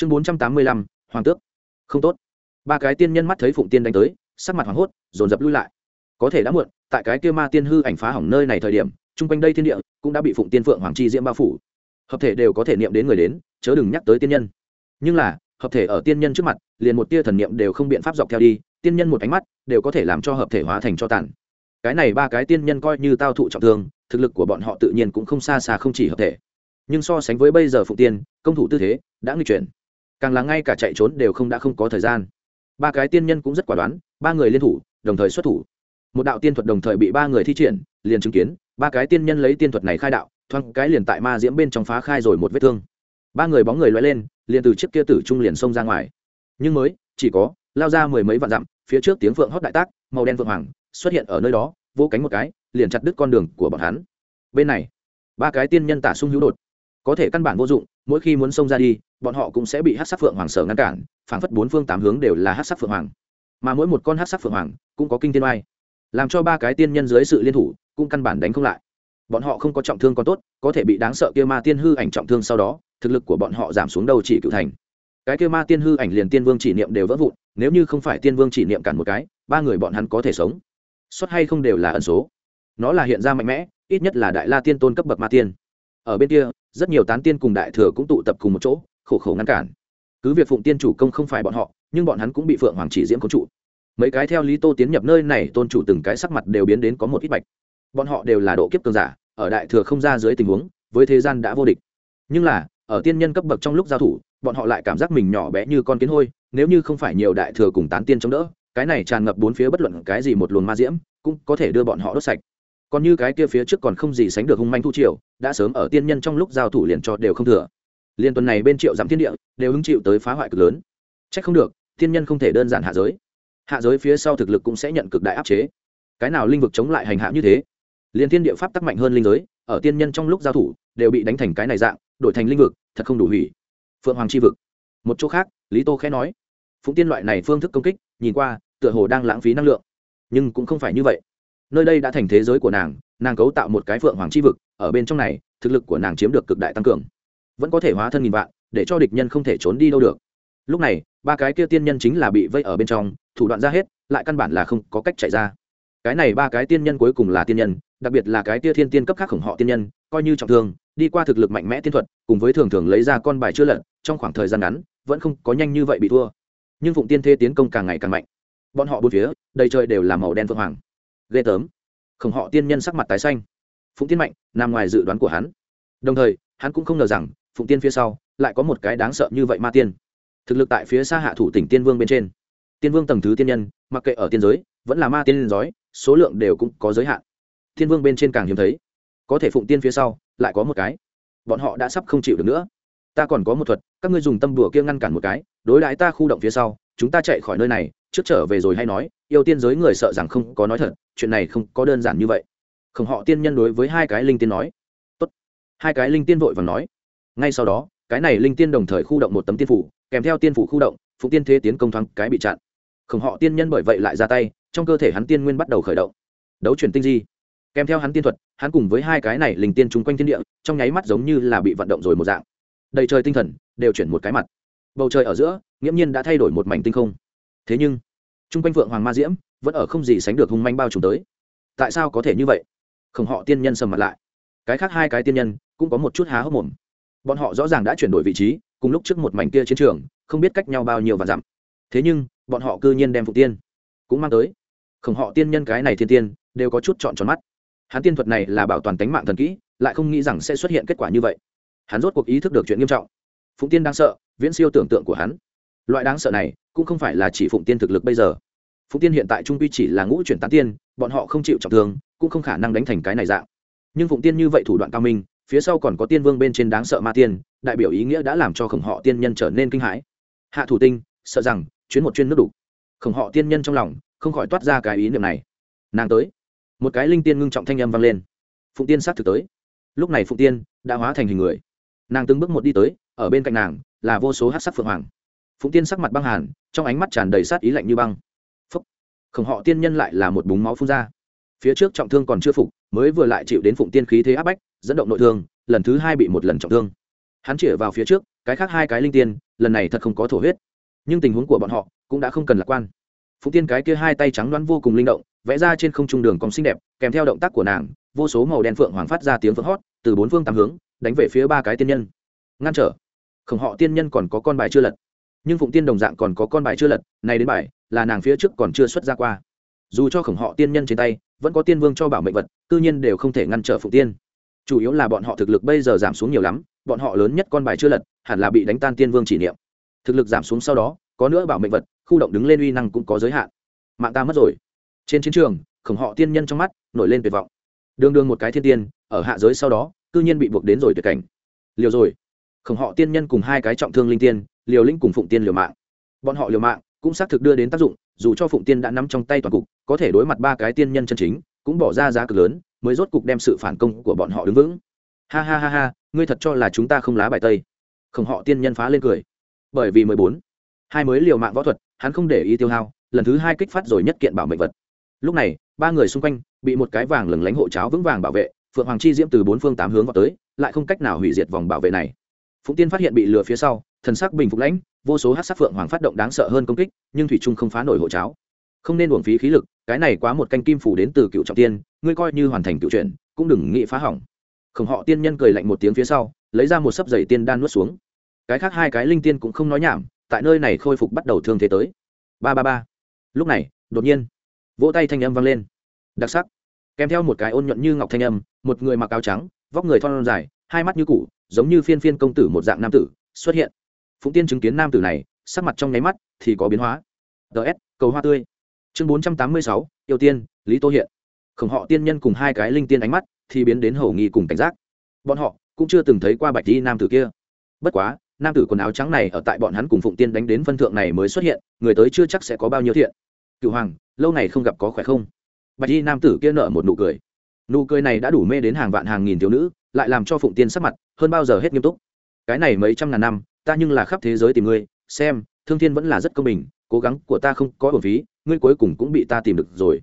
chương bốn trăm tám mươi lăm, hoàng tước. Không tốt. Ba cái tiên nhân mắt thấy phụng tiên đánh tới, sắc mặt hoảng hốt, dồn dập lui lại. Có thể đã muộn, tại cái kia ma tiên hư ảnh phá hỏng nơi này thời điểm, chung quanh đây thiên địa cũng đã bị phụng tiên phượng hoàng chi diễm bao phủ. Hợp thể đều có thể niệm đến người đến, chớ đừng nhắc tới tiên nhân. Nhưng là, hợp thể ở tiên nhân trước mặt, liền một tia thần niệm đều không biện pháp dọc theo đi, tiên nhân một ánh mắt đều có thể làm cho hợp thể hóa thành cho tàn. Cái này ba cái tiên nhân coi như tao thụ trọng thương, thực lực của bọn họ tự nhiên cũng không xa xa không chỉ hợp thể. Nhưng so sánh với bây giờ phụng tiên, công thủ tư thế đã nghi chuyển càng là ngay cả chạy trốn đều không đã không có thời gian. Ba cái tiên nhân cũng rất quả đoán, ba người liên thủ, đồng thời xuất thủ. Một đạo tiên thuật đồng thời bị ba người thi triển, liền chứng kiến, ba cái tiên nhân lấy tiên thuật này khai đạo, thoáng cái liền tại ma diễm bên trong phá khai rồi một vết thương. Ba người bóng người loay lên, liền từ chiếc kia tử trung liền xông ra ngoài. Nhưng mới, chỉ có, lao ra mười mấy vạn dặm, phía trước tiếng phượng hót đại tác, màu đen phượng hoàng, xuất hiện ở nơi đó vô cánh một cái, liền chặt đứt con đường của bọn hắn. Bên này, ba cái tiên nhân tả sung hữu đột có thể căn bản vô dụng, mỗi khi muốn xông ra đi, bọn họ cũng sẽ bị hát sắc phượng hoàng sở ngăn cản, phảng phất bốn phương tám hướng đều là hát sắc phượng hoàng. Mà mỗi một con hát sắc phượng hoàng cũng có kinh thiên oai, làm cho ba cái tiên nhân dưới sự liên thủ cũng căn bản đánh không lại. Bọn họ không có trọng thương còn tốt, có thể bị đáng sợ kia ma tiên hư ảnh trọng thương sau đó, thực lực của bọn họ giảm xuống đâu chỉ cựu thành. Cái kia ma tiên hư ảnh liền tiên vương chỉ niệm đều vỡ vụn, nếu như không phải tiên vương chỉ niệm cản một cái, ba người bọn hắn có thể sống. Xuất hay không đều là ẩn số. Nó là hiện ra mạnh mẽ, ít nhất là đại la tiên tôn cấp bậc ma tiên ở bên kia, rất nhiều tán tiên cùng đại thừa cũng tụ tập cùng một chỗ, khổ khổ ngăn cản. Cứ việc phụng tiên chủ công không phải bọn họ, nhưng bọn hắn cũng bị phượng hoàng chỉ diễm công trụ. Mấy cái theo lý tô tiến nhập nơi này, tôn chủ từng cái sắc mặt đều biến đến có một ít bạch. Bọn họ đều là độ kiếp cường giả, ở đại thừa không ra dưới tình huống, với thế gian đã vô địch. Nhưng là, ở tiên nhân cấp bậc trong lúc giao thủ, bọn họ lại cảm giác mình nhỏ bé như con kiến hôi, nếu như không phải nhiều đại thừa cùng tán tiên chống đỡ, cái này tràn ngập bốn phía bất luận cái gì một luồng ma diễm, cũng có thể đưa bọn họ đốt sạch còn như cái kia phía trước còn không gì sánh được hung manh thu triều, đã sớm ở tiên nhân trong lúc giao thủ liền cho đều không thừa. Liên tuần này bên triệu giảm thiên địa, đều hứng chịu tới phá hoại cực lớn. Trách không được, tiên nhân không thể đơn giản hạ giới. Hạ giới phía sau thực lực cũng sẽ nhận cực đại áp chế. Cái nào linh vực chống lại hành hạ như thế? Liên thiên địa pháp tắc mạnh hơn linh giới, ở tiên nhân trong lúc giao thủ, đều bị đánh thành cái này dạng, đổi thành linh vực, thật không đủ hủy. Phượng hoàng chi vực. Một chỗ khác, lý tô khẽ nói. Phụng tiên loại này phương thức công kích, nhìn qua, tựa hồ đang lãng phí năng lượng. Nhưng cũng không phải như vậy nơi đây đã thành thế giới của nàng nàng cấu tạo một cái phượng hoàng chi vực, ở bên trong này, thực lực của nàng chiếm được cực đại tăng cường. Vẫn có thể hóa thân nghìn vạn, để cho địch nhân không thể trốn đi đâu được. Lúc này, ba cái kia tiên nhân chính là bị vây ở bên trong, thủ đoạn ra hết, lại căn bản là không có cách chạy ra. Cái này ba cái tiên nhân cuối cùng là tiên nhân, đặc biệt là cái tia thiên tiên cấp khác khổng họ tiên nhân, coi như trọng thương, đi qua thực lực mạnh mẽ tiên thuật, cùng với thường thường lấy ra con bài chưa lận, trong khoảng thời gian ngắn, vẫn không có nhanh như vậy bị thua. Nhưng phụng tiên thế tiến công càng ngày càng mạnh. Bọn họ bốn phía, đầy trời đều là màu đen vượng hoàng ghê tớm khổng họ tiên nhân sắc mặt tái xanh. Phụng tiên mạnh, nằm ngoài dự đoán của hắn. Đồng thời, hắn cũng không ngờ rằng, phụng tiên phía sau lại có một cái đáng sợ như vậy ma tiên. Thực lực tại phía xa hạ thủ tỉnh tiên vương bên trên. Tiên vương tầng thứ tiên nhân, mặc kệ ở tiên giới, vẫn là ma tiên liên giói, số lượng đều cũng có giới hạn. Tiên vương bên trên càng hiếm thấy. Có thể phụng tiên phía sau lại có một cái. Bọn họ đã sắp không chịu được nữa. Ta còn có một thuật, các ngươi dùng tâm đùa kia ngăn cản một cái, đối đãi ta khu động phía sau, chúng ta chạy khỏi nơi này, trước trở về rồi hay nói yêu tiên giới người sợ rằng không có nói thật, chuyện này không có đơn giản như vậy. Không họ tiên nhân đối với hai cái linh tiên nói, Tốt. hai cái linh tiên vội vàng nói, ngay sau đó, cái này linh tiên đồng thời khu động một tấm tiên phủ, kèm theo tiên phủ khu động phụ tiên thế tiến công thoáng cái bị chặn. Không họ tiên nhân bởi vậy lại ra tay, trong cơ thể hắn tiên nguyên bắt đầu khởi động. Đấu chuyển tinh di. Kèm theo hắn tiên thuật, hắn cùng với hai cái này linh tiên chung quanh thiên địa, trong nháy mắt giống như là bị vận động rồi một dạng. Đầy trời tinh thần, đều chuyển một cái mặt. Bầu trời ở giữa, nghiễm nhiên đã thay đổi một mảnh tinh không. Thế nhưng Trung quanh phượng hoàng ma diễm, vẫn ở không gì sánh được hung manh bao trùm tới. Tại sao có thể như vậy? Không họ tiên nhân sầm mặt lại. Cái khác hai cái tiên nhân cũng có một chút há hốc mồm. Bọn họ rõ ràng đã chuyển đổi vị trí, cùng lúc trước một mảnh kia chiến trường, không biết cách nhau bao nhiêu và dặm. Thế nhưng, bọn họ cư nhiên đem phụ tiên cũng mang tới. Không họ tiên nhân cái này thiên tiên, đều có chút chọn tròn mắt. Hắn tiên thuật này là bảo toàn tính mạng thần kỹ, lại không nghĩ rằng sẽ xuất hiện kết quả như vậy. Hắn rốt cuộc ý thức được chuyện nghiêm trọng. Phụng tiên đang sợ, viễn siêu tưởng tượng của hắn loại đáng sợ này cũng không phải là chỉ phụng tiên thực lực bây giờ. Phụng tiên hiện tại trung quy chỉ là ngũ chuyển tán tiên, bọn họ không chịu trọng thương, cũng không khả năng đánh thành cái này dạng. Nhưng phụng tiên như vậy thủ đoạn cao minh, phía sau còn có tiên vương bên trên đáng sợ ma tiên, đại biểu ý nghĩa đã làm cho khổng họ tiên nhân trở nên kinh hãi. Hạ thủ tinh, sợ rằng chuyến một chuyên nước đủ. Khổng họ tiên nhân trong lòng không khỏi toát ra cái ý niệm này. Nàng tới. Một cái linh tiên ngưng trọng thanh âm vang lên. Phụng tiên sát thực tới. Lúc này phụng tiên đã hóa thành hình người. Nàng từng bước một đi tới, ở bên cạnh nàng là vô số hát sắc phượng hoàng phụng tiên sắc mặt băng hàn, trong ánh mắt tràn đầy sát ý lạnh như băng. Phúc. Khổng họ tiên nhân lại là một búng máu phun ra. Phía trước trọng thương còn chưa phục, mới vừa lại chịu đến phụng tiên khí thế áp bách, dẫn động nội thương, lần thứ hai bị một lần trọng thương. Hắn chĩa vào phía trước, cái khác hai cái linh tiên, lần này thật không có thổ huyết. Nhưng tình huống của bọn họ cũng đã không cần lạc quan. Phụng tiên cái kia hai tay trắng đoán vô cùng linh động, vẽ ra trên không trung đường cong xinh đẹp, kèm theo động tác của nàng, vô số màu đen phượng hoàng phát ra tiếng phượng hót, từ bốn phương tám hướng, đánh về phía ba cái tiên nhân. Ngăn trở. Khổng họ tiên nhân còn có con bài chưa lật nhưng phụng tiên đồng dạng còn có con bài chưa lật này đến bài, là nàng phía trước còn chưa xuất ra qua. Dù cho khổng họ tiên nhân trên tay, vẫn có tiên vương cho bảo mệnh vật tư nhiên đều không thể ngăn trở phụng tiên. Chủ yếu là bọn họ thực lực bây giờ giảm xuống nhiều lắm, bọn họ lớn nhất con bài chưa lật, hẳn là bị đánh tan tiên vương chỉ niệm. Thực lực giảm xuống sau đó, có nữa bảo mệnh vật, khu động đứng lên uy năng cũng có giới hạn. Mạng ta mất rồi. Trên chiến trường, khổng họ tiên nhân trong mắt, nổi lên tuyệt vọng. Đương đương một cái thiên tiên, ở hạ giới sau đó, cư nhiên bị buộc đến rồi tuyệt cảnh. Liều rồi. Khổng họ tiên nhân cùng hai cái trọng thương linh tiên liều lĩnh cùng phụng tiên liều mạng. Bọn họ liều mạng cũng xác thực đưa đến tác dụng, dù cho phụng tiên đã nắm trong tay toàn cục, có thể đối mặt ba cái tiên nhân chân chính, cũng bỏ ra giá cực lớn, mới rốt cục đem sự phản công của bọn họ đứng vững. Ha ha ha ha, ngươi thật cho là chúng ta không lá bài tây. Không họ tiên nhân phá lên cười. Bởi vì mười bốn, hai mới liều mạng võ thuật, hắn không để ý tiêu hao, lần thứ hai kích phát rồi nhất kiện bảo mệnh vật. Lúc này, ba người xung quanh bị một cái vàng lừng lánh hộ cháo vững vàng bảo vệ, phượng hoàng chi diễm từ bốn phương tám hướng vào tới, lại không cách nào hủy diệt vòng bảo vệ này. Phụng tiên phát hiện bị lừa phía sau thần sắc bình phục lãnh, vô số hát sắc phượng hoàng phát động đáng sợ hơn công kích, nhưng thủy trung không phá nổi hộ cháo. Không nên uổng phí khí lực, cái này quá một canh kim phủ đến từ cựu trọng tiên, ngươi coi như hoàn thành cựu chuyện cũng đừng nghĩ phá hỏng. Khổng họ tiên nhân cười lạnh một tiếng phía sau, lấy ra một sấp giày tiên đan nuốt xuống. Cái khác hai cái linh tiên cũng không nói nhảm, tại nơi này khôi phục bắt đầu thương thế tới. Ba ba ba. Lúc này, đột nhiên, vỗ tay thanh âm vang lên. Đặc sắc. Kèm theo một cái ôn nhuận như ngọc thanh âm, một người mặc áo trắng, vóc người thon dài, hai mắt như cũ, giống như phiên phiên công tử một dạng nam tử, xuất hiện phụng tiên chứng kiến nam tử này, sắc mặt trong nháy mắt thì có biến hóa. Ts cầu hoa tươi. Chương bốn trăm tám mươi sáu, yêu tiên, lý tô hiện. Khổng họ tiên nhân cùng hai cái linh tiên ánh mắt thì biến đến hầu nghi cùng cảnh giác. Bọn họ cũng chưa từng thấy qua bạch đi nam tử kia. Bất quá, nam tử quần áo trắng này ở tại bọn hắn cùng phụng tiên đánh đến phân thượng này mới xuất hiện, người tới chưa chắc sẽ có bao nhiêu thiện. Cựu hoàng, lâu này không gặp có khỏe không? Bạch y nam tử kia nợ một nụ cười. Nụ cười này đã đủ mê đến hàng vạn hàng nghìn thiếu nữ, lại làm cho phụng tiên sắc mặt hơn bao giờ hết nghiêm túc. Cái này mấy trăm ngàn năm ta nhưng là khắp thế giới tìm ngươi, xem, thương thiên vẫn là rất công bình, cố gắng của ta không có bổn phí, ngươi cuối cùng cũng bị ta tìm được rồi.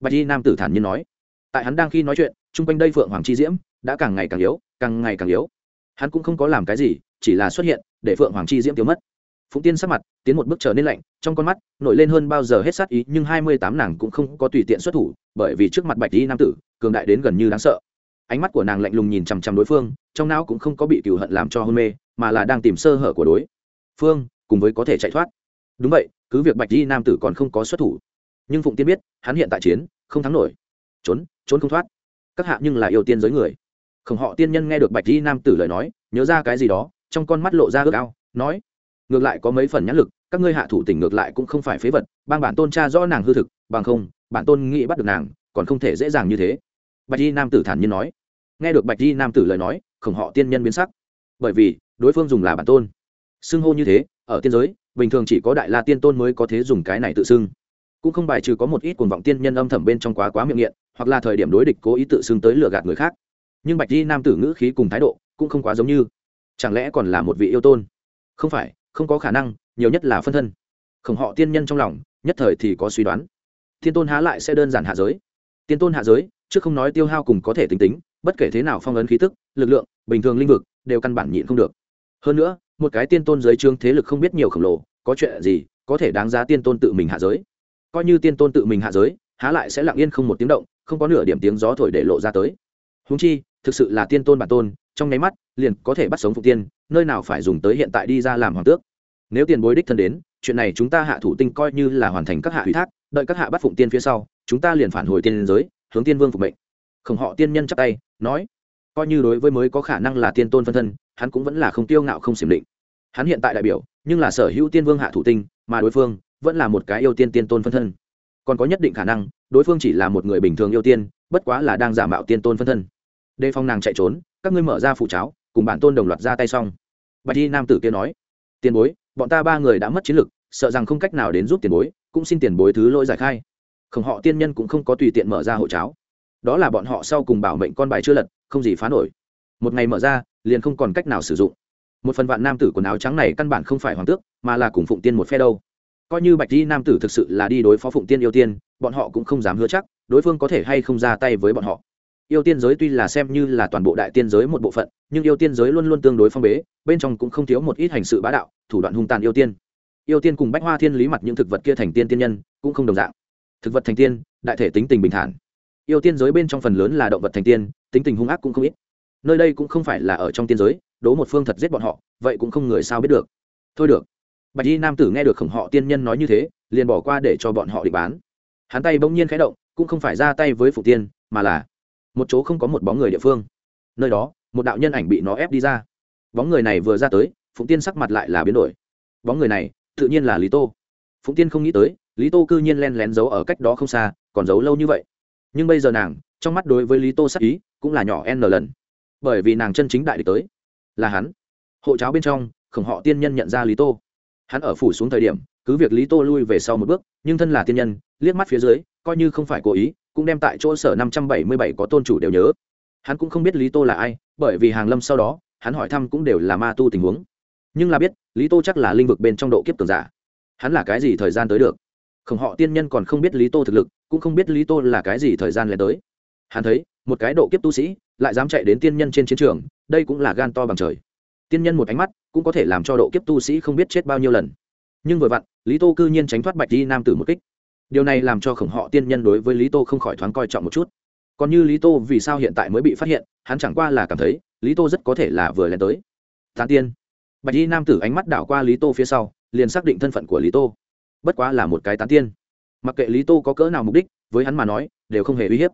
Bạch di nam tử thản nhiên nói. Tại hắn đang khi nói chuyện, chung quanh đây phượng hoàng chi diễm đã càng ngày càng yếu, càng ngày càng yếu. Hắn cũng không có làm cái gì, chỉ là xuất hiện để phượng hoàng chi diễm tiêu mất. Phụng tiên sắc mặt tiến một bước trở nên lạnh, trong con mắt nổi lên hơn bao giờ hết sát ý, nhưng hai mươi tám nàng cũng không có tùy tiện xuất thủ, bởi vì trước mặt bạch di nam tử, cường đại đến gần như đáng sợ ánh mắt của nàng lạnh lùng nhìn chằm chằm đối phương, trong não cũng không có bị cựu hận làm cho hôn mê, mà là đang tìm sơ hở của đối phương, cùng với có thể chạy thoát. Đúng vậy, cứ việc bạch di nam tử còn không có xuất thủ, nhưng phụng tiên biết, hắn hiện tại chiến, không thắng nổi. Trốn trốn không thoát. Các hạ nhưng là yêu tiên giới người. Khổng họ tiên nhân nghe được bạch di nam tử lời nói, nhớ ra cái gì đó, trong con mắt lộ ra ước ao, nói, ngược lại có mấy phần nhãn lực, các ngươi hạ thủ tỉnh ngược lại cũng không phải phế vật, bang bản tôn cha rõ nàng hư thực, bằng không, bản tôn nghĩ bắt được nàng, còn không thể dễ dàng như thế bạch di nam tử thản nhiên nói. Nghe được bạch di nam tử lời nói, khổng họ tiên nhân biến sắc. Bởi vì, đối phương dùng là bản tôn. Xưng hô như thế, ở tiên giới, bình thường chỉ có đại la tiên tôn mới có thế dùng cái này tự xưng. Cũng không bài trừ có một ít cuồng vọng tiên nhân âm thầm bên trong quá quá miệng nghiện, hoặc là thời điểm đối địch cố ý tự xưng tới lừa gạt người khác. Nhưng bạch di nam tử ngữ khí cùng thái độ, cũng không quá giống như. Chẳng lẽ còn là một vị yêu tôn? Không phải, không có khả năng, nhiều nhất là phân thân. Khổng họ tiên nhân trong lòng, nhất thời thì có suy đoán. Thiên tôn há lại sẽ đơn giản hạ giới? Tiên tôn hạ giới chứ không nói tiêu hao cùng có thể tính tính, bất kể thế nào phong ấn khí tức, lực lượng, bình thường linh vực, đều căn bản nhịn không được. Hơn nữa, một cái tiên tôn dưới trương thế lực không biết nhiều khổng lồ, có chuyện gì, có thể đáng giá tiên tôn tự mình hạ giới. Coi như tiên tôn tự mình hạ giới, há lại sẽ lặng yên không một tiếng động, không có nửa điểm tiếng gió thổi để lộ ra tới. Húng chi, thực sự là tiên tôn bản tôn, trong nháy mắt, liền có thể bắt sống phụ tiên, nơi nào phải dùng tới hiện tại đi ra làm hoàng tước. Nếu tiền bối đích thân đến, chuyện này chúng ta hạ thủ tinh coi như là hoàn thành các hạ ủy thác, đợi các hạ bắt phụng tiên phía sau, chúng ta liền phản hồi tiên giới hướng tiên vương phục mệnh. Khổng họ tiên nhân chắc tay, nói, coi như đối với mới có khả năng là tiên tôn phân thân, hắn cũng vẫn là không tiêu ngạo, không xiểm định. Hắn hiện tại đại biểu, nhưng là sở hữu tiên vương hạ thủ tinh, mà đối phương vẫn là một cái yêu tiên tiên tôn phân thân. Còn có nhất định khả năng, đối phương chỉ là một người bình thường yêu tiên, bất quá là đang giả mạo tiên tôn phân thân. Đề phòng nàng chạy trốn, các ngươi mở ra phụ cháo, cùng bản tôn đồng loạt ra tay xong. Bạch y nam tử kia nói, tiền bối, bọn ta ba người đã mất chiến lực, sợ rằng không cách nào đến giúp tiền bối, cũng xin tiền bối thứ lỗi giải khai khổng họ tiên nhân cũng không có tùy tiện mở ra hộ cháo. Đó là bọn họ sau cùng bảo mệnh con bài chưa lật, không gì phá nổi. Một ngày mở ra, liền không còn cách nào sử dụng. Một phần vạn nam tử quần áo trắng này căn bản không phải hoàng tước, mà là cùng phụng tiên một phe đâu. Coi như bạch di nam tử thực sự là đi đối phó phụng tiên yêu tiên, bọn họ cũng không dám hứa chắc, đối phương có thể hay không ra tay với bọn họ. Yêu tiên giới tuy là xem như là toàn bộ đại tiên giới một bộ phận, nhưng yêu tiên giới luôn luôn tương đối phong bế, bên trong cũng không thiếu một ít hành sự bá đạo, thủ đoạn hung tàn yêu tiên. Yêu tiên cùng bách hoa thiên lý mặt những thực vật kia thành tiên tiên nhân, cũng không đồng dạng thực vật thành tiên, đại thể tính tình bình thản. Yêu tiên giới bên trong phần lớn là động vật thành tiên, tính tình hung ác cũng không ít. Nơi đây cũng không phải là ở trong tiên giới, đố một phương thật giết bọn họ, vậy cũng không người sao biết được. Thôi được. Bạch y nam tử nghe được khổng họ tiên nhân nói như thế, liền bỏ qua để cho bọn họ định bán. Hắn tay bỗng nhiên khẽ động, cũng không phải ra tay với phụ tiên, mà là một chỗ không có một bóng người địa phương. Nơi đó, một đạo nhân ảnh bị nó ép đi ra. Bóng người này vừa ra tới phụng tiên sắc mặt lại là biến đổi. Bóng người này, tự nhiên là lý tô. Phụng tiên không nghĩ tới lý tô cư nhiên len lén giấu ở cách đó không xa, còn giấu lâu như vậy. Nhưng bây giờ nàng, trong mắt đối với lý tô sắc ý, cũng là nhỏ n lần. Bởi vì nàng chân chính đại địch tới, là hắn. Hộ cháo bên trong, khổng họ tiên nhân nhận ra lý tô. Hắn ở phủ xuống thời điểm, cứ việc lý tô lui về sau một bước, nhưng thân là tiên nhân, liếc mắt phía dưới, coi như không phải cố ý, cũng đem tại chỗ sở năm trăm bảy mươi bảy có tôn chủ đều nhớ. Hắn cũng không biết lý tô là ai, bởi vì hàng lâm sau đó, hắn hỏi thăm cũng đều là ma tu tình huống. Nhưng là biết, lý tô chắc là linh vực bên trong độ kiếp cường giả. Hắn là cái gì thời gian tới được? Khổng họ tiên nhân còn không biết lý tô thực lực, cũng không biết lý tô là cái gì thời gian lên tới. Hắn thấy, một cái độ kiếp tu sĩ, lại dám chạy đến tiên nhân trên chiến trường, đây cũng là gan to bằng trời. Tiên nhân một ánh mắt, cũng có thể làm cho độ kiếp tu sĩ không biết chết bao nhiêu lần. Nhưng vừa vặn, lý tô cư nhiên tránh thoát bạch di nam tử một kích. Điều này làm cho khổng họ tiên nhân đối với lý tô không khỏi thoáng coi trọng một chút. Còn như lý tô vì sao hiện tại mới bị phát hiện, hắn chẳng qua là cảm thấy, lý tô rất có thể là vừa lên tới. Tán tiên. Bạch y nam tử ánh mắt đảo qua lý tô phía sau, liền xác định thân phận của lý tô bất quá là một cái tán tiên. Mặc kệ lý tô có cỡ nào mục đích, với hắn mà nói, đều không hề uy hiếp.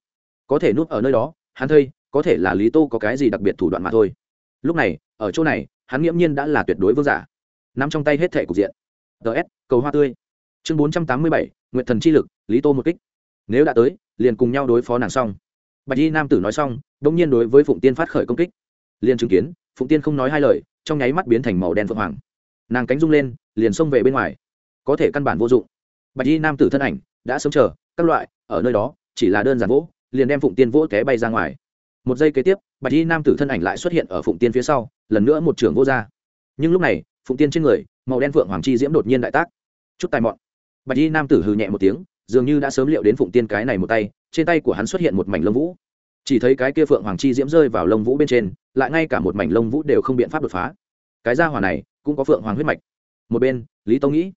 Có thể núp ở nơi đó, hắn thây, có thể là lý tô có cái gì đặc biệt thủ đoạn mà thôi. Lúc này, ở chỗ này, hắn nghiễm nhiên đã là tuyệt đối vương giả. N ắ m trong tay hết thẻ cục diện. Ts cầu hoa tươi. Chương bốn trăm tám mươi bảy nguyện thần chi lực, lý tô một kích. Nếu đã tới, liền cùng nhau đối phó nàng xong. Bạch y nam tử nói xong đ ỗ n g nhiên đối với phụng tiên phát khởi công kích. Liền chứng kiến, phụng tiên không nói hai lời, trong nháy mắt biến thành màu đen phượng hoàng. Nàng cánh rung lên, liền xông về bên ngoài có thể căn bản vô dụng. Bạch y nam tử thân ảnh đã sớm chờ, các loại, ở nơi đó, chỉ là đơn giản vỗ, liền đem phụng tiên vỗ té bay ra ngoài. Một giây kế tiếp, bạch y nam tử thân ảnh lại xuất hiện ở phụng tiên phía sau, lần nữa một trưởng vô r nhưng lúc này, phụng tiên trên người, màu đen phượng hoàng chi diễm đột nhiên đại tác. Chút tài mọn. Bạch y nam tử hừ nhẹ một tiếng, dường như đã sớm liệu đến phụng tiên cái này một tay, trên tay của hắn xuất hiện một mảnh lông vũ. Chỉ thấy cái kia phượng hoàng chi diễm rơi vào lông vũ bên trên, lại ngay cả một mảnh lông vũ đều không biện pháp đột phá. Cái gia hỏa này cũng có phượng hoàng huyết mạch. Một bên, lý tông nghĩ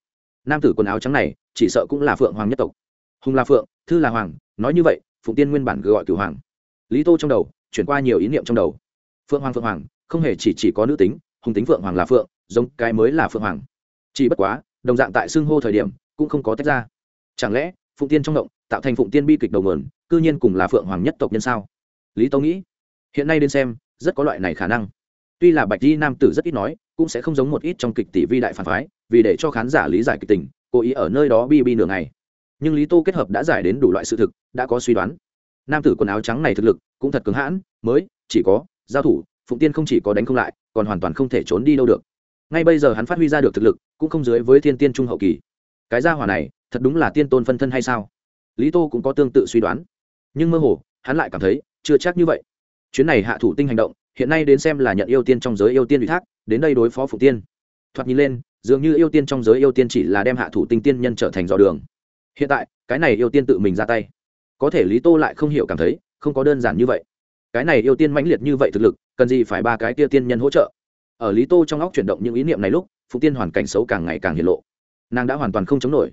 nam tử quần áo trắng này chỉ sợ cũng là phượng hoàng nhất tộc. Hùng là phượng, thư là hoàng, nói như vậy, phụng tiên nguyên bản gọi cửu hoàng. Lý tô trong đầu, chuyển qua nhiều ý niệm trong đầu. Phượng hoàng phượng hoàng, không hề chỉ chỉ có nữ tính, hùng tính phượng hoàng là phượng, giống cái mới là phượng hoàng. Chỉ bất quá, đồng dạng tại xưng hô thời điểm, cũng không có tách ra. Chẳng lẽ, phụng tiên trong động, tạo thành phụng tiên bi kịch đầu mườn cư nhiên cùng là phượng hoàng nhất tộc nhân sao? Lý Tô nghĩ, hiện nay đến xem, rất có loại này khả năng tuy là bạch di nam tử rất ít nói, cũng sẽ không giống một ít trong kịch tỷ vi đại phản phái, vì để cho khán giả lý giải kịch tình, cố ý ở nơi đó bi bi nửa ngày. Nhưng lý tô kết hợp đã giải đến đủ loại sự thực, đã có suy đoán. Nam tử quần áo trắng này thực lực, cũng thật cứng hãn, mới, chỉ có, giao thủ, phụng tiên không chỉ có đánh không lại, còn hoàn toàn không thể trốn đi đâu được. Ngay bây giờ hắn phát huy ra được thực lực, cũng không dưới với thiên tiên trung hậu kỳ. Cái gia hỏa này, thật đúng là tiên tôn phân thân hay sao? Lý tô cũng có tương tự suy đoán. Nhưng mơ hồ, hắn lại cảm thấy, chưa chắc như vậy. Chuyến này hạ thủ tinh hành động hiện nay đến xem là nhận yêu tiên trong giới yêu tiên ủy thác, đến đây đối phó phụ tiên. Thoạt nhìn lên, dường như yêu tiên trong giới yêu tiên chỉ là đem hạ thủ tinh tiên nhân trở thành dò đường. Hiện tại, cái này yêu tiên tự mình ra tay. Có thể lý tô lại không hiểu cảm thấy, không có đơn giản như vậy. Cái này yêu tiên mãnh liệt như vậy thực lực, cần gì phải ba cái kia tiên nhân hỗ trợ? Ở lý tô trong óc chuyển động những ý niệm này lúc phụ tiên hoàn cảnh xấu càng ngày càng hiện lộ. Nàng đã hoàn toàn không chống nổi.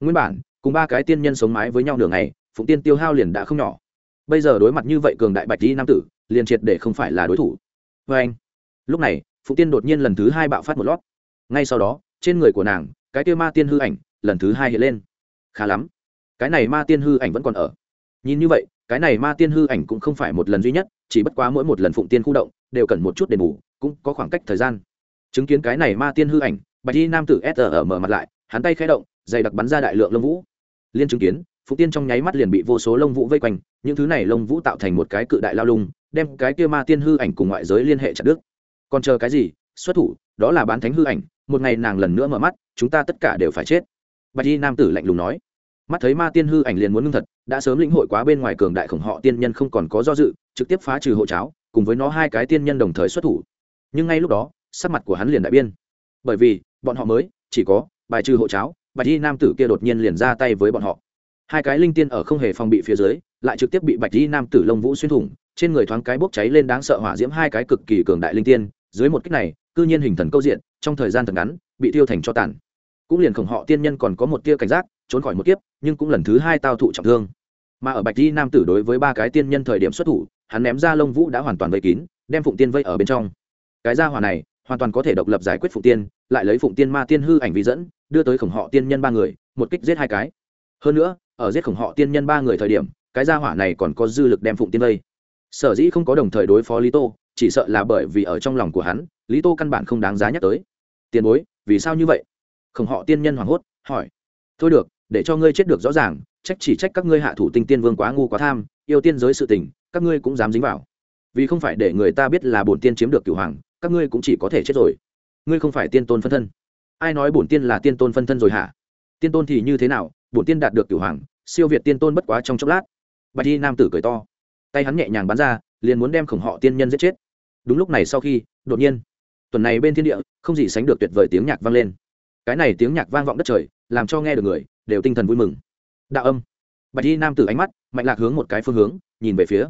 Nguyên bản, cùng ba cái tiên nhân sống mái với nhau nửa ngày phụng tiên tiêu hao liền đã không nhỏ. Bây giờ đối mặt như vậy cường đại bạch di nam tử liền triệt để không phải là đối thủ. Vê anh, lúc này, phụ tiên đột nhiên lần thứ hai bạo phát một lót. Ngay sau đó, trên người của nàng, cái kia ma tiên hư ảnh, lần thứ hai hiện lên. Khá lắm. Cái này ma tiên hư ảnh vẫn còn ở. Nhìn như vậy, cái này ma tiên hư ảnh cũng không phải một lần duy nhất, chỉ bất quá mỗi một lần phụng tiên khu động, đều cần một chút đền bù, cũng có khoảng cách thời gian. Chứng kiến cái này ma tiên hư ảnh, bạch y nam tử s ở mở mặt lại, hắn tay khẽ động, dày đặc bắn ra đại lượng lông vũ. Liên chứng kiến phụng tiên trong nháy mắt liền bị vô số lông vũ vây quanh, những thứ này lông vũ tạo thành một cái cự đại lao lung, đem cái kia ma tiên hư ảnh cùng ngoại giới liên hệ chặt đứt. Còn chờ cái gì? Xuất thủ, đó là bán thánh hư ảnh, một ngày nàng lần nữa mở mắt, chúng ta tất cả đều phải chết. Bạch y nam tử lạnh lùng nói. Mắt thấy ma tiên hư ảnh liền muốn ngưng thật, đã sớm lĩnh hội quá bên ngoài cường đại khổng họ tiên nhân không còn có do dự, trực tiếp phá trừ hộ cháo, cùng với nó hai cái tiên nhân đồng thời xuất thủ. Nhưng ngay lúc đó, sắc mặt của hắn liền đại biên bởi vì, bọn họ mới, chỉ có, bài trừ hộ cháo, bạch y nam tử kia đột nhiên liền ra tay với bọn họ hai cái linh tiên ở không hề phòng bị phía dưới, lại trực tiếp bị bạch y nam tử lông vũ xuyên thủng, trên người thoáng cái bốc cháy lên đáng sợ hỏa diễm hai cái cực kỳ cường đại linh tiên, dưới một kích này, cư nhiên hình thần câu diện, trong thời gian thật ngắn, bị tiêu thành cho tàn. Cũng liền khổng họ tiên nhân còn có một tia cảnh giác, trốn khỏi một kiếp, nhưng cũng lần thứ hai tao thụ trọng thương. Mà ở bạch di nam tử đối với ba cái tiên nhân thời điểm xuất thủ, hắn ném ra lông vũ đã hoàn toàn vây kín, đem phụng tiên vây ở bên trong. Cái gia hỏa này, hoàn toàn có thể độc lập giải quyết phụng tiên, lại lấy phụng tiên ma tiên hư ảnh vi dẫn, đưa tới khổng họ tiên nhân ba người, một kích giết hai cái. Hơn nữa ở giết khổng họ tiên nhân ba người thời điểm, cái gia hỏa này còn có dư lực đem phụng tiên vây. Sở dĩ không có đồng thời đối phó lý tô, chỉ sợ là bởi vì ở trong lòng của hắn, lý tô căn bản không đáng giá nhắc tới. Tiền bối, vì sao như vậy? Khổng họ tiên nhân hoảng hốt, hỏi. Thôi được, để cho ngươi chết được rõ ràng, trách chỉ trách các ngươi hạ thủ tinh tiên vương quá ngu quá tham, yêu tiên giới sự tình, các ngươi cũng dám dính vào. Vì không phải để người ta biết là bổn tiên chiếm được cửu hoàng, các ngươi cũng chỉ có thể chết rồi. Ngươi không phải tiên tôn phân thân. Ai nói bổn tiên là tiên tôn phân thân rồi hả? Tiên tôn thì như thế nào, bổn tiên đạt được cửu hoàng, siêu việt tiên tôn bất quá trong chốc lát. Bạch y nam tử cười to. Tay hắn nhẹ nhàng bắn ra, liền muốn đem khổng họ tiên nhân giết chết. Đúng lúc này sau khi, đột nhiên, tuần này bên thiên địa, không gì sánh được tuyệt vời tiếng nhạc vang lên. Cái này tiếng nhạc vang vọng đất trời, làm cho nghe được người, đều tinh thần vui mừng. Đạo âm. Bạch y nam tử ánh mắt, mạnh lạc hướng một cái phương hướng, nhìn về phía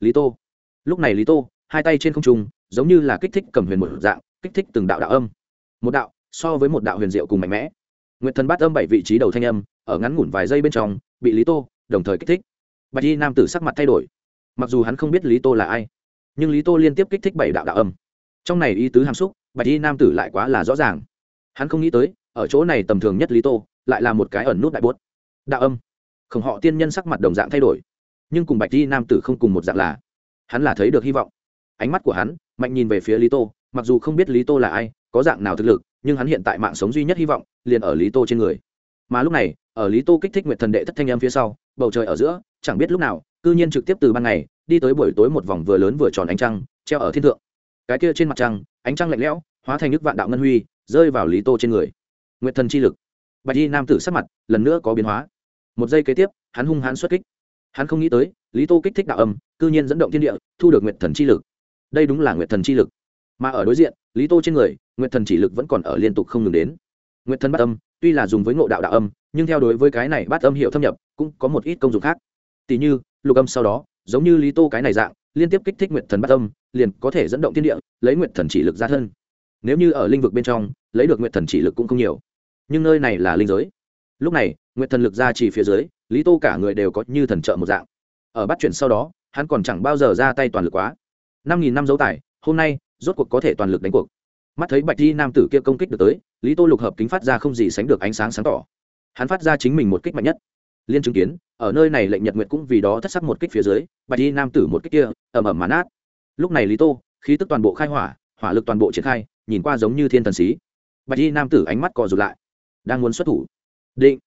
lý tô. Lúc này lý tô, hai tay trên không trung, giống như là kích thích cầm huyền một dạng, kích thích từng đạo đạo âm. Một đạo, so với một đạo huyền diệu cùng mạnh mẽ. Nguyệt thần bát âm bảy vị trí đầu thanh âm, ở ngắn ngủn vài giây bên trong, bị lý tô đồng thời kích thích. Bạch y nam tử sắc mặt thay đổi. Mặc dù hắn không biết lý tô là ai, nhưng lý tô liên tiếp kích thích bảy đạo đạo âm. Trong này ý tứ hàm xúc, bạch y nam tử lại quá là rõ ràng. Hắn không nghĩ tới, ở chỗ này tầm thường nhất lý tô, lại là một cái ẩn nút đại bốt. Đạo âm. Khổng họ tiên nhân sắc mặt đồng dạng thay đổi. Nhưng cùng bạch y nam tử không cùng một dạng là, hắn là thấy được hy vọng. Ánh mắt của hắn, mạnh nhìn về phía lý tô, mặc dù không biết lý tô là ai, có dạng nào thực lực nhưng hắn hiện tại mạng sống duy nhất hy vọng liền ở lý tô trên người. Mà lúc này, ở lý tô kích thích nguyện thần đệ thất thanh âm phía sau, bầu trời ở giữa, chẳng biết lúc nào, cư nhiên trực tiếp từ ban ngày, đi tới buổi tối một vòng vừa lớn vừa tròn ánh trăng, treo ở thiên thượng. Cái kia trên mặt trăng, ánh trăng lạnh lẽo, hóa thành nước vạn đạo ngân huy, rơi vào lý tô trên người. Nguyện thần chi lực. Bạch y nam tử sắc mặt lần nữa có biến hóa. Một giây kế tiếp, hắn hung hãn xuất kích. Hắn không nghĩ tới, lý tô kích thích đạo âm, cư nhiên dẫn động thiên địa, thu được nguyện thần chi lực. Đây đúng là nguyện thần chi lực mà ở đối diện lý tô trên người nguyện thần chỉ lực vẫn còn ở liên tục không ngừng đến. Nguyện thần bát âm tuy là dùng với ngộ đạo đạo âm nhưng theo đối với cái này bát âm hiệu thâm nhập cũng có một ít công dụng khác. Tỷ như lục âm sau đó giống như lý tô cái này dạng liên tiếp kích thích nguyện thần bát âm liền có thể dẫn động thiên địa lấy nguyện thần chỉ lực ra thân. Nếu như ở linh vực bên trong lấy được nguyện thần chỉ lực cũng không nhiều. Nhưng nơi này là linh giới. Lúc này nguyện thần lực ra chỉ phía dưới lý tô cả người đều có như thần trợ một dạng. Ở bắt chuyển sau đó hắn còn chẳng bao giờ ra tay toàn lực quá. Năm nghìn năm dấu tải, hôm nay rốt cuộc có thể toàn lực đánh cuộc. Mắt thấy bạch di nam tử kia công kích được tới, lý tô lục hợp kính phát ra không gì sánh được ánh sáng sáng tỏ. Hắn phát ra chính mình một kích mạnh nhất. Liên chứng kiến, ở nơi này lệnh nhật nguyệt cũng vì đó thất sắc một kích phía dưới, bạch di nam tử một kích kia ẩm ẩm mán át lúc này lý tô, khí tức toàn bộ khai hỏa hỏa lực toàn bộ triển khai, nhìn qua giống như thiên thần xí. Bạch di nam tử ánh mắt cò rụt lại. Đang muốn xuất thủ. Định.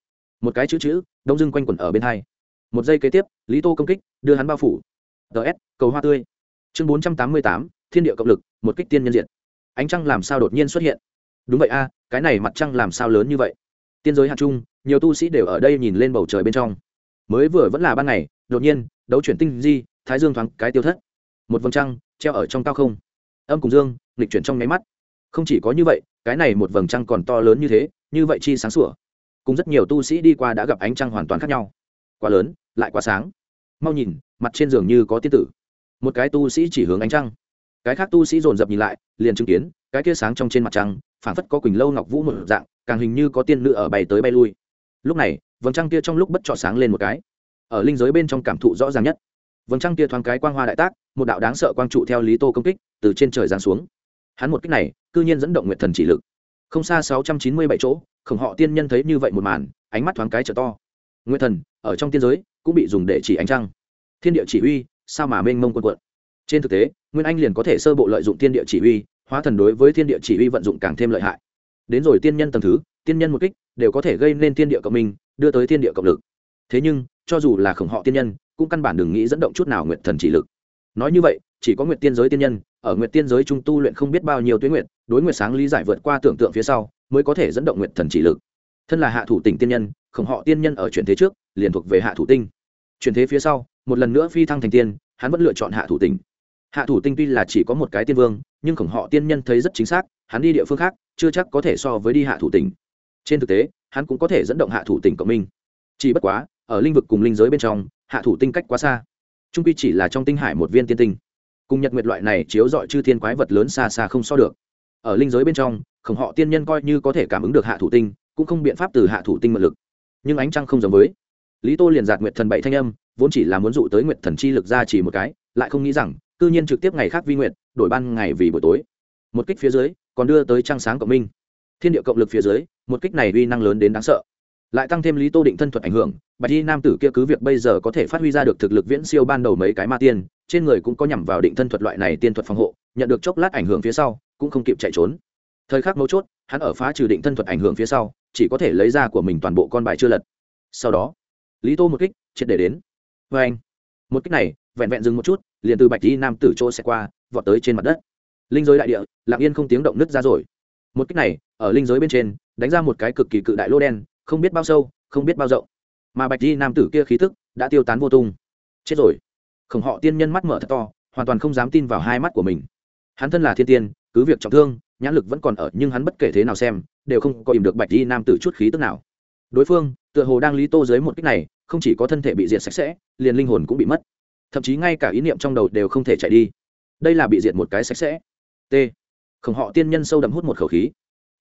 Một cái chữ chữ, đông dưng quanh quẩn ở bên hai. Một giây kế tiếp, lý tô công kích, đưa hắn bao phủ. Ts cầu hoa tươi. Chương bốn trăm tám mươi tám thiên địa cộng lực, một kích tiên nhân diện ánh trăng làm sao đột nhiên xuất hiện? Đúng vậy a, cái này mặt trăng làm sao lớn như vậy? Tiên giới hạt trung, nhiều tu sĩ đều ở đây nhìn lên bầu trời bên trong. Mới vừa vẫn là ban ngày, đột nhiên, đấu chuyển tinh di, thái dương thoáng cái tiêu thất. Một vầng trăng treo ở trong cao không. Âm cùng dương lịch chuyển trong nháy mắt. Không chỉ có như vậy, cái này một vầng trăng còn to lớn như thế, như vậy chi sáng sủa. Cùng rất nhiều tu sĩ đi qua đã gặp ánh trăng hoàn toàn khác nhau. Quá lớn, lại quá sáng. Mau nhìn, mặt trên giường như có tiên tử. Một cái tu sĩ chỉ hướng ánh trăng cái khác tu sĩ dồn dập nhìn lại, liền chứng kiến, cái kia sáng trong trên mặt trăng phản phất có quỳnh lâu ngọc vũ một dạng, càng hình như có tiên nữ ở bay tới bay lui. Lúc này, vầng trăng kia trong lúc bất chọn sáng lên một cái. Ở linh giới bên trong cảm thụ rõ ràng nhất. Vầng trăng kia thoáng cái quang hoa đại tác, một đạo đáng sợ quang trụ theo lý tô công kích, từ trên trời giáng xuống. Hắn một kích này, cư nhiên dẫn động nguyện thần chỉ lực. Không xa sáu trăm chín mươi bảy chỗ, khổng họ tiên nhân thấy như vậy một màn, ánh mắt thoáng cái trở to. Nguyện thần, ở trong tiên giới, cũng bị dùng để chỉ ánh trăng. Thiên địa chỉ uy sao mà mênh mông quần quận trên thực tế, nguyên anh liền có thể sơ bộ lợi dụng thiên địa chỉ uy hóa thần đối với thiên địa chỉ uy vận dụng càng thêm lợi hại. Đến rồi tiên nhân tầng thứ, tiên nhân một kích đều có thể gây nên thiên địa cộng minh, đưa tới thiên địa cộng lực. Thế nhưng, cho dù là khổng họ tiên nhân, cũng căn bản đừng nghĩ dẫn động chút nào nguyện thần chỉ lực. Nói như vậy, chỉ có nguyện tiên giới tiên nhân, ở nguyện tiên giới trung tu luyện không biết bao nhiêu tuyến nguyện đối nguyện sáng lý giải vượt qua tưởng tượng phía sau, mới có thể dẫn động nguyện thần chỉ lực. Thân là hạ thủ tỉnh tiên nhân, khổng họ tiên nhân ở chuyển thế trước, liền thuộc về hạ thủ tinh. Chuyển thế phía sau, một lần nữa phi thăng thành tiên, hắn vẫn lựa chọn hạ thủ tỉnh hạ thủ tinh tuy là chỉ có một cái tiên vương, nhưng khổng họ tiên nhân thấy rất chính xác, hắn đi địa phương khác, chưa chắc có thể so với đi hạ thủ tỉnh. Trên thực tế, hắn cũng có thể dẫn động hạ thủ tỉnh cộng minh. Chỉ bất quá, ở linh vực cùng linh giới bên trong, hạ thủ tinh cách quá xa. Trung quy chỉ là trong tinh hải một viên tiên tinh. Cùng nhật nguyệt loại này chiếu dọi chư thiên quái vật lớn xa xa không so được. Ở linh giới bên trong, khổng họ tiên nhân coi như có thể cảm ứng được hạ thủ tinh, cũng không biện pháp từ hạ thủ tinh mật lực. Nhưng ánh trăng không giống với. Lý tô liền giạt nguyệt thần bảy thanh âm, vốn chỉ là muốn dụ tới nguyệt thần chi lực ra chỉ một cái, lại không nghĩ rằng cư nhiên trực tiếp ngày khác vi nguyện đổi ban ngày vì buổi tối. Một kích phía dưới, còn đưa tới trăng sáng cộng minh. Thiên địa cộng lực phía dưới, một kích này uy năng lớn đến đáng sợ. Lại tăng thêm lý tô định thân thuật ảnh hưởng, bạch y nam tử kia cứ việc bây giờ có thể phát huy ra được thực lực viễn siêu ban đầu mấy cái ma tiên, trên người cũng có nhằm vào định thân thuật loại này tiên thuật phòng hộ, nhận được chốc lát ảnh hưởng phía sau, cũng không kịp chạy trốn. Thời khắc mấu chốt, hắn ở phá trừ định thân thuật ảnh hưởng phía sau, chỉ có thể lấy ra của mình toàn bộ con bài chưa lật. Sau đó, lý tô một kích, triệt để đến. Vê anh một kích này, vẹn vẹn dừng một chút liền từ bạch y nam tử chỗ sẽ qua, vọt tới trên mặt đất. Linh giới đại địa, lặng yên không tiếng động nứt ra rồi. Một kích này, ở linh giới bên trên, đánh ra một cái cực kỳ cự đại lô đen, không biết bao sâu, không biết bao rộng. Mà bạch y nam tử kia khí tức đã tiêu tán vô tung. Chết rồi. Khổng họ tiên nhân mắt mở thật to, hoàn toàn không dám tin vào hai mắt của mình. Hắn thân là thiên tiên, cứ việc trọng thương, nhãn lực vẫn còn ở, nhưng hắn bất kể thế nào xem, đều không có ìm được bạch di nam tử chút khí tức nào. Đối phương, tựa hồ đang lý tô dưới một cách này, không chỉ có thân thể bị diệt sạch sẽ, liền linh hồn cũng bị mất thậm chí ngay cả ý niệm trong đầu đều không thể chạy đi. Đây là bị diệt một cái sạch sẽ. T. Khổng họ tiên nhân sâu đậm hút một khẩu khí.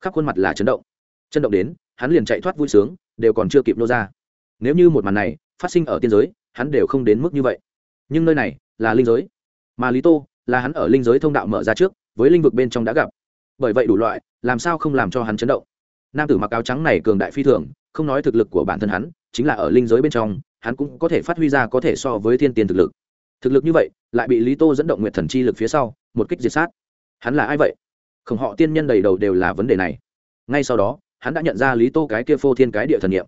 Khắp khuôn mặt là chấn động. Chấn động đến, hắn liền chạy thoát vui sướng, đều còn chưa kịp nô ra. Nếu như một màn này phát sinh ở tiên giới, hắn đều không đến mức như vậy. Nhưng nơi này là linh giới. Mà lý tô là hắn ở linh giới thông đạo mở ra trước, với linh vực bên trong đã gặp. Bởi vậy đủ loại, làm sao không làm cho hắn chấn động? Nam tử mặc áo trắng này cường đại phi thường, không nói thực lực của bản thân hắn, chính là ở linh giới bên trong hắn cũng có thể phát huy ra có thể so với thiên tiền thực lực. Thực lực như vậy, lại bị lý tô dẫn động nguyện thần chi lực phía sau, một kích diệt sát. Hắn là ai vậy? Không, họ tiên nhân đầy đầu đều là vấn đề này. Ngay sau đó, hắn đã nhận ra lý tô cái kia phô thiên cái địa thần niệm.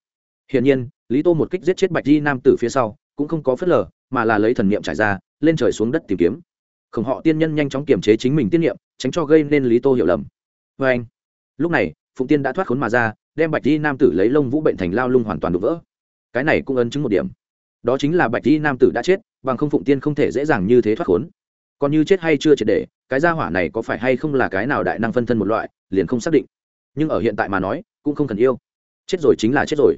Hiển nhiên, lý tô một kích giết chết bạch di nam tử phía sau, cũng không có phớt lờ, mà là lấy thần niệm trải ra, lên trời xuống đất tìm kiếm. Khổng họ tiên nhân nhanh chóng kiềm chế chính mình tiên niệm, tránh cho gây nên lý tô hiểu lầm. Vê anh, lúc này, phụng tiên đã thoát khốn mà ra, đem bạch di nam tử lấy lông vũ bệnh thành lao lung hoàn toàn đổ vỡ cái này cũng ấn chứng một điểm. Đó chính là bạch di nam tử đã chết, bằng không phụng tiên không thể dễ dàng như thế thoát khốn. Còn như chết hay chưa triệt để, cái gia hỏa này có phải hay không là cái nào đại năng phân thân một loại, liền không xác định. Nhưng ở hiện tại mà nói, cũng không cần yêu. Chết rồi chính là chết rồi.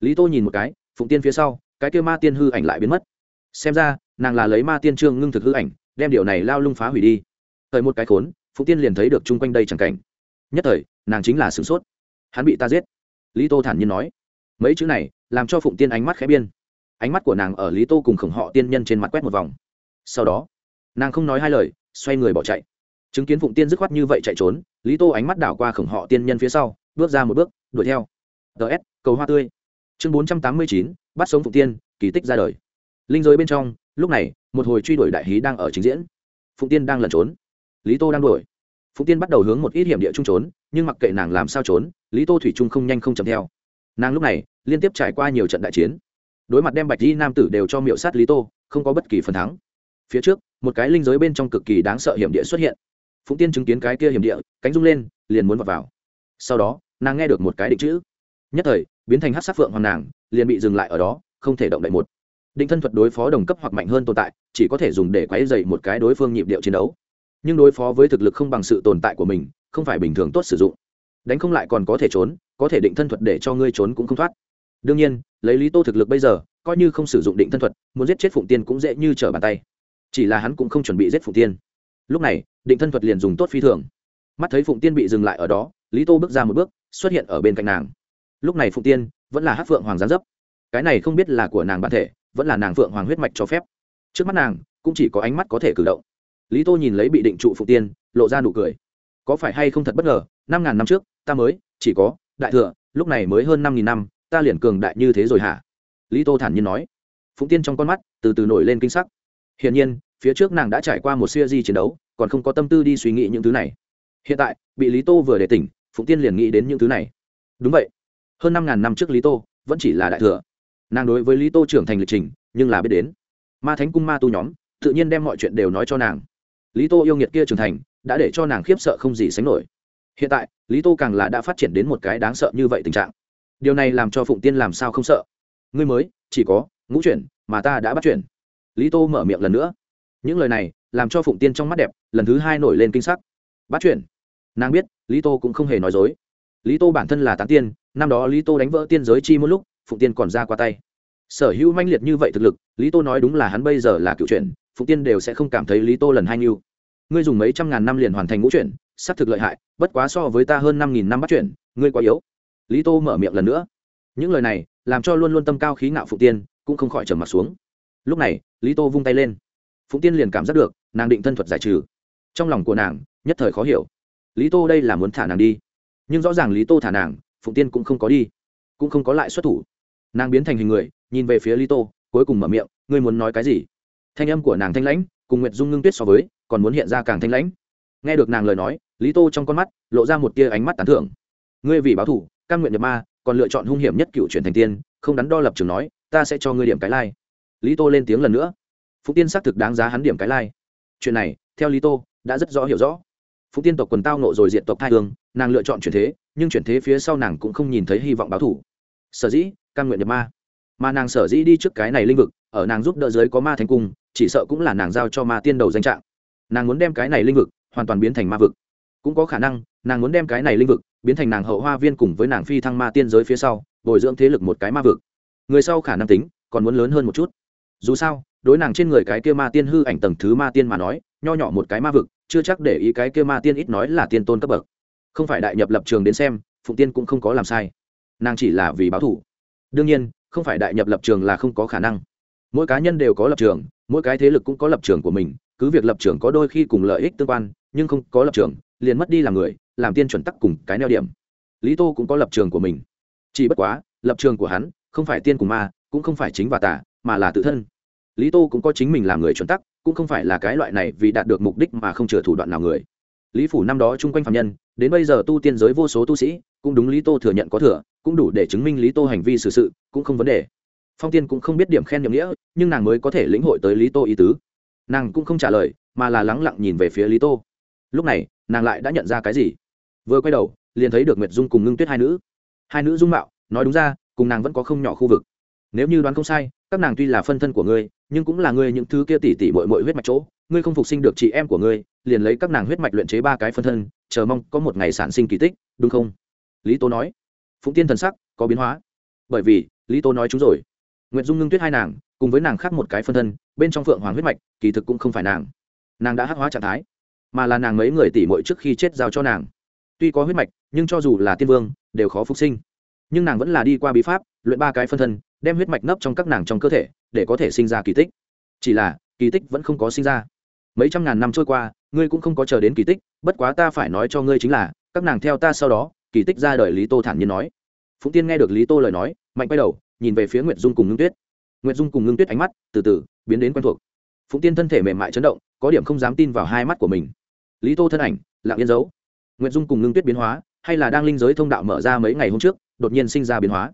Lý tô nhìn một cái, phụng tiên phía sau, cái kêu ma tiên hư ảnh lại biến mất. Xem ra, nàng là lấy ma tiên trương ngưng thực hư ảnh, đem điều này lao lung phá hủy đi. Thời một cái khốn, phụng tiên liền thấy được chung quanh đây chẳng cảnh. Nhất thời, nàng chính là sửng sốt. Hắn bị ta giết. Lý tô thản nhiên nói. Mấy chữ này làm cho phụng tiên ánh mắt khẽ biên ánh mắt của nàng ở lý tô cùng khổng họ tiên nhân trên mặt quét một vòng sau đó nàng không nói hai lời xoay người bỏ chạy chứng kiến phụng tiên dứt khoát như vậy chạy trốn lý tô ánh mắt đảo qua khổng họ tiên nhân phía sau bước ra một bước đuổi theo ts cầu hoa tươi. chương bốn trăm tám mươi chín, bắt sống phụng tiên, kỳ tích ra đời. Linh giới bên trong, lúc này, một hồi truy đuổi đại hí đang ở trình diễn. Phụng tiên đang lẩn trốn. Lý tô đang đuổi. Phụng tiên bắt đầu hướng một ít hiểm địa trung trốn, nhưng mặc kệ nàng làm sao trốn, lý tô thủy trung không nhanh không chậm theo nàng lúc này liên tiếp trải qua nhiều trận đại chiến đối mặt đem bạch di nam tử đều cho miệu sát lý tô không có bất kỳ phần thắng phía trước một cái linh giới bên trong cực kỳ đáng sợ hiểm địa xuất hiện phụng tiên chứng kiến cái kia hiểm địa cánh rung lên liền muốn vào, vào. sau đó nàng nghe được một cái định chữ nhất thời biến thành hát sát phượng hoàng nàng liền bị dừng lại ở đó không thể động đậy một định thân thuật đối phó đồng cấp hoặc mạnh hơn tồn tại chỉ có thể dùng để quấy dày một cái đối phương nhịp điệu chiến đấu nhưng đối phó với thực lực không bằng sự tồn tại của mình không phải bình thường tốt sử dụng đánh không lại còn có thể trốn có thể định thân thuật để cho ngươi trốn cũng không thoát. Đương nhiên, lấy lý tô thực lực bây giờ, coi như không sử dụng định thân thuật, muốn giết chết phụng tiên cũng dễ như trở bàn tay. Chỉ là hắn cũng không chuẩn bị giết phụng tiên. Lúc này, định thân thuật liền dùng tốt phi thường. Mắt thấy phụng tiên bị dừng lại ở đó, lý tô bước ra một bước, xuất hiện ở bên cạnh nàng. Lúc này phụng tiên vẫn là hát phượng hoàng gián dấp. Cái này không biết là của nàng bản thể, vẫn là nàng phượng hoàng huyết mạch cho phép. Trước mắt nàng, cũng chỉ có ánh mắt có thể cử động. Lý tô nhìn lấy bị định trụ phụng tiên, lộ ra nụ cười. Có phải hay không thật bất ngờ, năm ngàn năm trước, ta mới, chỉ có đại thừa, lúc này mới hơn năm nghìn năm, ta liền cường đại như thế rồi hả? Lý tô thản nhiên nói. Phụng tiên trong con mắt từ từ nổi lên kinh sắc. Hiển nhiên, phía trước nàng đã trải qua một siêu di chiến đấu, còn không có tâm tư đi suy nghĩ những thứ này. Hiện tại, bị lý tô vừa để tỉnh, phụng tiên liền nghĩ đến những thứ này. Đúng vậy. Hơn năm ngàn năm trước lý tô, vẫn chỉ là đại thừa. Nàng đối với lý tô trưởng thành lịch trình, nhưng là biết đến. Ma thánh cung ma tu nhóm, tự nhiên đem mọi chuyện đều nói cho nàng. Lý tô yêu nghiệt kia trưởng thành, đã để cho nàng khiếp sợ không gì sánh nổi. Hiện tại lý tô càng là đã phát triển đến một cái đáng sợ như vậy tình trạng. Điều này làm cho phụng tiên làm sao không sợ? Ngươi mới, chỉ có, ngũ chuyển, mà ta đã bắt chuyển. Lý tô mở miệng lần nữa. Những lời này, làm cho phụng tiên trong mắt đẹp, lần thứ hai nổi lên kinh sắc. Bắt chuyển. Nàng biết, lý tô cũng không hề nói dối. Lý tô bản thân là tán tiên, năm đó lý tô đánh vỡ tiên giới chi một lúc, phụng tiên còn ra qua tay. Sở hữu manh liệt như vậy thực lực, lý tô nói đúng là hắn bây giờ là cựu chuyển, phụng tiên đều sẽ không cảm thấy lý tô lần hai nhiêu ngươi dùng mấy trăm ngàn năm liền hoàn thành ngũ chuyển xác thực lợi hại, bất quá so với ta hơn năm nghìn năm bắt chuyển ngươi quá yếu. Lý tô mở miệng lần nữa. Những lời này làm cho luôn luôn tâm cao khí ngạo Phụ tiên cũng không khỏi trầm m ặ t xuống. Lúc này, lý tô vung tay lên. Phụng tiên liền cảm giác được, nàng định thân thuật giải trừ. Trong lòng của nàng, nhất thời khó hiểu. Lý tô đây là muốn thả nàng đi. Nhưng rõ ràng lý tô thả nàng, phụng tiên cũng không có đi. Cũng không có lại xuất thủ. Nàng biến thành hình người, nhìn về phía lý tô, cuối cùng mở miệng, ngươi muốn nói cái gì? Thanh âm của nàng thanh lãnh, cùng nguyệt dung ngưng tuyết so với, còn muốn hiện ra càng thanh lãnh. Nghe được nàng lời nói lý tô trong con mắt lộ ra một tia ánh mắt tán thưởng. Ngươi vì báo thủ căn nguyện nhập ma, còn lựa chọn hung hiểm nhất cựu truyền thành tiên, không đắn đo lập trường nói, ta sẽ cho ngươi điểm cái lai、like. lý tô lên tiếng lần nữa. Phúc tiên xác thực đáng giá hắn điểm cái lai、like. chuyện này, theo lý tô, đã rất rõ hiểu rõ. Phúc tiên tộc quần tao nộ rồi diện tộc thai hương, nàng lựa chọn chuyển thế, nhưng chuyển thế phía sau nàng cũng không nhìn thấy hy vọng báo thủ sở dĩ căn nguyện nhập ma. Mà nàng sở dĩ đi trước cái này linh vực, ở nàng giúp đỡ giới có ma thành cung, chỉ sợ cũng là nàng giao cho ma tiên đầu danh trạng. Nàng muốn đem cái này linh vực hoàn toàn biến thành ma vực cũng có khả năng, nàng muốn đem cái này linh vực biến thành nàng hậu hoa viên cùng với nàng phi thăng ma tiên giới phía sau, bồi dưỡng thế lực một cái ma vực. Người sau khả năng tính còn muốn lớn hơn một chút. Dù sao, đối nàng trên người cái kia ma tiên hư ảnh tầng thứ ma tiên mà nói, nho nhỏ một cái ma vực, chưa chắc để ý cái kia ma tiên ít nói là tiên tôn cấp bậc. Không phải đại nhập lập trường đến xem, phụng tiên cũng không có làm sai. Nàng chỉ là vì báo thủ đương nhiên, không phải đại nhập lập trường là không có khả năng. Mỗi cá nhân đều có lập trường, mỗi cái thế lực cũng có lập trường của mình, cứ việc lập trường có đôi khi cùng lợi ích tương quan, nhưng không có lập trường liền mất đi làm người làm tiên chuẩn tắc cùng cái neo điểm. Lý tô cũng có lập trường của mình. Chỉ bất quá lập trường của hắn không phải tiên cùng ma cũng không phải chính và tả mà là tự thân. Lý tô cũng có chính mình làm người chuẩn tắc cũng không phải là cái loại này vì đạt được mục đích mà không chừa thủ đoạn nào người. Lý phủ năm đó chung quanh phạm nhân đến bây giờ tu tiên giới vô số tu sĩ cũng đúng lý tô thừa nhận có thừa cũng đủ để chứng minh lý tô hành vi xử sự, sự cũng không vấn đề. Phong tiên cũng không biết điểm khen nhậm nghĩa nhưng nàng mới có thể lĩnh hội tới lý tô ý tứ. Nàng cũng không trả lời mà là lắng lặng nhìn về phía lý tô. Lúc này nàng lại đã nhận ra cái gì? Vừa quay đầu, liền thấy được nguyệt dung cùng ngưng tuyết hai nữ. Hai nữ dung mạo, nói đúng ra, cùng nàng vẫn có không nhỏ khu vực. Nếu như đoán không sai, các nàng tuy là phân thân của ngươi, nhưng cũng là ngươi những thứ kia tỉ tỉ mội mội huyết mạch chỗ. Ngươi không phục sinh được chị em của ngươi, liền lấy các nàng huyết mạch luyện chế ba cái phân thân, chờ mong có một ngày sản sinh kỳ tích, đúng không? Lý tố nói. Phụng tiên thần sắc có biến hóa. Bởi vì, lý tố nói chúng rồi. Nguyệt dung ngưng tuyết hai nàng, cùng với nàng khác một cái phân thân, bên trong phượng hoàng huyết mạch, kỳ thực cũng không phải nàng. Nàng đã hắc hóa trạng thái mà là nàng mấy người tỷ muội trước khi chết giao cho nàng. Tuy có huyết mạch, nhưng cho dù là tiên vương, đều khó phục sinh. Nhưng nàng vẫn là đi qua bí pháp, luyện ba cái phân thân, đem huyết mạch nấp trong các nàng trong cơ thể, để có thể sinh ra kỳ tích. Chỉ là, kỳ tích vẫn không có sinh ra. Mấy trăm ngàn năm trôi qua, ngươi cũng không có chờ đến kỳ tích, bất quá ta phải nói cho ngươi chính là, các nàng theo ta sau đó, kỳ tích ra đời lý tô thản nhiên nói. Phụng tiên nghe được lý tô lời nói, mạnh quay đầu, nhìn về phía nguyệt dung cùng ngưng tuyết. Nguyệt dung cùng ngưng tuyết ánh mắt từ từ biến đến quen thuộc. Phụng tiên thân thể mềm mại chấn động, có điểm không dám tin vào hai mắt của mình lý tô thân ảnh, lặng yên giấu. Nguyệt dung cùng ngưng tuyết biến hóa, hay là đang linh giới thông đạo mở ra mấy ngày hôm trước, đột nhiên sinh ra biến hóa.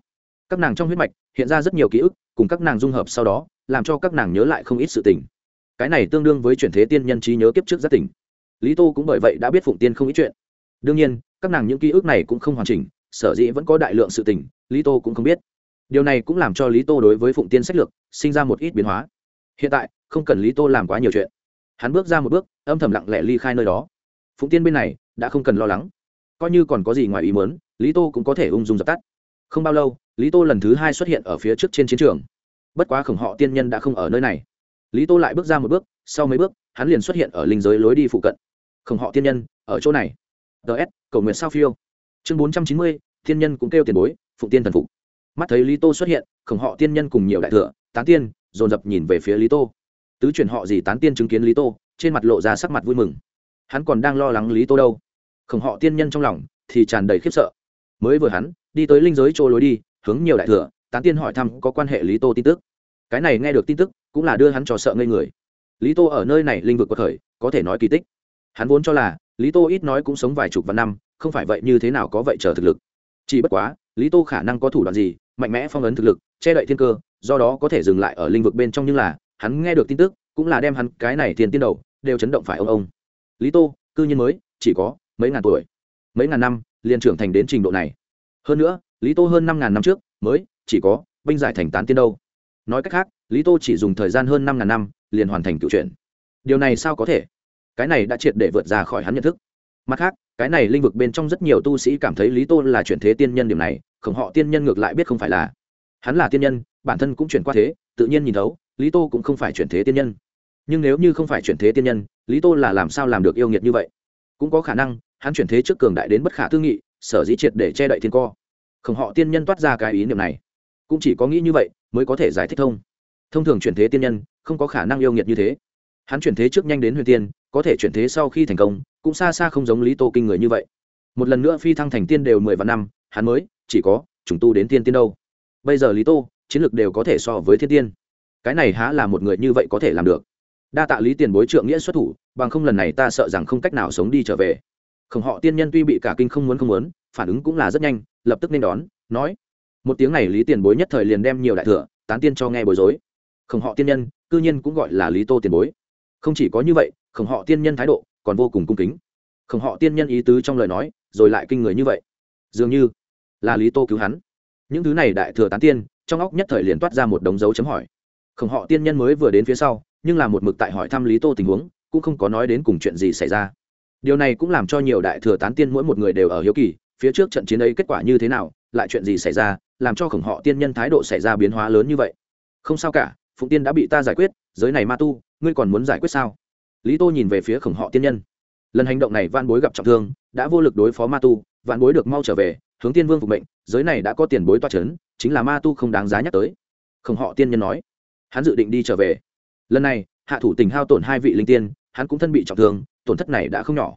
Các nàng trong huyết mạch hiện ra rất nhiều ký ức, cùng các nàng dung hợp sau đó, làm cho các nàng nhớ lại không ít sự tình. Cái này tương đương với chuyển thế tiên nhân trí nhớ kiếp trước rất tỉnh. Lý tô cũng bởi vậy đã biết phụng tiên không ít chuyện. Đương nhiên, các nàng những ký ức này cũng không hoàn chỉnh, sở dĩ vẫn có đại lượng sự tình, lý tô cũng không biết. Điều này cũng làm cho lý tô đối với phụng tiên sách lược, sinh ra một ít biến hóa. Hiện tại, không cần lý tô làm quá nhiều chuyện hắn bước ra một bước, âm thầm lặng lẽ ly khai nơi đó. Phụng tiên bên này, đã không cần lo lắng. Coi như còn có gì ngoài ý mớn lý tô cũng có thể ung dung dập tắt. Không bao lâu, lý tô lần thứ hai xuất hiện ở phía trước trên chiến trường. Bất quá khổng họ tiên nhân đã không ở nơi này. Lý tô lại bước ra một bước, sau mấy bước, hắn liền xuất hiện ở linh giới lối đi phụ cận. Khổng họ tiên nhân, ở chỗ này. Ts cầu nguyện sao phiêu. Chương bốn trăm chín mươi, tiên nhân cũng kêu tiền bối, phụng tiên thần phục. Mắt thấy lý tô xuất hiện, khổng họ tiên nhân cùng nhiều đại thừa, tán tiên, dồn dập nhìn về phía lý tô tứ chuyển họ gì tán tiên chứng kiến lý tô, trên mặt lộ ra sắc mặt vui mừng. Hắn còn đang lo lắng lý tô đâu? Khổng họ tiên nhân trong lòng thì tràn đầy khiếp sợ. Mới vừa hắn, đi tới linh giới chỗ lối đi, hướng nhiều đại thừa, tán tiên hỏi thăm có quan hệ lý tô tin tức. Cái này nghe được tin tức, cũng là đưa hắn cho sợ ngây người. Lý tô ở nơi này linh vực quật khởi, có thể nói kỳ tích. Hắn vốn cho là, lý tô ít nói cũng sống vài chục vạn năm, không phải vậy như thế nào có vậy chờ thực lực. Chỉ bất quá, lý tô khả năng có thủ đoạn gì, mạnh mẽ phong ấn thực lực, che đậy thiên cơ, do đó có thể dừng lại ở linh vực bên trong nhưng là hắn nghe được tin tức, cũng là đem hắn cái này tiền tiên đầu đều chấn động phải ông ông. Lý tô, cư nhiên mới, chỉ có mấy ngàn tuổi, mấy ngàn năm, liền trưởng thành đến trình độ này. Hơn nữa, lý tô hơn năm ngàn năm trước, mới, chỉ có binh giải thành tán tiên đâu. Nói cách khác, lý tô chỉ dùng thời gian hơn năm ngàn năm, liền hoàn thành cựu chuyện. Điều này sao có thể? Cái này đã triệt để vượt ra khỏi hắn nhận thức. Mặt khác, cái này linh vực bên trong rất nhiều tu sĩ cảm thấy lý tô là chuyển thế tiên nhân điểm này khổng họ tiên nhân ngược lại biết không phải là hắn là tiên nhân, bản thân cũng chuyển qua thế, tự nhiên nhìn thấu, lý tô cũng không phải chuyển thế tiên nhân. Nhưng nếu như không phải chuyển thế tiên nhân, lý tô là làm sao làm được yêu nghiệt như vậy? Cũng có khả năng, hắn chuyển thế trước cường đại đến bất khả tư nghị, sở dĩ triệt để che đậy thiên co. Khổng họ tiên nhân toát ra cái ý niệm này. Cũng chỉ có nghĩ như vậy, mới có thể giải thích thông. Thông thường chuyển thế tiên nhân, không có khả năng yêu nghiệt như thế. Hắn chuyển thế trước nhanh đến huyền tiên, có thể chuyển thế sau khi thành công, cũng xa xa không giống lý tô kinh người như vậy. Một lần nữa phi thăng thành tiên đều mười vạn năm, hắn mới, chỉ có, trùng tu đến tiên tiên đâu bây giờ lý tô, chiến lược đều có thể so với thiên tiên. Cái này há là một người như vậy có thể làm được. Đa tạ lý tiền bối trượng nghĩa xuất thủ, bằng không lần này ta sợ rằng không cách nào sống đi trở về. Khổng họ tiên nhân tuy bị cả kinh không muốn không muốn, phản ứng cũng là rất nhanh, lập tức nên đón, nói. Một tiếng này lý tiền bối nhất thời liền đem nhiều đại thừa, tán tiên cho nghe bối rối. Khổng họ tiên nhân, cư nhiên cũng gọi là lý tô tiền bối. Không chỉ có như vậy, khổng họ tiên nhân thái độ còn vô cùng cung kính. Khổng họ tiên nhân ý tứ trong lời nói, rồi lại kinh người như vậy. Dường như là lý tô cứu hắn những thứ này đại thừa tán tiên, trong óc nhất thời liền toát ra một đống dấu chấm hỏi. Khổng họ tiên nhân mới vừa đến phía sau, nhưng là một mực tại hỏi thăm lý tô tình huống, cũng không có nói đến cùng chuyện gì xảy ra. Điều này cũng làm cho nhiều đại thừa tán tiên mỗi một người đều ở hiếu kỳ, phía trước trận chiến ấy kết quả như thế nào, lại chuyện gì xảy ra, làm cho khổng họ tiên nhân thái độ xảy ra biến hóa lớn như vậy. Không sao cả, phụng tiên đã bị ta giải quyết, giới này ma tu, ngươi còn muốn giải quyết sao? Lý tô nhìn về phía khổng họ tiên nhân. Lần hành động này van bối gặp trọng thương, đã vô lực đối phó ma tu vạn bối được mau trở về, hướng tiên vương phục mệnh, giới này đã có tiền bối toa c h ấ n chính là ma tu không đáng giá nhắc tới. Không họ tiên nhân nói. Hắn dự định đi trở về. Lần này, hạ thủ tình hao tổn hai vị linh tiên, hắn cũng thân bị trọng thương, tổn thất này đã không nhỏ.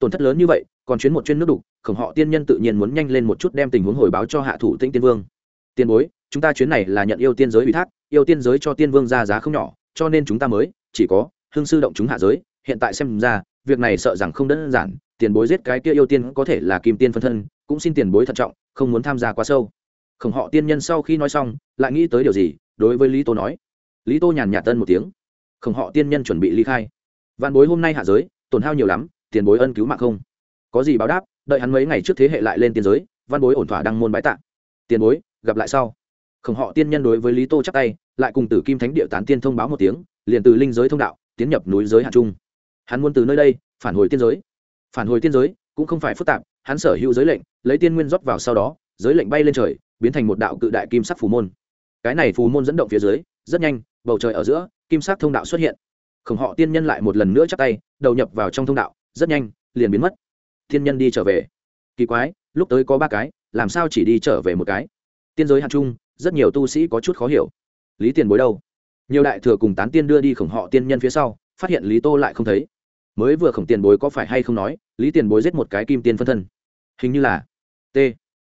Tổn thất lớn như vậy, còn chuyến một chuyến nước đục, khổng họ tiên nhân tự nhiên muốn nhanh lên một chút đem tình huống hồi báo cho hạ thủ tĩnh tiên vương. Tiên bối, chúng ta chuyến này là nhận yêu tiên giới ủy thác, yêu tiên giới cho tiên vương ra giá không nhỏ, cho nên chúng ta mới, chỉ có, hương sư động chúng hạ giới, hiện tại xem ra, việc này sợ rằng không đơn giản tiền bối giết cái kia yêu tiên có thể là kim tiên phân thân, cũng xin tiền bối thận trọng, không muốn tham gia quá sâu. Khổng họ tiên nhân sau khi nói xong, lại nghĩ tới điều gì, đối với lý tô nói. Lý tô nhàn nhạt tân một tiếng. Khổng họ tiên nhân chuẩn bị ly khai. Vạn bối hôm nay hạ giới, tổn hao nhiều lắm, tiền bối ân cứu mạng không? Có gì báo đáp, đợi hắn mấy ngày trước thế hệ lại lên tiên giới văn bối ổn thỏa đăng môn bái tạ. Tiền bối, gặp lại sau. Khổng họ tiên nhân đối với lý tô chắc tay, lại cùng tử kim thánh địa tán tiên thông báo một tiếng, liền từ linh giới thông đạo, tiến nhập núi giới hạ trung. Hắn muốn từ nơi đây, phản hồi tiên giới phản hồi tiên giới cũng không phải phức tạp, hắn sở hữu giới lệnh, lấy tiên nguyên rót vào sau đó, giới lệnh bay lên trời, biến thành một đạo cự đại kim sắc phù môn. Cái này phù môn dẫn động phía dưới, rất nhanh, bầu trời ở giữa, kim sắc thông đạo xuất hiện. Khổng họ tiên nhân lại một lần nữa chắc tay, đầu nhập vào trong thông đạo, rất nhanh, liền biến mất. Tiên nhân đi trở về. Kỳ quái, lúc tới có ba cái, làm sao chỉ đi trở về một cái? Tiên giới hạt trung, rất nhiều tu sĩ có chút khó hiểu. Lý tiền bối đâu? Nhiều đại thừa cùng tán tiên đưa đi khổng họ tiên nhân phía sau, phát hiện lý tô lại không thấy mới vừa khổng tiền bối có phải hay không nói, lý tiền bối giết một cái kim tiên phân thân. Hình như là t.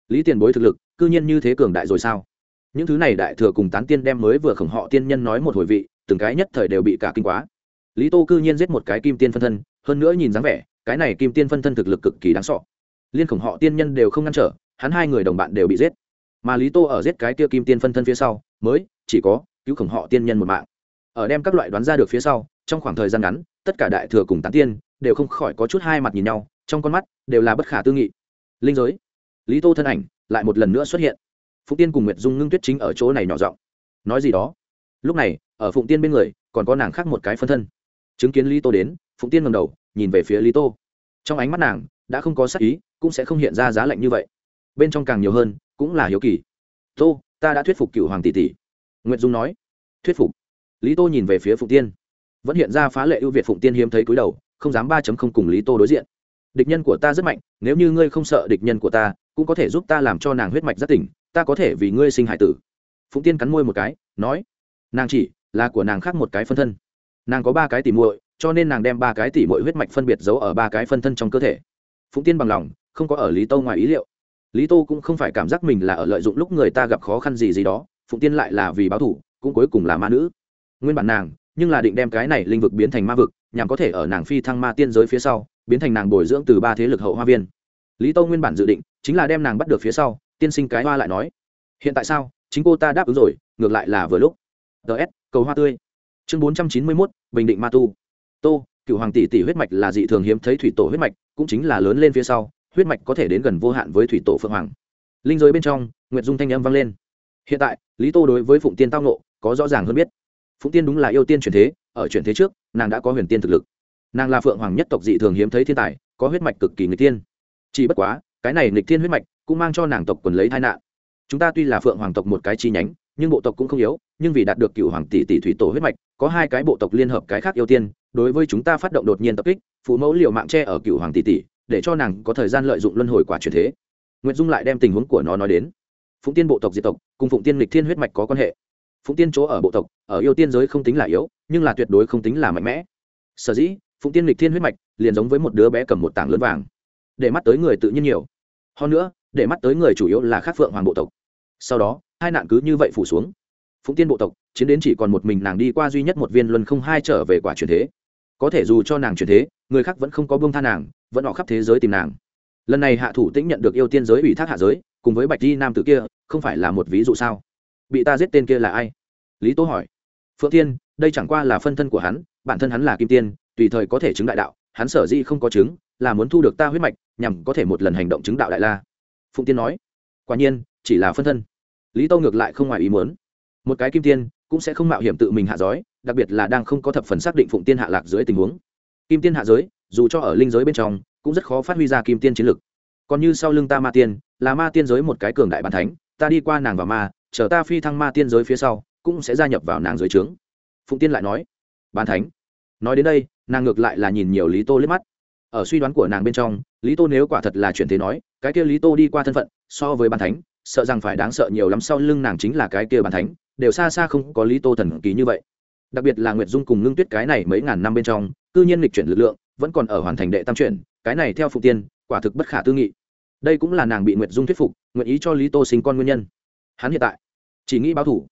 Lý tiền bối thực lực, cư nhiên như thế cường đại rồi sao? Những thứ này đại thừa cùng tán tiên đem mới vừa khổng họ tiên nhân nói một hồi vị, từng cái nhất thời đều bị cả kinh quá. Lý tô cư nhiên giết một cái kim tiên phân thân, hơn nữa nhìn dáng vẻ, cái này kim tiên phân thân thực lực cực kỳ đáng sọ liên khổng họ tiên nhân đều không ngăn trở, hắn hai người đồng bạn đều bị giết. Mà lý tô ở giết cái kia kim tiên phân thân phía sau, mới chỉ có cứu khổng họ tiên nhân một mạng. Ở đem các loại đoán ra được phía sau trong khoảng thời gian ngắn, tất cả đại thừa cùng tán tiên đều không khỏi có chút hai mặt nhìn nhau, trong con mắt đều là bất khả tư nghị. Linh giới, lý tô thân ảnh lại một lần nữa xuất hiện. Phụng tiên cùng nguyệt dung ngưng tuyết chính ở chỗ này nhỏ giọng. Nói gì đó? Lúc này, ở phụng tiên bên người, còn có nàng khác một cái phân thân. Chứng kiến lý tô đến, phụng tiên ngầm đầu, nhìn về phía lý tô. Trong ánh mắt nàng, đã không có sắc ý, cũng sẽ không hiện ra giá lạnh như vậy. Bên trong càng nhiều hơn, cũng là hiếu kỳ. Tô, ta đã thuyết phục cựu hoàng tỷ tỷ. Nguyệt dung nói. Thuyết phục? Lý tô nhìn về phía phụng tiên vẫn hiện ra phá lệ ưu việt phụng tiên hiếm thấy cúi đầu, không dám ba chấm không cùng lý tô đối diện. Địch nhân của ta rất mạnh, nếu như ngươi không sợ địch nhân của ta, cũng có thể giúp ta làm cho nàng huyết mạch rất tỉnh, ta có thể vì ngươi sinh hải tử. Phụng tiên cắn môi một cái, nói, nàng chỉ là của nàng khác một cái phân thân. Nàng có ba cái tỉ muội, cho nên nàng đem ba cái tỉ muội huyết mạch phân biệt giấu ở ba cái phân thân trong cơ thể. Phụng tiên bằng lòng, không có ở lý tô ngoài ý liệu. Lý tô cũng không phải cảm giác mình là ở lợi dụng lúc người ta gặp khó khăn gì gì đó, phụng tiên lại là vì báo thủ cũng cuối cùng là ma nữ. Nguyên bản nàng nhưng là định đem cái này linh vực biến thành ma vực, nhằm có thể ở nàng phi thăng ma tiên giới phía sau, biến thành nàng bồi dưỡng từ ba thế lực hậu hoa viên. Lý tô nguyên bản dự định, chính là đem nàng bắt được phía sau, tiên sinh cái hoa lại nói, hiện tại sao? Chính cô ta đáp ứng rồi, ngược lại là vừa lúc. Ts cầu hoa tươi. Chương bốn trăm chín mươi mốt, bình định ma tu. Tô, cựu hoàng tỷ tỷ huyết mạch là dị thường hiếm thấy thủy tổ huyết mạch, cũng chính là lớn lên phía sau, huyết mạch có thể đến gần vô hạn với thủy tổ phượng hoàng. Linh giới bên trong, nguyệt dung thanh âm vang lên. Hiện tại, lý tô đối với phụng tiên tao nộ có rõ ràng hơn biết phụng tiên đúng là yêu tiên chuyển thế, ở chuyển thế trước, nàng đã có huyền tiên thực lực. Nàng là phượng hoàng nhất tộc dị thường hiếm thấy thiên tài, có huyết mạch cực kỳ người tiên chỉ bất quá, cái này nghịch thiên huyết mạch cũng mang cho nàng tộc quần lấy tai nạn. Chúng ta tuy là phượng hoàng tộc một cái chi nhánh, nhưng bộ tộc cũng không yếu, nhưng vì đạt được cựu hoàng tỷ tỷ thủy tổ huyết mạch, có hai cái bộ tộc liên hợp cái khác ưu tiên, đối với chúng ta phát động đột nhiên tập kích, phụ mẫu liệu mạng tre ở cựu hoàng tỷ tỷ, để cho nàng có thời gian lợi dụng luân hồi quả truyền thế. Nguyễn dung lại đem tình huống của nó nói đến. Phụng tiên bộ tộc diệt tộc, cùng phụng tiên lịch thiên huyết mạch có quan hệ phụng tiên chỗ ở bộ tộc, ở yêu tiên giới không tính là yếu, nhưng là tuyệt đối không tính là mạnh mẽ. Sở dĩ, phụng tiên lịch thiên huyết mạch, liền giống với một đứa bé cầm một tảng lớn vàng. Để mắt tới người tự nhiên nhiều. Hơn nữa, để mắt tới người chủ yếu là khác phượng hoàng bộ tộc. Sau đó, hai nạn cứ như vậy phủ xuống. Phụng tiên bộ tộc, chiến đến chỉ còn một mình nàng đi qua duy nhất một viên luân không hai trở về quả truyền thế. Có thể dù cho nàng truyền thế, người khác vẫn không có bông tha nàng, vẫn họ khắp thế giới tìm nàng. Lần này hạ thủ tĩnh nhận được yêu tiên giới ủy thác hạ giới, cùng với bạch di nam tử kia, không phải là một ví dụ sao? Bị ta giết tên kia là ai? Lý tố hỏi. Phượng Thiên, đây chẳng qua là phân thân của hắn bản thân hắn là kim tiên tùy thời có thể chứng đại đạo hắn sở di không có chứng là muốn thu được ta huyết mạch nhằm có thể một lần hành động chứng đạo đại la. Phụng tiên nói. Quả nhiên chỉ là phân thân. Lý tâu ngược lại không ngoài ý muốn. Một cái kim tiên cũng sẽ không mạo hiểm tự mình hạ giới đặc biệt là đang không có thập phần xác định phụng tiên hạ lạc dưới tình huống. Kim tiên hạ giới dù cho ở linh giới bên trong cũng rất khó phát huy ra kim tiên chiến lực. Còn như sau lưng ta ma tiên là ma tiên giới một cái cường đại bàn thánh ta đi qua nàng và ma chờ ta phi thăng ma tiên giới phía sau, cũng sẽ gia nhập vào nàng giới trướng. Phụng tiên lại nói. Bàn thánh. Nói đến đây, nàng ngược lại là nhìn nhiều lý tô liếc mắt. Ở suy đoán của nàng bên trong, lý tô nếu quả thật là chuyện thế nói, cái kia lý tô đi qua thân phận, so với bàn thánh, sợ rằng phải đáng sợ nhiều lắm sau lưng nàng chính là cái kia bàn thánh, đều xa xa không có lý tô thần kỳ như vậy. Đặc biệt là nguyệt dung cùng ngưng tuyết cái này mấy ngàn năm bên trong, cư nhiên lịch chuyển lực lượng, vẫn còn ở hoàn thành đệ tam chuyển, cái này theo phụ tiên, quả thực bất khả tư nghị. Đây cũng là nàng bị nguyệt dung thuyết phục, nguyện ý cho lý tô sinh con nguyên nhân. Hắn hiện tại chỉ nghĩ báo thủ.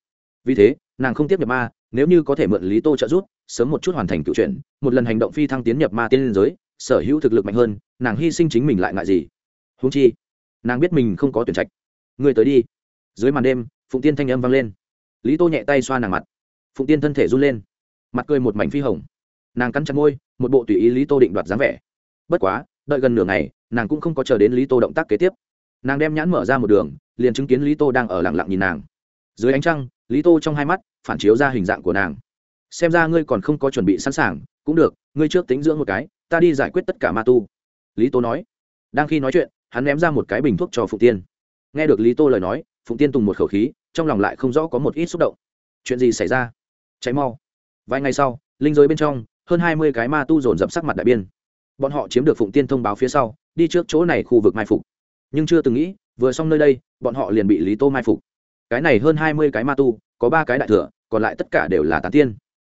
Vì thế, nàng không tiếp nhập ma, nếu như có thể mượn lý tô trợ giúp, sớm một chút hoàn thành cựu chuyện, một lần hành động phi thăng tiến nhập ma tiên liên giới, sở hữu thực lực mạnh hơn, nàng hy sinh chính mình lại ngại gì? Húng chi, nàng biết mình không có tuyển trạch. Người tới đi. Dưới màn đêm, phụng tiên thanh âm vang lên. Lý tô nhẹ tay xoa nàng mặt. Phụng tiên thân thể run lên. Mặt cười một mảnh phi hồng. Nàng cắn chặt môi, một bộ tùy ý lý tô định đoạt dáng vẻ. Bất quá, đợi gần nửa ngày, nàng cũng không có chờ đến lý tô động tác kế tiếp. Nàng đem nhãn mở ra một đường, liền chứng kiến lý tô đang ở lặng lặng nhìn nàng dưới ánh trăng, lý tô trong hai mắt phản chiếu ra hình dạng của nàng. Xem ra ngươi còn không có chuẩn bị sẵn sàng, cũng được, ngươi trước tính dưỡng một cái, ta đi giải quyết tất cả ma tu. Lý tô nói. Đang khi nói chuyện, hắn ném ra một cái bình thuốc cho phụng tiên. Nghe được lý tô lời nói, phụng tiên tùng một khẩu khí, trong lòng lại không rõ có một ít xúc động. Chuyện gì xảy ra? Cháy mau. Vài ngày sau, linh giới bên trong, hơn hai mươi cái ma tu dồn dập sắc mặt đại biên. Bọn họ chiếm được phụng tiên thông báo phía sau, đi trước chỗ này khu vực mai phục. Nhưng chưa từng nghĩ, vừa xong nơi đây, bọn họ liền bị lý tô mai phục cái này hơn hai mươi cái ma tu, có ba cái đại thừa, còn lại tất cả đều là tán tiên.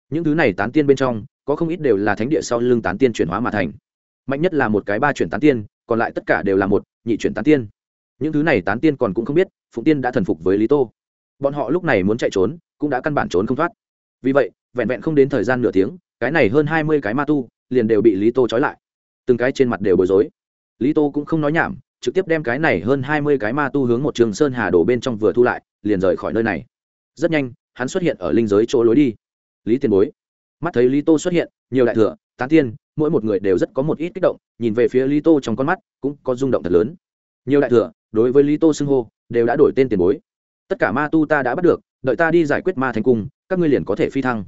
Những thứ này tán tiên bên trong, có không ít đều là thánh địa sau lưng tán tiên chuyển hóa mà thành. Mạnh nhất là một cái ba chuyển tán tiên, còn lại tất cả đều là một, nhị chuyển tán tiên. Những thứ này tán tiên còn cũng không biết, phụng tiên đã thần phục với lý tô. Bọn họ lúc này muốn chạy trốn, cũng đã căn bản trốn không thoát. Vì vậy, vẹn vẹn không đến thời gian nửa tiếng, cái này hơn hai mươi cái ma tu liền đều bị lý tô trói lại. Từng cái trên mặt đều bối rối. Lý tô cũng không nói nhảm, trực tiếp đem cái này hơn hai mươi cái ma tu hướng một trường sơn hà đổ bên trong vừa thu lại liền rời khỏi nơi này. Rất nhanh, hắn xuất hiện ở linh giới chỗ lối đi. Lý tiền bối. Mắt thấy lý tô xuất hiện, nhiều đại thừa, tán tiên, mỗi một người đều rất có một ít kích động, nhìn về phía lý tô trong con mắt cũng có rung động thật lớn. Nhiều đại thừa, đối với lý tô xưng hô, đều đã đổi tên tiền bối. Tất cả ma tu ta đã bắt được, đợi ta đi giải quyết ma thành cung, các ngươi liền có thể phi thăng.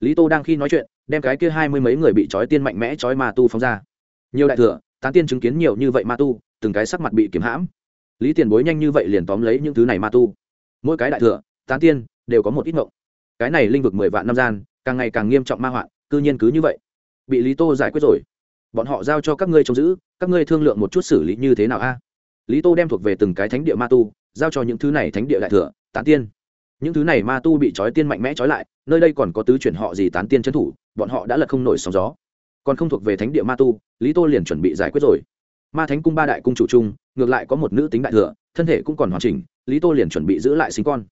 Lý tô đang khi nói chuyện, đem cái kia hai mươi mấy người bị trói tiên mạnh mẽ trói ma tu phóng ra. Nhiều đại thừa, tán tiên chứng kiến nhiều như vậy ma tu, từng cái sắc mặt bị kiếm hãm. Lý tiền bối nhanh như vậy liền tóm lấy những thứ này ma tu mỗi cái đại thừa, tán tiên, đều có một ít ngộng. Cái này linh vực mười vạn năm gian, càng ngày càng nghiêm trọng ma hoạn, cư nhiên cứ như vậy. Bị lý tô giải quyết rồi. Bọn họ giao cho các ngươi trông giữ, các ngươi thương lượng một chút xử lý như thế nào a? Lý tô đem thuộc về từng cái thánh địa ma tu, giao cho những thứ này thánh địa đại thừa, tán tiên. Những thứ này ma tu bị trói tiên mạnh mẽ trói lại, nơi đây còn có tứ chuyển họ gì tán tiên trấn thủ, bọn họ đã lật không nổi sóng gió. Còn không thuộc về thánh địa ma tu, lý tô liền chuẩn bị giải quyết rồi. Ma thánh cung ba đại cung chủ chung, ngược lại có một nữ tính đại thừa, thân thể cũng còn hoàn chỉnh lý tô liền chuẩn bị giữ lại sinh con.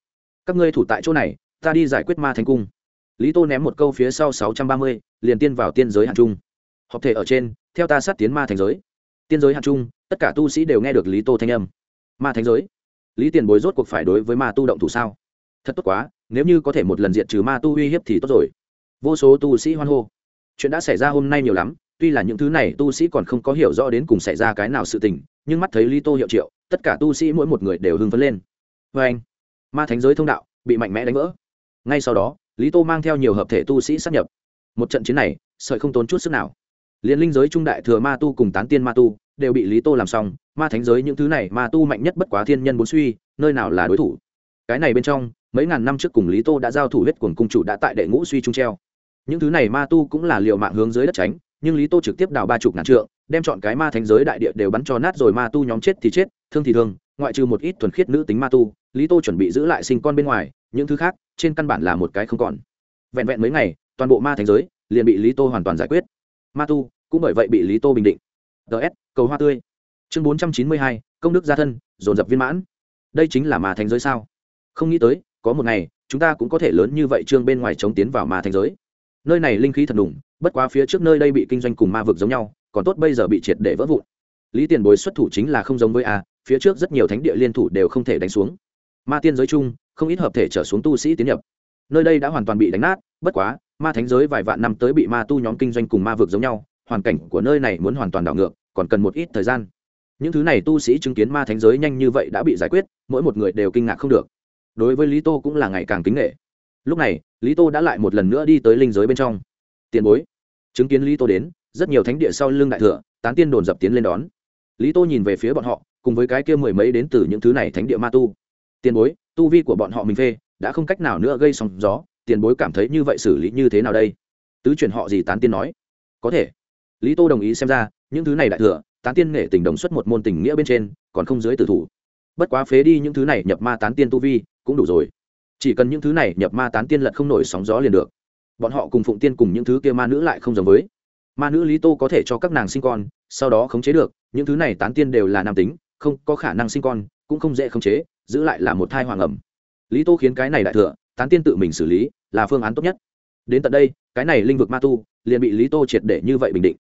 Các ngươi thủ tại chỗ này, ta đi giải quyết ma thành cung. Lý tô ném một câu phía sau sáu trăm ba mươi, liền tiên vào tiên giới hạng trung. Hợp thể ở trên, theo ta sát tiến ma thành giới. Tiên giới hạng trung, tất cả tu sĩ đều nghe được lý tô thanh âm. Ma thánh giới? Lý tiền bối rốt cuộc phải đối với ma tu động thủ sao? Thật tốt quá, nếu như có thể một lần diện trừ ma tu uy hiếp thì tốt rồi. Vô số tu sĩ hoan hô. Chuyện đã xảy ra hôm nay nhiều lắm, tuy là những thứ này tu sĩ còn không có hiểu rõ đến cùng xảy ra cái nào sự tình nhưng mắt thấy lý tô hiệu triệu, tất cả tu sĩ mỗi một người đều hưng phấn lên. Vê anh, ma thánh giới thông đạo, bị mạnh mẽ đánh vỡ. Ngay sau đó, lý tô mang theo nhiều hợp thể tu sĩ sát nhập. Một trận chiến này, sợi không tốn chút sức nào. Liên linh giới trung đại thừa ma tu cùng tán tiên ma tu, đều bị lý tô làm xong, ma thánh giới những thứ này ma tu mạnh nhất bất quá thiên nhân bốn suy, nơi nào là đối thủ? Cái này bên trong, mấy ngàn năm trước cùng lý tô đã giao thủ huyết cuồng cung chủ đã tại đệ ngũ suy trung treo. Những thứ này ma tu cũng là liều mạng hướng dưới đất tránh nhưng lý tô trực tiếp đào ba chục ngàn trượng, đem chọn cái ma thánh giới đại địa đều bắn cho nát rồi ma tu nhóm chết thì chết, thương thì thương, ngoại trừ một ít thuần khiết nữ tính ma tu, lý tô chuẩn bị giữ lại sinh con bên ngoài, những thứ khác, trên căn bản là một cái không còn. Vẹn vẹn mấy ngày, toàn bộ ma thánh giới liền bị lý tô hoàn toàn giải quyết. Ma tu cũng bởi vậy bị lý tô bình định. Ts cầu hoa tươi. Chương bốn trăm chín mươi hai, công đức gia thân, dồn dập viên mãn. Đây chính là ma thánh giới sao? Không nghĩ tới, có một ngày, chúng ta cũng có thể lớn như vậy trương bên ngoài chống tiến vào ma thánh giới. Nơi này linh khí thật đủng bất quá phía trước nơi đây bị kinh doanh cùng ma vực giống nhau, còn tốt bây giờ bị triệt để vỡ vụn. Lý tiền bối xuất thủ chính là không giống với a, phía trước rất nhiều thánh địa liên thủ đều không thể đánh xuống. Ma tiên giới chung, không ít hợp thể trở xuống tu sĩ tiến nhập. Nơi đây đã hoàn toàn bị đánh nát, bất quá, ma thánh giới vài vạn năm tới bị ma tu nhóm kinh doanh cùng ma vực giống nhau, hoàn cảnh của nơi này muốn hoàn toàn đảo ngược, còn cần một ít thời gian. Những thứ này tu sĩ chứng kiến ma thánh giới nhanh như vậy đã bị giải quyết, mỗi một người đều kinh ngạc không được. Đối với lý tô cũng là ngày càng kính nghệ. Lúc này, lý tô đã lại một lần nữa đi tới linh giới bên trong tiền bối. Chứng kiến lý tô đến, rất nhiều thánh địa sau lưng đại thừa, tán tiên đồn dập tiến lên đón. Lý tô nhìn về phía bọn họ, cùng với cái kia mười mấy đến từ những thứ này thánh địa ma tu. Tiền bối, tu vi của bọn họ mình phê, đã không cách nào nữa gây sóng gió, tiền bối cảm thấy như vậy xử lý như thế nào đây? Tứ chuyển họ gì tán tiên nói? Có thể. Lý tô đồng ý xem ra, những thứ này đại thừa, tán tiên nghệ tình đồng xuất một môn tình nghĩa bên trên, còn không dưới tử thủ. Bất quá phế đi những thứ này nhập ma tán tiên tu vi, cũng đủ rồi. Chỉ cần những thứ này nhập ma tán tiên lật không nổi sóng gió liền được bọn họ cùng phụng tiên cùng những thứ kia ma nữ lại không giống với. Ma nữ lý tô có thể cho các nàng sinh con, sau đó khống chế được, những thứ này tán tiên đều là nam tính, không có khả năng sinh con, cũng không dễ khống chế, giữ lại là một thai hoàng ẩm. Lý tô khiến cái này đại thừa, tán tiên tự mình xử lý, là phương án tốt nhất. Đến tận đây, cái này linh vực ma tu, liền bị lý tô triệt để như vậy bình định.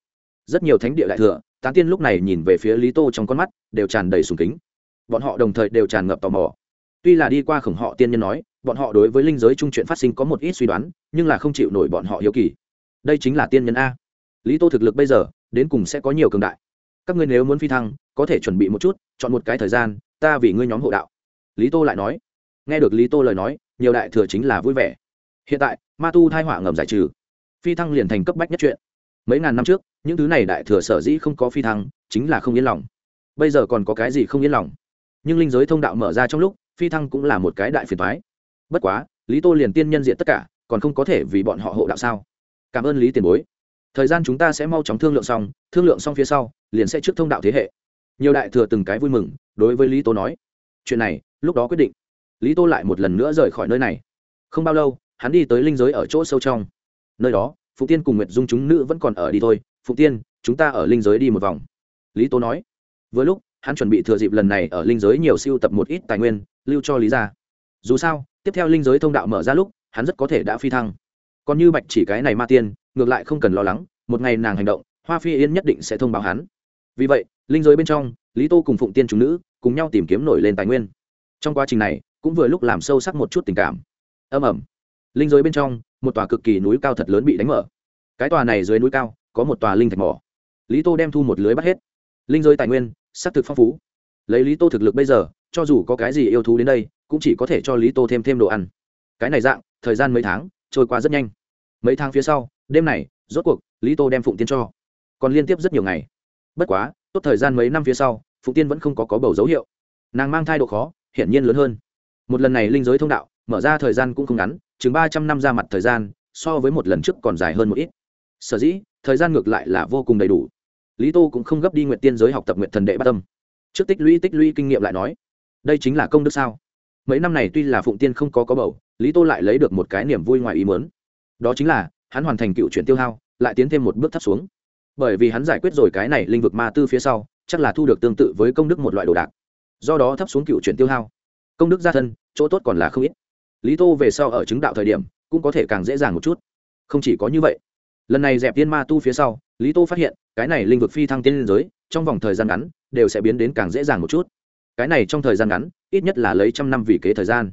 Rất nhiều thánh địa đại thừa, tán tiên lúc này nhìn về phía lý tô trong con mắt, đều tràn đầy sùng kính. Bọn họ đồng thời đều tràn ngập tò mò. Tuy là đi qua khổng họ tiên nhân nói, bọn họ đối với linh giới trung chuyện phát sinh có một ít suy đoán nhưng là không chịu nổi bọn họ hiếu kỳ. Đây chính là tiên nhân a. Lý tô thực lực bây giờ, đến cùng sẽ có nhiều cường đại. Các ngươi nếu muốn phi thăng, có thể chuẩn bị một chút, chọn một cái thời gian, ta vì ngươi nhóm hộ đạo. Lý tô lại nói. Nghe được lý tô lời nói, nhiều đại thừa chính là vui vẻ. Hiện tại, ma tu thai họa ngầm giải trừ. Phi thăng liền thành cấp bách nhất chuyện. Mấy ngàn năm trước, những thứ này đại thừa sở dĩ không có phi thăng, chính là không yên lòng. Bây giờ còn có cái gì không yên lòng? Nhưng linh giới thông đạo mở ra trong lúc, phi thăng cũng là một cái đại phiền thoái bất quá, lý tô liền tiên nhân diện tất cả còn không có thể vì bọn họ hộ đạo sao? Cảm ơn lý tiền bối. Thời gian chúng ta sẽ mau chóng thương lượng xong, thương lượng xong phía sau, liền sẽ trước thông đạo thế hệ. Nhiều đại thừa từng cái vui mừng, đối với lý tô nói. Chuyện này, lúc đó quyết định. Lý tô lại một lần nữa rời khỏi nơi này. Không bao lâu, hắn đi tới linh giới ở chỗ sâu trong. Nơi đó phụ tiên cùng nguyệt dung chúng nữ vẫn còn ở đi thôi. Phụ tiên, chúng ta ở linh giới đi một vòng. Lý tô nói. Với lúc, hắn chuẩn bị thừa dịp lần này ở linh giới nhiều siêu tập một ít tài nguyên, lưu cho lý ra dù sao, tiếp theo linh giới thông đạo mở ra lúc hắn rất có thể đã phi thăng. Còn như bạch chỉ cái này ma tiên, ngược lại không cần lo lắng, một ngày nàng hành động, hoa phi yên nhất định sẽ thông báo hắn. Vì vậy, linh giới bên trong, lý tô cùng phụng tiên chúng nữ cùng nhau tìm kiếm nổi lên tài nguyên. Trong quá trình này, cũng vừa lúc làm sâu sắc một chút tình cảm. Âm ẩm linh giới bên trong, một tòa cực kỳ núi cao thật lớn bị đánh mở. Cái tòa này dưới núi cao, có một tòa linh thạch mỏ. Lý tô đem thu một lưới bắt hết. Linh giới tài nguyên s ắ c thực phong phú. Lấy lý tô thực lực bây giờ, cho dù có cái gì yêu thú đến đây, cũng chỉ có thể cho lý tô thêm thêm đồ ăn. Cái này dạng thời gian mấy tháng, trôi qua rất nhanh. Mấy tháng phía sau, đêm này, rốt cuộc, lý tô đem phụng tiên cho. Còn liên tiếp rất nhiều ngày. Bất quá, tốt thời gian mấy năm phía sau, phụng tiên vẫn không có có bầu dấu hiệu. Nàng mang thai độ khó, hiển nhiên lớn hơn. Một lần này linh giới thông đạo, mở ra thời gian cũng không ngắn, chừng ba trăm năm ra mặt thời gian, so với một lần trước còn dài hơn một ít. Sở dĩ, thời gian ngược lại là vô cùng đầy đủ. Lý tô cũng không gấp đi nguyện tiên giới học tập nguyện thần đệ bát tâm. Trước tích lũy tích lũy kinh nghiệm lại nói, đây chính là công đức sao? Mấy năm này tuy là phụng tiên không có có bầu lý tô lại lấy được một cái niềm vui ngoài ý mớn đó chính là, hắn hoàn thành cựu chuyển tiêu hao, lại tiến thêm một bước thấp xuống. Bởi vì hắn giải quyết rồi cái này linh vực ma tư phía sau, chắc là thu được tương tự với công đức một loại đồ đạc. Do đó thấp xuống cựu chuyển tiêu hao. Công đức gia thân, chỗ tốt còn là không ít. Lý tô về sau ở chứng đạo thời điểm, cũng có thể càng dễ dàng một chút. Không chỉ có như vậy, lần này dẹp tiên ma tu phía sau, lý tô phát hiện, cái này linh vực phi thăng tiên liên giới, trong vòng thời gian ngắn, đều sẽ biến đến càng dễ dàng một chút. Cái này trong thời gian ngắn, ít nhất là lấy trăm năm vì kế thời gian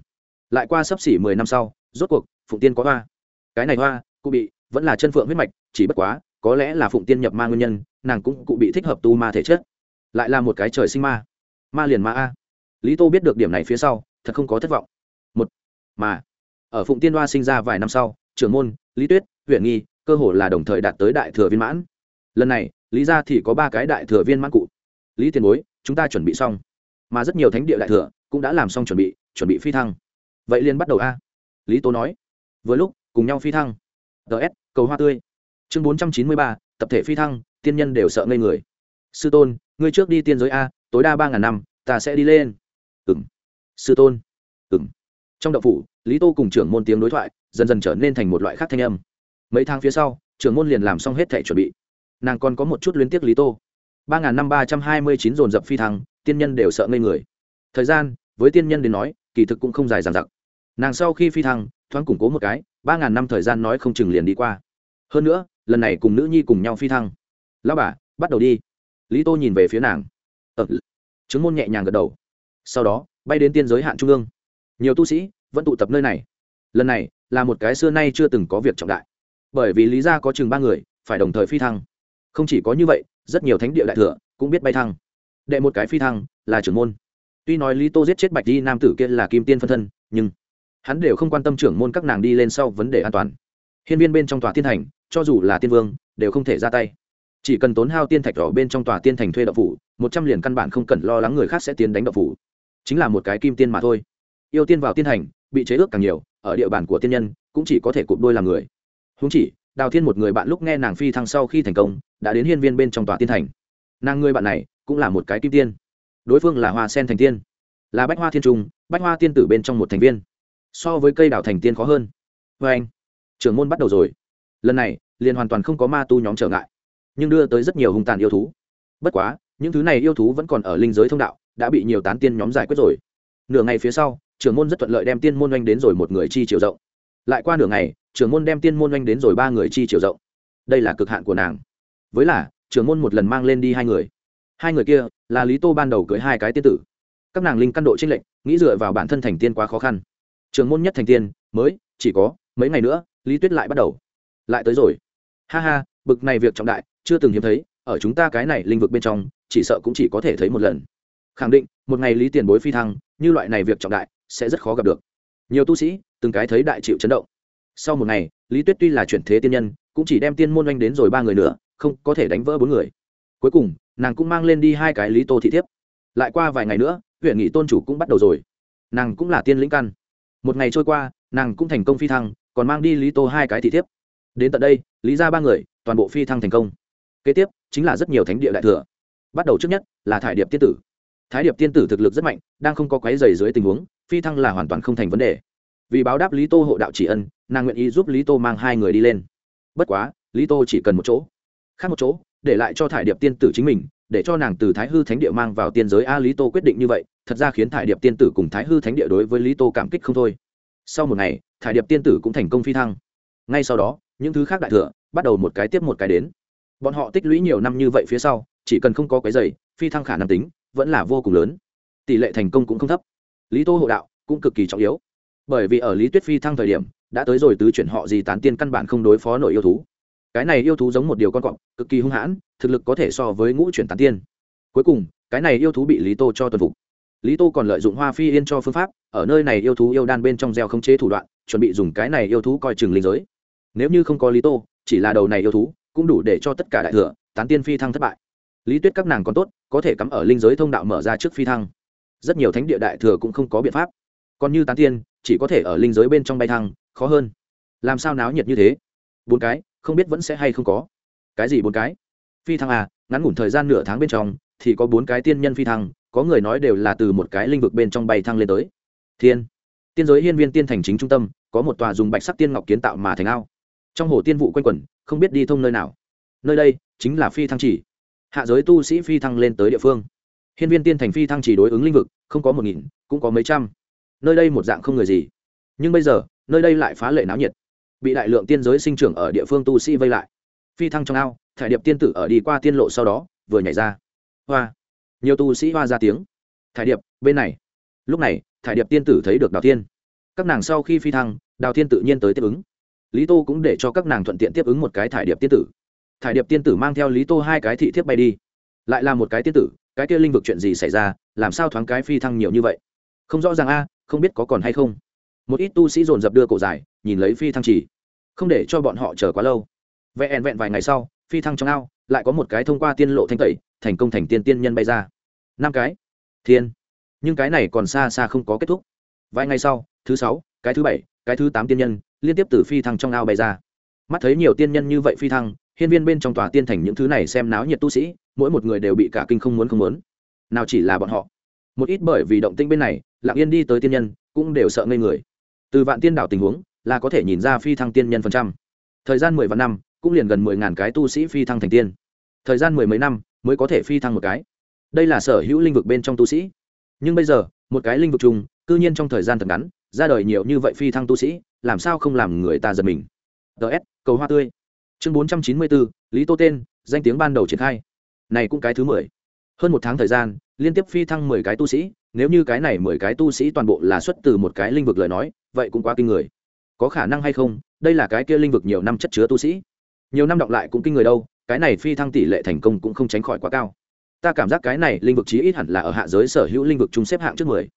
lại qua sấp xỉ mười năm sau, rốt cuộc, phụng tiên có hoa. Cái này hoa, cụ bị, vẫn là chân phượng huyết mạch, chỉ bất quá, có lẽ là phụng tiên nhập ma nguyên nhân, nàng cũng cụ bị thích hợp tu ma thể chất. Lại là một cái trời sinh ma. Ma liền ma a. Lý tô biết được điểm này phía sau, thật không có thất vọng. Một mà ở phụng tiên hoa sinh ra vài năm sau, trưởng môn, lý tuyết, huyện nghi, cơ hồ là đồng thời đạt tới đại thừa viên mãn. Lần này, lý ra thì có ba cái đại thừa viên mãn cụ. Lý tiền bối, chúng ta chuẩn bị xong. Mà rất nhiều thánh địa đại thừa cũng đã làm xong chuẩn bị chuẩn bị phi thăng vậy liền bắt đầu a. Lý tố nói. Vừa lúc, cùng nhau phi thăng. Ts cầu hoa tươi. Chương bốn trăm chín mươi ba, tập thể phi thăng, tiên nhân đều sợ ngây người. Sư tôn, ngươi trước đi tiên giới a, tối đa ba ngàn năm, ta sẽ đi lên. Ừng sư tôn. Ừng trong đậu phủ, lý tô cùng trưởng môn tiếng đối thoại dần dần trở nên thành một loại khác thanh âm. Mấy tháng phía sau, trưởng môn liền làm xong hết thể chuẩn bị. Nàng còn có một chút luyến tiếc lý tô ba ngàn năm ba trăm hai mươi chín dồn dập phi thăng, tiên nhân đều sợ ngây người. Thời gian, với tiên nhân đến nói, kỳ thực cũng không dài dằng dặc nàng sau khi phi thăng, thoáng củng cố một cái, ba ngàn năm thời gian nói không chừng liền đi qua. Hơn nữa, lần này cùng nữ nhi cùng nhau phi thăng. Lao bà, bắt đầu đi. Lý tô nhìn về phía nàng. Ờ chứng môn nhẹ nhàng gật đầu. Sau đó, bay đến tiên giới hạn trung ương. Nhiều tu sĩ vẫn tụ tập nơi này. Lần này là một cái xưa nay chưa từng có việc trọng đại. Bởi vì lý gia có chừng ba người, phải đồng thời phi thăng. Không chỉ có như vậy, rất nhiều thánh địa đại thừa cũng biết bay thăng. Đệ một cái phi thăng là trưởng môn. Tuy nói lý tô giết chết bạch đi nam tử kia là kim tiên phân thân, nhưng hắn đều không quan tâm trưởng môn các nàng đi lên sau vấn đề an toàn. Hiên viên bên trong tòa tiên thành, cho dù là tiên vương, đều không thể ra tay. Chỉ cần tốn hao tiên thạch đỏ bên trong tòa tiên thành thuê đậu phủ, một trăm liền căn bản không cần lo lắng người khác sẽ tiến đánh đậu phủ. Chính là một cái kim tiên mà thôi. Yêu tiên vào tiên thành, bị chế ước càng nhiều, ở địa bàn của tiên nhân, cũng chỉ có thể cụp đôi làm người. Húng chỉ, đào thiên một người bạn lúc nghe nàng phi thăng sau khi thành công, đã đến hiên viên bên trong tòa tiên thành. Nàng người bạn này, cũng là một cái kim tiên. Đối phương là hoa sen thành tiên. Là bách hoa thiên trung, bách hoa tiên tử bên trong một thành viên so với cây đào thành tiên khó hơn. Vê anh, trưởng môn bắt đầu rồi. Lần này, liền hoàn toàn không có ma tu nhóm trở ngại, nhưng đưa tới rất nhiều hung tàn yêu thú. Bất quá, những thứ này yêu thú vẫn còn ở linh giới thông đạo, đã bị nhiều tán tiên nhóm giải quyết rồi. Nửa ngày phía sau, trưởng môn rất thuận lợi đem tiên môn oanh đến rồi một người chi chiều rộng. Lại qua nửa ngày, trưởng môn đem tiên môn oanh đến rồi ba người chi chiều rộng. Đây là cực hạn của nàng. Với là, trưởng môn một lần mang lên đi hai người. Hai người kia, là lý tô ban đầu cưới hai cái tiên tử. Các nàng linh căn độ tranh lệch, nghĩ dựa vào bản thân thành tiên quá khó khăn trường môn nhất thành tiên, mới, chỉ có mấy ngày nữa, lý tuyết lại bắt đầu. Lại tới rồi. Ha ha, bực này việc trọng đại, chưa từng hiếm thấy, ở chúng ta cái này linh vực bên trong, chỉ sợ cũng chỉ có thể thấy một lần. Khẳng định, một ngày lý tiền bối phi thăng, như loại này việc trọng đại, sẽ rất khó gặp được. Nhiều tu sĩ, từng cái thấy đại chịu chấn động. Sau một ngày, lý tuyết tuy là chuyển thế tiên nhân, cũng chỉ đem tiên môn oanh đến rồi ba người nữa, không có thể đánh vỡ bốn người. Cuối cùng, nàng cũng mang lên đi hai cái lý tô thị thiếp. Lại qua vài ngày nữa, huyện nghị tôn chủ cũng bắt đầu rồi. Nàng cũng là tiên lĩnh căn một ngày trôi qua, nàng cũng thành công phi thăng, còn mang đi lý tô hai cái thị thiếp. Đến tận đây, lý ra ba người, toàn bộ phi thăng thành công. Kế tiếp, chính là rất nhiều thánh địa đại thừa. Bắt đầu trước nhất là thải điệp tiên tử. Thái điệp tiên tử thực lực rất mạnh, đang không có quái dày dưới tình huống, phi thăng là hoàn toàn không thành vấn đề. Vì báo đáp lý tô hộ đạo chỉ ân, nàng nguyện ý giúp lý tô mang hai người đi lên. Bất quá, lý tô chỉ cần một chỗ, khác một chỗ, để lại cho thải điệp tiên tử chính mình, để cho nàng từ thái hư thánh địa mang vào tiên giới a lý tô quyết định như vậy thật ra khiến thải điệp tiên tử cùng thái hư thánh địa đối với lý tô cảm kích không thôi. Sau một ngày, thải điệp tiên tử cũng thành công phi thăng. Ngay sau đó, những thứ khác đại thừa bắt đầu một cái tiếp một cái đến. Bọn họ tích lũy nhiều năm như vậy phía sau, chỉ cần không có cái giày phi thăng khả năng tính vẫn là vô cùng lớn. Tỷ lệ thành công cũng không thấp. Lý tô hộ đạo cũng cực kỳ trọng yếu. Bởi vì ở lý tuyết phi thăng thời điểm, đã tới rồi tứ chuyển họ gì tán tiên căn bản không đối phó nổi yêu thú. Cái này yêu thú giống một điều con cọp, cực kỳ hung hãn, thực lực có thể so với ngũ chuyển tán tiên. Cuối cùng, cái này yêu thú bị lý tô cho tuần phục lý tô còn lợi dụng hoa phi yên cho phương pháp, ở nơi này yêu thú yêu đan bên trong gieo không chế thủ đoạn, chuẩn bị dùng cái này yêu thú coi chừng linh giới. Nếu như không có lý tô, chỉ là đầu này yêu thú, cũng đủ để cho tất cả đại thừa, tán tiên phi thăng thất bại. Lý tuyết các nàng còn tốt, có thể cắm ở linh giới thông đạo mở ra trước phi thăng. Rất nhiều thánh địa đại thừa cũng không có biện pháp. Còn như tán tiên, chỉ có thể ở linh giới bên trong bay thăng, khó hơn. Làm sao náo nhiệt như thế? Bốn cái, không biết vẫn sẽ hay không có. Cái gì bốn cái? Phi thăng à ngắn ngủn thời gian nửa tháng bên trong, thì có bốn cái tiên nhân phi thăng có người nói đều là từ một cái linh vực bên trong bay thăng lên tới. Thiên. Tiên giới hiên viên tiên thành chính trung tâm, có một tòa dùng bạch sắc tiên ngọc kiến tạo mà thành ao. Trong hồ tiên vụ quanh quẩn, không biết đi thông nơi nào. Nơi đây chính là phi thăng chỉ. Hạ giới tu sĩ phi thăng lên tới địa phương. Hiên viên tiên thành phi thăng chỉ đối ứng linh vực, không có một nghìn, cũng có mấy trăm. Nơi đây một dạng không người gì. Nhưng bây giờ, nơi đây lại phá lệ náo nhiệt. Bị đại lượng tiên giới sinh trưởng ở địa phương tu sĩ vây lại. Phi thăng trong ao, thải điệp tiên tử ở đi qua tiên lộ sau đó, vừa nhảy ra. Hoa nhiều tu sĩ hoa ra tiếng. Thải điệp, bên này. Lúc này, thải điệp tiên tử thấy được đào tiên các nàng sau khi phi thăng, đào tiên tự nhiên tới tiếp ứng. Lý tô cũng để cho các nàng thuận tiện tiếp ứng một cái thải điệp tiên tử. Thải điệp tiên tử mang theo lý tô hai cái thị thiếp bay đi. Lại là một cái tiên tử, cái kia linh vực chuyện gì xảy ra, làm sao thoáng cái phi thăng nhiều như vậy? Không rõ ràng a, không biết có còn hay không. Một ít tu sĩ dồn dập đưa cổ dài, nhìn lấy phi thăng chỉ. Không để cho bọn họ chờ quá lâu. Vẹn vẹn vài ngày sau, phi thăng trong ao, lại có một cái thông qua tiên lộ thanh tẩy, thành công thành tiên tiên nhân bay ra năm cái. Thiên. Nhưng cái này còn xa xa không có kết thúc. Vài ngày sau, thứ sáu, cái thứ bảy, cái thứ tám tiên nhân liên tiếp từ phi thăng trong ao bay ra. Mắt thấy nhiều tiên nhân như vậy phi thăng, hiên viên bên trong tòa tiên thành những thứ này xem náo nhiệt tu sĩ, mỗi một người đều bị cả kinh không muốn không muốn. Nào chỉ là bọn họ. Một ít bởi vì động tinh bên này, lặng yên đi tới tiên nhân, cũng đều sợ ngây người. Từ vạn tiên đảo tình huống, là có thể nhìn ra phi thăng tiên nhân phần trăm. Thời gian mười vạn năm, cũng liền gần mười ngàn cái tu sĩ phi thăng thành tiên. Thời gian mười mấy năm, mới có thể phi thăng một cái đây là sở hữu linh vực bên trong tu sĩ. Nhưng bây giờ, một cái linh vực chung cư nhiên trong thời gian thật ngắn, ra đời nhiều như vậy phi thăng tu sĩ, làm sao không làm người ta giật mình? Ts cầu hoa tươi. Chương bốn trăm chín mươi bốn lý tô tên, danh tiếng ban đầu triển khai. Này cũng cái thứ mười. Hơn một tháng thời gian, liên tiếp phi thăng mười cái tu sĩ, nếu như cái này mười cái tu sĩ toàn bộ là xuất từ một cái linh vực lời nói, vậy cũng quá kinh người. Có khả năng hay không, đây là cái kia linh vực nhiều năm chất chứa tu sĩ. Nhiều năm đọc lại cũng kinh người đâu, cái này phi thăng tỷ lệ thành công cũng không tránh khỏi quá cao ta cảm giác cái này linh vực chí ít hẳn là ở hạ giới sở hữu linh vực chung xếp hạng trước mười.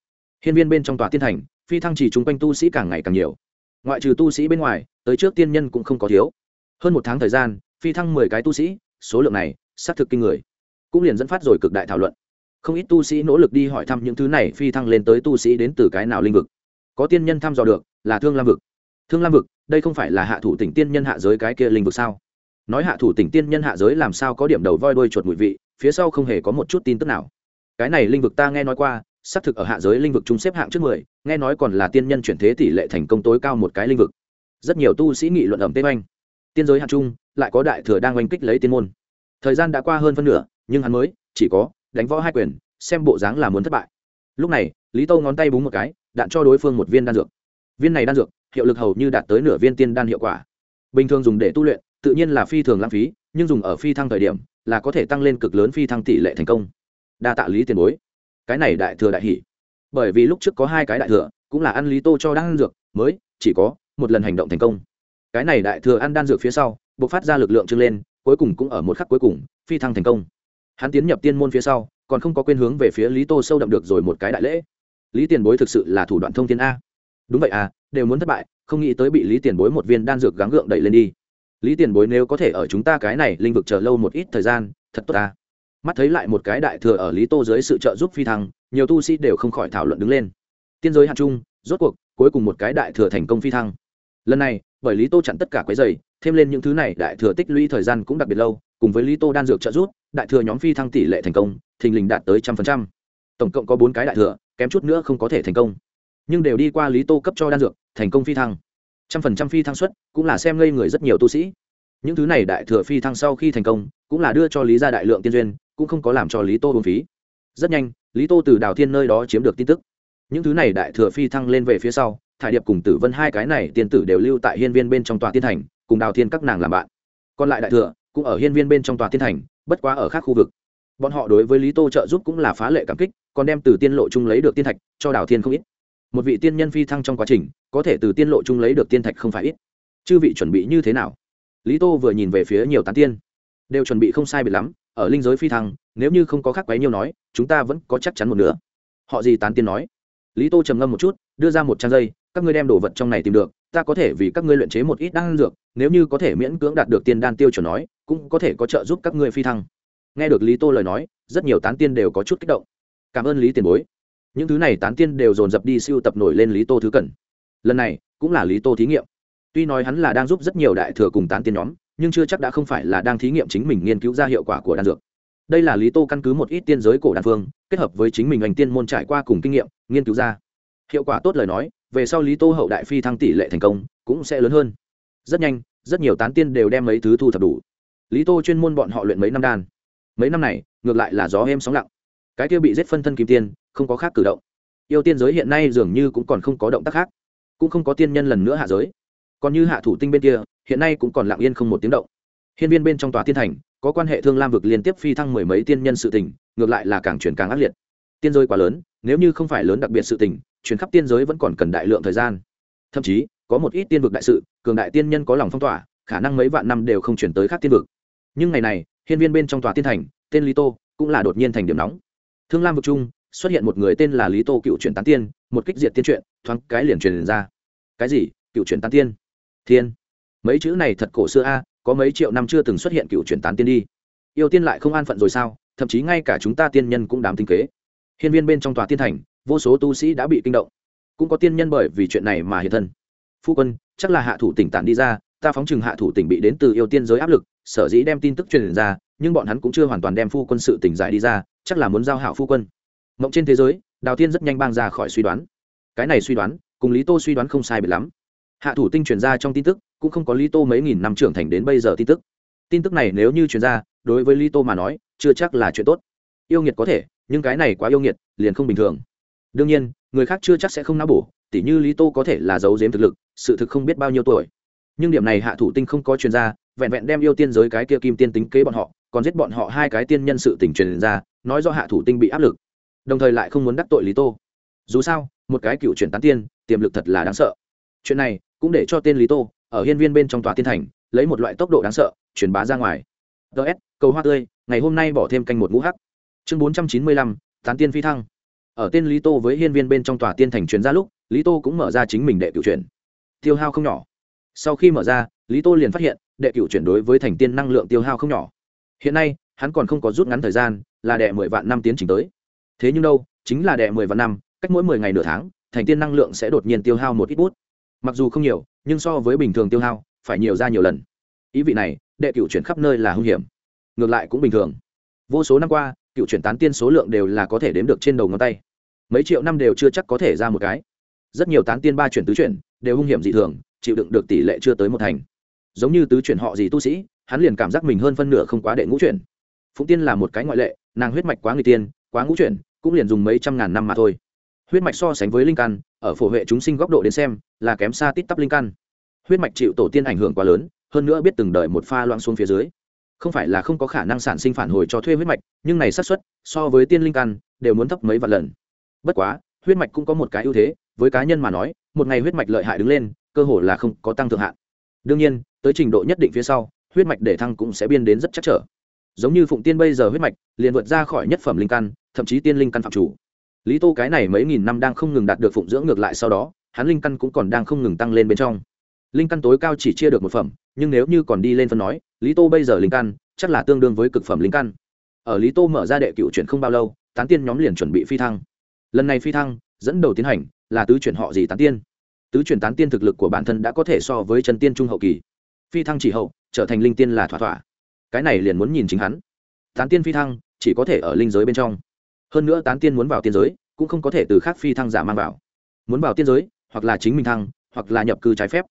Hiên viên bên trong tòa tiên thành, phi thăng chỉ chung quanh tu sĩ càng ngày càng nhiều. Ngoại trừ tu sĩ bên ngoài, tới trước tiên nhân cũng không có thiếu. Hơn một tháng thời gian, phi thăng mười cái tu sĩ, số lượng này, xác thực kinh người. Cũng liền dẫn phát rồi cực đại thảo luận. Không ít tu sĩ nỗ lực đi hỏi thăm những thứ này, phi thăng lên tới tu sĩ đến từ cái nào linh vực. Có tiên nhân thăm dò được, là thương lam vực. Thương lam vực, đây không phải là hạ thủ tỉnh tiên nhân hạ giới cái kia linh vực sao? Nói hạ thủ tỉnh tiên nhân hạ giới làm sao có điểm đầu voi đuôi chuột mùi vị phía sau không hề có một chút tin tức nào. Cái này linh vực ta nghe nói qua, xác thực ở hạ giới linh vực chúng xếp hạng trước mười, nghe nói còn là tiên nhân chuyển thế tỷ lệ thành công tối cao một cái linh vực. Rất nhiều tu sĩ nghị luận ẩm tên oanh. Tiên giới hạng trung, lại có đại thừa đang oanh kích lấy tiên môn. Thời gian đã qua hơn phân nửa, nhưng hắn mới, chỉ có, đánh võ hai quyền, xem bộ dáng là muốn thất bại. Lúc này, lý tâu ngón tay búng một cái, đạn cho đối phương một viên đan dược. Viên này đan dược, hiệu lực hầu như đạt tới nửa viên tiên đan hiệu quả. Bình thường dùng để tu luyện, tự nhiên là phi thường lãng phí, nhưng dùng ở phi thăng thời điểm là có thể tăng lên cực lớn phi thăng tỷ lệ thành công. Đa tạ lý tiền bối. Cái này đại thừa đại hỷ. Bởi vì lúc trước có hai cái đại thừa, cũng là ăn lý tô cho đan dược, mới chỉ có một lần hành động thành công. Cái này đại thừa ăn đan dược phía sau buộc phát ra lực lượng trưng lên, cuối cùng cũng ở một khắc cuối cùng, phi thăng thành công. Hắn tiến nhập tiên môn phía sau, còn không có quên hướng về phía lý tô sâu đậm được rồi một cái đại lễ. Lý tiền bối thực sự là thủ đoạn thông thiên a. Đúng vậy à đều muốn thất bại, không nghĩ tới bị lý tiền bối một viên đan dược gắng gượng đẩy lên đi lý tiền bối nếu có thể ở chúng ta cái này linh vực chờ lâu một ít thời gian thật tốt ta. Mắt thấy lại một cái đại thừa ở lý tô dưới sự trợ giúp phi thăng nhiều tu sĩ đều không khỏi thảo luận đứng lên. Tiên giới hạt chung, rốt cuộc cuối cùng một cái đại thừa thành công phi thăng. Lần này bởi lý tô chặn tất cả quái dày thêm lên những thứ này đại thừa tích lũy thời gian cũng đặc biệt lâu cùng với lý tô đan dược trợ giúp đại thừa nhóm phi thăng tỷ lệ thành công thình lình đạt tới trăm phần trăm. Tổng cộng có bốn cái đại thừa kém chút nữa không có thể thành công. Nhưng đều đi qua lý tô cấp cho đan dược thành công phi thăng trăm phần trăm phi thăng suất, cũng là xem ngây người rất nhiều tu sĩ. Những thứ này đại thừa phi thăng sau khi thành công, cũng là đưa cho lý ra đại lượng tiên duyên, cũng không có làm cho lý tô hồn phí. Rất nhanh, lý tô từ đào thiên nơi đó chiếm được tin tức. Những thứ này đại thừa phi thăng lên về phía sau, thải điệp cùng tử vân hai cái này tiên tử đều lưu tại hiên viên bên trong tòa tiên thành, cùng đào thiên các nàng làm bạn. Còn lại đại thừa, cũng ở hiên viên bên trong tòa tiên thành, bất quá ở khác khu vực. Bọn họ đối với lý tô trợ giúp cũng là phá lệ cảm kích, còn đem từ tiên lộ chung lấy được tiên thạch, cho đào thiên không ít. Một vị tiên nhân phi thăng trong quá trình có thể từ tiên lộ chung lấy được tiên thạch không phải ít. Chư vị chuẩn bị như thế nào? Lý tô vừa nhìn về phía nhiều tán tiên. Đều chuẩn bị không sai biệt lắm, ở linh giới phi thăng, nếu như không có khác quấy nhiều nói, chúng ta vẫn có chắc chắn một nửa. họ gì tán tiên nói? Lý tô trầm ngâm một chút, đưa ra một trang dây, các ngươi đem đồ vật trong này tìm được, ta có thể vì các ngươi luyện chế một ít đan dược, nếu như có thể miễn cưỡng đạt được tiên đan tiêu chuẩn nói, cũng có thể có trợ giúp các ngươi phi thăng. Nghe được lý tô lời nói, rất nhiều tán tiên đều có chút kích động. Cảm ơn lý tiền bối. Những thứ này tán tiên đều dồn dập đi siêu tập nổi lên lý tô thứ cần lần này cũng là lý tô thí nghiệm. Tuy nói hắn là đang giúp rất nhiều đại thừa cùng tán tiên nhóm, nhưng chưa chắc đã không phải là đang thí nghiệm chính mình nghiên cứu ra hiệu quả của đan dược. Đây là lý tô căn cứ một ít tiên giới cổ đan phương, kết hợp với chính mình ngành tiên môn trải qua cùng kinh nghiệm, nghiên cứu ra. Hiệu quả tốt lời nói, về sau lý tô hậu đại phi thăng tỷ lệ thành công cũng sẽ lớn hơn. Rất nhanh, rất nhiều tán tiên đều đem mấy thứ thu thập đủ. Lý tô chuyên môn bọn họ luyện mấy năm đan. Mấy năm này, ngược lại là gió êm sóng lặng. Cái kia bị giết phân thân kim tiên, không có khác cử động. Yêu tiên giới hiện nay dường như cũng còn không có động tác khác cũng không có tiên nhân lần nữa hạ giới. Còn như hạ thủ tinh bên kia, hiện nay cũng còn lặng yên không một tiếng động. Hiên viên bên trong tòa tiên thành, có quan hệ thương lam vực liên tiếp phi thăng mười mấy tiên nhân sự tình, ngược lại là càng chuyển càng ác liệt. Tiên giới quá lớn, nếu như không phải lớn đặc biệt sự tình, chuyển khắp tiên giới vẫn còn cần đại lượng thời gian. Thậm chí, có một ít tiên vực đại sự, cường đại tiên nhân có lòng phong tỏa, khả năng mấy vạn năm đều không chuyển tới khác tiên vực. Nhưng ngày này, hiên viên bên trong tòa tiên thành, tên lý tô cũng là đột nhiên thành điểm nóng. Thương lam vực chung xuất hiện một người tên là lý tô cựu truyền tán tiên, một kích diệt tiên truyện, thoáng cái liền truyền ra. Cái gì? Cựu truyền tán tiên? Thiên. Mấy chữ này thật cổ xưa a, có mấy triệu năm chưa từng xuất hiện cựu truyền tán tiên đi. Yêu tiên lại không an phận rồi sao? Thậm chí ngay cả chúng ta tiên nhân cũng đám tinh kế. Hiên viên bên trong tòa tiên thành, vô số tu sĩ đã bị kinh động. Cũng có tiên nhân bởi vì chuyện này mà hiện thân. Phu quân, chắc là hạ thủ tỉnh tản đi ra, ta phóng chừng hạ thủ tỉnh bị đến từ yêu tiên giới áp lực, sở dĩ đem tin tức truyền ra, nhưng bọn hắn cũng chưa hoàn toàn đem phu quân sự tỉnh giải đi ra, chắc là muốn giao hảo phu quân mộng trên thế giới, đào tiên rất nhanh bang ra khỏi suy đoán. Cái này suy đoán, cùng lý tô suy đoán không sai biệt lắm. Hạ thủ tinh truyền ra trong tin tức, cũng không có lý tô mấy nghìn năm trưởng thành đến bây giờ tin tức. Tin tức này nếu như truyền ra, đối với lý tô mà nói, chưa chắc là chuyện tốt. Yêu nghiệt có thể, nhưng cái này quá yêu nghiệt, liền không bình thường. Đương nhiên, người khác chưa chắc sẽ không não bổ, tỉ như lý tô có thể là giấu giếm thực lực, sự thực không biết bao nhiêu tuổi. Nhưng điểm này hạ thủ tinh không có chuyên gia vẹn vẹn đem yêu tiên giới cái kia kim tiên tính kế bọn họ, còn giết bọn họ hai cái tiên nhân sự tình truyền ra, nói do hạ thủ tinh bị áp lực đồng thời lại không muốn đắc tội lý tô dù sao một cái cựu chuyển tán tiên tiềm lực thật là đáng sợ chuyện này cũng để cho tên lý tô ở hiên viên bên trong tòa tiên thành lấy một loại tốc độ đáng sợ truyền bá ra ngoài ts cầu hoa tươi, ngày hôm nay bỏ thêm canh một ngũ hắc. Chương bốn trăm chín mươi lăm, tán tiên phi thăng. Ở tên lý tô với hiên viên bên trong tòa tiên thành truyền ra lúc, lý tô cũng mở ra chính mình đệ cựu chuyển. tiêu hao không nhỏ. Sau khi mở ra, lý tô liền phát hiện, đệ cựu chuyển đối với thành tiên năng lượng tiêu hao không nhỏ. Hiện nay, hắn còn không có rút ngắn thời gian, là đệ mười vạn năm tiến trình tới thế nhưng đâu, chính là đệ mười vạn năm, cách mỗi mười ngày nửa tháng, thành tiên năng lượng sẽ đột nhiên tiêu hao một ít bút. Mặc dù không nhiều, nhưng so với bình thường tiêu hao, phải nhiều ra nhiều lần. Ý vị này, đệ cựu chuyển khắp nơi là hung hiểm. Ngược lại cũng bình thường. Vô số năm qua cựu chuyển tán tiên số lượng đều là có thể đếm được trên đầu ngón tay. Mấy triệu năm đều chưa chắc có thể ra một cái. Rất nhiều tán tiên ba chuyển tứ chuyển, đều hung hiểm dị thường, chịu đựng được tỷ lệ chưa tới một thành. Giống như tứ chuyển họ gì tu sĩ, hắn liền cảm giác mình hơn phân nửa không quá đệ ngũ chuyển. Phụng tiên là một cái ngoại lệ, nàng huyết mạch quá người tiên, quá ngũ chuyển cũng liền dùng mấy trăm ngàn năm mà thôi. Huyết mạch so sánh với linh căn, ở phổ hệ chúng sinh góc độ đến xem, là kém xa tít tắp linh căn. Huyết mạch chịu tổ tiên ảnh hưởng quá lớn, hơn nữa biết từng đời một pha loãng xuống phía dưới. Không phải là không có khả năng sản sinh phản hồi cho thuê huyết mạch, nhưng này xác suất, so với tiên linh căn, đều muốn thấp mấy vạn lần. Bất quá, huyết mạch cũng có một cái ưu thế, với cá nhân mà nói, một ngày huyết mạch lợi hại đứng lên, cơ hội là không có tăng thượng hạn. Đương nhiên, tới trình độ nhất định phía sau, huyết mạch để thăng cũng sẽ biên đến rất chắc trở giống như phụng tiên bây giờ huyết mạch, liền vượt ra khỏi nhất phẩm linh căn, thậm chí tiên linh căn phạm chủ. Lý tô cái này mấy nghìn năm đang không ngừng đạt được phụng dưỡng ngược lại sau đó, hắn linh căn cũng còn đang không ngừng tăng lên bên trong. Linh căn tối cao chỉ chia được một phẩm, nhưng nếu như còn đi lên phân nói, lý tô bây giờ linh căn chắc là tương đương với cực phẩm linh căn. Ở lý tô mở ra đệ cựu chuyển không bao lâu, tán tiên nhóm liền chuẩn bị phi thăng. Lần này phi thăng, dẫn đầu tiến hành là tứ chuyển họ gì tán tiên. Tứ chuyển tán tiên thực lực của bản thân đã có thể so với chân tiên trung hậu kỳ. Phi thăng chỉ hậu, trở thành linh tiên là thỏa thỏa cái này liền muốn nhìn chính hắn. Tán tiên phi thăng, chỉ có thể ở linh giới bên trong. Hơn nữa tán tiên muốn vào tiên giới, cũng không có thể từ khác phi thăng giả mang vào. Muốn vào tiên giới, hoặc là chính mình thăng, hoặc là nhập cư trái phép.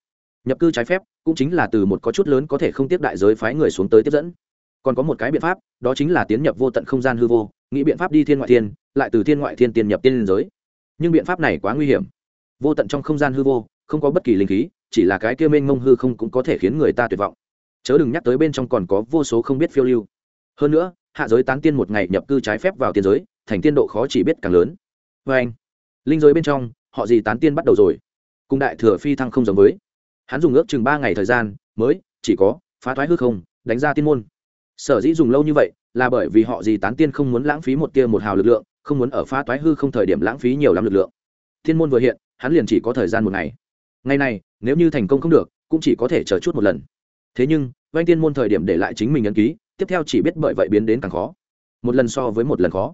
Nhập cư trái phép, cũng chính là từ một có chút lớn có thể không tiếp đại giới phái người xuống tới tiếp dẫn. Còn có một cái biện pháp, đó chính là tiến nhập vô tận không gian hư vô, nghĩ biện pháp đi thiên ngoại thiên, lại từ thiên ngoại thiên tiền nhập tiên liên giới. Nhưng biện pháp này quá nguy hiểm. Vô tận trong không gian hư vô, không có bất kỳ linh khí, chỉ là cái kia mênh mông hư không cũng có thể khiến người ta tuyệt vọng chớ đừng nhắc tới bên trong còn có vô số không biết phiêu lưu. Hơn nữa, hạ giới tán tiên một ngày nhập cư trái phép vào tiên giới, thành tiên độ khó chỉ biết càng lớn. Vê anh, linh giới bên trong, họ gì tán tiên bắt đầu rồi. Cùng đại thừa phi thăng không giống với. Hắn dùng ước chừng ba ngày thời gian, mới, chỉ có, phá thoái hư không, đánh ra tiên môn. Sở dĩ dùng lâu như vậy, là bởi vì họ gì tán tiên không muốn lãng phí một tia một hào lực lượng, không muốn ở phá thoái hư không thời điểm lãng phí nhiều lắm lực lượng. Thiên môn vừa hiện, hắn liền chỉ có thời gian một ngày. Ngày này, nếu như thành công không được, cũng chỉ có thể chờ chút một lần thế nhưng, vanh tiên môn thời điểm để lại chính mình ấn ký, tiếp theo chỉ biết bởi vậy biến đến càng khó. Một lần so với một lần khó.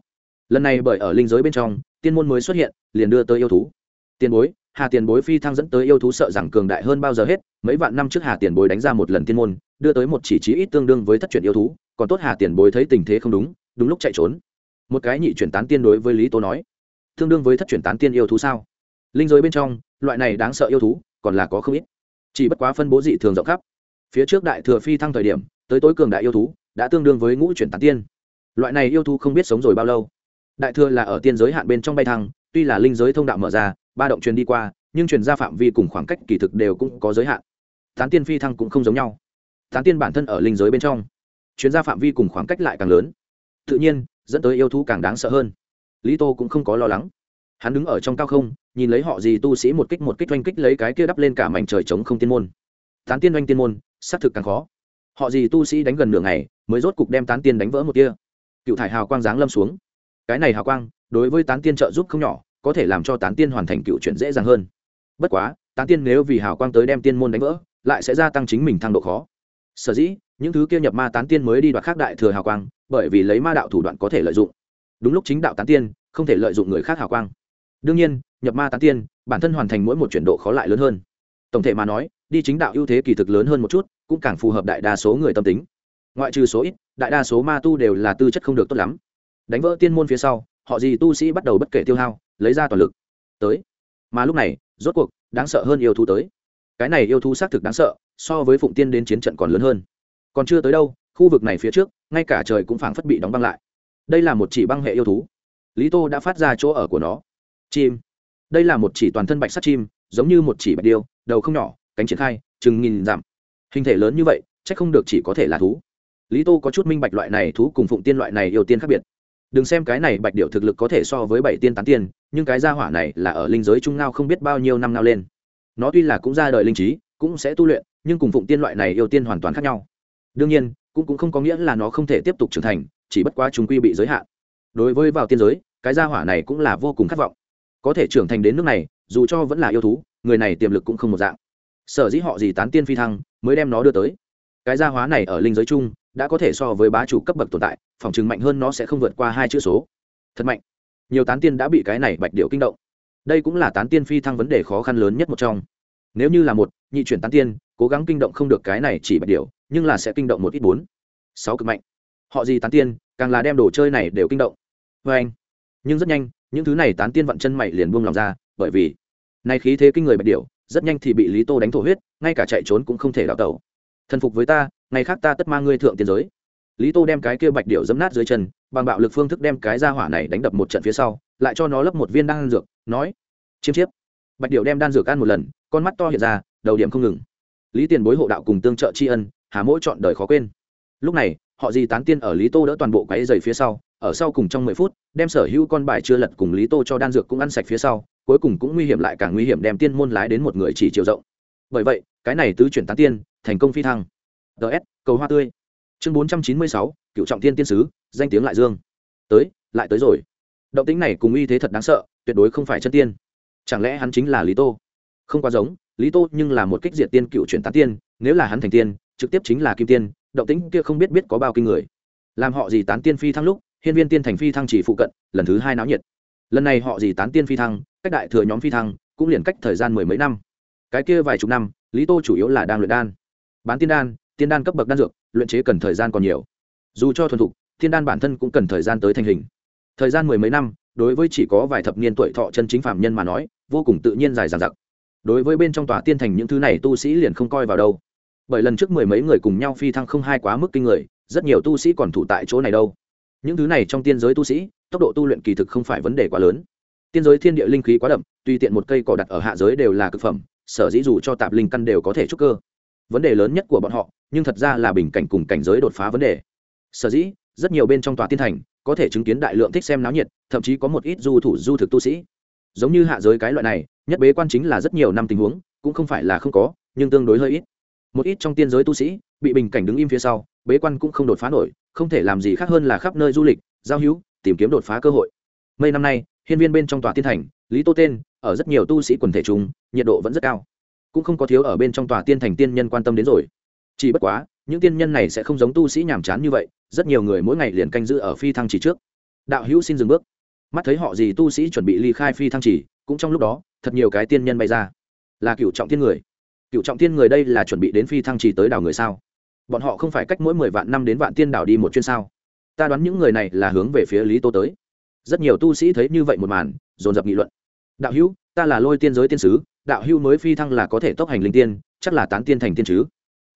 Lần này bởi ở linh giới bên trong, tiên môn mới xuất hiện, liền đưa tới yêu thú. Tiền bối, hà tiền bối phi thăng dẫn tới yêu thú sợ rằng cường đại hơn bao giờ hết, mấy vạn năm trước hà tiền bối đánh ra một lần tiên môn, đưa tới một chỉ trí ít tương đương với thất truyền yêu thú, còn tốt hà tiền bối thấy tình thế không đúng đúng lúc chạy trốn. Một cái nhị chuyển tán tiên đối với lý tố nói, tương đương với thất chuyển tán tiên yêu thú sao? Linh giới bên trong, loại này đáng sợ yêu thú, còn là có không ít. Chỉ bất quá phân bố dị thường rộng khắp phía trước đại thừa phi thăng thời điểm, tới tối cường đại yêu thú, đã tương đương với ngũ chuyển tán tiên. Loại này yêu thú không biết sống rồi bao lâu. Đại thừa là ở tiên giới hạn bên trong bay thăng, tuy là linh giới thông đạo mở ra, ba động truyền đi qua, nhưng truyền ra phạm vi cùng khoảng cách kỳ thực đều cũng có giới hạn. Tán tiên phi thăng cũng không giống nhau. Tán tiên bản thân ở linh giới bên trong chuyến ra phạm vi cùng khoảng cách lại càng lớn. Tự nhiên, dẫn tới yêu thú càng đáng sợ hơn. Lý tô cũng không có lo lắng. Hắn đứng ở trong cao không, nhìn lấy họ gì tu sĩ một kích một kích oanh kích lấy cái kia đắp lên cả mảnh trời trống không tiên môn tán tiên oanh tiên môn, xác thực càng khó. Họ gì tu sĩ đánh gần nửa ngày, mới rốt cục đem tán tiên đánh vỡ một kia. Cựu thải hào quang giáng lâm xuống. Cái này hào quang, đối với tán tiên trợ giúp không nhỏ, có thể làm cho tán tiên hoàn thành cựu chuyện dễ dàng hơn. Bất quá, tán tiên nếu vì hào quang tới đem tiên môn đánh vỡ, lại sẽ gia tăng chính mình thăng độ khó. Sở dĩ, những thứ kia nhập ma tán tiên mới đi đoạt khác đại thừa hào quang, bởi vì lấy ma đạo thủ đoạn có thể lợi dụng. Đúng lúc chính đạo tán tiên, không thể lợi dụng người khác hào quang. Đương nhiên, nhập ma tán tiên, bản thân hoàn thành mỗi một chuyển độ khó lại lớn hơn tổng thể mà nói, đi chính đạo ưu thế kỳ thực lớn hơn một chút, cũng càng phù hợp đại đa số người tâm tính. Ngoại trừ số ít, đại đa số ma tu đều là tư chất không được tốt lắm. Đánh vỡ tiên môn phía sau, họ gì tu sĩ bắt đầu bất kể tiêu hao, lấy ra toàn lực. Tới. Mà lúc này, rốt cuộc, đáng sợ hơn yêu thú tới. Cái này yêu thú xác thực đáng sợ, so với phụng tiên đến chiến trận còn lớn hơn. Còn chưa tới đâu, khu vực này phía trước, ngay cả trời cũng phảng phất bị đóng băng lại. Đây là một chỉ băng hệ yêu thú. Lý tô đã phát ra chỗ ở của nó. Chim. Đây là một chỉ toàn thân bạch sắt chim giống như một chỉ bạch điêu đầu không nhỏ cánh triển khai chừng nghìn dặm. Hình thể lớn như vậy chắc không được chỉ có thể là thú. Lý tô có chút minh bạch loại này thú cùng phụng tiên loại này yêu tiên khác biệt. Đừng xem cái này bạch điệu thực lực có thể so với bảy tiên tán tiên nhưng cái gia hỏa này là ở linh giới trung ngao không biết bao nhiêu năm ngao lên. Nó tuy là cũng ra đời linh trí cũng sẽ tu luyện nhưng cùng phụng tiên loại này yêu tiên hoàn toàn khác nhau. Đương nhiên cũng, cũng không có nghĩa là nó không thể tiếp tục trưởng thành chỉ bất quá chúng quy bị giới hạn. Đối với vào tiên giới cái gia hỏa này cũng là vô cùng khát vọng. Có thể trưởng thành đến nước này dù cho vẫn là yêu thú, người này tiềm lực cũng không một dạng. Sở dĩ họ gì tán tiên phi thăng, mới đem nó đưa tới. Cái gia hóa này ở linh giới chung, đã có thể so với bá chủ cấp bậc tồn tại, phòng chừng mạnh hơn nó sẽ không vượt qua hai chữ số. Thật mạnh. Nhiều tán tiên đã bị cái này bạch điệu kinh động. Đây cũng là tán tiên phi thăng vấn đề khó khăn lớn nhất một trong. Nếu như là một, nhị chuyển tán tiên, cố gắng kinh động không được cái này chỉ bạch điệu nhưng là sẽ kinh động một ít bốn, sáu cực mạnh. Họ gì tán tiên, càng là đem đồ chơi này đều kinh động. Vê anh nhưng rất nhanh, những thứ này tán tiên vặn chân mày liền buông lòng ra bởi vì nay khí thế kinh người bạch điểu rất nhanh thì bị lý tô đánh thổ huyết, ngay cả chạy trốn cũng không thể đào tẩu. Thần phục với ta, ngày khác ta tất mang ngươi thượng tiên giới. Lý tô đem cái kia bạch điểu dấm nát dưới chân, bằng bạo lực phương thức đem cái ra hỏa này đánh đập một trận phía sau, lại cho nó lấp một viên đan dược, nói, chiêm chiếp. Bạch điểu đem đan dược ăn một lần, con mắt to hiện ra, đầu điểm không ngừng. Lý tiền bối hộ đạo cùng tương trợ tri ân, hà mỗi chọn đời khó quên. Lúc này, họ di tán tiên ở lý tô đỡ toàn bộ cái dày phía sau, ở sau cùng trong mười phút, đem sở hữu con bài chưa lật cùng lý tô cho đan dược cũng ăn sạch phía sau cuối cùng cũng nguy hiểm lại càng nguy hiểm đem tiên môn lái đến một người chỉ chiều rộng. Bởi vậy, cái này tứ chuyển tán tiên, thành công phi thăng. Ts cầu hoa tươi. Chương bốn trăm chín mươi sáu, cựu trọng tiên tiên sứ, danh tiếng lại dương. Tới, lại tới rồi. Động tính này cùng uy thế thật đáng sợ, tuyệt đối không phải chân tiên. Chẳng lẽ hắn chính là lý tô? Không quá giống, lý tô nhưng là một kích diệt tiên cựu chuyển tán tiên, nếu là hắn thành tiên, trực tiếp chính là kim tiên, động tính kia không biết biết có bao kinh người. Làm họ gì tán tiên phi thăng lúc, hiên viên tiên thành phi thăng chỉ phụ cận, lần thứ hai náo nhiệt lần này họ gì tán tiên phi thăng, cách đại thừa nhóm phi thăng, cũng liền cách thời gian mười mấy năm. Cái kia vài chục năm, lý tô chủ yếu là đang luyện đan. Bán tiên đan tiên đan cấp bậc đan dược, luyện chế cần thời gian còn nhiều. Dù cho thuần thục, tiên đan bản thân cũng cần thời gian tới thành hình. Thời gian mười mấy năm, đối với chỉ có vài thập niên tuổi thọ chân chính phạm nhân mà nói, vô cùng tự nhiên dài dằng dặc. Đối với bên trong tòa tiên thành những thứ này tu sĩ liền không coi vào đâu. Bởi lần trước mười mấy người cùng nhau phi thăng không hai quá mức kinh người, rất nhiều tu sĩ còn thủ tại chỗ này đâu. Những thứ này trong tiên giới tu sĩ tốc độ tu luyện kỳ thực không phải vấn đề quá lớn. Tiên giới thiên địa linh khí quá đậm, tùy tiện một cây cỏ đặt ở hạ giới đều là cực phẩm, sở dĩ dù cho tạp linh căn đều có thể trúc cơ. Vấn đề lớn nhất của bọn họ, nhưng thật ra là bình cảnh cùng cảnh giới đột phá vấn đề. Sở dĩ, rất nhiều bên trong tòa tiên thành, có thể chứng kiến đại lượng thích xem náo nhiệt, thậm chí có một ít du thủ du thực tu sĩ. Giống như hạ giới cái loại này, nhất bế quan chính là rất nhiều năm tình huống, cũng không phải là không có, nhưng tương đối hơi ít. Một ít trong tiên giới tu sĩ, bị bình cảnh đứng im phía sau, bế quan cũng không đột phá nổi, không thể làm gì khác hơn là khắp nơi du lịch, giao hữu tìm kiếm đột phá cơ hội. Mấy năm nay, hiên viên bên trong tòa tiên thành, lý tô tên, ở rất nhiều tu sĩ quần thể chúng nhiệt độ vẫn rất cao. Cũng không có thiếu ở bên trong tòa tiên thành tiên nhân quan tâm đến rồi. Chỉ bất quá, những tiên nhân này sẽ không giống tu sĩ nhàm chán như vậy, rất nhiều người mỗi ngày liền canh giữ ở phi thăng chỉ trước. Đạo hữu xin dừng bước. Mắt thấy họ gì tu sĩ chuẩn bị ly khai phi thăng chỉ, cũng trong lúc đó, thật nhiều cái tiên nhân bay ra. Là cựu trọng thiên người. Cựu trọng thiên người đây là chuẩn bị đến phi thăng chỉ tới đảo người sao? Bọn họ không phải cách mỗi mười vạn năm đến vạn tiên đảo đi một chuyên sao? Ta đoán những người này là hướng về phía lý tô tới. Rất nhiều tu sĩ thấy như vậy một màn, dồn dập nghị luận. Đạo hữu, ta là lôi tiên giới tiên sứ, đạo hữu mới phi thăng là có thể tốc hành linh tiên, chắc là tán tiên thành tiên chứ.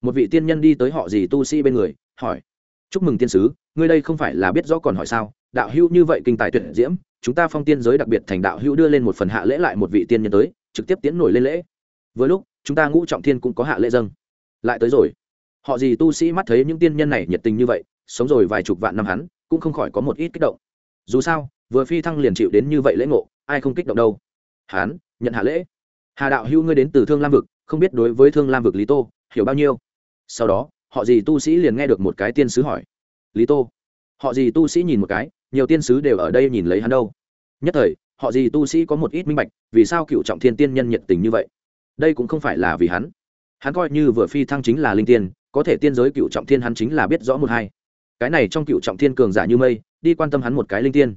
Một vị tiên nhân đi tới họ gì tu sĩ bên người, hỏi. Chúc mừng tiên sứ, ngươi đây không phải là biết rõ còn hỏi sao? Đạo hữu như vậy kinh tài tuyệt diễm, chúng ta phong tiên giới đặc biệt thành đạo hữu đưa lên một phần hạ lễ lại một vị tiên nhân tới, trực tiếp tiến nổi lên lễ. Với lúc, chúng ta ngũ trọng thiên cũng có hạ lễ dâng. Lại tới rồi. Họ gì tu sĩ mắt thấy những tiên nhân này nhiệt tình như vậy sống rồi vài chục vạn năm hắn, cũng không khỏi có một ít kích động. Dù sao, vừa phi thăng liền chịu đến như vậy lễ ngộ, ai không kích động đâu. Hắn, nhận hạ lễ. Hà đạo hữu ngươi đến từ thương lam vực, không biết đối với thương lam vực lý tô, hiểu bao nhiêu? Sau đó, họ gì tu sĩ liền nghe được một cái tiên sứ hỏi. Lý tô. Họ gì tu sĩ nhìn một cái, nhiều tiên sứ đều ở đây nhìn lấy hắn đâu. Nhất thời, họ gì tu sĩ có một ít minh bạch, vì sao cựu trọng thiên tiên nhân nhiệt tình như vậy? Đây cũng không phải là vì hắn. Hắn coi như vừa phi thăng chính là linh tiên, có thể tiên giới cựu trọng thiên hắn chính là biết rõ một hai cái này trong cựu trọng thiên cường giả như mây, đi quan tâm hắn một cái linh tiên.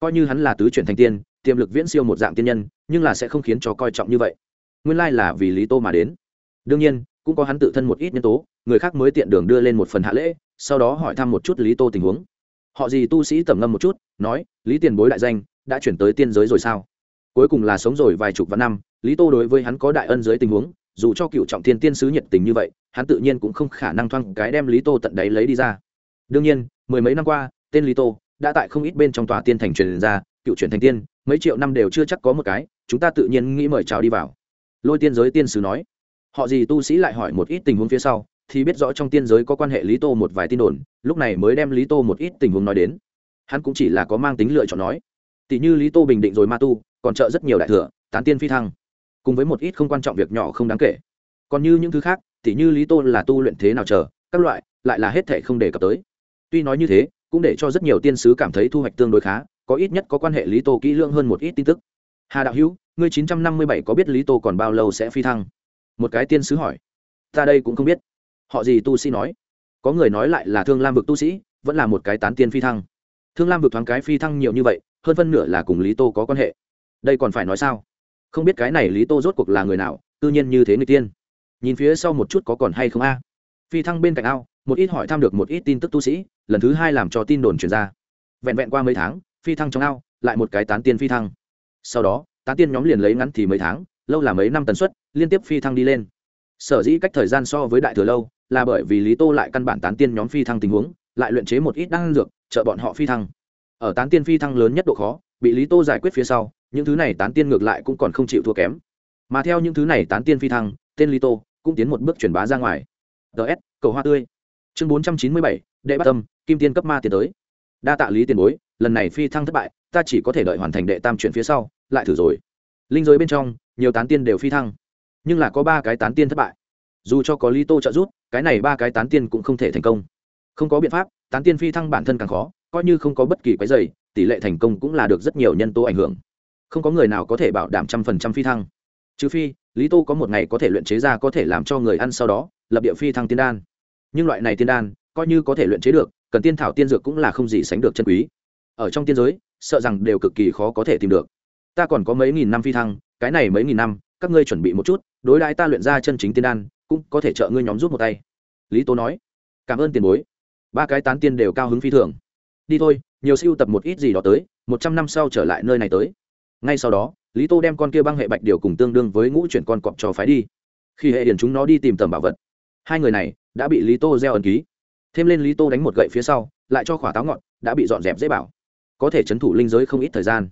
Coi như hắn là tứ chuyển thành tiên, tiềm lực viễn siêu một dạng tiên nhân, nhưng là sẽ không khiến cho coi trọng như vậy. Nguyên lai là vì lý tô mà đến. Đương nhiên, cũng có hắn tự thân một ít nhân tố, người khác mới tiện đường đưa lên một phần hạ lễ, sau đó hỏi thăm một chút lý tô tình huống. Họ gì tu sĩ tẩm ngâm một chút, nói, lý tiền bối đại danh, đã chuyển tới tiên giới rồi sao? Cuối cùng là sống rồi vài chục vạn năm, lý tô đối với hắn có đại ân dưới tình huống, dù cho cựu trọng thiên tiên sứ nhiệt tình như vậy, hắn tự nhiên cũng không khả năng thoang cái đem lý tô tận đáy lấy đi ra đương nhiên, mười mấy năm qua, tên lý tô đã tại không ít bên trong tòa tiên thành truyền ra, cựu truyền thành tiên, mấy triệu năm đều chưa chắc có một cái, chúng ta tự nhiên nghĩ mời chào đi vào. Lôi tiên giới tiên sứ nói. Họ gì tu sĩ lại hỏi một ít tình huống phía sau, thì biết rõ trong tiên giới có quan hệ lý tô một vài tin đồn, lúc này mới đem lý tô một ít tình huống nói đến. Hắn cũng chỉ là có mang tính lựa chọn nói. Tỷ như lý tô bình định rồi ma tu, còn trợ rất nhiều đại thừa, tán tiên phi thăng. Cùng với một ít không quan trọng việc nhỏ không đáng kể. Còn như những thứ khác, tỷ như lý tô là tu luyện thế nào chờ, các loại, lại là hết thể không đề cập tới tuy nói như thế, cũng để cho rất nhiều tiên sứ cảm thấy thu hoạch tương đối khá, có ít nhất có quan hệ lý tô kỹ lưỡng hơn một ít tin tức. Hà đạo hữu, ngươi chín trăm năm mươi bảy có biết lý tô còn bao lâu sẽ phi thăng? Một cái tiên sứ hỏi. Ta đây cũng không biết. Họ gì tu sĩ nói? Có người nói lại là thương lam vực tu sĩ, vẫn là một cái tán tiên phi thăng. Thương lam vực thoáng cái phi thăng nhiều như vậy, hơn phân nửa là cùng lý tô có quan hệ. Đây còn phải nói sao? Không biết cái này lý tô rốt cuộc là người nào, tự nhiên như thế người tiên. Nhìn phía sau một chút có còn hay không a? Phi thăng bên cạnh ao một ít hỏi thăm được một ít tin tức tu sĩ, lần thứ hai làm cho tin đồn truyền ra. Vẹn vẹn qua mấy tháng, phi thăng trong ao, lại một cái tán tiên phi thăng. Sau đó, tán tiên nhóm liền lấy ngắn thì mấy tháng, lâu là mấy năm tần suất, liên tiếp phi thăng đi lên. Sở dĩ cách thời gian so với đại thừa lâu, là bởi vì lý tô lại căn bản tán tiên nhóm phi thăng tình huống, lại luyện chế một ít đan dược, trợ bọn họ phi thăng. Ở tán tiên phi thăng lớn nhất độ khó, bị lý tô giải quyết phía sau, những thứ này tán tiên ngược lại cũng còn không chịu thua kém. Mà theo những thứ này tán tiên phi thăng, tên lý tô cũng tiến một bước truyền bá ra ngoài. Ts cầu hoa tươi chương bốn trăm chín mươi bảy, đệ bát tâm kim tiên cấp ma tiến tới. Đa tạ lý tiền bối, lần này phi thăng thất bại, ta chỉ có thể đợi hoàn thành đệ tam chuyển phía sau, lại thử rồi. Linh giới bên trong, nhiều tán tiên đều phi thăng, nhưng là có ba cái tán tiên thất bại. Dù cho có lý tô trợ giúp, cái này ba cái tán tiên cũng không thể thành công. Không có biện pháp, tán tiên phi thăng bản thân càng khó, coi như không có bất kỳ quái dày tỷ lệ thành công cũng là được rất nhiều nhân tố ảnh hưởng. Không có người nào có thể bảo đảm trăm phần trăm phi thăng. Trừ phi, lý tô có một ngày có thể luyện chế ra có thể làm cho người ăn sau đó, lập địa phi thăng tiên đan nhưng loại này tiên đan, coi như có thể luyện chế được, cần tiên thảo tiên dược cũng là không gì sánh được chân quý. Ở trong tiên giới, sợ rằng đều cực kỳ khó có thể tìm được. Ta còn có mấy nghìn năm phi thăng, cái này mấy nghìn năm, các ngươi chuẩn bị một chút, đối đãi ta luyện ra chân chính tiên đan, cũng có thể trợ ngươi nhóm rút một tay. Lý tố nói. Cảm ơn tiền bối. Ba cái tán tiên đều cao hứng phi thường. Đi thôi, nhiều siêu tập một ít gì đó tới, một trăm năm sau trở lại nơi này tới. Ngay sau đó, lý tô đem con kia băng hệ bạch điều cùng tương đương với ngũ chuyển con cọp cho phái đi. Khi hệ điển chúng nó đi tìm tầm bảo vật, hai người này đã bị lý tô gieo ẩn ký. Thêm lên lý tô đánh một gậy phía sau, lại cho khỏa táo ngọn, đã bị dọn dẹp dễ bảo. Có thể c h ấ n thủ linh giới không ít thời gian.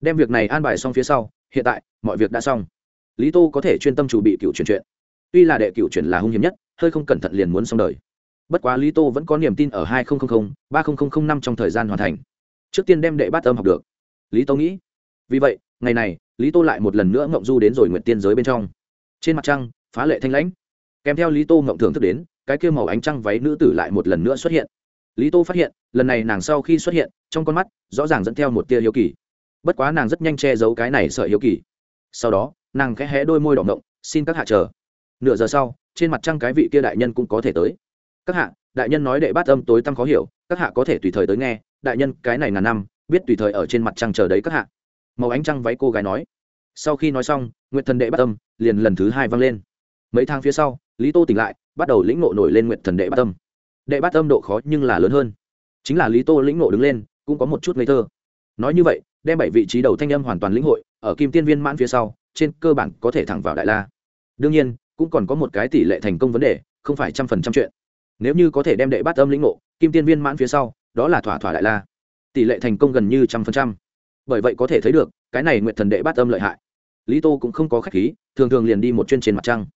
Đem việc này an bài xong phía sau, hiện tại, mọi việc đã xong. Lý tô có thể chuyên tâm chủ bị cựu truyền chuyện. Tuy là đệ cựu truyền là hung hiểm nhất, hơi không cẩn thận liền muốn xong đời. Bất quá lý tô vẫn có niềm tin ở hai nghìn ba nghìn năm trong thời gian hoàn thành. Trước tiên đem đệ bát âm học được. Lý tô nghĩ. Vì vậy, ngày này, lý tô lại một lần nữa ngộng du đến rồi nguyện tiên giới bên trong. Trên mặt trăng, phá lệ thanh lãnh. Kèm theo lý tô ngộng thưởng thức đến cái kia màu ánh trăng váy nữ tử lại một lần nữa xuất hiện. Lý tô phát hiện, lần này nàng sau khi xuất hiện, trong con mắt, rõ ràng dẫn theo một tia hiếu kỳ. Bất quá nàng rất nhanh che giấu cái này sợ hiếu kỳ. Sau đó, nàng khẽ hé đôi môi đỏ ngộng xin các hạ chờ. Nửa giờ sau, trên mặt trăng cái vị kia đại nhân cũng có thể tới. Các hạ, đại nhân nói đệ bát âm tối tăm khó hiểu, các hạ có thể tùy thời tới nghe, đại nhân, cái này ngàn năm, biết tùy thời ở trên mặt trăng chờ đấy các hạ. Màu ánh trăng váy cô gái nói. Sau khi nói xong nguyện thần đệ bát âm liền lần thứ hai vang lên. Mấy tháng phía sau, lý tô tỉnh lại bắt đầu lĩnh ngộ nổi lên nguyện thần đệ bát tâm đệ bát tâm độ khó nhưng là lớn hơn. Chính là lý tô lĩnh ngộ đứng lên, cũng có một chút ngây thơ. Nói như vậy, đem bảy vị trí đầu thanh âm hoàn toàn lĩnh hội, ở kim tiên viên mãn phía sau, trên cơ bản có thể thẳng vào đại la. Đương nhiên, cũng còn có một cái tỷ lệ thành công vấn đề, không phải trăm phần trăm chuyện. Nếu như có thể đem đệ bát âm lĩnh ngộ, kim tiên viên mãn phía sau, đó là thỏa thỏa đại la. Tỷ lệ thành công gần như trăm phần trăm. Bởi vậy có thể thấy được, cái này nguyện thần đệ bát âm lợi hại. Lý tô cũng không có khách khí, thường thường liền đi một chuyên trên mặt trăng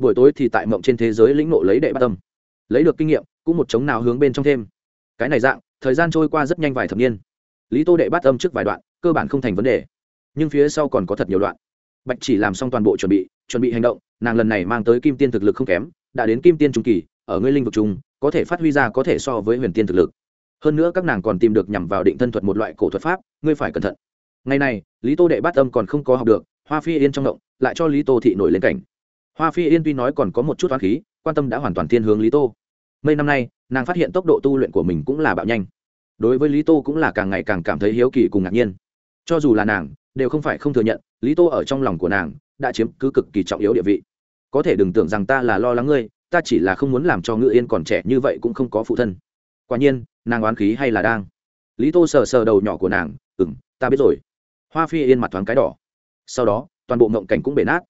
buổi tối thì tại mộng trên thế giới lĩnh nộ lấy đệ bát âm lấy được kinh nghiệm, cũng một chống nào hướng bên trong thêm. Cái này dạng, thời gian trôi qua rất nhanh vài thập niên. Lý tô đệ bát âm trước vài đoạn, cơ bản không thành vấn đề. Nhưng phía sau còn có thật nhiều đoạn. Bạch chỉ làm xong toàn bộ chuẩn bị chuẩn bị hành động, nàng lần này mang tới kim tiên thực lực không kém, đã đến kim tiên trung kỳ, ở ngươi linh vực trung, có thể phát huy ra có thể so với huyền tiên thực lực. Hơn nữa các nàng còn tìm được nhằm vào định thân thuật một loại cổ thuật pháp, ngươi phải cẩn thận. Ngày này, lý tô đệ bát âm còn không có học được, hoa phi yên trong động, lại cho lý tô thị nổi lên cảnh hoa phi yên tuy nói còn có một chút hoa khí, quan tâm đã hoàn toàn thiên hướng lý tô. Mấy năm nay, nàng phát hiện tốc độ tu luyện của mình cũng là bạo nhanh. Đối với lý tô cũng là càng ngày càng cảm thấy hiếu kỳ cùng ngạc nhiên. Cho dù là nàng, đều không phải không thừa nhận, lý tô ở trong lòng của nàng đã chiếm cứ cực kỳ trọng yếu địa vị. Có thể đừng tưởng rằng ta là lo lắng ngươi, ta chỉ là không muốn làm cho ngự yên còn trẻ như vậy cũng không có phụ thân. Quả nhiên, nàng oán khí hay là đang? Lý tô sờ sờ đầu nhỏ của nàng ừ m ta biết rồi. Hoa phi yên mặt thoáng cái đỏ. Sau đó, toàn bộ mộng cảnh cũng bể nát.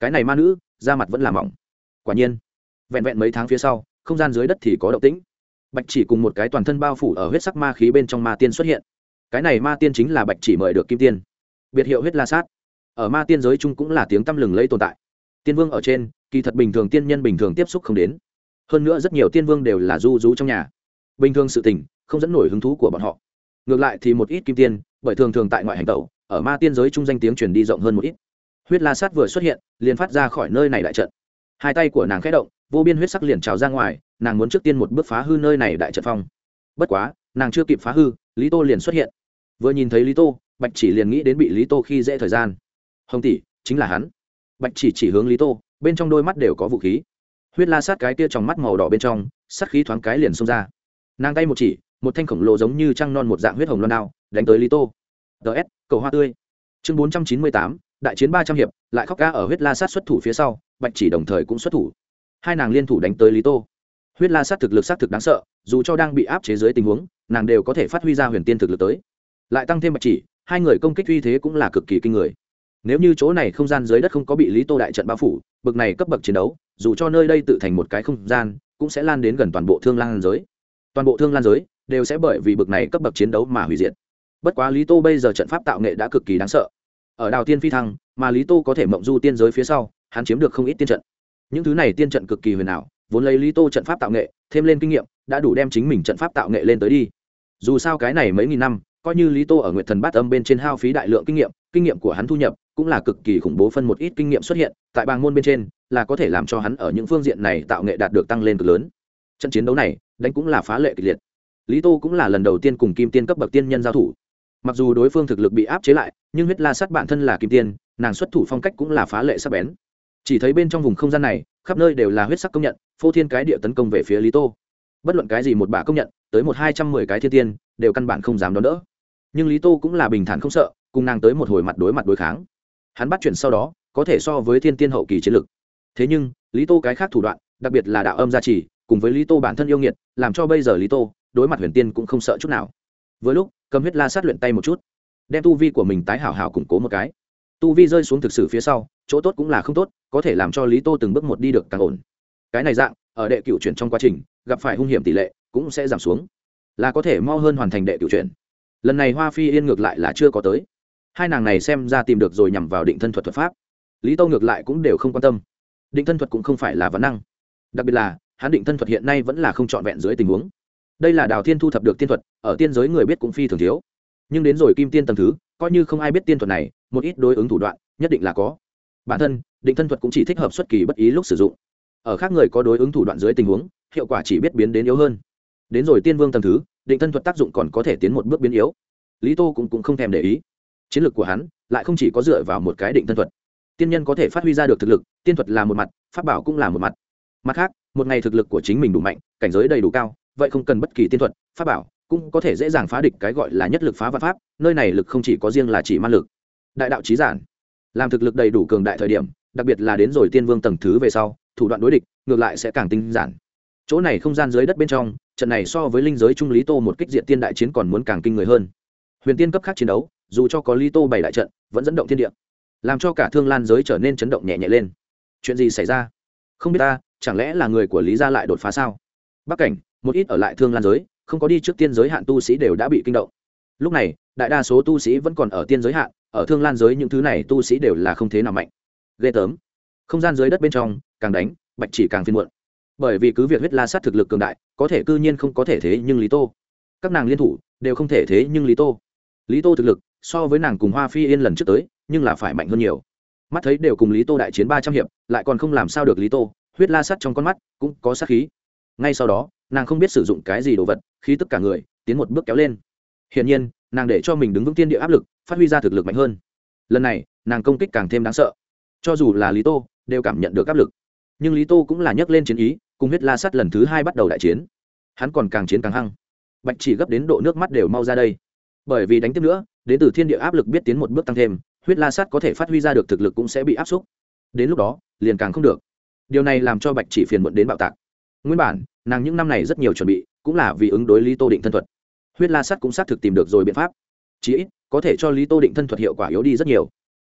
Cái này ma nữ da mặt vẫn là mỏng. Quả nhiên, vẹn vẹn mấy tháng phía sau, không gian dưới đất thì có động tĩnh. Bạch chỉ cùng một cái toàn thân bao phủ ở huyết sắc ma khí bên trong ma tiên xuất hiện. Cái này ma tiên chính là bạch chỉ mời được kim tiên. Biệt hiệu huyết la sát. Ở ma tiên giới chung cũng là tiếng tăm lừng lấy tồn tại. Tiên vương ở trên, kỳ thật bình thường tiên nhân bình thường tiếp xúc không đến. Hơn nữa rất nhiều tiên vương đều là du rú trong nhà. Bình thường sự tình, không dẫn nổi hứng thú của bọn họ. Ngược lại thì một ít kim tiên, bởi thường thường tại ngoại hành tẩu, ở ma tiên giới chung danh tiếng truyền đi rộng hơn một ít huyết la sát vừa xuất hiện, liền phát ra khỏi nơi này đại trận. Hai tay của nàng khẽ động, vô biên huyết sắc liền trào ra ngoài, nàng muốn trước tiên một bước phá hư nơi này đại trận phong. Bất quá, nàng chưa kịp phá hư, lý tô liền xuất hiện. Vừa nhìn thấy lý tô, bạch chỉ liền nghĩ đến bị lý tô khi dễ thời gian. Hồng tỷ, chính là hắn. Bạch chỉ chỉ hướng lý tô, bên trong đôi mắt đều có vũ khí. Huyết la sát cái kia trong mắt màu đỏ bên trong, sát khí thoáng cái liền xông ra. Nàng tay một chỉ, một thanh khổng lồ giống như trăng non một dạng huyết hồng loan đao, đánh tới lý tô. Ts cầu hoa tươi. Chương bốn trăm chín mươi tám đại chiến ba trăm hiệp, lại khóc ca ở huyết la sát xuất thủ phía sau, bạch chỉ đồng thời cũng xuất thủ. Hai nàng liên thủ đánh tới lý tô. Huyết la sát thực lực sát thực đáng sợ, dù cho đang bị áp chế dưới tình huống, nàng đều có thể phát huy ra huyền tiên thực lực tới. Lại tăng thêm bạch chỉ, hai người công kích uy thế cũng là cực kỳ kinh người. Nếu như chỗ này không gian dưới đất không có bị lý tô đại trận bao phủ, bực này cấp bậc chiến đấu, dù cho nơi đây tự thành một cái không gian, cũng sẽ lan đến gần toàn bộ thương lan giới. Toàn bộ thương lan giới đều sẽ bởi vì bực này cấp bậc chiến đấu mà hủy diệt. Bất quá lý tô bây giờ trận pháp tạo nghệ đã cực kỳ đáng sợ ở đào tiên phi thăng, mà lý tô có thể mộng du tiên giới phía sau, hắn chiếm được không ít tiên trận. Những thứ này tiên trận cực kỳ huyền ảo, vốn lấy lý tô trận pháp tạo nghệ, thêm lên kinh nghiệm, đã đủ đem chính mình trận pháp tạo nghệ lên tới đi. Dù sao cái này mấy nghìn năm, coi như lý tô ở nguyện thần bát âm bên trên hao phí đại lượng kinh nghiệm kinh nghiệm của hắn thu nhập cũng là cực kỳ khủng bố phân một ít kinh nghiệm xuất hiện, tại bang môn bên trên là có thể làm cho hắn ở những phương diện này tạo nghệ đạt được tăng lên cực lớn. Trận chiến đấu này đánh cũng là phá lệ kịch liệt. Lý tô cũng là lần đầu tiên cùng kim tiên cấp bậc tiên nhân giao thủ mặc dù đối phương thực lực bị áp chế lại, nhưng huyết la sắt bản thân là kim tiên, nàng xuất thủ phong cách cũng là phá lệ sắc bén. Chỉ thấy bên trong vùng không gian này, khắp nơi đều là huyết sắc công nhận, phô thiên cái địa tấn công về phía lý tô. Bất luận cái gì một bà công nhận, tới một hai trăm mười cái thiên tiên, đều căn bản không dám đón đỡ. Nhưng lý tô cũng là bình thản không sợ, cùng nàng tới một hồi mặt đối mặt đối kháng. Hắn bắt chuyển sau đó, có thể so với thiên tiên hậu kỳ chiến lực. Thế nhưng, lý tô cái khác thủ đoạn, đặc biệt là đạo âm gia trì, cùng với lý tô bản thân yêu nghiệt, làm cho bây giờ lý tô, đối mặt huyền tiên cũng không sợ chút nào. Với lúc cầm huyết la sát luyện tay một chút, đem tu vi của mình tái hảo hảo củng cố một cái. Tu vi rơi xuống thực sự phía sau, chỗ tốt cũng là không tốt, có thể làm cho lý tô từng bước một đi được càng ổn. Cái này dạng, ở đệ cựu chuyển trong quá trình, gặp phải hung hiểm tỷ lệ cũng sẽ giảm xuống. Là có thể mau hơn hoàn thành đệ cựu chuyển. Lần này hoa phi yên ngược lại là chưa có tới. Hai nàng này xem ra tìm được rồi nhằm vào định thân thuật thuật pháp. Lý tô ngược lại cũng đều không quan tâm. Định thân thuật cũng không phải là vấn năng. Đặc biệt là, hắn định thân thuật hiện nay vẫn là không trọn vẹn dưới tình huống đây là đào thiên thu thập được tiên thuật ở tiên giới người biết cũng phi thường thiếu. Nhưng đến rồi kim tiên tầm thứ coi như không ai biết tiên thuật này một ít đối ứng thủ đoạn nhất định là có. Bản thân định thân thuật cũng chỉ thích hợp xuất kỳ bất ý lúc sử dụng. Ở khác người có đối ứng thủ đoạn dưới tình huống hiệu quả chỉ biết biến đến yếu hơn. Đến rồi tiên vương tầm thứ định thân thuật tác dụng còn có thể tiến một bước biến yếu. Lý tô cũng, cũng không thèm để ý. Chiến lược của hắn lại không chỉ có dựa vào một cái định thân thuật. Tiên nhân có thể phát huy ra được thực lực tiên thuật là một mặt pháp bảo cũng là một mặt. Mặt khác một ngày thực lực của chính mình đủ mạnh cảnh giới đầy đủ cao vậy không cần bất kỳ tiên thuật, pháp bảo, cũng có thể dễ dàng phá địch cái gọi là nhất lực phá và pháp, nơi này lực không chỉ có riêng là chỉ man lực. Đại đạo trí giản, làm thực lực đầy đủ cường đại thời điểm, đặc biệt là đến rồi tiên vương tầng thứ về sau, thủ đoạn đối địch, ngược lại sẽ càng tinh giản. Chỗ này không gian dưới đất bên trong, trận này so với linh giới trung lý tô một kích diện tiên đại chiến còn muốn càng kinh người hơn. Huyền tiên cấp khác chiến đấu, dù cho có lý tô bảy đại trận, vẫn dẫn động thiên địa, làm cho cả thương lan giới trở nên chấn động nhẹ nhẹ lên. Chuyện gì xảy ra? Không biết ta, chẳng lẽ là người của lý gia lại đột phá sao? Bắc cảnh một ít ở lại thương lan giới, không có đi trước tiên giới hạn tu sĩ đều đã bị kinh động. Lúc này, đại đa số tu sĩ vẫn còn ở tiên giới hạn, ở thương lan giới những thứ này tu sĩ đều là không thế nào mạnh. Ghê tớm không gian dưới đất bên trong, càng đánh, bạch chỉ càng phiên muộn. Bởi vì cứ việc huyết la sát thực lực cường đại, có thể cư nhiên không có thể thế nhưng lý tô. Các nàng liên thủ, đều không thể thế nhưng lý tô. Lý tô thực lực, so với nàng cùng hoa phi yên lần trước tới, nhưng là phải mạnh hơn nhiều. Mắt thấy đều cùng lý tô đại chiến ba trăm hiệp, lại còn không làm sao được lý tô, huyết la sắt trong con mắt cũng có sát khí. Ngay sau đó nàng không biết sử dụng cái gì đồ vật khi tất cả người, tiến một bước kéo lên. Hiển nhiên, nàng để cho mình đứng vững tiên địa áp lực, phát huy ra thực lực mạnh hơn. Lần này, nàng công kích càng thêm đáng sợ. Cho dù là lý tô, đều cảm nhận được áp lực. Nhưng lý tô cũng là nhấc lên chiến ý, cùng huyết la sắt lần thứ hai bắt đầu đại chiến. Hắn còn càng chiến càng hăng. Bạch chỉ gấp đến độ nước mắt đều mau ra đây. Bởi vì đánh tiếp nữa, đến từ thiên địa áp lực biết tiến một bước tăng thêm, huyết la sát có thể phát huy ra được thực lực cũng sẽ bị áp xúc. Đến lúc đó, liền càng không được. Điều này làm cho bạch chỉ phiền muộn đến bạo tạc nguyên bản, nàng những năm này rất nhiều chuẩn bị, cũng là vì ứng đối lý tô định thân thuật. Huyết la sắt cũng xác thực tìm được rồi biện pháp. Chí ít, có thể cho lý tô định thân thuật hiệu quả yếu đi rất nhiều.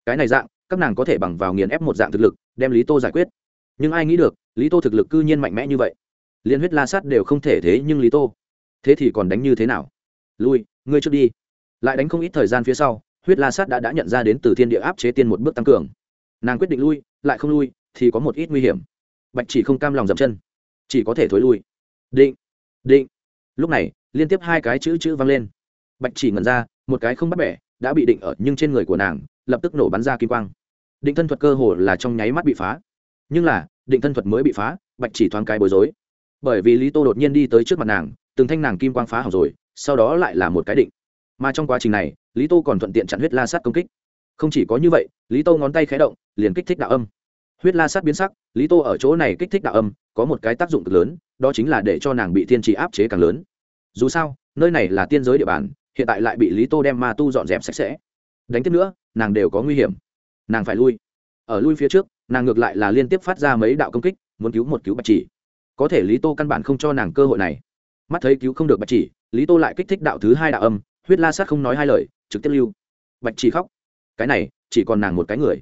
Cái này dạng, các nàng có thể bằng vào nghiền ép một dạng thực lực, đem lý tô giải quyết. Nhưng ai nghĩ được, lý tô thực lực cư nhiên mạnh mẽ như vậy. Liên huyết la sắt đều không thể thế nhưng lý tô. Thế thì còn đánh như thế nào? Lui, ngươi trước đi. Lại đánh không ít thời gian phía sau, huyết la sát đã đã nhận ra đến từ thiên địa áp chế tiên một bước tăng cường. Nàng quyết định lui, lại không lui, thì có một ít nguy hiểm. Bạch chỉ không cam lòng dậm chân chỉ có thể thối lui. Định định. Lúc này, liên tiếp hai cái chữ chữ vang lên. Bạch chỉ ngẩn ra, một cái không bắt bẻ, đã bị định ở nhưng trên người của nàng, lập tức nổ bắn ra kim quang. Định thân thuật cơ hồ là trong nháy mắt bị phá. Nhưng là, định thân thuật mới bị phá, bạch chỉ thoáng cái bối rối. Bởi vì lý tô đột nhiên đi tới trước mặt nàng, từng thanh nàng kim quang phá hỏng rồi, sau đó lại là một cái định. Mà trong quá trình này, lý tô còn thuận tiện chặn huyết la sát công kích. Không chỉ có như vậy, lý tô ngón tay khé động, liền kích thích đạo âm huyết la sát biến sắc, lý tô ở chỗ này kích thích đạo âm, có một cái tác dụng cực lớn, đó chính là để cho nàng bị thiên trì áp chế càng lớn. Dù sao, nơi này là tiên giới địa bàn, hiện tại lại bị lý tô đem ma tu dọn dẹp sạch sẽ. Đánh tiếp nữa, nàng đều có nguy hiểm. Nàng phải lui. Ở lui phía trước, nàng ngược lại là liên tiếp phát ra mấy đạo công kích, muốn cứu một cứu bạch chỉ. Có thể lý tô căn bản không cho nàng cơ hội này. Mắt thấy cứu không được bạch chỉ, lý tô lại kích thích đạo thứ hai đạo âm, huyết la sát không nói hai lời, trực tiếp lưu. Bạch chỉ khóc. Cái này, chỉ còn nàng một cái người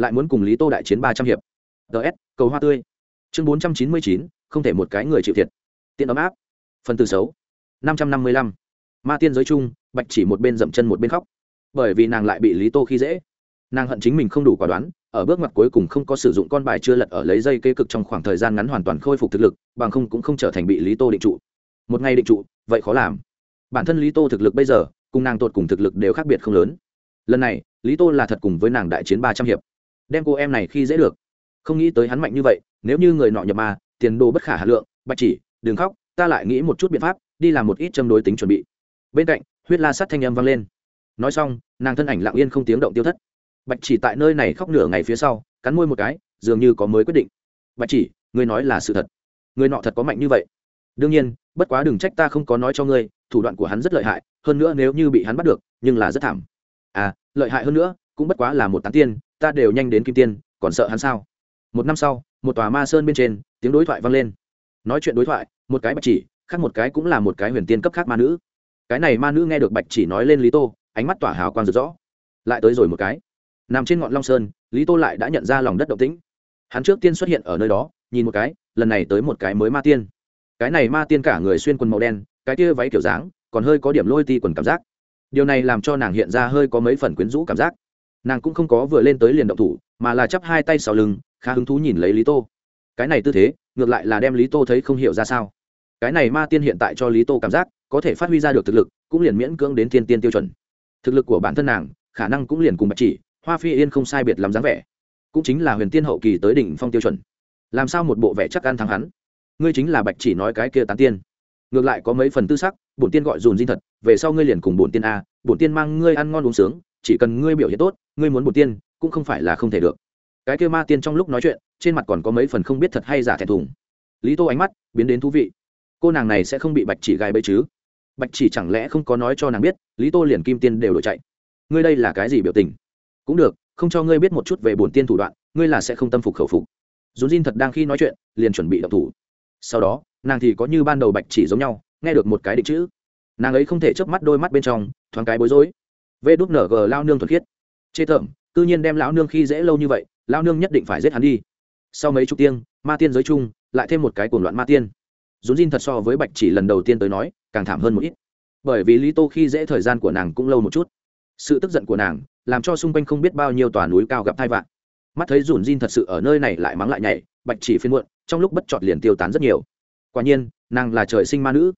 lại muốn cùng lý tô đại chiến ba trăm hiệp. Ts cầu hoa tươi. Chương bốn trăm chín mươi chín, không thể một cái người chịu thiệt. Tiện ấm áp. Phần từ xấu. năm trăm năm mươi lăm. Ma tiên giới chung, bạch chỉ một bên dậm chân một bên khóc. Bởi vì nàng lại bị lý tô khi dễ. Nàng hận chính mình không đủ quả đoán, ở bước ngoặt cuối cùng không có sử dụng con bài chưa lật ở lấy dây kê cực trong khoảng thời gian ngắn hoàn toàn khôi phục thực lực, bằng không cũng không trở thành bị lý tô định trụ. Một ngày định trụ, vậy khó làm. Bản thân lý tô thực lực bây giờ, cùng nàng tột cùng thực lực đều khác biệt không lớn. Lần này, lý tô là thật cùng với nàng đại chiến ba trăm hiệp đem cô em này khi dễ được. Không nghĩ tới hắn mạnh như vậy, nếu như người nọ nhập ma, tiền đồ bất khả hà lượng, bạch chỉ, đừng khóc, ta lại nghĩ một chút biện pháp, đi làm một ít châm đối tính chuẩn bị. Bên cạnh, huyết la sắt thanh âm vang lên. Nói xong, nàng thân ảnh lặng yên không tiếng động tiêu thất. Bạch chỉ tại nơi này khóc nửa ngày phía sau, cắn môi một cái, dường như có mới quyết định. Bạch chỉ, ngươi nói là sự thật. Người nọ thật có mạnh như vậy. Đương nhiên, bất quá đừng trách ta không có nói cho ngươi, thủ đoạn của hắn rất lợi hại, hơn nữa nếu như bị hắn bắt được, nhưng là rất thảm. À lợi hại hơn nữa, cũng bất quá là một tán tiên ta đều nhanh đến kim tiên, còn sợ hắn sao? Một năm sau, một tòa ma sơn bên trên, tiếng đối thoại vang lên. Nói chuyện đối thoại, một cái bạch chỉ, khác một cái cũng là một cái huyền tiên cấp khác ma nữ. Cái này ma nữ nghe được bạch chỉ nói lên lý tô, ánh mắt tỏa hào quang rực rõ lại tới rồi một cái. Nằm trên ngọn long sơn, lý tô lại đã nhận ra lòng đất động tĩnh. Hắn trước tiên xuất hiện ở nơi đó, nhìn một cái, lần này tới một cái mới ma tiên. Cái này ma tiên cả người xuyên quần màu đen, cái kia váy kiểu dáng, còn hơi có điểm lôi ti quần cảm giác. Điều này làm cho nàng hiện ra hơi có mấy phần quyến rũ cảm giác nàng cũng không có vừa lên tới liền động thủ, mà là chắp hai tay sau lưng, khá hứng thú nhìn lấy lý tô. Cái này tư thế, ngược lại là đem lý tô thấy không hiểu ra sao. Cái này ma tiên hiện tại cho lý tô cảm giác, có thể phát huy ra được thực lực, cũng liền miễn cưỡng đến thiên tiên tiêu chuẩn. Thực lực của bản thân nàng, khả năng cũng liền cùng bạch chỉ, hoa phi yên không sai biệt làm dáng vẻ. Cũng chính là huyền tiên hậu kỳ tới đỉnh phong tiêu chuẩn. Làm sao một bộ vẻ chắc ăn thắng hắn? Ngươi chính là bạch chỉ nói cái kia tán tiên. Ngược lại có mấy phần tư sắc, bổn tiên gọi dùn dinh thật, về sau ngươi liền cùng bổn tiên a, bổn tiên mang ngươi ăn ngon uống sướng chỉ cần ngươi biểu hiện tốt, ngươi muốn một tiên, cũng không phải là không thể được. Cái kia ma tiên trong lúc nói chuyện, trên mặt còn có mấy phần không biết thật hay giả thẹn thùng. Lý tô ánh mắt biến đến thú vị. Cô nàng này sẽ không bị bạch chỉ gai bẫy chứ? Bạch chỉ chẳng lẽ không có nói cho nàng biết, lý tô liền kim tiên đều đổi chạy. Ngươi đây là cái gì biểu tình? Cũng được, không cho ngươi biết một chút về bổn tiên thủ đoạn, ngươi là sẽ không tâm phục khẩu phục. Dùn Jin thật đang khi nói chuyện, liền chuẩn bị đập thủ. Sau đó, nàng thì có như ban đầu bạch chỉ giống nhau, nghe được một cái định chữ. Nàng ấy không thể chớp mắt đôi mắt bên trong, thoáng cái bối rối vê đúc nở gờ lao nương thuần khiết. Chê thợm cư nhiên đem lão nương khi dễ lâu như vậy lao nương nhất định phải giết hắn đi. Sau mấy chục tiên ma tiên giới chung, lại thêm một cái cuồng loạn ma tiên. Dùn Jin thật so với bạch chỉ lần đầu tiên tới nói, càng thảm hơn một ít. Bởi vì lý tô khi dễ thời gian của nàng cũng lâu một chút. Sự tức giận của nàng, làm cho xung quanh không biết bao nhiêu tòa núi cao gặp thai vạn mắt thấy dùn dinh thật sự ở nơi này lại mắng lại nhảy, bạch chỉ phiên muộn, trong lúc bất chọt liền tiêu tán rất nhiều. Quả nhiên, nàng là trời sinh ma nữ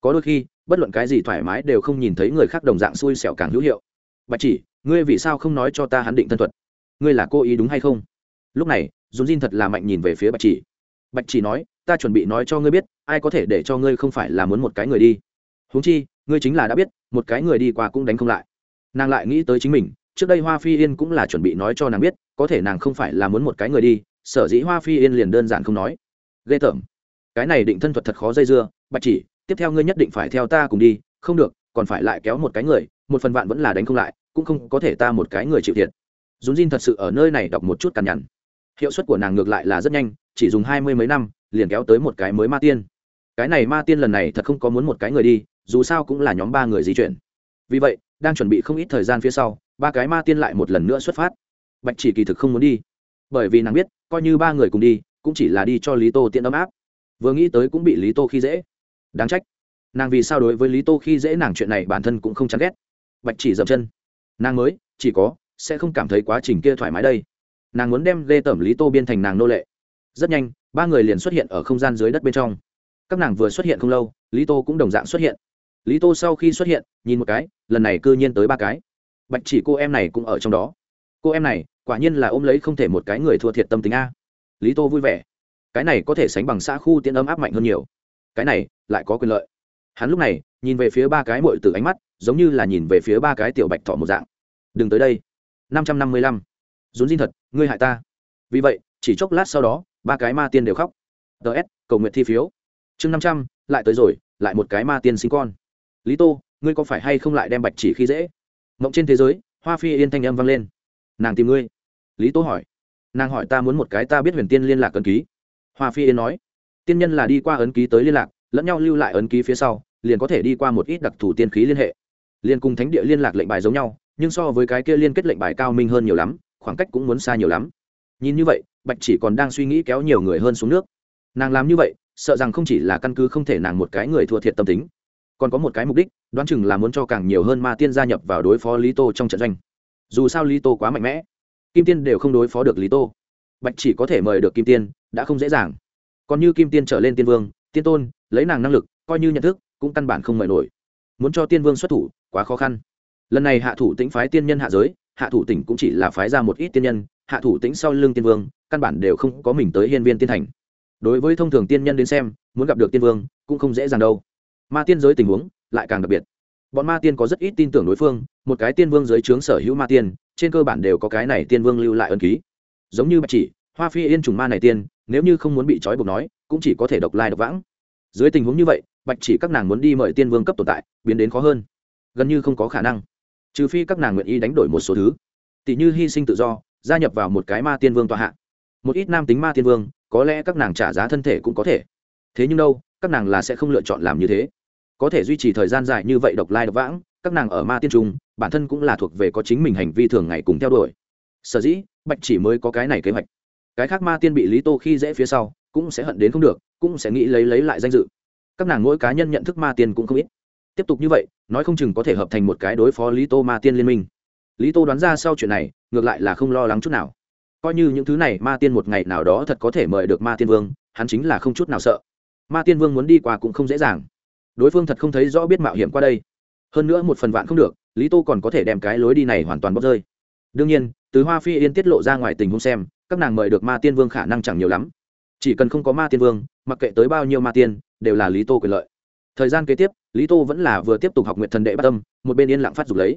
có đôi khi, bất luận cái gì thoải mái đều không nhìn thấy người khác đồng dạng xui xẻo càng hữu hiệu. Bạch chỉ, ngươi vì sao không nói cho ta hắn định thân thuật? Ngươi là cô ý đúng hay không? Lúc này dùn Jin thật là mạnh nhìn về phía bạch chỉ. Bạch chỉ nói, ta chuẩn bị nói cho ngươi biết, ai có thể để cho ngươi không phải là muốn một cái người đi. Huống chi, ngươi chính là đã biết, một cái người đi qua cũng đánh không lại. Nàng lại nghĩ tới chính mình, trước đây hoa phi yên cũng là chuẩn bị nói cho nàng biết, có thể nàng không phải là muốn một cái người đi, sở dĩ hoa phi yên liền đơn giản không nói. Ghê tởm. Cái này định thân thuật thật khó dây dưa, bạch chỉ tiếp theo ngươi nhất định phải theo ta cùng đi, không được, còn phải lại kéo một cái người, một phần vạn vẫn là đánh không lại, cũng không có thể ta một cái người chịu thiệt. Dùn Jin thật sự ở nơi này đọc một chút cằn nhằn. Hiệu suất của nàng ngược lại là rất nhanh, chỉ dùng hai mươi mấy năm, liền kéo tới một cái mới ma tiên. Cái này ma tiên lần này thật không có muốn một cái người đi, dù sao cũng là nhóm ba người di chuyển. Vì vậy, đang chuẩn bị không ít thời gian phía sau, ba cái ma tiên lại một lần nữa xuất phát. Bạch chỉ kỳ thực không muốn đi, bởi vì nàng biết, coi như ba người cùng đi, cũng chỉ là đi cho lý tô tiện ấm áp. Vừa nghĩ tới cũng bị lý tô khi dễ đáng trách. Nàng vì sao đối với lý tô khi dễ nàng chuyện này bản thân cũng không chán ghét. Bạch chỉ dậm chân. Nàng mới, chỉ có, sẽ không cảm thấy quá trình kia thoải mái đây. Nàng muốn đem ghê tởm lý tô biên thành nàng nô lệ. Rất nhanh, ba người liền xuất hiện ở không gian dưới đất bên trong. Các nàng vừa xuất hiện không lâu, lý tô cũng đồng dạng xuất hiện. Lý tô sau khi xuất hiện, nhìn một cái, lần này cư nhiên tới ba cái. Bạch chỉ cô em này cũng ở trong đó. Cô em này, quả nhiên là ôm lấy không thể một cái người thua thiệt tâm tính a. Lý tô vui vẻ. Cái này có thể sánh bằng xã khu tiễn ấm áp mạnh hơn nhiều cái này lại có quyền lợi. Hắn lúc này nhìn về phía ba cái mội từ ánh mắt, giống như là nhìn về phía ba cái tiểu bạch thỏ một dạng. Đừng tới đây. Năm trăm năm mươi lăm. Rún diên thật, ngươi hại ta. Vì vậy, chỉ chốc lát sau đó, ba cái ma tiên đều khóc. Ts cầu nguyện thi phiếu. Chương năm trăm, lại tới rồi, lại một cái ma tiên sinh con. Lý tô, ngươi có phải hay không lại đem bạch chỉ khi dễ? Mộng trên thế giới, hoa phi yên thanh âm vang lên. Nàng tìm ngươi. Lý tô hỏi. Nàng hỏi ta muốn một cái ta biết huyền tiên liên lạc cần ký. Hoa phi yên nói tiên nhân là đi qua ấn ký tới liên lạc, lẫn nhau lưu lại ấn ký phía sau, liền có thể đi qua một ít đặc thù tiên khí liên hệ. Liên cùng thánh địa liên lạc lệnh bài giống nhau, nhưng so với cái kia liên kết lệnh bài cao minh hơn nhiều lắm, khoảng cách cũng muốn xa nhiều lắm. Nhìn như vậy, bạch chỉ còn đang suy nghĩ kéo nhiều người hơn xuống nước. Nàng làm như vậy, sợ rằng không chỉ là căn cứ không thể nàng một cái người thua thiệt tâm tính, còn có một cái mục đích, đoán chừng là muốn cho càng nhiều hơn ma tiên gia nhập vào đối phó lý tô trong trận doanh. Dù sao lý tô quá mạnh mẽ, kim tiên đều không đối phó được lý tô. Bạch chỉ có thể mời được kim tiên, đã không dễ dàng còn như kim tiên trở lên tiên vương, tiên tôn, lấy nàng năng lực, coi như nhận thức, cũng căn bản không mời nổi. Muốn cho tiên vương xuất thủ, quá khó khăn. Lần này hạ thủ tĩnh phái tiên nhân hạ giới, hạ thủ tỉnh cũng chỉ là phái ra một ít tiên nhân, hạ thủ tĩnh sau lưng tiên vương, căn bản đều không có mình tới hiên viên tiên thành. Đối với thông thường tiên nhân đến xem, muốn gặp được tiên vương, cũng không dễ dàng đâu. Ma tiên giới tình huống lại càng đặc biệt. Bọn ma tiên có rất ít tin tưởng đối phương, một cái tiên vương dưới trướng sở hữu ma tiên, trên cơ bản đều có cái này tiên vương lưu lại ân ký. Giống như bạch chỉ, hoa phi yên trùng ma này tiên nếu như không muốn bị trói buộc nói, cũng chỉ có thể độc lai độc vãng. Dưới tình huống như vậy, bạch chỉ các nàng muốn đi mời tiên vương cấp tồn tại, biến đến khó hơn. Gần như không có khả năng. Trừ phi các nàng nguyện ý đánh đổi một số thứ. Tỷ như hy sinh tự do, gia nhập vào một cái ma tiên vương tọa hạ. Một ít nam tính ma tiên vương, có lẽ các nàng trả giá thân thể cũng có thể. Thế nhưng đâu, các nàng là sẽ không lựa chọn làm như thế. Có thể duy trì thời gian dài như vậy độc lai độc vãng, các nàng ở ma tiên trung, bản thân cũng là thuộc về có chính mình hành vi thường ngày cùng theo đuổi. Sở dĩ, bạch chỉ mới có cái này kế hoạch cái khác ma tiên bị lý tô khi dễ phía sau, cũng sẽ hận đến không được, cũng sẽ nghĩ lấy lấy lại danh dự. Các nàng mỗi cá nhân nhận thức ma tiên cũng không ít. Tiếp tục như vậy, nói không chừng có thể hợp thành một cái đối phó lý tô ma tiên liên minh. Lý tô đoán ra sau chuyện này, ngược lại là không lo lắng chút nào. Coi như những thứ này ma tiên một ngày nào đó thật có thể mời được ma tiên vương, hắn chính là không chút nào sợ. Ma tiên vương muốn đi qua cũng không dễ dàng. Đối phương thật không thấy rõ biết mạo hiểm qua đây. Hơn nữa một phần vạn không được, lý tô còn có thể đem cái lối đi này hoàn toàn bóc rơi. Đương nhiên, từ hoa phi yên tiết lộ ra ngoài tình huống xem các nàng mời được ma tiên vương khả năng chẳng nhiều lắm. Chỉ cần không có ma tiên vương, mặc kệ tới bao nhiêu ma tiên, đều là lý tô quyền lợi. Thời gian kế tiếp, lý tô vẫn là vừa tiếp tục học nguyện thần đệ bát tâm một bên yên lặng phát dục lấy.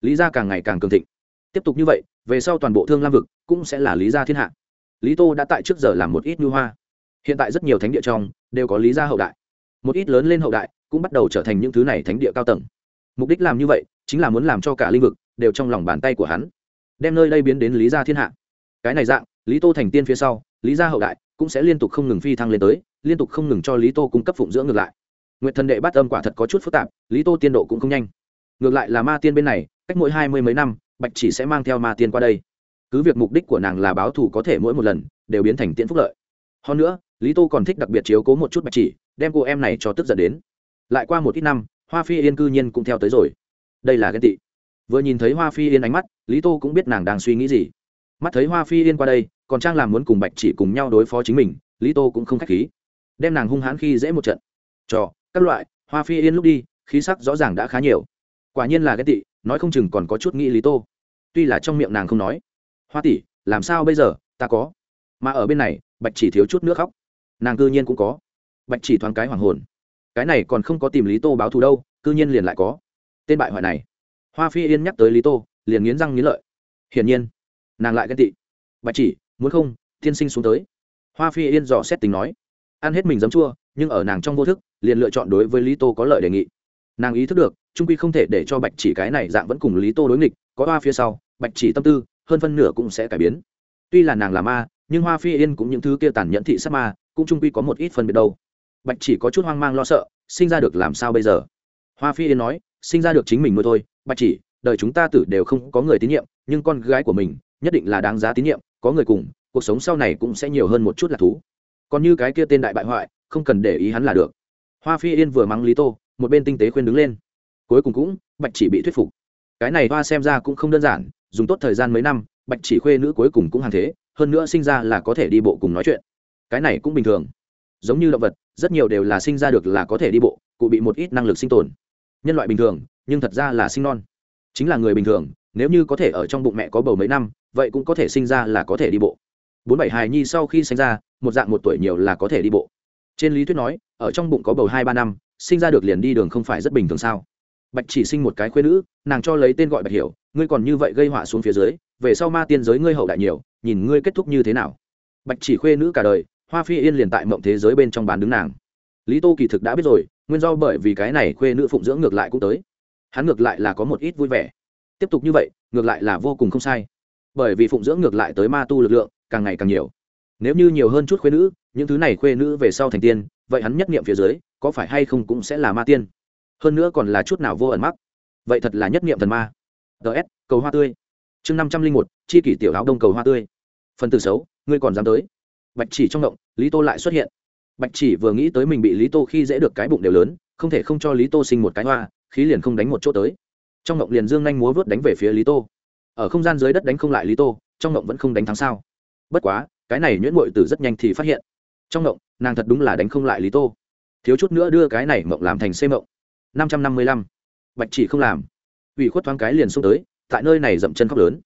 Lý gia càng ngày càng cường thịnh. Tiếp tục như vậy, về sau toàn bộ thương lam vực cũng sẽ là lý gia thiên hạ. Lý tô đã tại trước giờ làm một ít ngư hoa. Hiện tại rất nhiều thánh địa trong đều có lý gia hậu đại. Một ít lớn lên hậu đại cũng bắt đầu trở thành những thứ này thánh địa cao tầng. Mục đích làm như vậy chính là muốn làm cho cả lĩnh vực đều trong lòng bàn tay của hắn, đem nơi đây biến đến lý gia thiên hạ. Cái này dạng lý tô thành tiên phía sau, lý gia hậu đại cũng sẽ liên tục không ngừng phi thăng lên tới, liên tục không ngừng cho lý tô cung cấp phụng dưỡng ngược lại. Nguyện thần đệ bát âm quả thật có chút phức tạp, lý tô tiên độ cũng không nhanh. Ngược lại là ma tiên bên này, cách mỗi hai mươi mấy năm, bạch chỉ sẽ mang theo ma tiên qua đây. Cứ việc mục đích của nàng là báo thù có thể mỗi một lần đều biến thành tiện phúc lợi. Hơn nữa, lý tô còn thích đặc biệt chiếu cố một chút bạch chỉ, đem cô em này cho tức giận đến. Lại qua một ít năm, hoa phi yên cư nhiên cũng theo tới rồi. Đây là ghen tị. Vừa nhìn thấy hoa phi yên ánh mắt, lý tô cũng biết nàng đang suy nghĩ gì mắt thấy hoa phi yên qua đây, còn trang làm muốn cùng bạch chỉ cùng nhau đối phó chính mình, lý tô cũng không k h á c h khí. Đem nàng hung hãn khi dễ một trận. Trò, các loại, hoa phi yên lúc đi, khí sắc rõ ràng đã khá nhiều. Quả nhiên là cái tị, nói không chừng còn có chút nghĩ lý tô. Tuy là trong miệng nàng không nói, hoa tỷ, làm sao bây giờ, ta có. Mà ở bên này, bạch chỉ thiếu chút nước khóc. Nàng cư nhiên cũng có. Bạch chỉ thoáng cái hoàng hồn. Cái này còn không có tìm lý tô báo thù đâu, cư nhiên liền lại có. Tên bại hoại này. Hoa phi yên nhắc tới lý tô, liền nghiến răng nghiến lợi. Hiển nhiên nàng lại ghen tị. Bạch chỉ, muốn không, tiên sinh xuống tới. Hoa phi yên dò xét tình nói. Ăn hết mình dấm chua, nhưng ở nàng trong vô thức, liền lựa chọn đối với lý tô có lợi đề nghị. Nàng ý thức được, trung quy không thể để cho bạch chỉ cái này dạng vẫn cùng lý tô đối nghịch, có hoa phía sau, bạch chỉ tâm tư, hơn phân nửa cũng sẽ cải biến. Tuy là nàng là ma, nhưng hoa phi yên cũng những thứ kia tàn nhẫn thị sát ma, cũng trung quy có một ít phân biệt đâu. Bạch chỉ có chút hoang mang lo sợ, sinh ra được làm sao bây giờ? Hoa phi yên nói, sinh ra được chính mình nuôi thôi. Bạch chỉ, đời chúng ta tử đều không có người tín nhiệm, nhưng con gái của mình nhất định là đáng giá tín nhiệm, có người cùng, cuộc sống sau này cũng sẽ nhiều hơn một chút là thú. Còn như cái kia tên đại bại hoại, không cần để ý hắn là được. Hoa phi yên vừa mắng lý tô, một bên tinh tế khuyên đứng lên. Cuối cùng cũng, bạch chỉ bị thuyết phục. Cái này hoa xem ra cũng không đơn giản, dùng tốt thời gian mấy năm, bạch chỉ khuê nữ cuối cùng cũng hàng thế, hơn nữa sinh ra là có thể đi bộ cùng nói chuyện. Cái này cũng bình thường. Giống như động vật, rất nhiều đều là sinh ra được là có thể đi bộ, cụ bị một ít năng lực sinh tồn. Nhân loại bình thường, nhưng thật ra là sinh non. Chính là người bình thường nếu như có thể ở trong bụng mẹ có bầu mấy năm, vậy cũng có thể sinh ra là có thể đi bộ. Bốn bảy hài nhi sau khi sinh ra, một dạng một tuổi nhiều là có thể đi bộ. Trên lý thuyết nói, ở trong bụng có bầu hai ba năm, sinh ra được liền đi đường không phải rất bình thường sao? Bạch chỉ sinh một cái khuyên nữ, nàng cho lấy tên gọi bạch hiểu, ngươi còn như vậy gây họa xuống phía dưới, về sau ma tiên giới ngươi hậu đại nhiều, nhìn ngươi kết thúc như thế nào. Bạch chỉ khuê nữ cả đời, hoa phi yên liền tại mộng thế giới bên trong bán đứng nàng. Lý tô kỳ thực đã biết rồi, nguyên do bởi vì cái này khuê nữ phụng dưỡng ngược lại cũng tới. Hắn ngược lại là có một ít vui vẻ tiếp tục như vậy, ngược lại là vô cùng không sai. Bởi vì phụng dưỡng ngược lại tới ma tu lực lượng, càng ngày càng nhiều. Nếu như nhiều hơn chút khuê nữ, những thứ này khuê nữ về sau thành tiên, vậy hắn nhất niệm phía dưới, có phải hay không cũng sẽ là ma tiên? Hơn nữa còn là chút nào vô ẩn mắc? Vậy thật là nhất niệm thần ma. Ts cầu hoa tươi. Chương năm trăm linh một, chi kỷ tiểu áo đông cầu hoa tươi. Phần từ xấu, ngươi còn dám tới? Bạch chỉ trong động, lý tô lại xuất hiện. Bạch chỉ vừa nghĩ tới mình bị lý tô khi dễ được cái bụng đều lớn, không thể không cho lý tô sinh một cái hoa, khí liền không đánh một chỗ tới trong động liền dương nhanh múa vớt đánh về phía lý tô. Ở không gian dưới đất đánh không lại lý tô, trong động vẫn không đánh thắng sao? Bất quá, cái này nhuyễn mội tử rất nhanh thì phát hiện. Trong động nàng thật đúng là đánh không lại lý tô. Thiếu chút nữa đưa cái này mộng làm thành xê mộng. Năm trăm năm mươi lăm. Bạch chỉ không làm. Ủy khuất thoáng cái liền xông tới, tại nơi này dậm chân khóc lớn.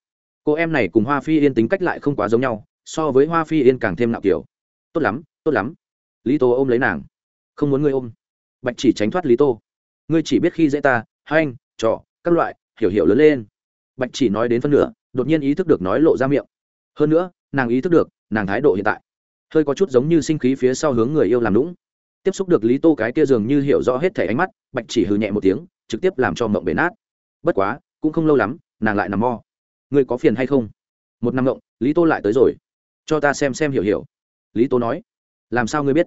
Cô em này cùng hoa phi yên tính cách lại không quá giống nhau, so với hoa phi yên càng thêm nạo kiểu. Tốt lắm tốt lắm. Lý tô ôm lấy nàng. Không muốn ngươi ôm. Bạch chỉ tránh thoát lý tô. Ngươi chỉ biết khi dễ ta, hai anh, trò các loại, hiểu hiểu lớn lên. Bạch chỉ nói đến phân nửa, đột nhiên ý thức được nói lộ ra miệng. Hơn nữa, nàng ý thức được, nàng thái độ hiện tại hơi có chút giống như sinh khí phía sau hướng người yêu làm lũng tiếp xúc được lý tô cái kia dường như hiểu rõ hết thẻ ánh mắt, bạch chỉ hừ nhẹ một tiếng, trực tiếp làm cho mộng bể nát. Bất quá, cũng không lâu lắm, nàng lại nằm mo người có phiền hay không? Một năm mộng, lý tô lại tới rồi. Cho ta xem xem hiểu hiểu. Lý tô nói, làm sao ngươi biết?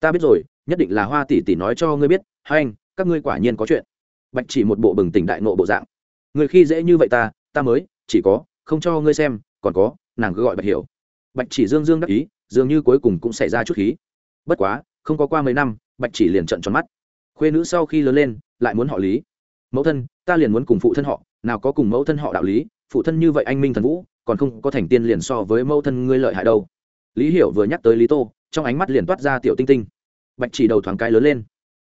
Ta biết rồi, nhất định là hoa tỷ tỷ nói cho ngươi biết. Hai anh, các ngươi quả nhiên có chuyện bạch chỉ một bộ bừng tỉnh đại nộ bộ dạng. Người khi dễ như vậy ta ta mới, chỉ có, không cho ngươi xem, còn có, nàng cứ gọi bạch hiểu. Bạch chỉ dương dương đắc ý, dường như cuối cùng cũng xảy ra chút khí. Bất quá, không có qua mấy năm, bạch chỉ liền trận tròn mắt. Khuê nữ sau khi lớn lên, lại muốn họ lý. Mẫu thân, ta liền muốn cùng phụ thân họ, nào có cùng mẫu thân họ đạo lý, phụ thân như vậy anh minh thần vũ, còn không có thành tiên liền so với mẫu thân ngươi lợi hại đâu. Lý hiểu vừa nhắc tới lý tô, trong ánh mắt liền toát ra tiểu tinh tinh. Bạch chỉ đầu thoáng cái lớn lên.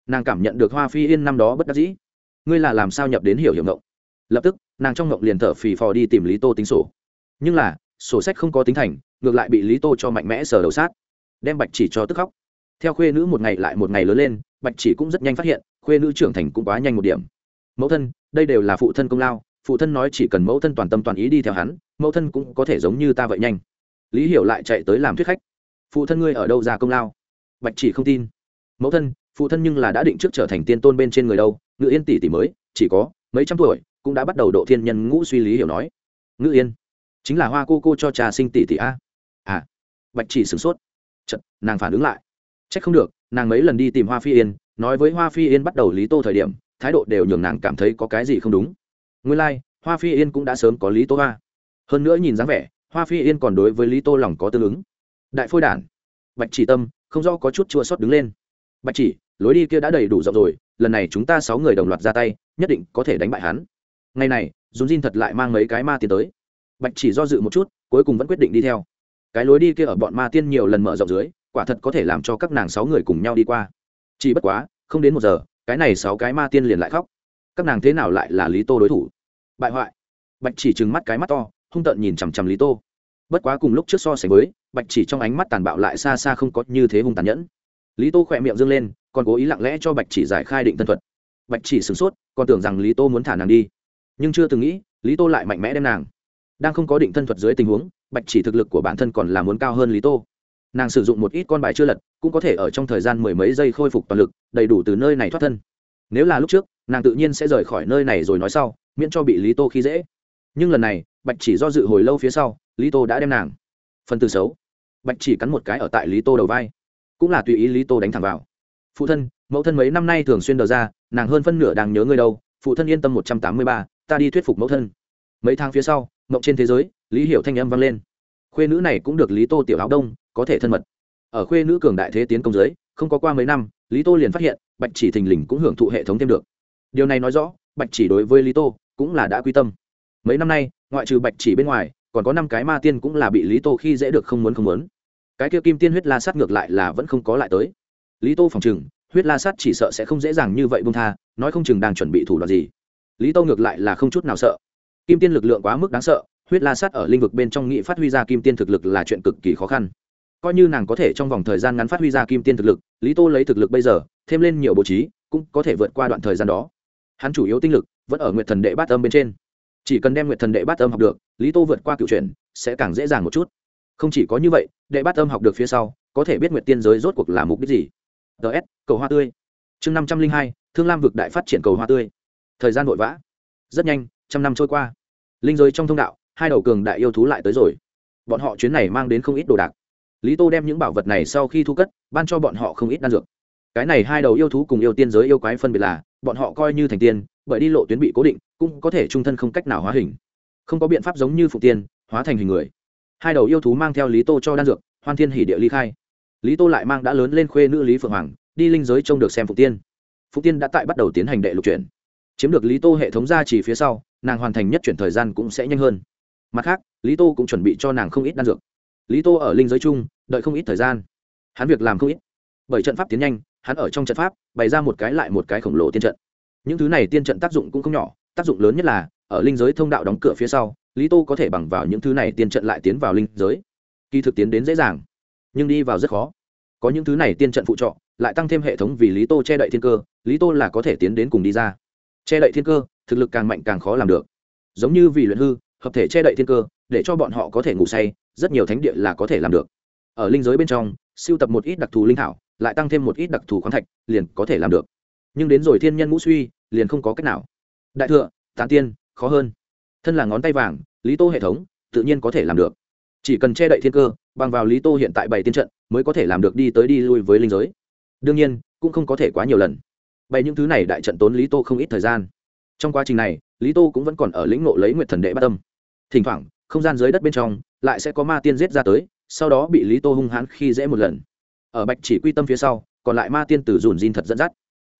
Nàng cảm nhận được hoa phi yên năm đó bất đắc dĩ ngươi là làm sao nhập đến hiểu hiểu ngộng? Lập tức, nàng trong ngộng liền thở phì phò đi tìm lý tô tính sổ. Nhưng là, sổ sách không có tính thành, ngược lại bị lý tô cho mạnh mẽ sờ đầu sát. Đem bạch chỉ cho tức khóc. Theo khuê nữ một ngày lại một ngày lớn lên, bạch chỉ cũng rất nhanh phát hiện, khuê nữ trưởng thành cũng quá nhanh một điểm. Mẫu thân, đây đều là phụ thân công lao, phụ thân nói chỉ cần mẫu thân toàn tâm toàn ý đi theo hắn, mẫu thân cũng có thể giống như ta vậy nhanh. Lý hiểu lại chạy tới làm thuyết khách. Phụ thân ngươi ở đâu ra công lao? Bạch chỉ không tin. Mẫu thân, phụ thân nhưng là đã định trước trở thành tiên tôn bên trên người đâu ngự yên tỷ tỷ mới chỉ có mấy trăm tuổi cũng đã bắt đầu độ thiên nhân ngũ suy lý hiểu nói. Ngự yên chính là hoa cô cô cho trà sinh tỷ tỷ a. À bạch chỉ sửng sốt. Chật, nàng phản ứng lại. C h ắ c không được nàng mấy lần đi tìm hoa phi yên nói với hoa phi yên bắt đầu lý tô thời điểm thái độ đều nhường nàng cảm thấy có cái gì không đúng. Nguyên lai、like, hoa phi yên cũng đã sớm có lý tô hoa hơn nữa nhìn dáng vẻ hoa phi yên còn đối với lý tô lòng có tương ứng. Đại phôi đản. Bạch chỉ tâm không do có chút chua sót đứng lên. Bạch chỉ lối đi kia đã đầy đủ rộng rồi lần này chúng ta sáu người đồng loạt ra tay, nhất định có thể đánh bại hắn. Ngày này dùn Jin thật lại mang mấy cái ma tiến tới. Bạch chỉ do dự một chút, cuối cùng vẫn quyết định đi theo. Cái lối đi kia ở bọn ma tiên nhiều lần mở rộng dưới, quả thật có thể làm cho các nàng sáu người cùng nhau đi qua. Chỉ bất quá, không đến một giờ, cái này sáu cái ma tiên liền lại khóc. Các nàng thế nào lại là lý tô đối thủ? Bại hoại. Bạch chỉ trừng mắt cái mắt to, hung tợn nhìn chằm chằm lý tô. Bất quá cùng lúc trước so sánh với, bạch chỉ trong ánh mắt tàn bạo lại xa xa không có như thế hung tàn nhẫn lý tô khỏe miệng dâng lên, còn cố ý lặng lẽ cho bạch chỉ giải khai định thân thuật. Bạch chỉ sửng sốt, còn tưởng rằng lý tô muốn thả nàng đi. Nhưng chưa từng nghĩ, lý tô lại mạnh mẽ đem nàng. Đang không có định thân thuật dưới tình huống, bạch chỉ thực lực của bản thân còn là muốn cao hơn lý tô. Nàng sử dụng một ít con bài chưa lật, cũng có thể ở trong thời gian mười mấy giây khôi phục toàn lực, đầy đủ từ nơi này thoát thân. Nếu là lúc trước, nàng tự nhiên sẽ rời khỏi nơi này rồi nói sau, miễn cho bị lý tô khi dễ. Nhưng lần này, bạch chỉ do dự hồi lâu phía sau, lý tô đã đem nàng. Phần từ xấu. Bạch chỉ cắn một cái ở tại lý tô đầu vai cũng là tùy ý lý tô đánh thẳng vào. Phụ thân, mẫu thân mấy năm nay thường xuyên đờ ra, nàng hơn phân nửa đang nhớ ngươi đâu, phụ thân yên tâm một trăm tám mươi ba, ta đi thuyết phục mẫu thân. Mấy tháng phía sau, mộng trên thế giới, lý hiểu thanh âm vang lên. Khuê nữ này cũng được lý tô tiểu áo đông, có thể thân mật. Ở khuê nữ cường đại thế tiến công giới, không có qua mấy năm, lý tô liền phát hiện, bạch chỉ thình lình cũng hưởng thụ hệ thống thêm được. Điều này nói rõ, bạch chỉ đối với lý tô cũng là đã quy tâm. Mấy năm nay, ngoại trừ bạch chỉ bên ngoài, còn có năm cái ma tiên cũng là bị lý tô khi dễ được không muốn không muốn cái kia kim tiên huyết la sát ngược lại là vẫn không có lại tới. Lý tô phòng chừng huyết la sát chỉ sợ sẽ không dễ dàng như vậy bung tha, nói không chừng đang chuẩn bị thủ đoạn gì. Lý tô ngược lại là không chút nào sợ. Kim tiên lực lượng quá mức đáng sợ, huyết la sát ở lĩnh vực bên trong nghị phát huy ra kim tiên thực lực là chuyện cực kỳ khó khăn. Coi như nàng có thể trong vòng thời gian ngắn phát huy ra kim tiên thực lực, lý tô lấy thực lực bây giờ, thêm lên nhiều bố trí, cũng có thể vượt qua đoạn thời gian đó. Hắn chủ yếu tinh lực vẫn ở nguyện thần đệ bát âm bên trên. Chỉ cần đem nguyện thần đệ bát âm học được, lý tô vượt qua cựu chuyển, sẽ càng dễ dàng một chút không chỉ có như vậy, đệ bát âm học được phía sau, có thể biết nguyệt tiên giới rốt cuộc là mục đích gì. Ts cầu hoa tươi. Chương năm trăm linh hai, thương lam vực đại phát triển cầu hoa tươi. Thời gian vội vã. Rất nhanh, trăm năm trôi qua. Linh giới trong thông đạo, hai đầu cường đại yêu thú lại tới rồi. Bọn họ chuyến này mang đến không ít đồ đạc. Lý tô đem những bảo vật này sau khi thu cất, ban cho bọn họ không ít đan dược. Cái này hai đầu yêu thú cùng yêu tiên giới yêu quái phân biệt là, bọn họ coi như thành tiên, bởi đi lộ tuyến bị cố định, cũng có thể trung thân không cách nào hóa hình. Không có biện pháp giống như phụ tiên, hóa thành hình người hai đầu yêu thú mang theo lý tô cho đan dược, hoan thiên Hỉ địa ly khai. Lý tô lại mang đã lớn lên khuê nữ lý phượng hoàng, đi linh giới trông được xem phục tiên. Phục tiên đã tại bắt đầu tiến hành đệ lục chuyển. Chiếm được lý tô hệ thống gia trì phía sau, nàng hoàn thành nhất chuyển thời gian cũng sẽ nhanh hơn. Mặt khác, lý tô cũng chuẩn bị cho nàng không ít đan dược. Lý tô ở linh giới chung, đợi không ít thời gian. Hắn việc làm không ít. Bởi trận pháp tiến nhanh, hắn ở trong trận pháp, bày ra một cái lại một cái khổng lồ tiên trận. Những thứ này tiên trận tác dụng cũng không nhỏ, tác dụng lớn nhất là, ở linh giới thông đạo đóng cửa phía sau lý tô có thể bằng vào những thứ này tiên trận lại tiến vào linh giới. Kỳ thực tiến đến dễ dàng, nhưng đi vào rất khó. Có những thứ này tiên trận phụ trọ, lại tăng thêm hệ thống vì lý tô che đậy thiên cơ, lý tô là có thể tiến đến cùng đi ra. Che đậy thiên cơ, thực lực càng mạnh càng khó làm được. Giống như vì luyện hư, hợp thể che đậy thiên cơ, để cho bọn họ có thể ngủ say, rất nhiều thánh địa là có thể làm được. Ở linh giới bên trong, siêu tập một ít đặc thù linh thảo, lại tăng thêm một ít đặc thù khoáng thạch, liền có thể làm được. Nhưng đến rồi thiên nhân ngũ suy, liền không có cách nào. Đại thừa, tán tiên, khó hơn thân là ngón tay vàng, lý tô hệ thống tự nhiên có thể làm được. Chỉ cần che đậy thiên cơ, bằng vào lý tô hiện tại bảy tiên trận, mới có thể làm được đi tới đi lui với linh giới. Đương nhiên, cũng không có thể quá nhiều lần. Bày những thứ này đại trận tốn lý tô không ít thời gian. Trong quá trình này, lý tô cũng vẫn còn ở lĩnh ngộ lấy nguyệt thần đệ bát tâm. Thỉnh thoảng, không gian dưới đất bên trong lại sẽ có ma tiên giết ra tới, sau đó bị lý tô hung hãn khi dễ một lần. Ở bạch chỉ quy tâm phía sau, còn lại ma tiên từ dùn diên thật dẫn dắt.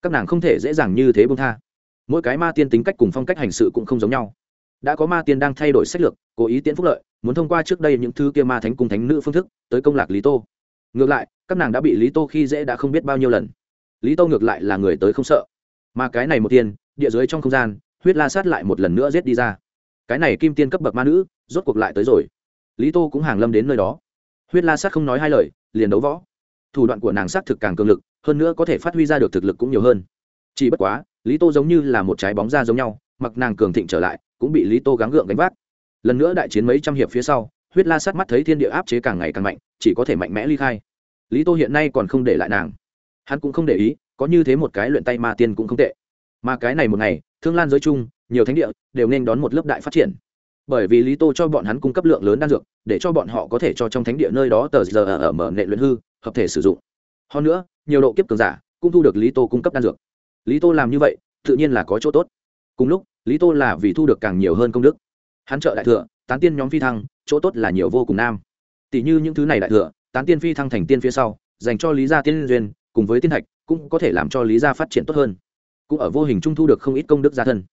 Các nàng không thể dễ dàng như thế bông tha. Mỗi cái ma tiên tính cách cùng phong cách hành sự cũng không giống nhau đã có ma tiên đang thay đổi sách lược, cố ý tiễn phúc lợi, muốn thông qua trước đây những thứ kia ma thánh cùng thánh nữ phương thức, tới công lạc lý tô. Ngược lại, các nàng đã bị lý tô khi dễ đã không biết bao nhiêu lần. Lý tô ngược lại là người tới không sợ. Mà cái này một tiên, địa dưới trong không gian, huyết la sát lại một lần nữa giết đi ra. Cái này kim tiên cấp bậc ma nữ, rốt cuộc lại tới rồi. Lý tô cũng hàng lâm đến nơi đó. Huyết la sát không nói hai lời, liền đấu võ. Thủ đoạn của nàng sát thực càng cường lực, hơn nữa có thể phát huy ra được thực lực cũng nhiều hơn. Chỉ bất quá, lý tô giống như là một trái bóng ra giống nhau, mặc nàng cường thịnh trở lại cũng bị lý tô gắng gượng gánh vác. Lần nữa đại chiến mấy trăm hiệp phía sau, huyết la sát mắt thấy thiên địa áp chế càng ngày càng mạnh, chỉ có thể mạnh mẽ ly khai. Lý tô hiện nay còn không để lại nàng. Hắn cũng không để ý, có như thế một cái luyện tay ma tiên cũng không tệ. Mà cái này một ngày, thương lan giới chung nhiều thánh địa, đều nên đón một lớp đại phát triển. Bởi vì lý tô cho bọn hắn cung cấp lượng lớn đan dược, để cho bọn họ có thể cho trong thánh địa nơi đó tờ giờ ở mở nệ luyện hư, hợp thể sử dụng. Hơn nữa, nhiều độ kiếp cường giả cũng thu được lý tô cung cấp đan dược. Lý tô làm như vậy, tự nhiên là có chỗ tốt cùng lúc, lý tô là vì thu được càng nhiều hơn công đức. Hắn trợ đại thừa, tán tiên nhóm phi thăng, chỗ tốt là nhiều vô cùng nam. Tỷ như những thứ này đại thừa, tán tiên phi thăng thành tiên phía sau, dành cho lý gia tiên duyên, cùng với tiên thạch, cũng có thể làm cho lý gia phát triển tốt hơn. Cũng ở vô hình trung thu được không ít công đức gia thân.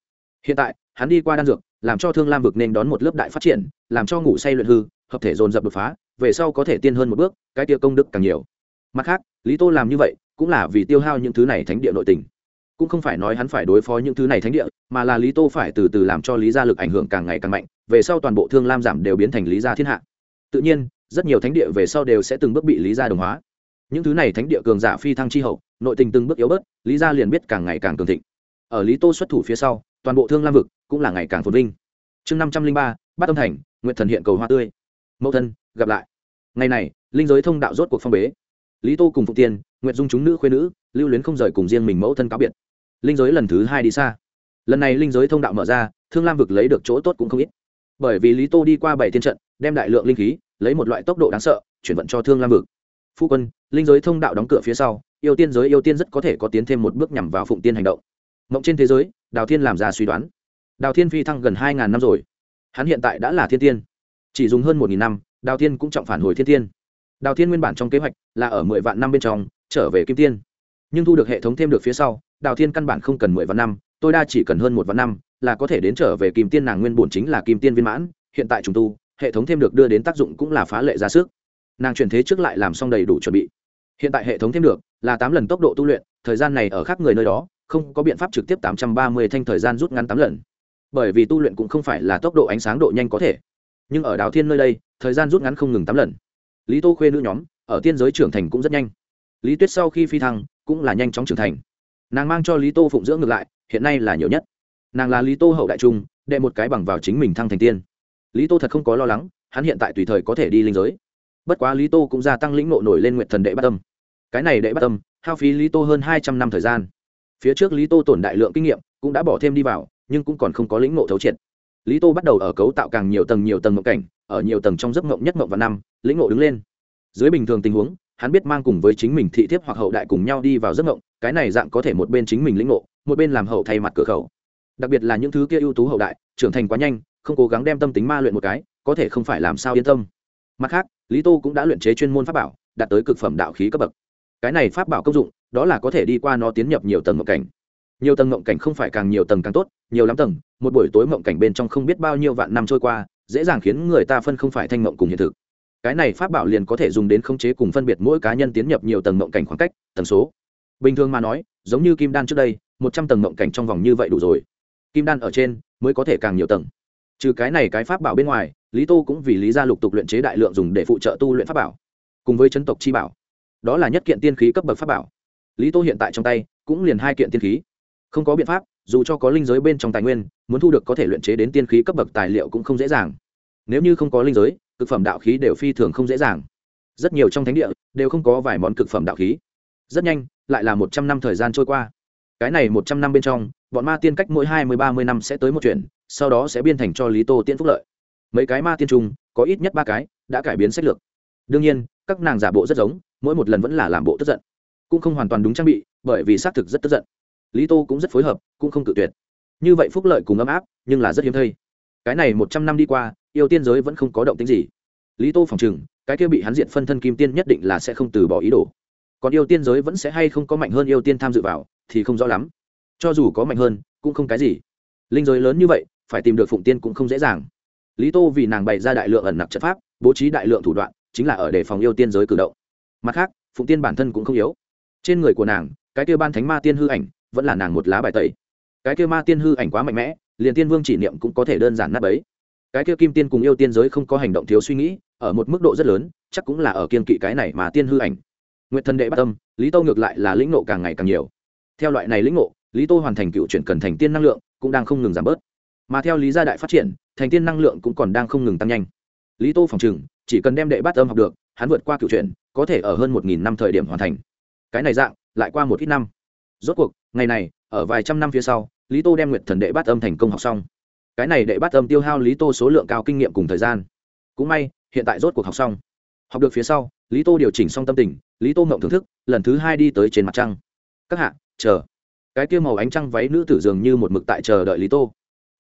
Hiện tại, hắn đi qua đan dược, làm cho thương lam vực nên đón một lớp đại phát triển, làm cho ngủ say luyện hư, hợp thể dồn dập đột phá, về sau có thể tiên hơn một bước, cái tia công đức càng nhiều. Mặt khác, lý tô làm như vậy, cũng là vì tiêu hao những thứ này thánh địa nội tình cũng không phải nói hắn phải đối phó những thứ này thánh địa, mà là lý tô phải từ từ làm cho lý gia lực ảnh hưởng càng ngày càng mạnh, về sau toàn bộ thương lam giảm đều biến thành lý gia thiên hạ. Tự nhiên, rất nhiều thánh địa về sau đều sẽ từng bước bị lý gia đồng hóa. Những thứ này thánh địa cường giả phi thăng chi hậu, nội tình từng bước yếu bớt, lý gia liền biết càng ngày càng cường thịnh. Ở lý tô xuất thủ phía sau, toàn bộ thương lam vực cũng là ngày càng phồn vinh. Chương năm trăm linh ba, bát tâm thành nguyện thần hiện cầu hoa tươi. Mẫu thân, gặp lại. Ngày này, linh giới thông đạo rốt cuộc phong bế. Lý tô cùng phụ tiên nguyện dung chúng nữ khuyên nữ, lưu luyến không rời cùng riêng mình mẫu thân cáo biệt linh giới lần thứ hai đi xa. Lần này linh giới thông đạo mở ra, thương lam vực lấy được chỗ tốt cũng không ít. Bởi vì lý tô đi qua bảy thiên trận, đem đại lượng linh khí, lấy một loại tốc độ đáng sợ, chuyển vận cho thương lam vực. Phu quân, linh giới thông đạo đóng cửa phía sau, yêu tiên giới yêu tiên rất có thể có tiến thêm một bước nhằm vào phụng tiên hành động. Mộng trên thế giới, đào thiên làm ra suy đoán. Đào thiên phi thăng gần hai ngàn năm rồi. Hắn hiện tại đã là thiên tiên. Chỉ dùng hơn một nghìn năm, đào thiên cũng trọng phản hồi thiên tiên. Đào thiên nguyên bản trong kế hoạch là ở mười vạn năm bên trong, trở về kim tiên. Nhưng thu được hệ thống thêm được phía sau đào thiên căn bản không cần mười vạn năm, tôi đa chỉ cần hơn một vạn năm là có thể đến trở về kim tiên nàng nguyên bổn chính là kim tiên viên mãn, hiện tại trùng tu, hệ thống thêm được đưa đến tác dụng cũng là phá lệ ra sức. Nàng chuyển thế trước lại làm xong đầy đủ chuẩn bị. Hiện tại hệ thống thêm được là tám lần tốc độ tu luyện, thời gian này ở khác người nơi đó, không có biện pháp trực tiếp tám trăm ba mươi thanh thời gian rút ngắn tám lần. Bởi vì tu luyện cũng không phải là tốc độ ánh sáng độ nhanh có thể. Nhưng ở đào thiên nơi đây, thời gian rút ngắn không ngừng tám lần. Lý tô khuê nữ nhóm, ở tiên giới trưởng thành cũng rất nhanh. Lý tuyết sau khi phi thăng, cũng là nhanh chóng trưởng thành nàng mang cho lý tô phụng dưỡng ngược lại, hiện nay là nhiều nhất. Nàng là lý tô hậu đại trung, đệ một cái bằng vào chính mình thăng thành tiên. Lý tô thật không có lo lắng, hắn hiện tại tùy thời có thể đi linh giới. Bất quá lý tô cũng gia tăng lĩnh nộ nổi lên nguyện thần đệ bát tâm. Cái này đệ bát tâm, hao phí lý tô hơn hai trăm năm thời gian. Phía trước lý tô tổn đại lượng kinh nghiệm, cũng đã bỏ thêm đi vào, nhưng cũng còn không có lĩnh nộ thấu triệt. Lý tô bắt đầu ở cấu tạo càng nhiều tầng nhiều tầng mộng cảnh, ở nhiều tầng trong giấc mộng nhất mộng và năm, lĩnh nộ đứng lên. Dưới bình thường tình huống hắn biết mang cùng với chính mình thị thiếp hoặc hậu đại cùng nhau đi vào giấc ngộng cái này dạng có thể một bên chính mình lĩnh ngộ, một bên làm hậu thay mặt cửa khẩu. Đặc biệt là những thứ kia ưu tú hậu đại trưởng thành quá nhanh không cố gắng đem tâm tính ma luyện một cái có thể không phải làm sao yên tâm. Mặt khác lý tô cũng đã luyện chế chuyên môn pháp bảo đạt tới cực phẩm đạo khí cấp bậc. Cái này pháp bảo công dụng đó là có thể đi qua nó tiến nhập nhiều tầng mộng cảnh. Nhiều tầng mộng cảnh không phải càng nhiều tầng càng tốt nhiều lắm tầng một buổi tối mộng cảnh bên trong không biết bao nhiêu vạn năm trôi qua dễ dàng khiến người ta phân không phải thanh mộng cùng hiện thực cái này pháp bảo liền có thể dùng đến khống chế cùng phân biệt mỗi cá nhân tiến nhập nhiều tầng mộng cảnh khoảng cách, tần số. Bình thường mà nói, giống như kim đan trước đây, một trăm tầng mộng cảnh trong vòng như vậy đủ rồi. Kim đan ở trên mới có thể càng nhiều tầng. Trừ cái này cái pháp bảo bên ngoài, lý tô cũng vì lý gia lục tục luyện chế đại lượng dùng để phụ trợ tu luyện pháp bảo, cùng với chấn tộc chi bảo. Đó là nhất kiện tiên khí cấp bậc pháp bảo. Lý tô hiện tại trong tay cũng liền hai kiện tiên khí. Không có biện pháp, dù cho có linh giới bên trong tài nguyên, muốn thu được có thể luyện chế đến tiên khí cấp bậc tài liệu cũng không dễ dàng. Nếu như không có linh giới cực phẩm đạo khí đều phi thường không dễ dàng. Rất nhiều trong thánh địa đều không có vài món cực phẩm đạo khí. Rất nhanh, lại là một trăm năm thời gian trôi qua. Cái này một trăm năm bên trong, bọn ma tiên cách mỗi hai mươi, ba mươi năm sẽ tới một chuyện, sau đó sẽ biên thành cho lý tô tiên phúc lợi. Mấy cái ma tiên trung có ít nhất ba cái, đã cải biến sách lược. Đương nhiên, các nàng giả bộ rất giống, mỗi một lần vẫn là làm bộ tức giận. Cũng không hoàn toàn đúng trang bị, bởi vì xác thực rất tức giận. Lý tô cũng rất phối hợp, cũng không cự tuyệt. Như vậy phúc lợi cùng ấm áp, nhưng là rất hiếm thây cái này một trăm năm đi qua yêu tiên giới vẫn không có động tính gì. Lý tô phòng chừng, cái kia bị hắn diện phân thân kim tiên nhất định là sẽ không từ bỏ ý đồ. Còn yêu tiên giới vẫn sẽ hay không có mạnh hơn yêu tiên tham dự vào, thì không rõ lắm. Cho dù có mạnh hơn, cũng không cái gì. Linh giới lớn như vậy, phải tìm được phụng tiên cũng không dễ dàng. Lý tô vì nàng bày ra đại lượng ẩn nặc chất pháp, bố trí đại lượng thủ đoạn, chính là ở đề phòng yêu tiên giới cử động. Mặt khác, phụng tiên bản thân cũng không yếu. Trên người của nàng, cái kia ban thánh ma tiên hư ảnh, vẫn là nàng một lá bài tẩy. Cái kia ma tiên hư ảnh quá mạnh mẽ, liền tiên vương chỉ niệm cũng có thể đơn giản nắp ấy cái kia kim tiên cùng yêu tiên giới không có hành động thiếu suy nghĩ, ở một mức độ rất lớn, chắc cũng là ở kiên kỵ cái này mà tiên hư ảnh. Nguyện thần đệ bắt tâm lý tô ngược lại là lĩnh nộ càng ngày càng nhiều. Theo loại này lĩnh nộ lý tô hoàn thành cựu chuyển cần thành tiên năng lượng, cũng đang không ngừng giảm bớt. Mà theo lý gia đại phát triển, thành tiên năng lượng cũng còn đang không ngừng tăng nhanh. Lý tô phòng chừng chỉ cần đem đệ bát âm học được, hắn vượt qua cựu chuyển, có thể ở hơn một nghìn năm thời điểm hoàn thành. Cái này dạng, lại qua một ít năm. Rốt cuộc, ngày này, ở vài trăm năm phía sau, lý tô đem nguyện thần đệ bát âm thành công học xong cái này đệ bát âm tiêu hao lý tô số lượng cao kinh nghiệm cùng thời gian. Cũng may hiện tại rốt cuộc học xong. Học được phía sau lý tô điều chỉnh xong tâm tình lý tô mộng thưởng thức lần thứ hai đi tới trên mặt trăng. Các hạ chờ. Cái kia màu ánh trăng váy nữ tử dường như một mực tại chờ đợi lý tô.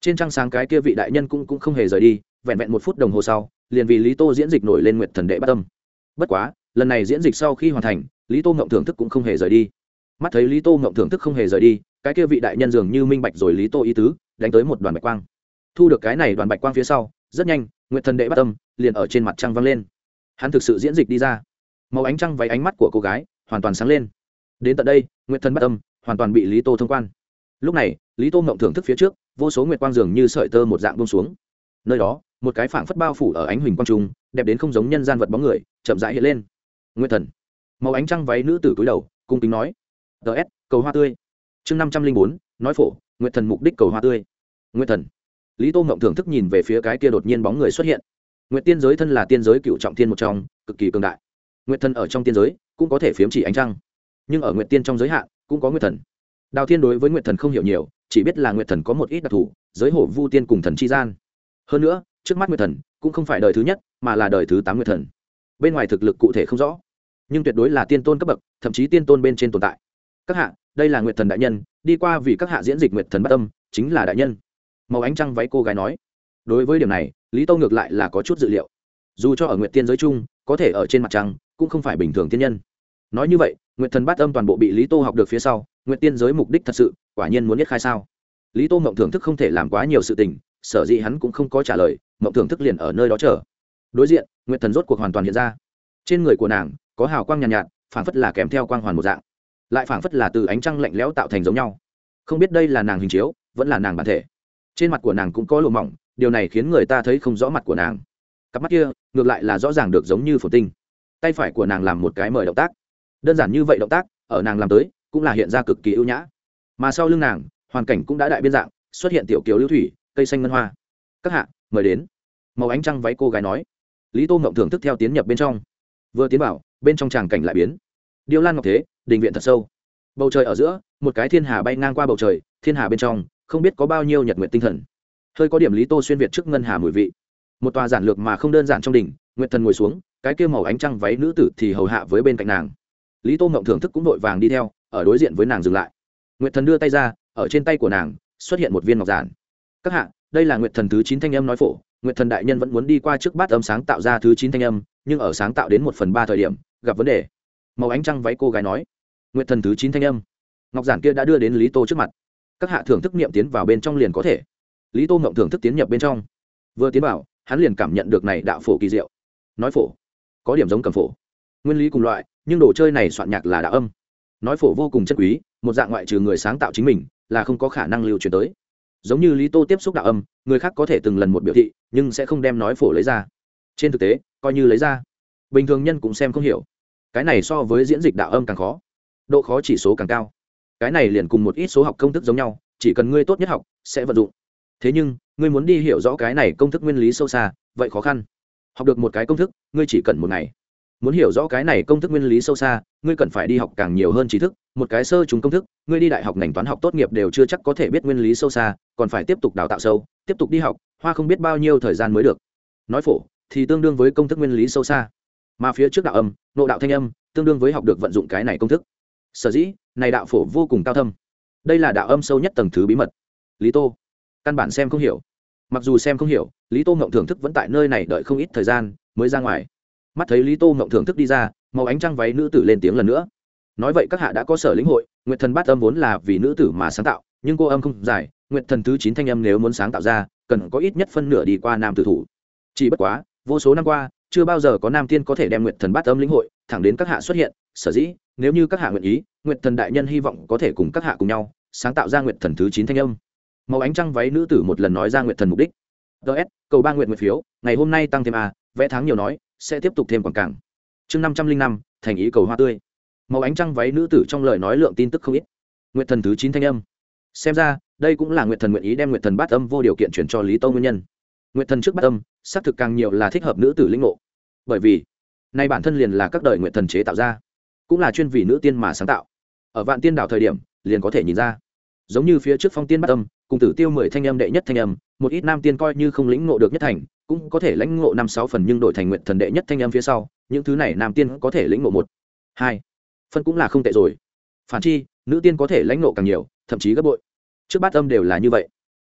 Trên trăng sáng cái kia vị đại nhân cũng, cũng không hề rời đi vẹn vẹn một phút đồng hồ sau liền vì lý tô diễn dịch nổi lên nguyện thần đệ bát tâm bất quá lần này diễn dịch sau khi hoàn thành lý tô mộng thưởng thức cũng không hề rời đi. Mắt thấy lý tô mộng thưởng thức không hề rời đi cái kia vị đại nhân dường như minh bạch rồi lý tô ý tứ đánh tới một đoàn bạch quang thu được cái này đoàn bạch quang phía sau, rất nhanh nguyện thần đệ bắt tâm liền ở trên mặt trăng văng lên. Hắn thực sự diễn dịch đi ra. Màu ánh trăng váy ánh mắt của cô gái hoàn toàn sáng lên. Đến tận đây nguyện thần bắt tâm hoàn toàn bị lý tô thông quan. Lúc này, lý tô mộng thưởng thức phía trước, vô số nguyệt quang dường như sợi tơ một dạng bông xuống. Nơi đó, một cái phảng phất bao phủ ở ánh huỳnh quang trung, đẹp đến không giống nhân gian vật bóng người, chậm rãi hiện lên. Nguyên thần. Màu ánh trăng váy nữ tử cúi đầu, cung kính nói ts cầu hoa tươi. Chương năm trăm linh bốn, nói phổ nguyện thần mục đích cầu hoa tươi. Nguyện thần lý tô ngộng thưởng thức nhìn về phía cái kia đột nhiên bóng người xuất hiện. Nguyện tiên giới thân là tiên giới cựu trọng tiên một trong, cực kỳ cường đại. Nguyện thân ở trong tiên giới cũng có thể phiếm chỉ ánh trăng, nhưng ở nguyện tiên trong giới hạn cũng có nguyện thần. Đào thiên đối với nguyện thần không hiểu nhiều, chỉ biết là nguyện thần có một ít đặc thù, giới hổ vu tiên cùng thần chi gian. Hơn nữa, trước mắt nguyệt thần cũng không phải đời thứ nhất, mà là đời thứ tám nguyệt thần. Bên ngoài thực lực cụ thể không rõ, nhưng tuyệt đối là tiên tôn cấp bậc, thậm chí tiên tôn bên trên tồn tại. Các hạ, đây là nguyệt thần đại nhân, đi qua vì các hạ diễn dịch nguyệt thần bất tâm chính là đại nhân màu ánh trăng váy cô gái nói. Đối với điểm này lý tâu ngược lại là có chút dự liệu. Dù cho ở nguyệt tiên giới chung có thể ở trên mặt trăng cũng không phải bình thường tiên nhân. Nói như vậy nguyệt thần bát âm toàn bộ bị lý tô học được phía sau nguyệt tiên giới mục đích thật sự quả nhiên muốn biết khai sao. Lý tô mộng thưởng thức không thể làm quá nhiều sự tình sở dĩ hắn cũng không có trả lời mộng thưởng thức liền ở nơi đó chờ. Đối diện nguyệt thần rốt cuộc hoàn toàn hiện ra. Trên người của nàng có hào quang nhàn nhạt, nhạt phảng phất là kèm theo quang hoàn một dạng. Lại phảng phất là từ ánh trăng lạnh lẽo tạo thành giống nhau. Không biết đây là nàng hình chiếu vẫn là nàng bản thể trên mặt của nàng cũng có lỗ mỏng, điều này khiến người ta thấy không rõ mặt của nàng. Cặp mắt kia, ngược lại là rõ ràng được giống như phổ tinh. Tay phải của nàng làm một cái mời động tác. Đơn giản như vậy động tác, ở nàng làm tới, cũng là hiện ra cực kỳ ưu nhã. Mà sau lưng nàng, hoàn cảnh cũng đã đại biên dạng, xuất hiện tiểu kiều lưu thủy, cây xanh ngân hoa. Các hạ, mời đến. Màu ánh trăng váy cô gái nói. Lý tô mộng thưởng thức theo tiến nhập bên trong. Vừa tiến vào, bên trong tràng cảnh lại biến. Điêu lan ngọc thế, đình viện thật sâu. Bầu trời ở giữa, một cái thiên hà bay ngang qua bầu trời, thiên hà bên trong không biết có bao nhiêu nhật nguyện tinh thần. Hơi có điểm lý tô xuyên việt trước ngân hà mùi vị. Một tòa giản lược mà không đơn giản trong đỉnh nguyện thần ngồi xuống, cái kia màu ánh trăng váy nữ tử thì hầu hạ với bên cạnh nàng. Lý tô mộng thưởng thức cũng vội vàng đi theo, ở đối diện với nàng dừng lại. Nguyện thần đưa tay ra, ở trên tay của nàng, xuất hiện một viên ngọc giản. Các hạ, đây là nguyện thần thứ chín thanh âm nói phổ. Nguyện thần đại nhân vẫn muốn đi qua trước bát âm sáng tạo ra thứ chín thanh âm, nhưng ở sáng tạo đến một phần ba thời điểm, gặp vấn đề. Màu ánh trăng váy cô gái nói. Nguyện thần thứ chín thanh âm. Ngọc giản kia đã đưa đến lý tô trước mặt các hạ thưởng thức niệm tiến vào bên trong liền có thể. Lý tô ngộng thưởng thức tiến nhập bên trong. Vừa tiến vào, hắn liền cảm nhận được này đạo phổ kỳ diệu. Nói phổ, có điểm giống cầm phổ. Nguyên lý cùng loại, nhưng đồ chơi này soạn nhạc là đạo âm. Nói phổ vô cùng chất quý, một dạng ngoại trừ người sáng tạo chính mình, là không có khả năng lưu truyền tới. Giống như lý tô tiếp xúc đạo âm, người khác có thể từng lần một biểu thị, nhưng sẽ không đem nói phổ lấy ra. Trên thực tế, coi như lấy ra, bình thường nhân cũng xem không hiểu. Cái này so với diễn dịch đạo âm càng khó. Độ khó chỉ số càng cao cái này liền cùng một ít số học công thức giống nhau, chỉ cần ngươi tốt nhất học, sẽ vận dụng. Thế nhưng, ngươi muốn đi hiểu rõ cái này công thức nguyên lý sâu xa, vậy khó khăn. Học được một cái công thức, ngươi chỉ cần một ngày. Muốn hiểu rõ cái này công thức nguyên lý sâu xa, ngươi cần phải đi học càng nhiều hơn trí thức, một cái sơ chúng công thức, ngươi đi đại học ngành toán học tốt nghiệp đều chưa chắc có thể biết nguyên lý sâu xa, còn phải tiếp tục đào tạo sâu, tiếp tục đi học, hoa không biết bao nhiêu thời gian mới được. Nói phổ, thì tương đương với công thức nguyên lý sâu xa. Mà phía trước đạo âm, nộ đạo thanh âm, tương đương với học được vận dụng cái này công thức. Sở dĩ này đạo phổ vô cùng cao thâm. Đây là đạo âm sâu nhất tầng thứ bí mật. Lý tô, căn bản xem không hiểu. Mặc dù xem không hiểu, lý tô ngộng thưởng thức vẫn tại nơi này đợi không ít thời gian mới ra ngoài. Mắt thấy lý tô ngộng thưởng thức đi ra, màu ánh trăng váy nữ tử lên tiếng lần nữa. Nói vậy các hạ đã có sở lĩnh hội nguyện thần bát âm vốn là vì nữ tử mà sáng tạo, nhưng cô âm không dài nguyện thần thứ chín thanh âm nếu muốn sáng tạo ra, cần có ít nhất phân nửa đi qua nam tử thủ. Chỉ bất quá, vô số năm qua, chưa bao giờ có nam tiên có thể đem nguyện thần bát âm lĩnh hội thẳng đến các hạ xuất hiện sở dĩ, nếu như các hạ nguyện ý nguyện thần đại nhân hy vọng có thể cùng các hạ cùng nhau, sáng tạo ra nguyện thần thứ chín thanh âm. Màu ánh trăng váy nữ tử một lần nói ra nguyện thần mục đích. Ts cầu ba nguyện nguyện phiếu, ngày hôm nay tăng thêm a, vẽ tháng nhiều nói, sẽ tiếp tục thêm quảng cảng. Chương năm trăm linh năm, thành ý cầu hoa tươi. Màu ánh trăng váy nữ tử trong lời nói lượng tin tức không ít. Nguyện thần thứ chín thanh âm. Xem ra, đây cũng là nguyện thần nguyện ý đem nguyện thần bát âm vô điều kiện chuyển cho lý tâu nguyên nhân. Nguyện thần trước bát âm, xác thực càng nhiều là thích hợp nữ tử linh ngộ. Bởi vì, nay bản thân liền là các đời nguyện thần chế tạo ra cũng là chuyên vì nữ tiên mà sáng tạo. Ở vạn tiên đảo thời điểm, liền có thể nhìn ra. Giống như phía trước phong tiên bát âm, cùng tử tiêu mười thanh âm đệ nhất thanh âm, một ít nam tiên coi như không lĩnh ngộ được nhất thành, cũng có thể lĩnh ngộ năm sáu phần nhưng đổi thành nguyện thần đệ nhất thanh âm phía sau, những thứ này nam tiên có thể lĩnh ngộ một, hai. Phân cũng là không tệ rồi. Phản chi, nữ tiên có thể lãnh ngộ càng nhiều, thậm chí gấp bội. Trước bát âm đều là như vậy.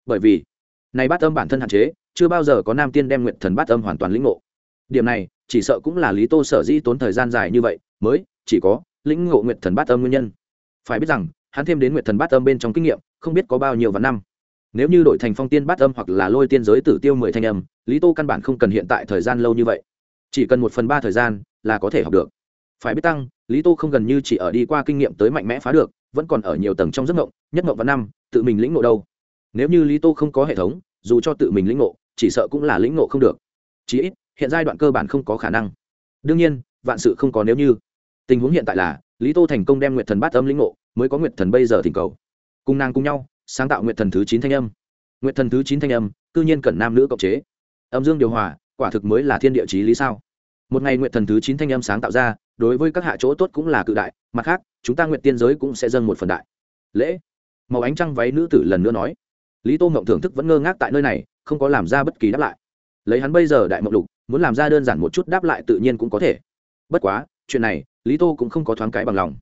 Bởi vì, này bát âm bản thân hạn chế, chưa bao giờ có nam tiên đem nguyện thần bát âm hoàn toàn lĩnh ngộ. Điểm này, chỉ sợ cũng là lý tô sở dĩ tốn thời gian dài như vậy, mới chỉ có lĩnh ngộ nguyệt thần bát âm nguyên nhân. Phải biết rằng, hắn thêm đến nguyệt thần bát âm bên trong kinh nghiệm, không biết có bao nhiêu vạn năm. Nếu như đổi thành phong tiên bát âm hoặc là lôi tiên giới tử tiêu mười thanh âm, lý tô căn bản không cần hiện tại thời gian lâu như vậy. Chỉ cần một phần ba thời gian là có thể học được. Phải biết tăng, lý tô không gần như chỉ ở đi qua kinh nghiệm tới mạnh mẽ phá được, vẫn còn ở nhiều tầng trong giấc ngộng nhất ngộng và năm, tự mình lĩnh ngộ đâu? Nếu như lý tô không có hệ thống, dù cho tự mình lĩnh ngộ, chỉ sợ cũng là lĩnh ngộ không được. Chí ít, hiện giai đoạn cơ bản không có khả năng. Đương nhiên, vạn sự không có nếu như tình huống hiện tại là, lý tô thành công đem nguyệt thần bát âm lĩnh ngộ, mới có nguyệt thần bây giờ thỉnh cầu. Cùng nàng cùng nhau, sáng tạo nguyệt thần thứ chín thanh âm. Nguyệt thần thứ chín thanh âm, cư nhiên cần nam nữ cộng chế. Âm dương điều hòa, quả thực mới là thiên địa chí lý sao? Một ngày nguyệt thần thứ chín thanh âm sáng tạo ra, đối với các hạ chỗ tốt cũng là cự đại, mặt khác, chúng ta nguyện tiên giới cũng sẽ dâng một phần đại. Lễ. Màu ánh trăng váy nữ tử lần nữa nói. Lý tô mộng thưởng thức vẫn ngơ ngác tại nơi này, không có làm ra bất kỳ đáp lại. Lấy hắn bây giờ đại mộng lục, muốn làm ra đơn giản một chút đáp lại tự nhiên cũng có thể. Bất quá, chuyện này lý tô cũng không có thoáng cái bằng lòng.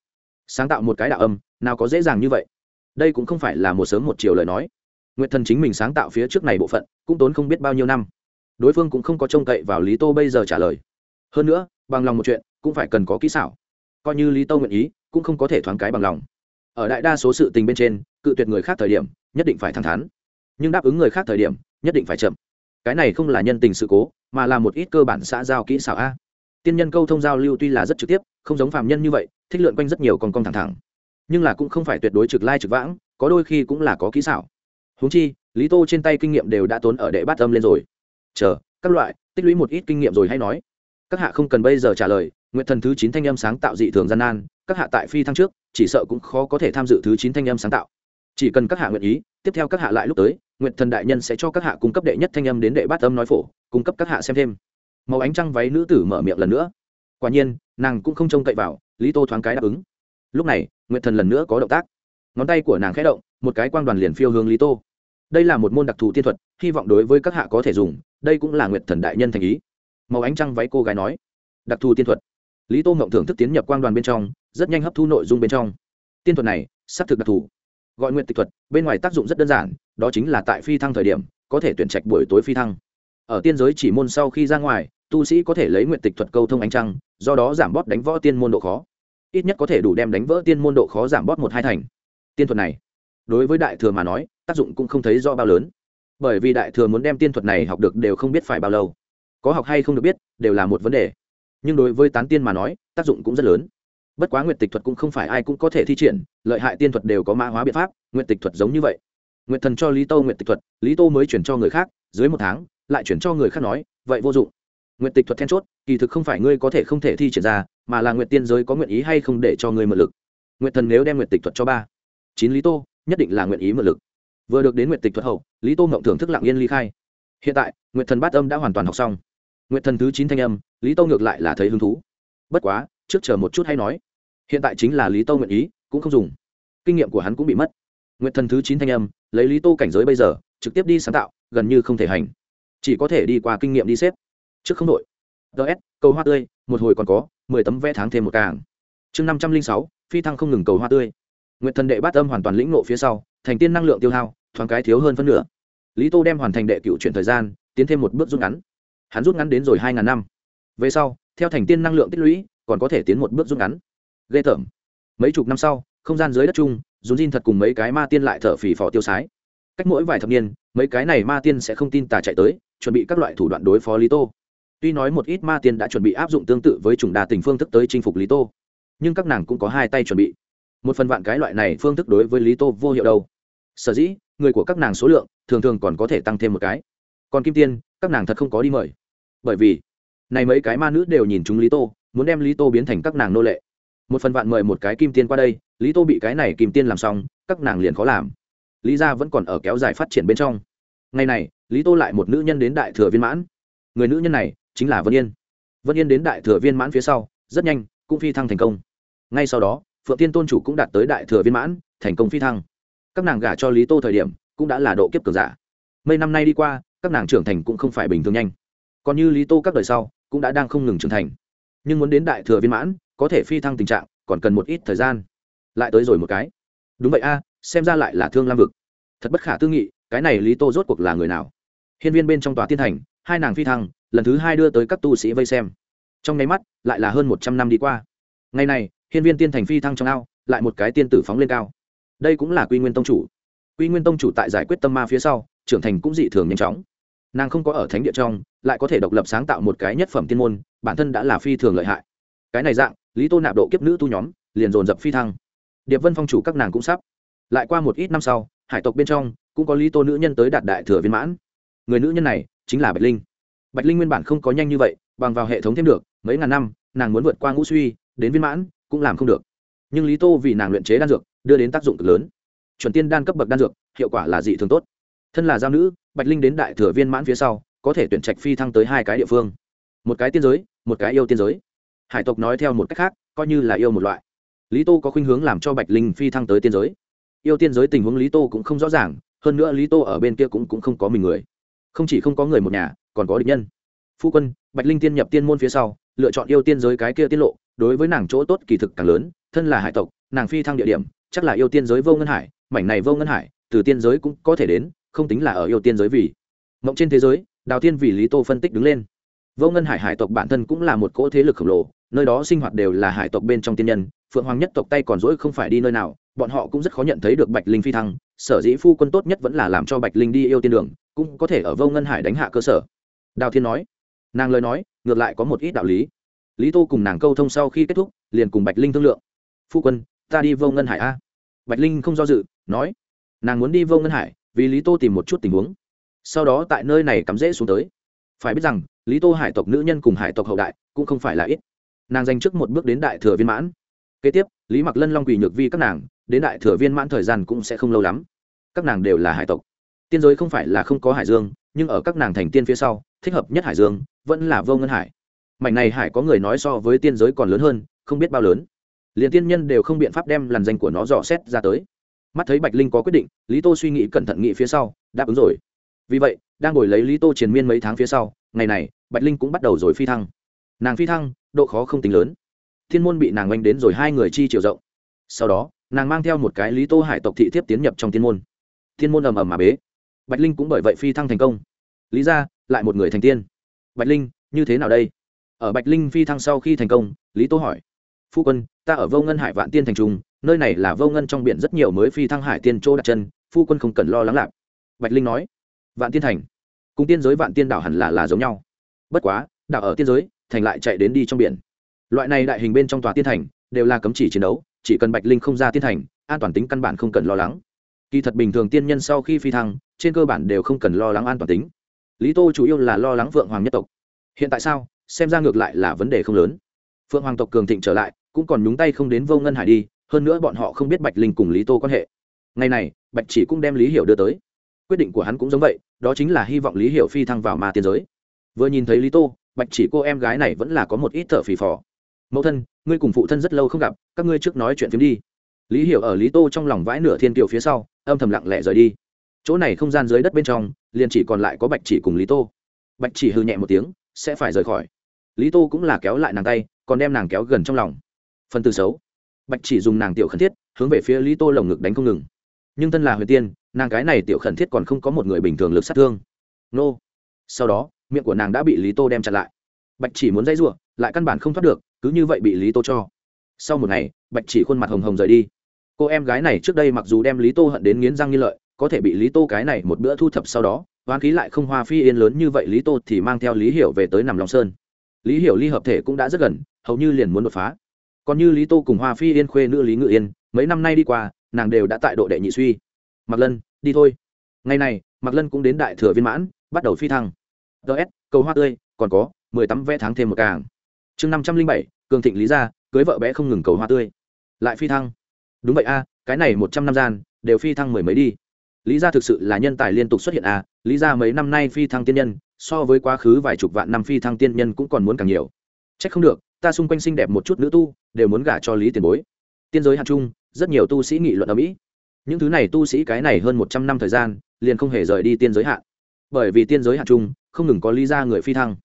Sáng tạo một cái đạo âm, nào có dễ dàng như vậy. Đây cũng không phải là một sớm một chiều lời nói. Nguyệt thần chính mình sáng tạo phía trước này bộ phận, cũng tốn không biết bao nhiêu năm. Đối phương cũng không có trông cậy vào lý tô bây giờ trả lời. Hơn nữa, bằng lòng một chuyện, cũng phải cần có kỹ xảo. Coi như lý tô nguyện ý, cũng không có thể thoáng cái bằng lòng. Ở đại đa số sự tình bên trên, cự tuyệt người khác thời điểm, nhất định phải thẳng thắn. Nhưng đáp ứng người khác thời điểm, nhất định phải chậm. Cái này không là nhân tình sự cố, mà là một ít cơ bản xã giao kỹ xảo a tiên nhân câu thông giao lưu tuy là rất trực tiếp, không giống phạm nhân như vậy, thích lượn quanh rất nhiều con con thẳng thẳng. Nhưng là cũng không phải tuyệt đối trực lai trực vãng, có đôi khi cũng là có kỹ xảo. Húng chi, lý tô trên tay kinh nghiệm đều đã tốn ở đệ bát âm lên rồi. Chờ, các loại, tích lũy một ít kinh nghiệm rồi hay nói. Các hạ không cần bây giờ trả lời, nguyện thần thứ chín thanh âm sáng tạo dị thường gian nan, các hạ tại phi thăng trước, chỉ sợ cũng khó có thể tham dự thứ chín thanh âm sáng tạo. Chỉ cần các hạ nguyện ý, tiếp theo các hạ lại lúc tới, nguyện thần đại nhân sẽ cho các hạ cung cấp đệ nhất thanh âm đến đệ bát âm nói phổ, cung cấp các hạ xem thêm màu ánh trăng váy nữ tử mở miệng lần nữa. Quả nhiên, nàng cũng không trông cậy vào, lý tô thoáng cái đáp ứng. Lúc này nguyện thần lần nữa có động tác. Ngón tay của nàng khẽ động, một cái quang đoàn liền phiêu hướng lý tô. Đây là một môn đặc thù tiên thuật, hy vọng đối với các hạ có thể dùng, đây cũng là nguyện thần đại nhân thành ý. Màu ánh trăng váy cô gái nói. Đặc thù tiên thuật. Lý tô mộng thưởng thức tiến nhập quang đoàn bên trong, rất nhanh hấp thu nội dung bên trong. Tiên thuật này, xác thực đặc thù. Gọi nguyện tịch thuật, bên ngoài tác dụng rất đơn giản, đó chính là tại phi thăng thời điểm, có thể tuyển trạch buổi tối phi thăng. Ở tiên giới chỉ môn sau khi ra ngoài tu sĩ có thể lấy nguyện tịch thuật câu thông ánh trăng, do đó giảm bót đánh võ tiên môn độ khó. Ít nhất có thể đủ đem đánh vỡ tiên môn độ khó giảm bót một hai thành. Tiên thuật này, đối với đại thừa mà nói, tác dụng cũng không thấy do bao lớn. Bởi vì đại thừa muốn đem tiên thuật này học được đều không biết phải bao lâu. Có học hay không được biết, đều là một vấn đề. Nhưng đối với tán tiên mà nói, tác dụng cũng rất lớn. Bất quá nguyện tịch thuật cũng không phải ai cũng có thể thi triển, lợi hại tiên thuật đều có mã hóa biện pháp, nguyện tịch thuật giống như vậy. Nguyện thần cho lý tô nguyện tịch thuật, lý tô mới chuyển cho người khác, dưới một tháng, lại chuyển cho người khác nói, vậy vô dụng nguyện tịch thuật then chốt, kỳ thực không phải ngươi có thể không thể thi triển ra, mà là nguyện tiên giới có nguyện ý hay không để cho ngươi mượn lực. Nguyện thần nếu đem nguyện tịch thuật cho ba, chín lý tô, nhất định là nguyện ý mượn lực. Vừa được đến nguyện tịch thuật hậu, lý tô ngộng thưởng thức lặng yên ly khai. Hiện tại, nguyện thần bát âm đã hoàn toàn học xong. Nguyện thần thứ chín thanh âm, lý tô ngược lại là thấy hứng thú. Bất quá, trước chờ một chút hay nói. Hiện tại chính là lý tô nguyện ý, cũng không dùng. Kinh nghiệm của hắn cũng bị mất. Nguyện thần thứ chín thanh âm, lấy lý tô cảnh giới bây giờ, trực tiếp đi sáng tạo, gần như không thể hành. Chỉ có thể đi qua kinh nghiệm đi xếp trước không đội. Ts cầu hoa tươi, một hồi còn có, mười tấm vẽ tháng thêm một càng. Chương năm trăm linh sáu, phi thăng không ngừng cầu hoa tươi. Nguyện thần đệ bát âm hoàn toàn lĩnh nộ phía sau, thành tiên năng lượng tiêu hao, thoáng cái thiếu hơn phân nửa. Lý tô đem hoàn thành đệ cựu chuyển thời gian, tiến thêm một bước rút ngắn. Hắn rút ngắn đến rồi hai ngàn năm. Về sau, theo thành tiên năng lượng tích lũy, còn có thể tiến một bước rút ngắn. Ghê tởm. Mấy chục năm sau, không gian dưới đất chung dùn diên thật cùng mấy cái ma tiên lại thở phì phò tiêu sái. Cách mỗi vài thập niên, mấy cái này ma tiên sẽ không tin tà chạy tới, chuẩn bị các loại thủ đoạn đối phó lý tô tuy nói một ít ma tiên đã chuẩn bị áp dụng tương tự với chủng đà tình phương thức tới chinh phục lý tô, nhưng các nàng cũng có hai tay chuẩn bị. Một phần vạn cái loại này phương thức đối với lý tô vô hiệu đâu. Sở dĩ, người của các nàng số lượng thường thường còn có thể tăng thêm một cái. Còn kim tiên, các nàng thật không có đi mời. Bởi vì, này mấy cái ma nữ đều nhìn chúng lý tô, muốn đem lý tô biến thành các nàng nô lệ. Một phần vạn mời một cái kim tiên qua đây, lý tô bị cái này kim tiên làm xong, các nàng liền khó làm. Lý gia vẫn còn ở kéo dài phát triển bên trong. Ngày này, lý tô lại một nữ nhân đến đại thừa viên mãn. Người nữ nhân này chính là vân yên. Vân yên đến đại thừa viên mãn phía sau, rất nhanh, cũng phi thăng thành công. Ngay sau đó, phượng tiên tôn chủ cũng đạt tới đại thừa viên mãn, thành công phi thăng. Các nàng gả cho lý tô thời điểm, cũng đã là độ kiếp cường giả. Mấy năm nay đi qua, các nàng trưởng thành cũng không phải bình thường nhanh. Còn như lý tô các đời sau, cũng đã đang không ngừng trưởng thành. Nhưng muốn đến đại thừa viên mãn, có thể phi thăng tình trạng, còn cần một ít thời gian. Lại tới rồi một cái. Đúng vậy a, xem ra lại là thương lam vực. Thật bất khả tư nghị, cái này lý tô rốt cuộc là người nào? Hiên viên bên trong tòa tiên thành, hai nàng phi thăng lần thứ hai đưa tới các tu sĩ vây xem. Trong nháy mắt, lại là hơn một trăm năm đi qua. Ngày này, hiên viên tiên thành phi thăng trong ao, lại một cái tiên tử phóng lên cao. Đây cũng là quy nguyên tông chủ. Quy nguyên tông chủ tại giải quyết tâm ma phía sau, trưởng thành cũng dị thường nhanh chóng. Nàng không có ở thánh địa trong, lại có thể độc lập sáng tạo một cái nhất phẩm tiên môn, bản thân đã là phi thường lợi hại. Cái này dạng, lý tô nạp độ kiếp nữ tu nhóm, liền dồn dập phi thăng. Điệp vân phong chủ các nàng cũng sắp. Lại qua một ít năm sau, hải tộc bên trong, cũng có lý tô nữ nhân tới đạt đại thừa viên mãn. Người nữ nhân này chính là bạch linh bạch linh nguyên bản không có nhanh như vậy bằng vào hệ thống thêm được mấy ngàn năm nàng muốn vượt qua ngũ suy đến viên mãn cũng làm không được. Nhưng lý tô vì nàng luyện chế đan dược đưa đến tác dụng cực lớn. Chuẩn tiên đan cấp bậc đan dược hiệu quả là dị thường tốt. Thân là giao nữ bạch linh đến đại thừa viên mãn phía sau có thể tuyển trạch phi thăng tới hai cái địa phương. Một cái tiên giới một cái yêu tiên giới. Hải tộc nói theo một cách khác coi như là yêu một loại. Lý tô có khuynh hướng làm cho bạch linh phi thăng tới tiên giới. Yêu tiên giới tình huống lý tô cũng không rõ ràng hơn nữa lý tô ở bên kia cũng, cũng không có mình người. Không chỉ không có người một nhà còn có địch nhân. Phu quân, bạch linh tiên nhập tiên môn phía sau, lựa chọn yêu tiên giới cái kia tiết lộ, đối với nàng chỗ tốt kỳ thực càng lớn, thân là hải tộc, nàng phi thăng địa điểm, chắc là yêu tiên giới vô ngân hải, mảnh này vô ngân hải, từ tiên giới cũng có thể đến, không tính là ở yêu tiên giới vì. Mộng trên thế giới, đào tiên vì lý tô phân tích đứng lên. Vô ngân hải hải tộc bản thân cũng là một cỗ thế lực khổng lồ, nơi đó sinh hoạt đều là hải tộc bên trong tiên nhân, phượng hoàng nhất tộc tay còn rỗi không phải đi nơi nào, bọn họ cũng rất khó nhận thấy được bạch linh phi thăng, sở dĩ phu quân tốt nhất vẫn là làm cho bạch linh đi yêu tiên đường, cũng có thể ở vô ngân hải đánh hạ cơ sở đào thiên nói. Nàng lời nói, ngược lại có một ít đạo lý. Lý tô cùng nàng câu thông sau khi kết thúc, liền cùng bạch linh thương lượng. Phu quân, ta đi vô ngân hải a. Bạch linh không do dự, nói. Nàng muốn đi vô ngân hải, vì lý tô tìm một chút tình huống. Sau đó tại nơi này cắm rễ xuống tới. Phải biết rằng, lý tô hải tộc nữ nhân cùng hải tộc hậu đại cũng không phải là ít. Nàng dành trước một bước đến đại thừa viên mãn. Kế tiếp, lý mặc lân, long quỳ nhược vi các nàng, đến đại thừa viên mãn thời gian cũng sẽ không lâu lắm. Các nàng đều là hải tộc. Tiên giới không phải là không có hải dương, nhưng ở các nàng thành tiên phía sau thích hợp nhất hải dương, vẫn là vô ngân hải. Mảnh này hải có người nói so với tiên giới còn lớn hơn, không biết bao lớn. Liền tiên nhân đều không biện pháp đem làn danh của nó dò xét ra tới. Mắt thấy bạch linh có quyết định, lý tô suy nghĩ cẩn thận nghĩ phía sau, đáp ứng rồi. Vì vậy, đang ngồi lấy lý tô triền miên mấy tháng phía sau, ngày này, bạch linh cũng bắt đầu rồi phi thăng. Nàng phi thăng, độ khó không tính lớn. Thiên môn bị nàng oanh đến rồi hai người chi chiều rộng. Sau đó, nàng mang theo một cái lý tô hải tộc thị thiếp tiến nhập trong thiên môn. Thiên môn ầm ầm mà bế. Bạch linh cũng bởi vậy phi thăng thành công lý ra lại một người thành tiên. Bạch linh, như thế nào đây? Ở bạch linh phi thăng sau khi thành công, lý tô hỏi. Phu quân, ta ở vô ngân hải vạn tiên thành trung nơi này là vô ngân trong biển rất nhiều mới phi thăng hải tiên chỗ đặt chân, phu quân không cần lo lắng lạc. Bạch linh nói. Vạn tiên thành. Cùng tiên giới vạn tiên đảo hẳn là là giống nhau. Bất quá, đảo ở tiên giới, thành lại chạy đến đi trong biển. Loại này đại hình bên trong tòa tiên thành, đều là cấm chỉ chiến đấu, chỉ cần bạch linh không ra tiên thành, an toàn tính căn bản không cần lo lắng. Kỳ thật bình thường tiên nhân sau khi phi thăng, trên cơ bản đều không cần lo lắng an toàn tính lý tô chủ yếu là lo lắng Phượng hoàng nhất tộc. Hiện tại sao? Xem ra ngược lại là vấn đề không lớn. Phượng hoàng tộc cường thịnh trở lại, cũng còn nhúng tay không đến vô ngân hải đi, hơn nữa bọn họ không biết bạch linh cùng lý tô quan hệ. Ngày này, bạch chỉ cũng đem lý hiểu đưa tới. Quyết định của hắn cũng giống vậy, đó chính là hy vọng lý hiểu phi thăng vào ma tiên giới. Vừa nhìn thấy lý tô, bạch chỉ cô em gái này vẫn là có một ít thở phì phò. Mẫu thân, ngươi cùng phụ thân rất lâu không gặp, các ngươi trước nói chuyện phim đi. Lý hiểu ở lý tô trong lòng vãi nửa thiên kiều phía sau, âm thầm lặng lẽ rời đi. Chỗ này không gian dưới đất bên trong liền chỉ còn lại có bạch chỉ cùng lý tô. Bạch chỉ hư nhẹ một tiếng, sẽ phải rời khỏi. Lý tô cũng là kéo lại nàng tay, còn đem nàng kéo gần trong lòng. Phần từ xấu. Bạch chỉ dùng nàng tiểu khẩn thiết, hướng về phía lý tô lồng ngực đánh không ngừng. Nhưng thân là huyền tiên, nàng cái này tiểu khẩn thiết còn không có một người bình thường lực sát thương. Nô. Sau đó, miệng của nàng đã bị lý tô đem chặn lại. Bạch chỉ muốn dây r u ộ lại căn bản không thoát được, cứ như vậy bị lý tô cho. Sau một ngày, bạch chỉ khuôn mặt hồng hồng rời đi. Cô em gái này trước đây mặc dù đem lý tô hận đến nghiến răng như lợi có thể bị lý tô cái này một bữa thu thập sau đó hoán khí lại không hoa phi yên lớn như vậy, lý tô thì mang theo lý hiểu về tới nằm lòng sơn. Lý hiểu ly hợp thể cũng đã rất gần, hầu như liền muốn đột phá. Còn như lý tô cùng hoa phi yên khuê nữ lý ngự yên, mấy năm nay đi qua, nàng đều đã tại độ đệ nhị suy. Mặc lân, đi thôi. Ngày này mặc lân cũng đến đại thừa viên mãn, bắt đầu phi thăng. Ts cầu hoa tươi, còn có, mười tắm vẽ tháng thêm một càng. Chương năm trăm linh bảy, cường thịnh lý gia, cưới vợ bé không ngừng cầu hoa tươi. Lại phi thăng. Đúng vậy a, cái này một trăm năm gian, đều phi thăng mười mấy đi lý gia thực sự là nhân tài liên tục xuất hiện à? lý gia mấy năm nay phi thăng tiên nhân, so với quá khứ vài chục vạn năm phi thăng tiên nhân cũng còn muốn càng nhiều. C h ắ c không được, ta xung quanh xinh đẹp một chút nữ tu, đều muốn gả cho lý tiền bối. Tiên giới hạt trung rất nhiều tu sĩ nghị luận ở mỹ những thứ này tu sĩ cái này hơn một trăm năm thời gian, liền không hề rời đi tiên giới hạn bởi vì tiên giới hạt trung không ngừng có lý gia người phi thăng.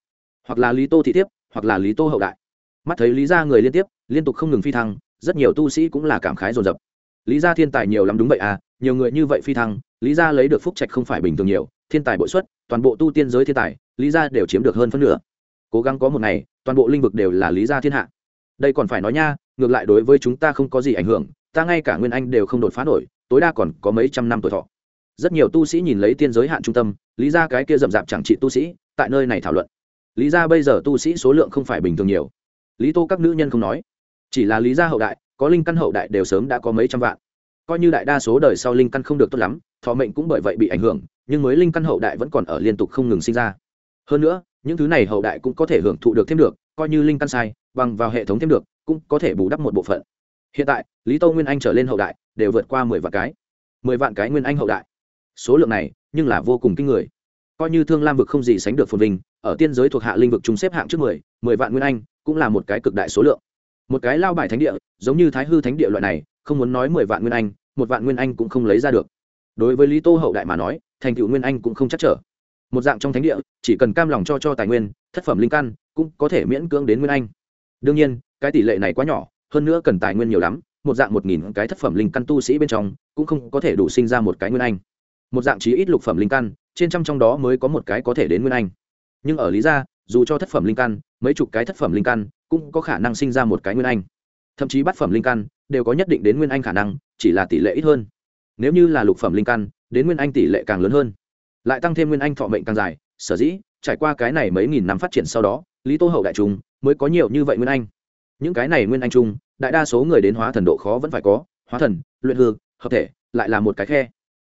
Hoặc là lý tô thị tiếp hoặc là lý tô hậu đại. Mắt thấy lý gia người liên tiếp, liên tục không ngừng phi thăng, rất nhiều tu sĩ cũng là cảm khái dồn dập. Lý gia thiên tài nhiều lắm đúng vậy à nhiều người như vậy phi thăng, lý gia lấy được phúc trạch không phải bình thường nhiều, thiên tài bội xuất, toàn bộ tu tiên giới thiên tài, lý gia đều chiếm được hơn phân nửa. Cố gắng có một ngày, toàn bộ lĩnh vực đều là lý gia thiên hạ. Đây còn phải nói nha, ngược lại đối với chúng ta không có gì ảnh hưởng, ta ngay cả nguyên anh đều không đột phá nổi, tối đa còn có mấy trăm năm tuổi thọ. Rất nhiều tu sĩ nhìn lấy tiên giới hạn trung tâm, lý ra cái kia rậm rạp chẳng trị tu sĩ, tại nơi này thảo luận. Lý ra bây giờ tu sĩ số lượng không phải bình thường nhiều. Lý tô các nữ nhân không nói, chỉ là lý gia hậu đại, có linh căn hậu đại đều sớm đã có mấy trăm vạn coi như đại đa số đời sau linh căn không được tốt lắm, thọ mệnh cũng bởi vậy bị ảnh hưởng, nhưng mới linh căn hậu đại vẫn còn ở liên tục không ngừng sinh ra. Hơn nữa, những thứ này hậu đại cũng có thể hưởng thụ được thêm được, coi như linh căn sai, bằng vào hệ thống thêm được, cũng có thể bù đắp một bộ phận. Hiện tại, lý tô nguyên anh trở lên hậu đại, đều vượt qua mười vạn cái. Mười vạn cái nguyên anh hậu đại. Số lượng này, nhưng là vô cùng kinh người. Coi như thương lam vực không gì sánh được phồn vinh, ở tiên giới thuộc hạ linh vực chúng xếp hạng trước mười mười vạn nguyên anh cũng là một cái cực đại số lượng. Một cái lao bài thánh địa, giống như thái hư thánh địa loại này, không muốn nói mười vạn nguyên anh một vạn nguyên anh cũng không lấy ra được. Đối với lý tô hậu đại mà nói, thành tựu nguyên anh cũng không chắc trở. Một dạng trong thánh địa, chỉ cần cam lòng cho cho tài nguyên, thất phẩm linh căn, cũng có thể miễn cưỡng đến nguyên anh. Đương nhiên, cái tỷ lệ này quá nhỏ, hơn nữa cần tài nguyên nhiều lắm, một dạng một nghìn cái thất phẩm linh căn tu sĩ bên trong, cũng không có thể đủ sinh ra một cái nguyên anh. Một dạng chí ít lục phẩm linh căn, trên trăm trong đó mới có một cái có thể đến nguyên anh. Nhưng ở lý gia, dù cho thất phẩm linh căn, mấy chục cái thất phẩm linh căn, cũng có khả năng sinh ra một cái nguyên anh. Thậm chí bát phẩm linh căn, đều có nhất định đến nguyên anh khả năng chỉ là tỷ lệ ít hơn. Nếu như là lục phẩm linh căn, đến nguyên anh tỷ lệ càng lớn hơn. Lại tăng thêm nguyên anh thọ mệnh càng dài, sở dĩ, trải qua cái này mấy nghìn năm phát triển sau đó, lý tô hậu đại trung mới có nhiều như vậy nguyên anh. Những cái này nguyên anh trung, đại đa số người đến hóa thần độ khó vẫn phải có, hóa thần, luyện hư, hợp thể, lại là một cái khe.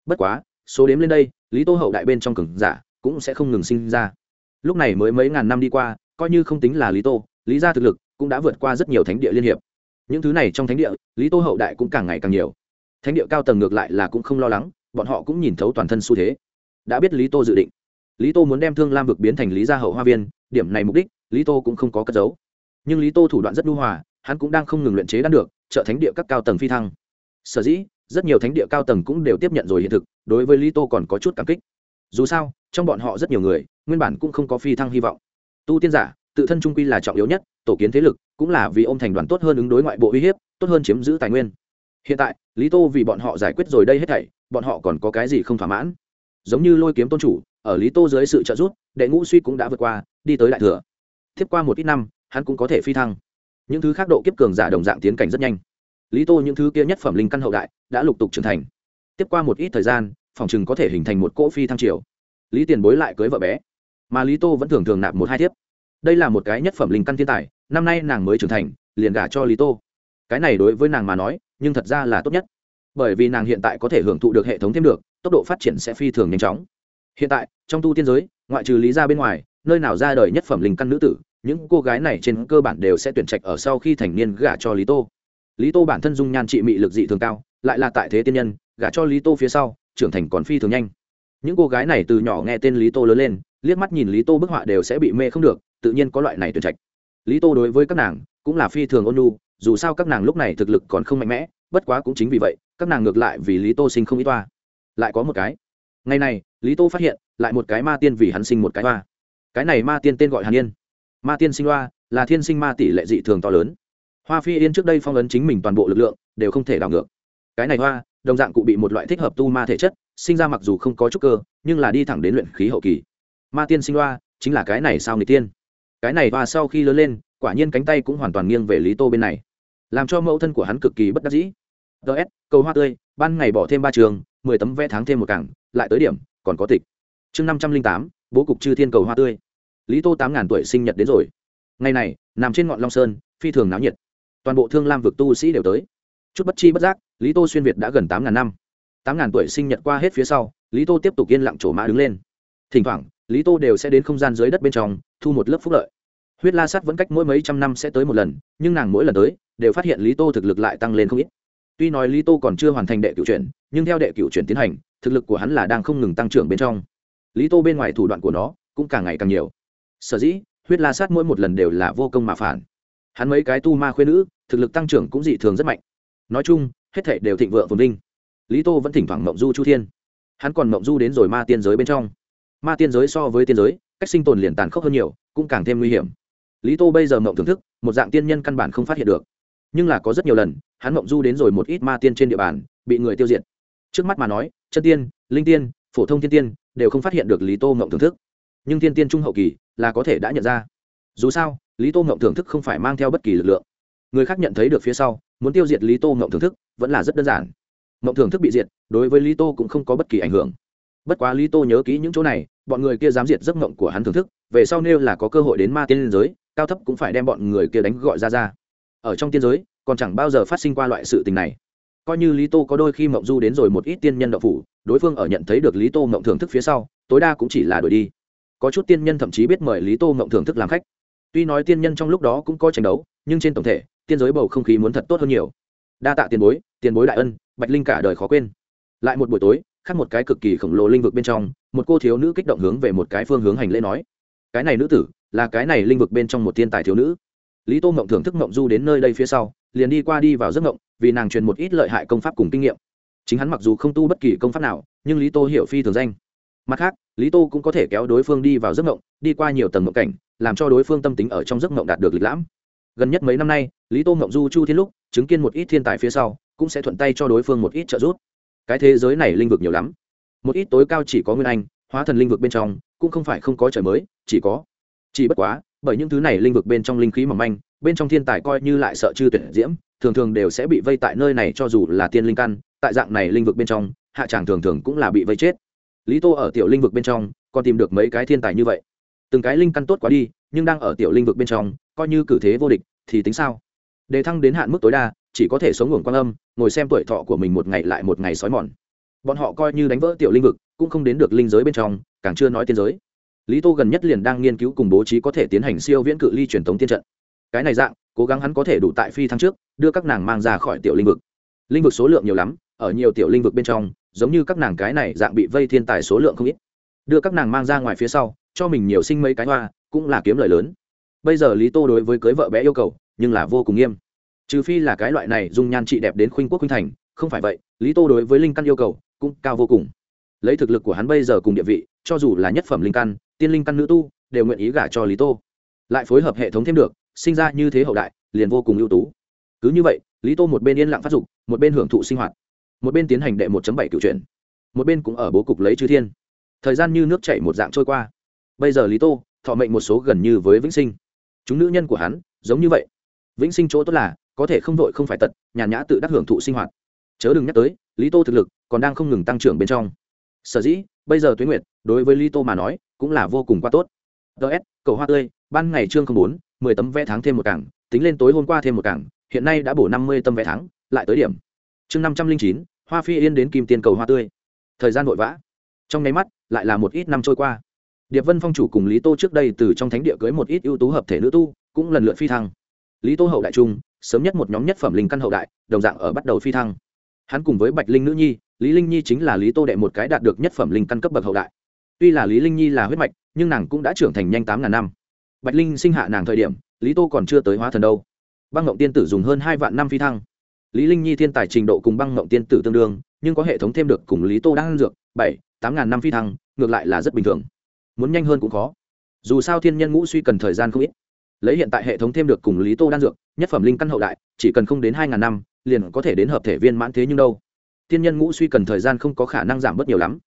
Bất quá, số đếm lên đây, lý tô hậu đại bên trong cường giả cũng sẽ không ngừng sinh ra. Lúc này mới mấy ngàn năm đi qua, coi như không tính là lý tô, lý gia thực lực cũng đã vượt qua rất nhiều thánh địa liên hiệp những thứ này trong thánh địa, lý tô hậu đại cũng càng ngày càng nhiều. Thánh địa cao tầng ngược lại là cũng không lo lắng, bọn họ cũng nhìn thấu toàn thân xu thế. Đã biết lý tô dự định. Lý tô muốn đem thương lam vực biến thành lý gia hậu hoa viên, điểm này mục đích, lý tô cũng không có cất giấu. Nhưng lý tô thủ đoạn rất nhu hòa, hắn cũng đang không ngừng luyện chế đan được, trợ thánh địa các cao tầng phi thăng. Sở dĩ, rất nhiều thánh địa cao tầng cũng đều tiếp nhận rồi hiện thực, đối với lý tô còn có chút cảm kích. Dù sao, trong bọn họ rất nhiều người, nguyên bản cũng không có phi thăng hy vọng. Tu tiên giả tự thân trung quy là trọng yếu nhất, tổ kiến thế lực, cũng là vì ô m thành đoàn tốt hơn ứng đối ngoại bộ uy hiếp, tốt hơn chiếm giữ tài nguyên. Hiện tại, lý tô vì bọn họ giải quyết rồi đây hết thảy, bọn họ còn có cái gì không thỏa mãn? Giống như lôi kiếm tôn chủ, ở lý tô dưới sự trợ giúp, đệ ngũ suy cũng đã vượt qua, đi tới đại thừa. Tiếp qua một ít năm, hắn cũng có thể phi thăng. Những thứ khác độ kiếp cường giả đồng dạng tiến cảnh rất nhanh. Lý tô những thứ kia nhất phẩm linh căn hậu đại, đã lục tục trưởng thành. Tiếp qua một ít thời gian, phòng chừng có thể hình thành một cỗ phi thăng triều. Lý tiền bối lại cưới vợ bé. Mà lý tô vẫn thường thường nạp một hai thiếp đây là một cái nhất phẩm linh căn thiên tài, năm nay nàng mới trưởng thành, liền gả cho lý tô. Cái này đối với nàng mà nói, nhưng thật ra là tốt nhất. Bởi vì nàng hiện tại có thể hưởng thụ được hệ thống thêm được, tốc độ phát triển sẽ phi thường nhanh chóng. Hiện tại, trong tu tiên giới, ngoại trừ lý ra bên ngoài, nơi nào ra đời nhất phẩm linh căn nữ tử, những cô gái này trên cơ bản đều sẽ tuyển trạch ở sau khi thành niên gả cho lý tô. Lý tô bản thân dung nhan trị mị lực dị thường cao, lại là tại thế tiên nhân, gả cho lý tô phía sau, trưởng thành còn phi thường nhanh. Những cô gái này từ nhỏ nghe tên lý tô lớn lên, liếc mắt nhìn lý tô bức họa đều sẽ bị mê không được tự nhiên có loại này tuyển trạch. Lý tô đối với các nàng cũng là phi thường ôn nhu, dù sao các nàng lúc này thực lực còn không mạnh mẽ, bất quá cũng chính vì vậy, các nàng ngược lại vì lý tô sinh không ít toa lại có một cái. Ngày này, lý tô phát hiện, lại một cái ma tiên vì hắn sinh một cái toa cái này ma tiên tên gọi hàn yên. Ma tiên sinh loa là thiên sinh ma tỷ lệ dị thường to lớn. Hoa phi yên trước đây phong ấn chính mình toàn bộ lực lượng, đều không thể đảo ngược. Cái này hoa, đồng dạng cụ bị một loại thích hợp tu ma thể chất, sinh ra mặc dù không có chút cơ, nhưng là đi thẳng đến luyện khí hậu kỳ. Ma tiên sinh loa chính là cái này sao người tiên? Cái này và sau khi lớn lên, quả nhiên cánh tay cũng hoàn toàn nghiêng về lý tô bên này. Làm cho mẫu thân của hắn cực kỳ bất đắc dĩ. Ts cầu hoa tươi, ban ngày bỏ thêm ba trường, mười tấm vé tháng thêm một cảng, lại tới điểm, còn có tịch. Chương năm trăm linh tám, bố cục chư thiên cầu hoa tươi. Lý tô tám ngàn tuổi sinh nhật đến rồi. Ngày này, nằm trên ngọn long sơn, phi thường náo nhiệt. Toàn bộ thương lam vực tu sĩ đều tới. Chút bất chi bất giác, lý tô xuyên việt đã gần tám ngàn năm. Tám ngàn tuổi sinh nhật qua hết phía sau, lý tô tiếp tục yên lặng trổ mã đứng lên. Thỉnh thoảng lý tô đều sẽ đến không gian dưới đất bên trong, thu một lớp phúc lợi. Huyết la sắt vẫn cách mỗi mấy trăm năm sẽ tới một lần, nhưng nàng mỗi lần tới, đều phát hiện lý tô thực lực lại tăng lên không ít. Tuy nói lý tô còn chưa hoàn thành đệ cựu chuyển, nhưng theo đệ cựu chuyển tiến hành, thực lực của hắn là đang không ngừng tăng trưởng bên trong. Lý tô bên ngoài thủ đoạn của nó cũng càng ngày càng nhiều. Sở dĩ, huyết la sát mỗi một lần đều là vô công mà phản. Hắn mấy cái tu ma khuyên nữ, thực lực tăng trưởng cũng dị thường rất mạnh. Nói chung, hết thảy đều thịnh vượng phồn vinh. Lý tô vẫn thỉnh thoảng mộng du chu thiên. Hắn còn mộng du đến rồi ma tiên giới bên trong ma tiên giới so với tiên giới, cách sinh tồn liền tàn khốc hơn nhiều, cũng càng thêm nguy hiểm. Lý tô bây giờ mộng thưởng thức, một dạng tiên nhân căn bản không phát hiện được. Nhưng là có rất nhiều lần, hắn mộng du đến rồi một ít ma tiên trên địa bàn, bị người tiêu diệt. Trước mắt mà nói, chân tiên, linh tiên, phổ thông thiên tiên, đều không phát hiện được lý tô mộng thưởng thức. Nhưng thiên tiên trung hậu kỳ, là có thể đã nhận ra. Dù sao, lý tô mộng thưởng thức không phải mang theo bất kỳ lực lượng. Người khác nhận thấy được phía sau, muốn tiêu diệt lý tô mộng thưởng thức, vẫn là rất đơn giản. Mộng thưởng thức bị diệt, đối với lý tô cũng không có bất kỳ ảnh hưởng bất quá lý tô nhớ kỹ những chỗ này, bọn người kia dám diệt giấc mộng của hắn thưởng thức, về sau nêu là có cơ hội đến ma tiên liên giới, cao thấp cũng phải đem bọn người kia đánh gọi ra ra. Ở trong tiên giới, còn chẳng bao giờ phát sinh qua loại sự tình này. Coi như lý tô có đôi khi mộng du đến rồi một ít tiên nhân đậu phủ, đối phương ở nhận thấy được lý tô mộng thưởng thức phía sau, tối đa cũng chỉ là đuổi đi. Có chút tiên nhân thậm chí biết mời lý tô mộng thưởng thức làm khách. Tuy nói tiên nhân trong lúc đó cũng có tranh đấu, nhưng trên tổng thể, tiên giới bầu không khí muốn thật tốt hơn nhiều. Đa tạ tiền bối tiền bối đại ân, bạch linh cả đời khó quên. Lại một buổi tối khác một cái cực kỳ khổng lồ linh vực bên trong, một cô thiếu nữ kích động hướng về một cái phương hướng hành lễ nói, cái này nữ tử, là cái này linh vực bên trong một thiên tài thiếu nữ. Lý tô mộng thưởng thức mộng du đến nơi đây phía sau, liền đi qua đi vào giấc mộng vì nàng truyền một ít lợi hại công pháp cùng kinh nghiệm. Chính hắn mặc dù không tu bất kỳ công pháp nào, nhưng lý tô hiểu phi thường danh. Mặt khác, lý tô cũng có thể kéo đối phương đi vào giấc mộng đi qua nhiều tầng mộng cảnh, làm cho đối phương tâm tính ở trong giấc mộng đạt được lịch lãm. Gần nhất mấy năm nay, lý tô mộng du chu thiên lúc, chứng kiến một ít thiên tài phía sau, cũng sẽ thuận tay cho đối phương một ít trợ giúp cái thế giới này linh vực nhiều lắm. Một ít tối cao chỉ có nguyên anh, hóa thần linh vực bên trong, cũng không phải không có trời mới, chỉ có. Chỉ bất quá, bởi những thứ này linh vực bên trong linh khí mỏng manh, bên trong thiên tài coi như lại sợ chư tuyển diễm, thường thường đều sẽ bị vây tại nơi này cho dù là tiên linh căn, tại dạng này linh vực bên trong, hạ tràng thường thường cũng là bị vây chết. Lý tô ở tiểu linh vực bên trong, còn tìm được mấy cái thiên tài như vậy. Từng cái linh căn tốt quá đi, nhưng đang ở tiểu linh vực bên trong, coi như cử thế vô địch, thì tính sao? Đề thăng đến hạn mức tối đa chỉ có thể sống ngủ quan âm, ngồi xem tuổi thọ của mình một ngày lại một ngày sói mòn. Bọn họ coi như đánh vỡ tiểu linh vực, cũng không đến được linh giới bên trong, càng chưa nói tiên giới. Lý tô gần nhất liền đang nghiên cứu cùng bố trí có thể tiến hành siêu viễn cự ly truyền thống tiên trận. Cái này dạng, cố gắng hắn có thể đủ tại phi thăng trước, đưa các nàng mang ra khỏi tiểu linh vực. Linh vực số lượng nhiều lắm, ở nhiều tiểu linh vực bên trong, giống như các nàng cái này dạng bị vây thiên tài số lượng không ít. Đưa các nàng mang ra ngoài phía sau, cho mình nhiều sinh mấy cái hoa, cũng là kiếm lời lớn. Bây giờ lý tô đối với cưới vợ bé yêu cầu, nhưng là vô cùng nghiêm trừ phi là cái loại này dung nhan trị đẹp đến khuynh quốc khuynh thành, không phải vậy, lý tô đối với linh căn yêu cầu cũng cao vô cùng. Lấy thực lực của hắn bây giờ cùng địa vị, cho dù là nhất phẩm linh căn, tiên linh căn nữ tu, đều nguyện ý gả cho lý tô. Lại phối hợp hệ thống thêm được, sinh ra như thế hậu đại, liền vô cùng ưu tú. Cứ như vậy, lý tô một bên yên lặng phát dục, một bên hưởng thụ sinh hoạt. Một bên tiến hành đệ một bảy cựu chuyển một bên cũng ở bố cục lấy chư thiên. Thời gian như nước chảy một dạng trôi qua. Bây giờ lý tô, thọ mệnh một số gần như với vĩnh sinh. Chúng nữ nhân của hắn, giống như vậy. Vĩnh sinh chỗ tốt là có thể không vội không phải tật, nhàn nhã tự đắc hưởng thụ sinh hoạt. Chớ đừng nhắc tới, lý tô thực lực còn đang không ngừng tăng trưởng bên trong. Sở dĩ, bây giờ tuyến nguyệt, đối với lý tô mà nói, cũng là vô cùng quá tốt. Ts cầu hoa tươi, ban ngày chương bốn, mười tấm vé tháng thêm một cảng, tính lên tối hôm qua thêm một cảng, hiện nay đã bổ năm mươi tấm vé tháng, lại tới điểm. Chương năm trăm linh chín, hoa phi yên đến kim tiền cầu hoa tươi. Thời gian vội vã. Trong nháy mắt, lại là một ít năm trôi qua. Điệp vân phong chủ cùng lý tô trước đây từ trong thánh địa cưới một ít ưu tú hợp thể nữ tu, cũng lần lượt phi thăng. Lý tô hậu đại trung sớm nhất một nhóm nhất phẩm linh căn hậu đại, đồng dạng ở bắt đầu phi thăng. Hắn cùng với bạch linh nữ nhi, lý linh nhi chính là lý tô đệ một cái đạt được nhất phẩm linh căn cấp bậc hậu đại. Tuy là lý linh nhi là huyết mạch, nhưng nàng cũng đã trưởng thành nhanh tám ngàn năm. Bạch linh sinh hạ nàng thời điểm, lý tô còn chưa tới hóa thần đâu. Băng ngộng tiên tử dùng hơn hai vạn năm phi thăng. Lý linh nhi thiên tài trình độ cùng băng ngộng tiên tử tương đương, nhưng có hệ thống thêm được cùng lý tô đang dược, bảy, tám ngàn năm phi thăng, ngược lại là rất bình thường. Muốn nhanh hơn cũng khó. Dù sao thiên nhân ngũ suy cần thời gian không ít lấy hiện tại hệ thống thêm được cùng lý tô đan dược, nhất phẩm linh căn hậu đại, chỉ cần không đến hai ngàn năm, liền có thể đến hợp thể viên mãn thế nhưng đâu. Thiên nhân ngũ suy cần thời gian không có khả năng giảm bớt nhiều lắm.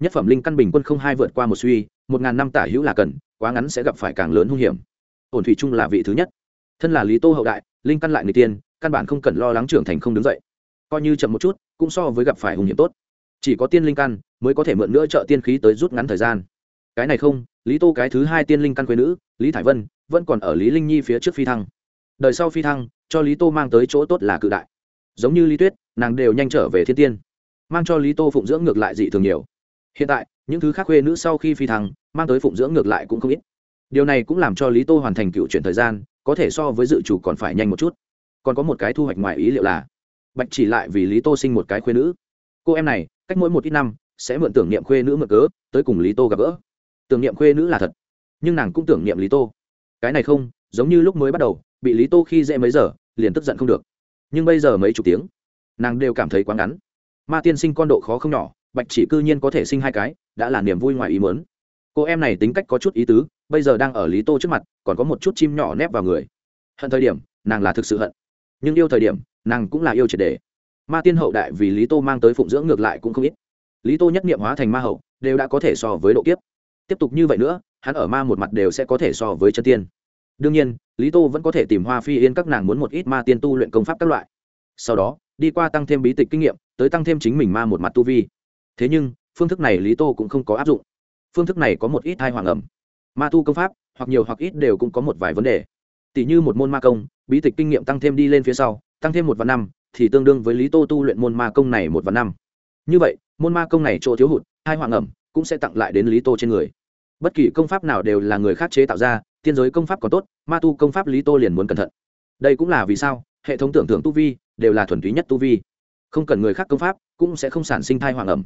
Nhất phẩm linh căn bình quân không hai vượt qua một suy, một ngàn năm tả hữu là cần, quá ngắn sẽ gặp phải càng lớn hung hiểm. Ổn thủy chung là vị thứ nhất. Thân là lý tô hậu đại, linh căn lại người tiên, căn bản không cần lo lắng trưởng thành không đứng dậy. Coi như chậm một chút, cũng so với gặp phải hung hiểm tốt. Chỉ có tiên linh căn mới có thể mượn nữa trợ tiên khí tới rút ngắn thời gian cái này không, lý tô cái thứ hai tiên linh căn quê nữ, lý thải vân, vẫn còn ở lý linh nhi phía trước phi thăng. Đời sau phi thăng, cho lý tô mang tới chỗ tốt là cự đại. Giống như lý tuyết, nàng đều nhanh trở về thiên tiên, mang cho lý tô phụng dưỡng ngược lại dị thường nhiều. Hiện tại, những thứ khác khuê nữ sau khi phi thăng, mang tới phụng dưỡng ngược lại cũng không ít. Điều này cũng làm cho lý tô hoàn thành cựu chuyển thời gian, có thể so với dự chủ còn phải nhanh một chút. Còn có một cái thu hoạch ngoài ý liệu là, bạch chỉ lại vì lý tô sinh một cái khuê nữ. Cô em này, cách mỗi một ít năm, sẽ mượn tưởng niệm khuê nữ mượn cớ, tới cùng lý tô gặp gỡ tưởng niệm khuê nữ là thật. Nhưng nàng cũng tưởng niệm lý tô. Cái này không, giống như lúc mới bắt đầu, bị lý tô khi dễ mấy giờ, liền tức giận không được. Nhưng bây giờ mấy chục tiếng, nàng đều cảm thấy quá ngắn. Ma tiên sinh con độ khó không nhỏ, bạch chỉ cư nhiên có thể sinh hai cái, đã là niềm vui ngoài ý mớn cô em này tính cách có chút ý tứ, bây giờ đang ở lý tô trước mặt, còn có một chút chim nhỏ nép vào người. Hận thời điểm, nàng là thực sự hận. Nhưng yêu thời điểm, nàng cũng là yêu triệt đề. Ma tiên hậu đại vì lý tô mang tới phụng dưỡng ngược lại cũng không ít. Lý tô nhất nghiệm hóa thành ma hậu, đều đã có thể so với độ kiếp tiếp tục như vậy nữa, hắn ở ma một mặt đều sẽ có thể so với chân tiên. Đương nhiên, lý tô vẫn có thể tìm hoa phi yên các nàng muốn một ít ma tiên tu luyện công pháp các loại. Sau đó, đi qua tăng thêm bí tịch kinh nghiệm, tới tăng thêm chính mình ma một mặt tu vi. Thế nhưng, phương thức này lý tô cũng không có áp dụng. Phương thức này có một ít hai hoàng ẩm ma tu công pháp, hoặc nhiều hoặc ít đều cũng có một vài vấn đề. Tỷ như một môn ma công, bí tịch kinh nghiệm tăng thêm đi lên phía sau, tăng thêm một vạn năm, thì tương đương với lý tô tu luyện môn ma công này một vạn năm. Như vậy, môn ma công này chỗ thiếu hụt hai hoàng ẩm cũng sẽ tặng lại đến lý tô trên người bất kỳ công pháp nào đều là người khác chế tạo ra, tiên giới công pháp còn tốt, ma tu công pháp lý tô liền muốn cẩn thận. Đây cũng là vì sao, hệ thống tưởng tượng tu vi đều là thuần túy nhất tu vi. Không cần người khác công pháp cũng sẽ không sản sinh thai hoàng ẩm.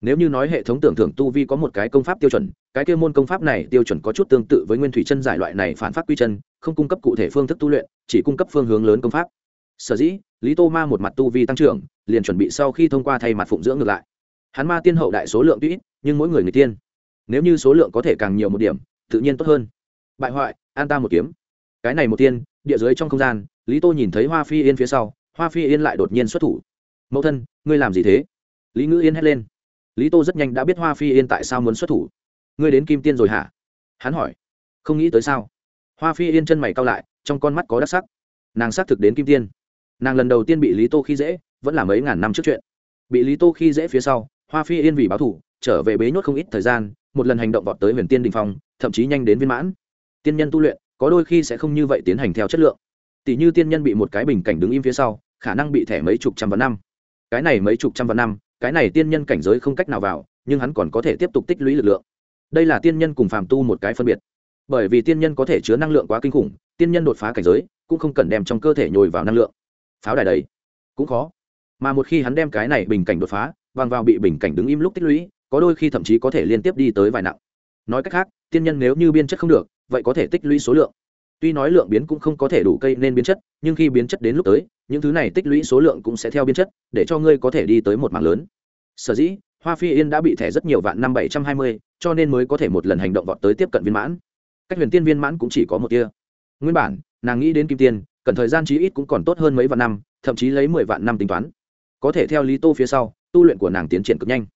Nếu như nói hệ thống tưởng thưởng tu vi có một cái công pháp tiêu chuẩn, cái kia môn công pháp này tiêu chuẩn có chút tương tự với nguyên thủy chân giải loại này phản phát quy chân, không cung cấp cụ thể phương thức tu luyện, chỉ cung cấp phương hướng lớn công pháp. Sở dĩ, lý tô ma một mặt tu vi tăng trưởng, liền chuẩn bị sau khi thông qua thay mặt phụng dưỡng ngược lại. Hắn ma tiên hậu đại số lượng tuy ít, nhưng mỗi người người tiên nếu như số lượng có thể càng nhiều một điểm, tự nhiên tốt hơn. Bại hoại, an ta một kiếm. Cái này một tiên, địa dưới trong không gian, lý tô nhìn thấy hoa phi yên phía sau, hoa phi yên lại đột nhiên xuất thủ. Mẫu thân, ngươi làm gì thế? Lý ngữ yên hét lên. Lý tô rất nhanh đã biết hoa phi yên tại sao muốn xuất thủ. Ngươi đến kim tiên rồi hả? Hắn hỏi. Không nghĩ tới sao? Hoa phi yên chân mày cao lại, trong con mắt có đắc sắc. Nàng xác thực đến kim tiên. Nàng lần đầu tiên bị lý tô khi dễ, vẫn là mấy ngàn năm trước chuyện. Bị lý tô khi dễ phía sau, hoa phi yên vì báo thủ, trở về bế nhốt không ít thời gian một lần hành động vọt tới huyền tiên đình phong thậm chí nhanh đến viên mãn. Tiên nhân tu luyện có đôi khi sẽ không như vậy tiến hành theo chất lượng. Tỷ như tiên nhân bị một cái bình cảnh đứng im phía sau khả năng bị thẻ mấy chục trăm vạn năm. Cái này mấy chục trăm vạn năm cái này tiên nhân cảnh giới không cách nào vào nhưng hắn còn có thể tiếp tục tích lũy lực lượng. Đây là tiên nhân cùng phàm tu một cái phân biệt. Bởi vì tiên nhân có thể chứa năng lượng quá kinh khủng tiên nhân đột phá cảnh giới cũng không cần đem trong cơ thể nhồi vào năng lượng. Pháo đài đấy, cũng khó. Mà một khi hắn đem cái này bình cảnh đột phá vang vào bị bình cảnh đứng im lúc tích lũy có đôi khi thậm chí có thể liên tiếp đi tới vài nặng. Nói cách khác, tiên nhân nếu như biên chất không được, vậy có thể tích lũy số lượng. Tuy nói lượng biến cũng không có thể đủ cây nên biến chất, nhưng khi biến chất đến lúc tới, những thứ này tích lũy số lượng cũng sẽ theo biến chất, để cho ngươi có thể đi tới một mảng lớn. Sở dĩ, hoa phi yên đã bị thẻ rất nhiều vạn năm bảy trăm hai mươi, cho nên mới có thể một lần hành động vọt tới tiếp cận viên mãn. Cách huyền tiên viên mãn cũng chỉ có một tia. Nguyên bản, nàng nghĩ đến kim tiên, cần thời gian chí ít cũng còn tốt hơn mấy vạn năm, thậm chí lấy mười vạn năm tính toán. Có thể theo lý tô phía sau, tu luyện của nàng tiến triển cực nhanh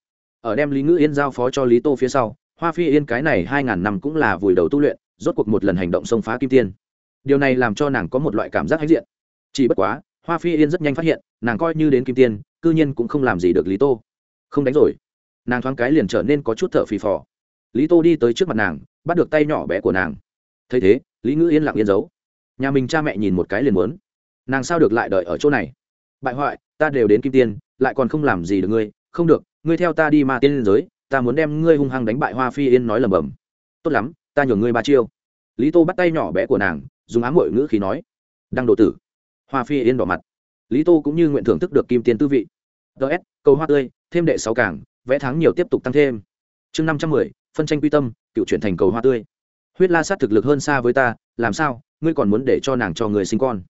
ở đem lý ngữ yên giao phó cho lý tô phía sau, hoa phi yên cái này hai ngàn năm cũng là vùi đầu tu luyện, rốt cuộc một lần hành động xông phá kim tiên. Điều này làm cho nàng có một loại cảm giác hãnh diện. Chỉ bất quá, hoa phi yên rất nhanh phát hiện, nàng coi như đến kim tiên, cư nhiên cũng không làm gì được lý tô. Không đánh rồi. Nàng thoáng cái liền trở nên có chút thở phì phò. Lý tô đi tới trước mặt nàng, bắt được tay nhỏ bé của nàng. Thấy thế, lý ngữ yên lặng yên giấu. Nhà mình cha mẹ nhìn một cái liền muốn. Nàng sao được lại đợi ở chỗ này? Bại hoại, ta đều đến kim tiên, lại còn không làm gì được ngươi, không được ngươi theo ta đi ma tiên giới, ta muốn đem ngươi hung hăng đánh bại hoa phi yên nói lầm bầm tốt lắm, ta nhường ngươi ba chiêu. Lý tô bắt tay nhỏ bé của nàng, dùng ám hội ngữ khí nói. Đang độ tử. Hoa phi yên đỏ mặt. Lý tô cũng như nguyện thưởng thức được kim tiên tư vị. Ts cầu hoa tươi, thêm đệ sáu cảng vẽ tháng nhiều tiếp tục tăng thêm. Chương năm trăm mười, phân tranh quy tâm, cựu chuyển thành cầu hoa tươi. Huyết la sát thực lực hơn xa với ta, làm sao, ngươi còn muốn để cho nàng cho người sinh con?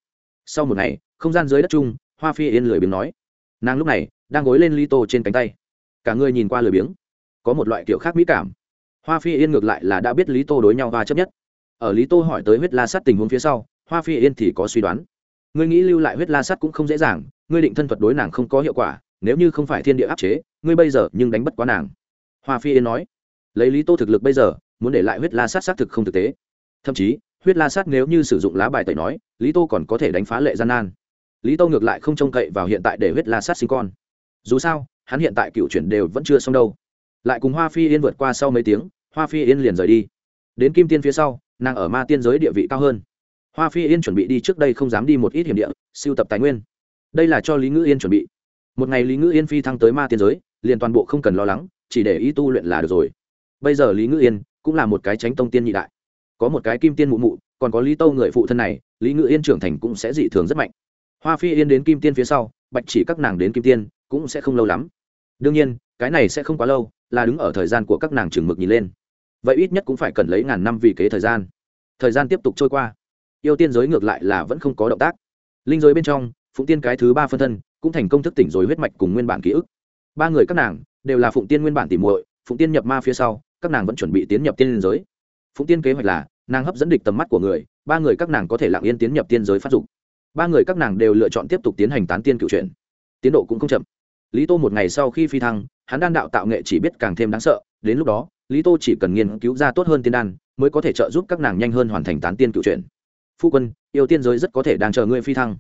Sau một ngày, không gian dưới đất chung, hoa phi yên lười biếng nói. Nàng lúc này, đang gối lên lý tô trên cánh tay cả người nhìn qua lười biếng. Có một loại kiểu khác mỹ cảm. Hoa phi yên ngược lại là đã biết lý tô đối nhau và chấp nhất. Ở lý tô hỏi tới huyết la sắt tình huống phía sau, hoa phi yên thì có suy đoán. Ngươi nghĩ lưu lại huyết la sắt cũng không dễ dàng, ngươi định thân thuật đối nàng không có hiệu quả, nếu như không phải thiên địa áp chế, ngươi bây giờ nhưng đánh bất quá nàng. Hoa phi yên nói. Lấy lý tô thực lực bây giờ, muốn để lại huyết la sát xác thực không thực tế. Thậm chí, huyết la sát nếu như sử dụng lá bài tẩy nói, lý tô còn có thể đánh phá lệ gian nan. Lý tô ngược lại không trông cậy vào hiện tại để huyết la sát sinh con. Dù sao hắn hiện tại cựu chuyển đều vẫn chưa xong đâu. Lại cùng hoa phi yên vượt qua sau mấy tiếng, hoa phi yên liền rời đi. Đến kim tiên phía sau, nàng ở ma tiên giới địa vị cao hơn. Hoa phi yên chuẩn bị đi trước đây không dám đi một ít hiểm địa, siêu tập tài nguyên. Đây là cho lý ngữ yên chuẩn bị. Một ngày lý ngữ yên phi thăng tới ma tiên giới, liền toàn bộ không cần lo lắng, chỉ để ý tu luyện là được rồi. Bây giờ lý ngữ yên cũng là một cái tránh tông tiên nhị đại. Có một cái kim tiên mụ mụ, còn có lý tâu người phụ thân này, lý ngữ yên trưởng thành cũng sẽ dị thường rất mạnh. Hoa phi yên đến kim tiên phía sau, bạch chỉ các nàng đến kim tiên cũng sẽ không lâu lắm đương nhiên, cái này sẽ không quá lâu, là đứng ở thời gian của các nàng chừng mực nhìn lên. Vậy ít nhất cũng phải cần lấy ngàn năm vì kế thời gian. Thời gian tiếp tục trôi qua. Yêu tiên giới ngược lại là vẫn không có động tác. Linh giới bên trong, phụng tiên cái thứ ba phân thân cũng thành công thức tỉnh rồi huyết mạch cùng nguyên bản ký ức. Ba người các nàng đều là phụng tiên nguyên bản tìm muội, phụng tiên nhập ma phía sau, các nàng vẫn chuẩn bị tiến nhập tiên liên giới. Phụng tiên kế hoạch là, nàng hấp dẫn địch tầm mắt của người, ba người các nàng có thể lặng yên tiến nhập tiên giới phát dục. Ba người các nàng đều lựa chọn tiếp tục tiến hành tán tiên cựu chuyện tiến độ cũng không chậm lý tô một ngày sau khi phi thăng, hắn đan đạo tạo nghệ chỉ biết càng thêm đáng sợ, đến lúc đó, lý tô chỉ cần nghiên cứu ra tốt hơn tiên đan, mới có thể trợ giúp các nàng nhanh hơn hoàn thành tán tiên cựu truyền. phu quân, yêu tiên giới rất có thể đang chờ ngươi phi thăng.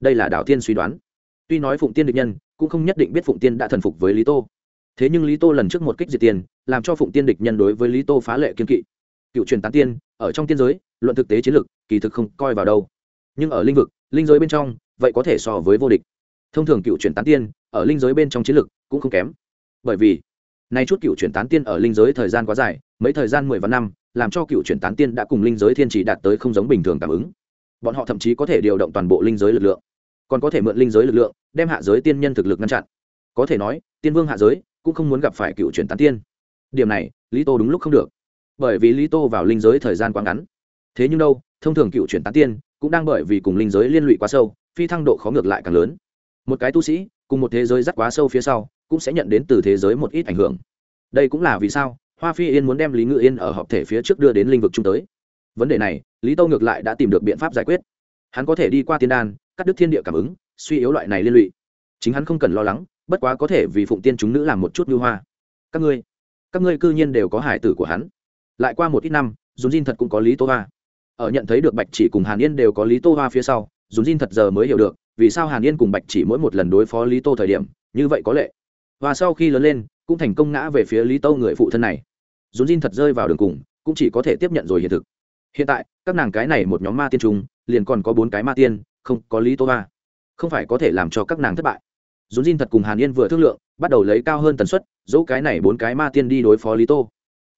Đây là đạo tiên suy đoán. Tuy nói phụng tiên địch nhân, cũng không nhất định biết phụng tiên đã thần phục với lý tô. Thế nhưng lý tô lần trước một kích diệt tiền làm cho phụng tiên địch nhân đối với lý tô phá lệ kiên kỵ. Cựu truyền tán tiên, ở trong tiên giới, luận thực tế chiến lược, kỳ thực không coi vào đâu. Nhưng ở linh vực, linh giới bên trong, vậy có thể so với vô địch thông thường cựu truyền tán tiên ở linh giới bên trong chiến lược cũng không kém. Bởi vì, nay chút cựu truyền tán tiên ở linh giới thời gian quá dài, mấy thời gian mười vạn năm, làm cho cựu truyền tán tiên đã cùng linh giới thiên chỉ đạt tới không giống bình thường cảm ứng. Bọn họ thậm chí có thể điều động toàn bộ linh giới lực lượng, còn có thể mượn linh giới lực lượng, đem hạ giới tiên nhân thực lực ngăn chặn. Có thể nói, tiên vương hạ giới cũng không muốn gặp phải cựu truyền tán tiên. Điểm này, lý tô đúng lúc không được. Bởi vì lý tô vào linh giới thời gian quá ngắn. Thế nhưng đâu, thông thường cựu truyền tán tiên cũng đang bởi vì cùng linh giới liên lụy quá sâu, phi thăng độ khó ngược lại càng lớn một cái tu sĩ cùng một thế giới rất quá sâu phía sau cũng sẽ nhận đến từ thế giới một ít ảnh hưởng. Đây cũng là vì sao hoa phi yên muốn đem lý ngự yên ở họp thể phía trước đưa đến lĩnh vực chung tới. Vấn đề này, lý tâu ngược lại đã tìm được biện pháp giải quyết. Hắn có thể đi qua tiên đan, cắt đứt thiên địa cảm ứng, suy yếu loại này liên lụy. Chính hắn không cần lo lắng, bất quá có thể vì phụng tiên chúng nữ làm một chút như hoa. Các ngươi các ngươi cư nhiên đều có hải tử của hắn. Lại qua một ít năm dùn diên thật cũng có lý tô hoa. Ở nhận thấy được bạch chỉ cùng hàn yên đều có lý tô hoa phía sau dùn diên thật giờ mới hiểu được vì sao hàn yên cùng bạch chỉ mỗi một lần đối phó lý tô thời điểm, như vậy có lệ? Và sau khi lớn lên, cũng thành công ngã về phía lý tô người phụ thân này. Dùn diên thật rơi vào đường cùng, cũng chỉ có thể tiếp nhận rồi hiện thực. Hiện tại, các nàng cái này một nhóm ma tiên trung liền còn có bốn cái ma tiên, không có lý tô hoa không phải có thể làm cho các nàng thất bại. Dùn diên thật cùng hàn yên vừa thương lượng, bắt đầu lấy cao hơn tần suất dẫu cái này bốn cái ma tiên đi đối phó lý tô.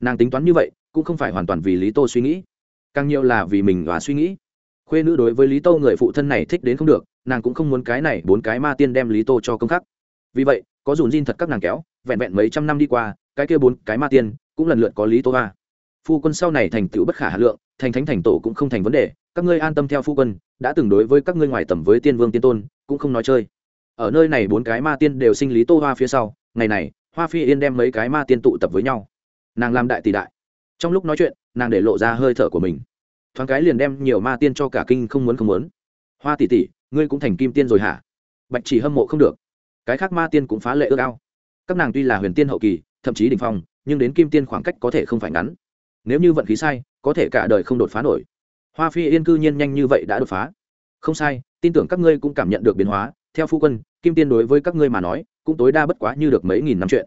Nàng tính toán như vậy, cũng không phải hoàn toàn vì lý tô suy nghĩ, càng nhiều là vì mình và suy nghĩ. Khuê nữ đối với lý tô người phụ thân này thích đến không được nàng cũng không muốn cái này bốn cái ma tiên đem lý tô cho công khắc. Vì vậy, có dùn diên thật các nàng kéo, vẹn vẹn mấy trăm năm đi qua, cái kia bốn cái ma tiên cũng lần lượt có lý tô va phu quân sau này thành tựu bất khả hà lượng, thành thánh thành tổ cũng không thành vấn đề, các ngươi an tâm theo phu quân, đã từng đối với các ngươi ngoài tầm với tiên vương tiên tôn, cũng không nói chơi. Ở nơi này bốn cái ma tiên đều sinh lý tô hoa phía sau, ngày này, hoa phi yên đem mấy cái ma tiên tụ tập với nhau. Nàng làm đại tỷ đại. Trong lúc nói chuyện, nàng để lộ ra hơi thở của mình. Thoáng cái liền đem nhiều ma tiên cho cả kinh không muốn không muốn. Hoa tỷ tỷ ngươi cũng thành kim tiên rồi hả? Bạch chỉ hâm mộ không được. Cái khác ma tiên cũng phá lệ ước ao. Các nàng tuy là huyền tiên hậu kỳ, thậm chí đ ỉ n h phong, nhưng đến kim tiên khoảng cách có thể không phải ngắn. Nếu như vận khí sai, có thể cả đời không đột phá nổi. Hoa phi yên cư nhiên nhanh như vậy đã đột phá. Không sai, tin tưởng các ngươi cũng cảm nhận được biến hóa. Theo phu quân, kim tiên đối với các ngươi mà nói, cũng tối đa bất quá như được mấy nghìn năm chuyện.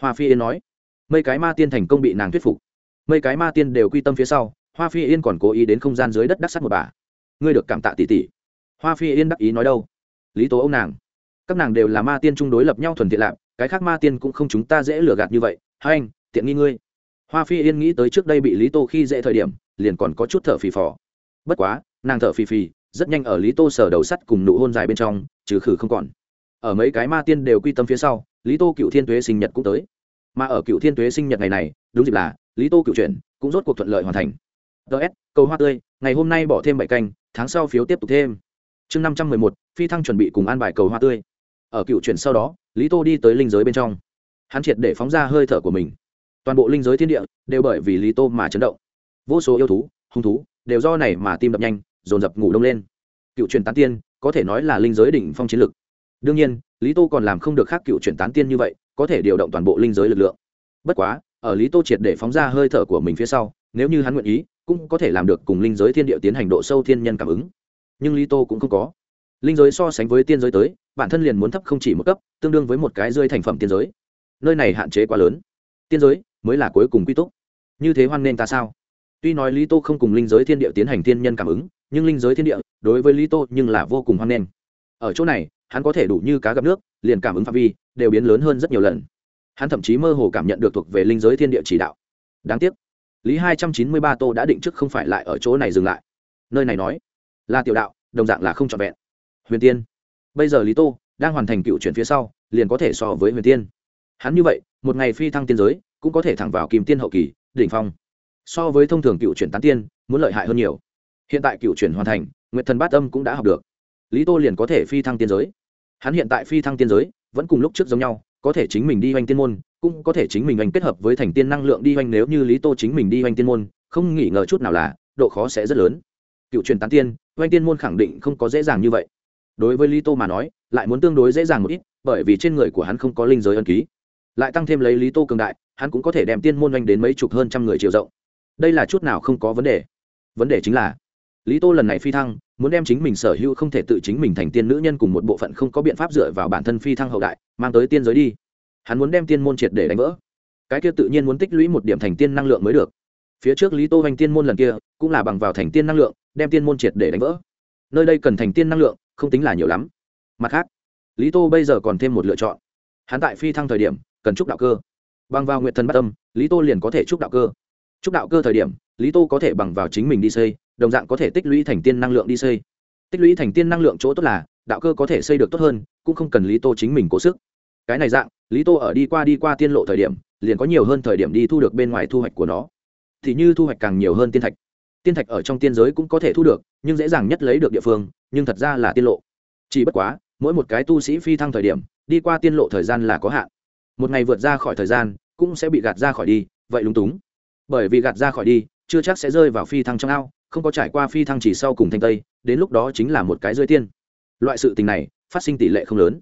Hoa phi yên nói, mấy cái ma tiên thành công bị nàng thuyết phục. Mấy cái ma tiên đều quy tâm phía sau, hoa phi yên còn cố ý đến không gian dưới đất đắc sắt một bà. Ngươi được cảm tạ tỷ tỷ hoa phi yên đắc ý nói đâu? Lý tố ông nàng, các nàng đều là ma tiên chung đối lập nhau thuần thiện lạc, cái khác ma tiên cũng không chúng ta dễ lừa gạt như vậy. Hai anh, tiện nghi ngươi. Hoa phi yên nghĩ tới trước đây bị lý tô khi dễ thời điểm, liền còn có chút thở phì phò. Bất quá, nàng thở phì phì, rất nhanh ở lý tô sở đầu sắt cùng nụ hôn dài bên trong, trừ khử không còn. Ở mấy cái ma tiên đều quy tâm phía sau, lý tô cựu thiên tuế sinh nhật cũng tới. Mà ở cựu thiên tuế sinh nhật ngày này, đúng dịp là, lý tô cựu chuyển, cũng rốt cuộc thuận lợi hoàn thành. Ts cầu hoa tươi, ngày hôm nay bỏ thêm bảy canh, tháng sau phiếu tiếp tục thêm chương năm trăm mười một, phi thăng chuẩn bị cùng an bài cầu hoa tươi. Ở cựu chuyển sau đó, lý tô đi tới linh giới bên trong. Hắn triệt để phóng ra hơi thở của mình. Toàn bộ linh giới thiên địa đều bởi vì lý tô mà chấn động. Vô số yêu thú, hung thú đều do này mà tim đập nhanh, dồn dập ngủ đông lên. Cựu truyền tán tiên, có thể nói là linh giới đỉnh phong chiến lực. Đương nhiên, lý tô còn làm không được khác cựu truyền tán tiên như vậy, có thể điều động toàn bộ linh giới lực lượng. Bất quá, ở lý tô triệt để phóng ra hơi thở của mình phía sau, nếu như hắn nguyện ý, cũng có thể làm được cùng linh giới thiên địa tiến hành độ sâu thiên nhân cảm ứng nhưng lý tô cũng không có. Linh giới so sánh với tiên giới tới, bản thân liền muốn thấp không chỉ một cấp, tương đương với một cái rơi thành phẩm tiên giới. Nơi này hạn chế quá lớn. Tiên giới mới là cuối cùng quy túc. Như thế hoan nên ta sao? Tuy nói lý tô không cùng linh giới thiên địa tiến hành thiên nhân cảm ứng, nhưng linh giới thiên địa đối với lý tô nhưng là vô cùng hoan nghênh. Ở chỗ này, hắn có thể đủ như cá gặp nước, liền cảm ứng phạm vi đều biến lớn hơn rất nhiều lần. Hắn thậm chí mơ hồ cảm nhận được thuộc về linh giới thiên địa chỉ đạo. Đáng tiếc, lý hai trăm chín mươi ba tô đã định trước không phải lại ở chỗ này dừng lại. Nơi này nói là tiểu đạo, đồng dạng là không trọn vẹn. Huyền tiên. Bây giờ lý tô đang hoàn thành cựu chuyển phía sau, liền có thể so với huyền tiên. Hắn như vậy, một ngày phi thăng tiên giới, cũng có thể thẳng vào kim tiên hậu kỳ, đỉnh phong. So với thông thường cựu chuyển tán tiên, muốn lợi hại hơn nhiều. Hiện tại cựu chuyển hoàn thành nguyện thần bát âm cũng đã học được. Lý tô liền có thể phi thăng tiên giới. Hắn hiện tại phi thăng tiên giới, vẫn cùng lúc trước giống nhau, có thể chính mình đi oanh tiên môn, cũng có thể chính mình oanh kết hợp với thành tiên năng lượng đi oanh nếu như lý tô chính mình đi oanh tiên môn, không nghĩ ngờ chút nào là, độ khó sẽ rất lớn. Cựu truyền tán tiên oanh tiên môn khẳng định không có dễ dàng như vậy. Đối với lý tô mà nói, lại muốn tương đối dễ dàng một ít, bởi vì trên người của hắn không có linh giới ân ký. Lại tăng thêm lấy lý tô cường đại, hắn cũng có thể đem tiên môn oanh đến mấy chục hơn trăm người chiều rộng. Đây là chút nào không có vấn đề. Vấn đề chính là, lý tô lần này phi thăng, muốn đem chính mình sở hữu không thể tự chính mình thành tiên nữ nhân cùng một bộ phận không có biện pháp dựa vào bản thân phi thăng hậu đại, mang tới tiên giới đi. Hắn muốn đem tiên môn triệt để đánh vỡ. Cái kia tự nhiên muốn tích lũy một điểm thành tiên năng lượng mới được. Phía trước lý tô hoành tiên môn lần kia, cũng là bằng vào thành tiên năng lượng đem tiên môn triệt để đánh vỡ. Nơi đây cần thành tiên năng lượng, không tính là nhiều lắm. Mặt khác, lý tô bây giờ còn thêm một lựa chọn. Hắn tại phi thăng thời điểm, cần trúc đạo cơ. Bằng vào nguyện thần bất tâm, lý tô liền có thể trúc đạo cơ. Trúc đạo cơ thời điểm, lý tô có thể bằng vào chính mình đi xây, đồng dạng có thể tích lũy thành tiên năng lượng đi xây. Tích lũy thành tiên năng lượng chỗ tốt là, đạo cơ có thể xây được tốt hơn, cũng không cần lý tô chính mình cố sức. Cái này dạng, lý tô ở đi qua đi qua tiên lộ thời điểm, liền có nhiều hơn thời điểm đi thu được bên ngoài thu hoạch của nó. Thì như thu hoạch càng nhiều hơn tiên thạch tiên thạch ở trong tiên giới cũng có thể thu được, nhưng dễ dàng nhất lấy được địa phương, nhưng thật ra là tiên lộ. Chỉ bất quá, mỗi một cái tu sĩ phi thăng thời điểm, đi qua tiên lộ thời gian là có hạn. Một ngày vượt ra khỏi thời gian, cũng sẽ bị gạt ra khỏi đi, vậy lúng túng. Bởi vì gạt ra khỏi đi, chưa chắc sẽ rơi vào phi thăng trong ao, không có trải qua phi thăng chỉ sau cùng thanh tây, đến lúc đó chính là một cái rơi tiên. Loại sự tình này, phát sinh tỷ lệ không lớn.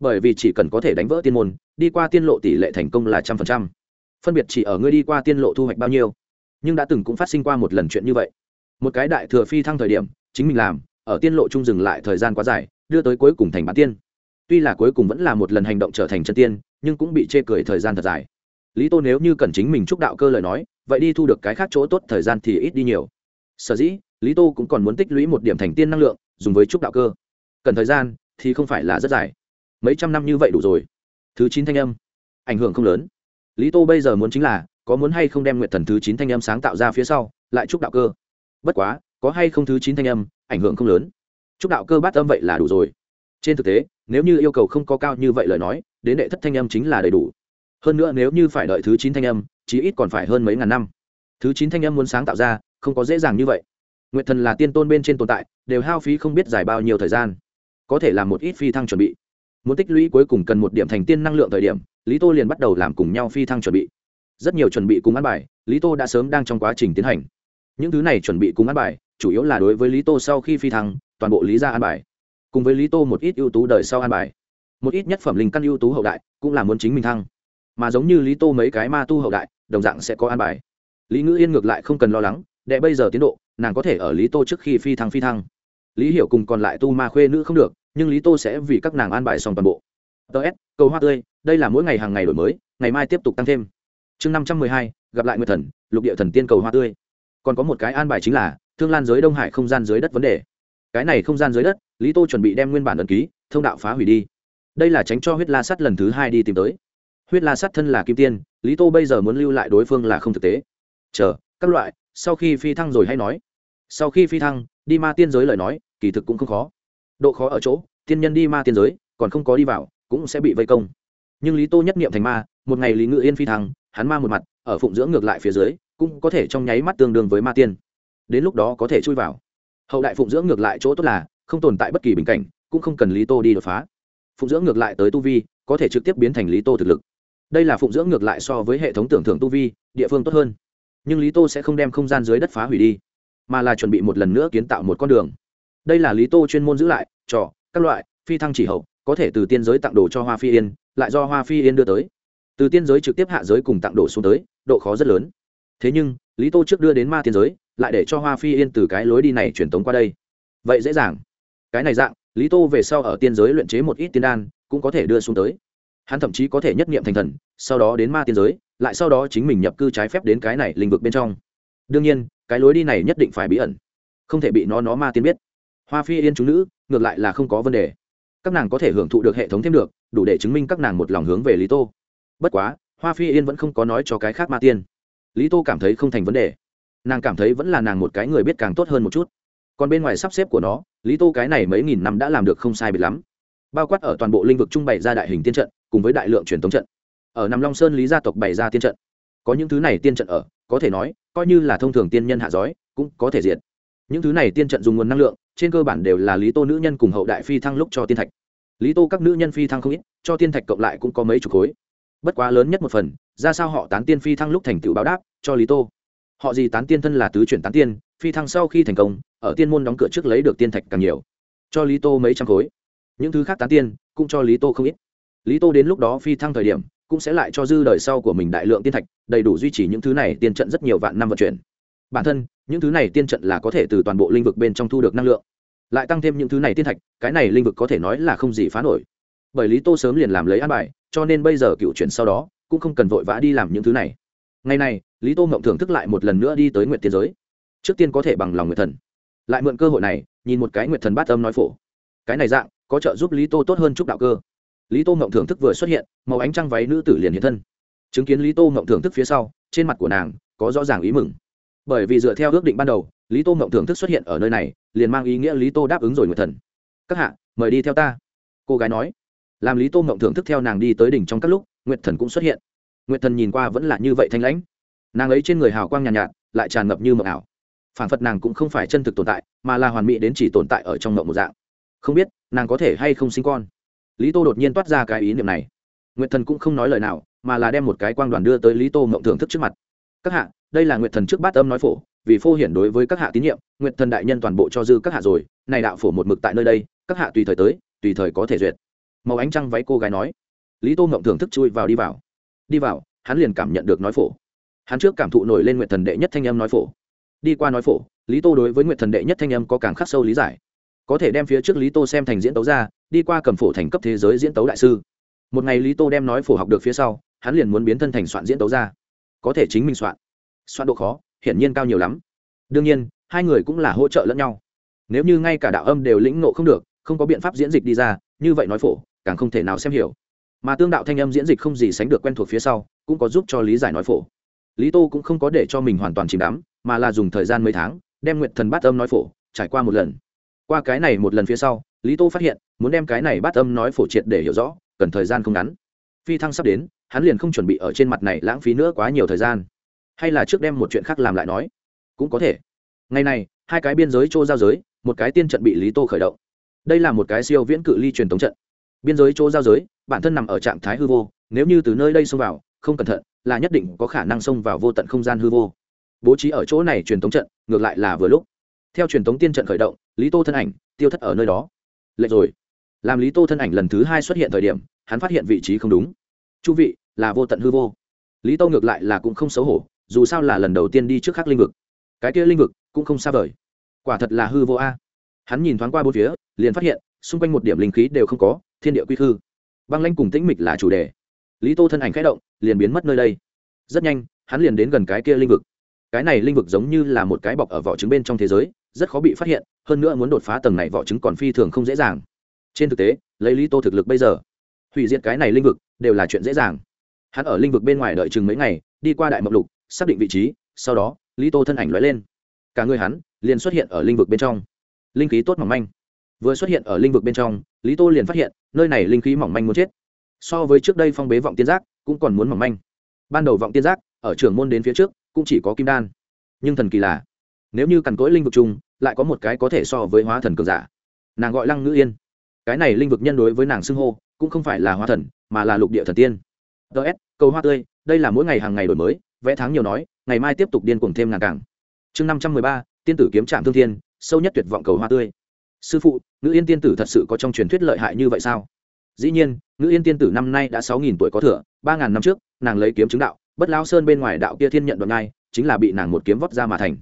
Bởi vì chỉ cần có thể đánh vỡ tiên môn, đi qua tiên lộ tỷ lệ thành công là trăm phần trăm. Phân biệt chỉ ở ngươi đi qua tiên lộ thu hoạch bao nhiêu nhưng đã từng cũng phát sinh qua một lần chuyện như vậy. Một cái đại thừa phi thăng thời điểm, chính mình làm, ở tiên lộ trung dừng lại thời gian quá dài, đưa tới cuối cùng thành bán tiên. Tuy là cuối cùng vẫn là một lần hành động trở thành chân tiên, nhưng cũng bị chê cười thời gian thật dài. Lý tô nếu như cần chính mình chúc đạo cơ lời nói, vậy đi thu được cái khác chỗ tốt thời gian thì ít đi nhiều. Sở dĩ, lý tô cũng còn muốn tích lũy một điểm thành tiên năng lượng, dùng với chúc đạo cơ. Cần thời gian thì không phải là rất dài. Mấy trăm năm như vậy đủ rồi. Thứ chín thanh âm. Ảnh hưởng không lớn. Lý tô bây giờ muốn chính là có muốn hay không đem nguyện thần thứ chín thanh âm sáng tạo ra phía sau, lại chúc đạo cơ. Bất quá, có hay không thứ chín thanh âm, ảnh hưởng không lớn. Chúc đạo cơ bát âm vậy là đủ rồi. Trên thực tế, nếu như yêu cầu không có cao như vậy lời nói, đến đệ thất thanh âm chính là đầy đủ. Hơn nữa nếu như phải đợi thứ chín thanh âm, chí ít còn phải hơn mấy ngàn năm. Thứ chín thanh âm muốn sáng tạo ra, không có dễ dàng như vậy. Nguyện thần là tiên tôn bên trên tồn tại, đều hao phí không biết dài bao nhiêu thời gian. Có thể làm một ít phi thăng chuẩn bị. Muốn tích lũy cuối cùng cần một điểm thành tiên năng lượng thời điểm, lý tô liền bắt đầu làm cùng nhau phi thăng chuẩn bị rất nhiều chuẩn bị cùng ăn bài, lý tô đã sớm đang trong quá trình tiến hành. Những thứ này chuẩn bị cùng ăn bài, chủ yếu là đối với lý tô sau khi phi thăng, toàn bộ lý ra ăn bài. Cùng với lý tô một ít ưu tú đời sau ăn bài. Một ít nhất phẩm linh căn ưu tú hậu đại, cũng là muốn chính mình thăng. Mà giống như lý tô mấy cái ma tu hậu đại, đồng dạng sẽ có ăn bài. Lý ngữ yên ngược lại không cần lo lắng, đệ bây giờ tiến độ, nàng có thể ở lý tô trước khi phi thăng phi thăng. Lý hiểu cùng còn lại tu ma khuê nữ không được, nhưng lý tô sẽ vì các nàng an bài xong toàn bộ. Ts cầu hoa tươi, đây là mỗi ngày hàng ngày đổi mới, ngày mai tiếp tục tăng thêm chương năm trăm mười hai, gặp lại nguyệt thần, lục địa thần tiên cầu hoa tươi. Còn có một cái an bài chính là, thương lan giới đông hải không gian dưới đất vấn đề. Cái này không gian dưới đất, lý tô chuẩn bị đem nguyên bản ẩn ký, thông đạo phá hủy đi. Đây là tránh cho huyết la sắt lần thứ hai đi tìm tới. Huyết la sắt thân là kim tiên, lý tô bây giờ muốn lưu lại đối phương là không thực tế. Chờ, các loại, sau khi phi thăng rồi hay nói. Sau khi phi thăng, đi ma tiên giới lời nói, kỳ thực cũng không khó. Độ khó ở chỗ, tiên nhân đi ma tiên giới, còn không có đi vào, cũng sẽ bị vây công. Nhưng lý tô nhất niệm thành ma, một ngày lý ngự yên phi thăng hắn ma một mặt, ở phụng dưỡng ngược lại phía dưới, cũng có thể trong nháy mắt tương đương với ma tiên. Đến lúc đó có thể chui vào. Hậu đại phụng dưỡng ngược lại chỗ tốt là, không tồn tại bất kỳ bình cảnh, cũng không cần lý tô đi đột phá. Phụng dưỡng ngược lại tới tu vi, có thể trực tiếp biến thành lý tô thực lực. Đây là phụng dưỡng ngược lại so với hệ thống tưởng thưởng tu vi, địa phương tốt hơn. Nhưng lý tô sẽ không đem không gian dưới đất phá hủy đi, mà là chuẩn bị một lần nữa kiến tạo một con đường. Đây là lý tô chuyên môn giữ lại, trò, các loại, phi thăng chỉ hậu, có thể từ tiên giới tặng đồ cho hoa phi yên, lại do hoa phi yên đưa tới từ tiên giới trực tiếp hạ giới cùng tặng đổ xuống tới, độ khó rất lớn. Thế nhưng, lý tô trước đưa đến ma tiên giới, lại để cho hoa phi yên từ cái lối đi này truyền tống qua đây. Vậy dễ dàng. Cái này dạng, lý tô về sau ở tiên giới luyện chế một ít tiên đan, cũng có thể đưa xuống tới. Hắn thậm chí có thể nhất nghiệm thành thần, sau đó đến ma tiên giới, lại sau đó chính mình nhập cư trái phép đến cái này lĩnh vực bên trong. Đương nhiên, cái lối đi này nhất định phải bí ẩn. Không thể bị nó nó ma tiên biết. Hoa phi yên chúng nữ, ngược lại là không có vấn đề. Các nàng có thể hưởng thụ được hệ thống thêm được, đủ để chứng minh các nàng một lòng hướng về lý tô bất quá, hoa phi yên vẫn không có nói cho cái khác ma tiên. Lý tô cảm thấy không thành vấn đề. Nàng cảm thấy vẫn là nàng một cái người biết càng tốt hơn một chút. Còn bên ngoài sắp xếp của nó, lý tô cái này mấy nghìn năm đã làm được không sai biệt lắm. Bao quát ở toàn bộ lĩnh vực trung bày ra đại hình tiên trận, cùng với đại lượng truyền thống trận. Ở nằm long sơn lý gia tộc bày ra tiên trận. Có những thứ này tiên trận ở, có thể nói, coi như là thông thường tiên nhân hạ giói, cũng có thể diệt. Những thứ này tiên trận dùng nguồn năng lượng, trên cơ bản đều là lý tô nữ nhân cùng hậu đại phi thăng lúc cho tiên thạch. Lý tô các nữ nhân phi thăng không ít, cho tiên thạch cộng lại cũng có mấy chục khối bất quá lớn nhất một phần, ra sao họ tán tiên phi thăng lúc thành tựu báo đáp, cho lý tô. Họ gì tán tiên thân là tứ chuyển tán tiên, phi thăng sau khi thành công, ở tiên môn đóng cửa trước lấy được tiên thạch càng nhiều. Cho lý tô mấy trăm khối. Những thứ khác tán tiên, cũng cho lý tô không ít. Lý tô đến lúc đó phi thăng thời điểm, cũng sẽ lại cho dư đời sau của mình đại lượng tiên thạch, đầy đủ duy trì những thứ này tiên trận rất nhiều vạn năm vận chuyển. Bản thân, những thứ này tiên trận là có thể từ toàn bộ lĩnh vực bên trong thu được năng lượng. Lại tăng thêm những thứ này tiên thạch, cái này lĩnh vực có thể nói là không gì phá nổi. Bởi lý tô sớm liền làm lấy an bài cho nên bây giờ cựu chuyển sau đó, cũng không cần vội vã đi làm những thứ này. Ngày này, lý tô mộng thưởng thức lại một lần nữa đi tới nguyện tiên giới. Trước tiên có thể bằng lòng nguyện thần. Lại mượn cơ hội này, nhìn một cái nguyện thần bát âm nói phổ. Cái này dạng, có trợ giúp lý tô tốt hơn chúc đạo cơ. Lý tô mộng thưởng thức vừa xuất hiện, màu ánh trăng váy nữ tử liền hiện thân. Chứng kiến lý tô mộng thưởng thức phía sau, trên mặt của nàng có rõ ràng ý mừng. Bởi vì dựa theo ước định ban đầu, lý tô mộng thưởng thức xuất hiện ở nơi này, liền mang ý nghĩa lý tô đáp ứng rồi nguyện thần. Các hạ, mời đi theo ta. Cô gái nói làm lý tô mộng thưởng thức theo nàng đi tới đỉnh trong các lúc nguyệt thần cũng xuất hiện. Nguyệt thần nhìn qua vẫn là như vậy thanh lãnh. Nàng ấy trên người hào quang nhàn nhạt, nhạt lại tràn ngập như mộng ảo. Phản phật nàng cũng không phải chân thực tồn tại mà là hoàn mỹ đến chỉ tồn tại ở trong mộng một dạng. Không biết nàng có thể hay không sinh con? Lý tô đột nhiên toát ra cái ý niệm này. Nguyệt thần cũng không nói lời nào mà là đem một cái quang đoàn đưa tới lý tô mộng thưởng thức trước mặt. Các hạ đây là nguyệt thần trước bát âm nói phổ vì phô hiển đối với các hạ tín nhiệm nguyệt thần đại nhân toàn bộ cho dư các hạ rồi này đạo phổ một mực tại nơi đây các hạ tùy thời tới tùy thời có thể duyệt màu ánh trăng váy cô gái nói. Lý tô ngộng thưởng thức chui vào đi vào. Đi vào, hắn liền cảm nhận được nói phổ. Hắn trước cảm thụ nổi lên Nguyện thần đệ nhất thanh âm nói phổ. Đi qua nói phổ, lý tô đối với Nguyện thần đệ nhất thanh âm có càng khắc sâu lý giải. Có thể đem phía trước lý tô xem thành diễn tấu ra, đi qua cầm phổ thành cấp thế giới diễn tấu đại sư. Một ngày lý tô đem nói phổ học được phía sau, hắn liền muốn biến thân thành soạn diễn tấu ra. Có thể chính mình soạn. Soạn độ khó, hiển nhiên cao nhiều lắm. Đương nhiên, hai người cũng là hỗ trợ lẫn nhau. Nếu như ngay cả đạo âm đều lĩnh nộ không được, không có biện pháp diễn dịch đi ra, như vậy nói phổ càng không thể nào xem hiểu. Mà tương đạo thanh âm diễn dịch không gì sánh được quen thuộc phía sau, cũng có giúp cho lý giải nói phổ. Lý tô cũng không có để cho mình hoàn toàn chìm đắm, mà là dùng thời gian mấy tháng, đem nguyện thần bát âm nói phổ, trải qua một lần. Qua cái này một lần phía sau, lý tô phát hiện, muốn đem cái này bát âm nói phổ triệt để hiểu rõ, cần thời gian không ngắn. Phi thăng sắp đến, hắn liền không chuẩn bị ở trên mặt này lãng phí nữa quá nhiều thời gian. Hay là trước đem một chuyện khác làm lại nói? Cũng có thể. Ngày này, hai cái biên giới chỗ giao giới, một cái tiên trận bị lý tô khởi động. Đây là một cái siêu viễn cự ly truyền thống trận biên giới chỗ giao giới, bản thân nằm ở trạng thái hư vô, nếu như từ nơi đây xông vào, không cẩn thận, là nhất định có khả năng xông vào vô tận không gian hư vô. Bố trí ở chỗ này truyền thống trận, ngược lại là vừa lúc. Theo truyền thống tiên trận khởi động, lý tô thân ảnh tiêu thất ở nơi đó. Lệch rồi. Làm lý tô thân ảnh lần thứ hai xuất hiện thời điểm, hắn phát hiện vị trí không đúng. Chu vị, là vô tận hư vô. Lý tô ngược lại là cũng không xấu hổ, dù sao là lần đầu tiên đi trước khắc linh vực. Cái kia linh vực cũng không xa vời. Quả thật là hư vô a. Hắn nhìn thoáng qua bốn phía, liền phát hiện, xung quanh một điểm linh khí đều không có thiên địa quy hư băng lanh cùng tĩnh mịch là chủ đề. Lý tô thân ảnh k h ẽ động, liền biến mất nơi đây. Rất nhanh, hắn liền đến gần cái kia linh vực. Cái này linh vực giống như là một cái bọc ở vỏ trứng bên trong thế giới, rất khó bị phát hiện, hơn nữa muốn đột phá tầng này vỏ trứng còn phi thường không dễ dàng. Trên thực tế, lấy lý tô thực lực bây giờ, hủy diệt cái này linh vực đều là chuyện dễ dàng. Hắn ở linh vực bên ngoài đợi chừng mấy ngày, đi qua đại mộng lục, xác định vị trí, sau đó, lý tô thân ảnh lóe lên. Cả người hắn liền xuất hiện ở linh vực bên trong. Linh khí tốt mỏng manh. Vừa xuất hiện ở linh vực bên trong lý tô liền phát hiện, nơi này linh khí mỏng manh muốn chết. So với trước đây phong bế vọng tiên giác, cũng còn muốn mỏng manh. Ban đầu vọng tiên giác, ở trường môn đến phía trước, cũng chỉ có kim đan. Nhưng thần kỳ là, nếu như cằn cỗi linh vực chung, lại có một cái có thể so với hóa thần cường giả. Nàng gọi lăng ngữ yên. Cái này linh vực nhân đối với nàng xưng hô, cũng không phải là hóa thần, mà là lục địa thần tiên. Ts cầu hoa tươi, đây là mỗi ngày hàng ngày đổi mới, vẽ tháng nhiều nói, ngày mai tiếp tục điên cuồng thêm ngàn càng chương năm trăm mười ba, tiên tử kiếm trạm thương thiên, sâu nhất tuyệt vọng cầu hoa tươi sư phụ, ngữ yên tiên tử thật sự có trong truyền thuyết lợi hại như vậy sao? Dĩ nhiên, ngữ yên tiên tử năm nay đã sáu nghìn tuổi có thừa, ba ngàn năm trước, nàng lấy kiếm chứng đạo, bất lao sơn bên ngoài đạo kia thiên nhận đoạn ngai, chính là bị nàng một kiếm vót ra mà thành.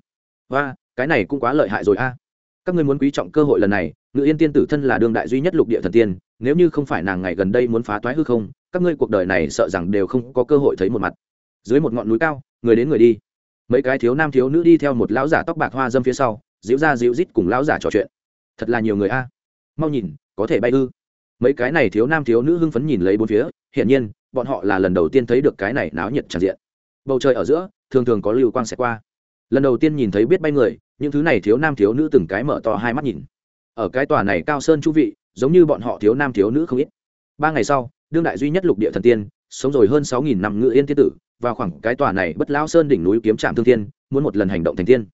Và cái này cũng quá lợi hại rồi a. Các ngươi muốn quý trọng cơ hội lần này ngự yên tiên tử thân là đương đại duy nhất lục địa thần tiên, nếu như không phải nàng ngày gần đây muốn phá toái hư không, các ngươi cuộc đời này sợ rằng đều không có cơ hội thấy một mặt. Dưới một ngọn núi cao, người đến người đi. Mấy cái thiếu nam thiếu nữ đi theo một lão giả tóc bạc hoa dâm phía sau, dịu ra dịu rít cùng lão giả trò chuyện thật là nhiều người a. Mau nhìn, có thể bay ư. Mấy cái này thiếu nam thiếu nữ hưng phấn nhìn lấy bốn phía, hiển nhiên, bọn họ là lần đầu tiên thấy được cái này náo nhiệt tràn diện. Bầu trời ở giữa, thường thường có lưu quang xẹt qua. Lần đầu tiên nhìn thấy biết bay người, những thứ này thiếu nam thiếu nữ từng cái mở to hai mắt nhìn. Ở cái tòa này cao sơn chu vị, giống như bọn họ thiếu nam thiếu nữ không ít. Ba ngày sau, đương đại duy nhất lục địa thần tiên, sống rồi hơn sáu nghìn năm ngự yên tiên tử và khoảng cái tòa này bất lao sơn đỉnh núi kiếm trạm thương thiên, muốn một lần hành động thành tiên.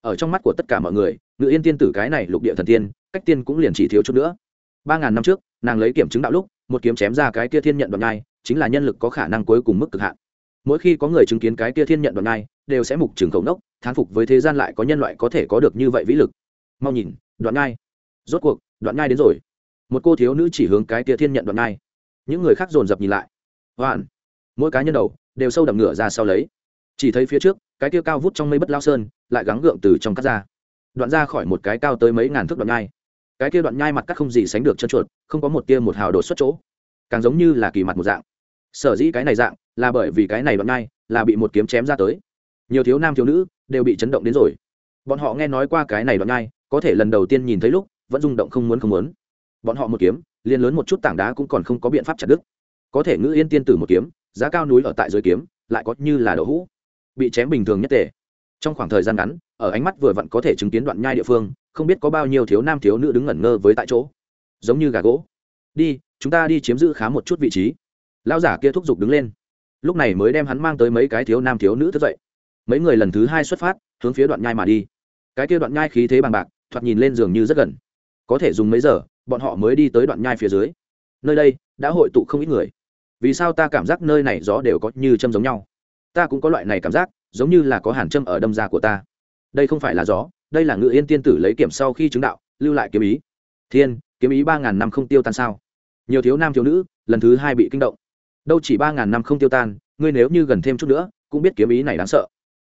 Ở trong mắt của tất cả mọi người ngự yên tiên tử cái này lục địa thần tiên, cách tiên cũng liền chỉ thiếu chút nữa. Ba ngàn năm trước, nàng lấy kiểm chứng đạo lúc, một kiếm chém ra cái kia thiên nhận đoạn ngai chính là nhân lực có khả năng cuối cùng mức cực hạn. Mỗi khi có người chứng kiến cái kia thiên nhận đoạn ngai đều sẽ mục trường khẩu nốc, thán phục với thế gian lại có nhân loại có thể có được như vậy vĩ lực. Mau nhìn, đoạn ngai rốt cuộc, đoạn ngai đến rồi. Một cô thiếu nữ chỉ hướng cái kia thiên nhận đoạn ngai những người khác dồn dập nhìn lại. Hoàn mỗi cá nhân đầu, đều sâu đậm ngửa ra sau lấy. Chỉ thấy phía trước, cái kia cao vút trong mây bất lao sơn, lại gắng gượng từ trong cắt ra đoạn ra khỏi một cái cao tới mấy ngàn thước đoạn nhai. Cái kia đoạn nhai mặt cắt không gì sánh được chân chuột, không có một tia một hào đột xuất chỗ. Càng giống như là kỳ mặt một dạng. Sở dĩ cái này dạng, là bởi vì cái này đoạn nhai là bị một kiếm chém ra tới. Nhiều thiếu nam thiếu nữ đều bị chấn động đến rồi. Bọn họ nghe nói qua cái này đoạn nhai, có thể lần đầu tiên nhìn thấy lúc, vẫn rung động không muốn không muốn. Bọn họ một kiếm, liền lớn một chút tảng đá cũng còn không có biện pháp chặt đứt. Có thể ngữ yên tiên tử một kiếm, giá cao núi ở tại dưới kiếm, lại có như là đậu hũ. Bị chém bình thường nhất tề. Trong khoảng thời gian ngắn ở ánh mắt vừa vặn có thể chứng kiến đoạn nhai địa phương, không biết có bao nhiêu thiếu nam thiếu nữ đứng ngẩn ngơ với tại chỗ. Giống như gà gỗ. Đi, chúng ta đi chiếm giữ khá một chút vị trí. Lão giả kia thúc giục đứng lên. Lúc này mới đem hắn mang tới mấy cái thiếu nam thiếu nữ thức dậy. Mấy người lần thứ hai xuất phát, hướng phía đoạn nhai mà đi. Cái kia đoạn nhai khí thế bằng bạc, thoạt nhìn lên giường như rất gần. Có thể dùng mấy giờ, bọn họ mới đi tới đoạn nhai phía dưới. Nơi đây, đã hội tụ không ít người. Vì sao ta cảm giác nơi này gió đều có như châm giống nhau? Ta cũng có loại này cảm giác, giống như là có hàn châm ở đâm da của ta đây không phải là gió, đây là ngự yên tiên tử lấy kiểm sau khi chứng đạo, lưu lại kiếm ý. Thiên, kiếm ý ba ngàn năm không tiêu tan sao? Nhiều thiếu nam thiếu nữ, lần thứ hai bị kinh động. Đâu chỉ ba ngàn năm không tiêu tan, ngươi nếu như gần thêm chút nữa, cũng biết kiếm ý này đáng sợ.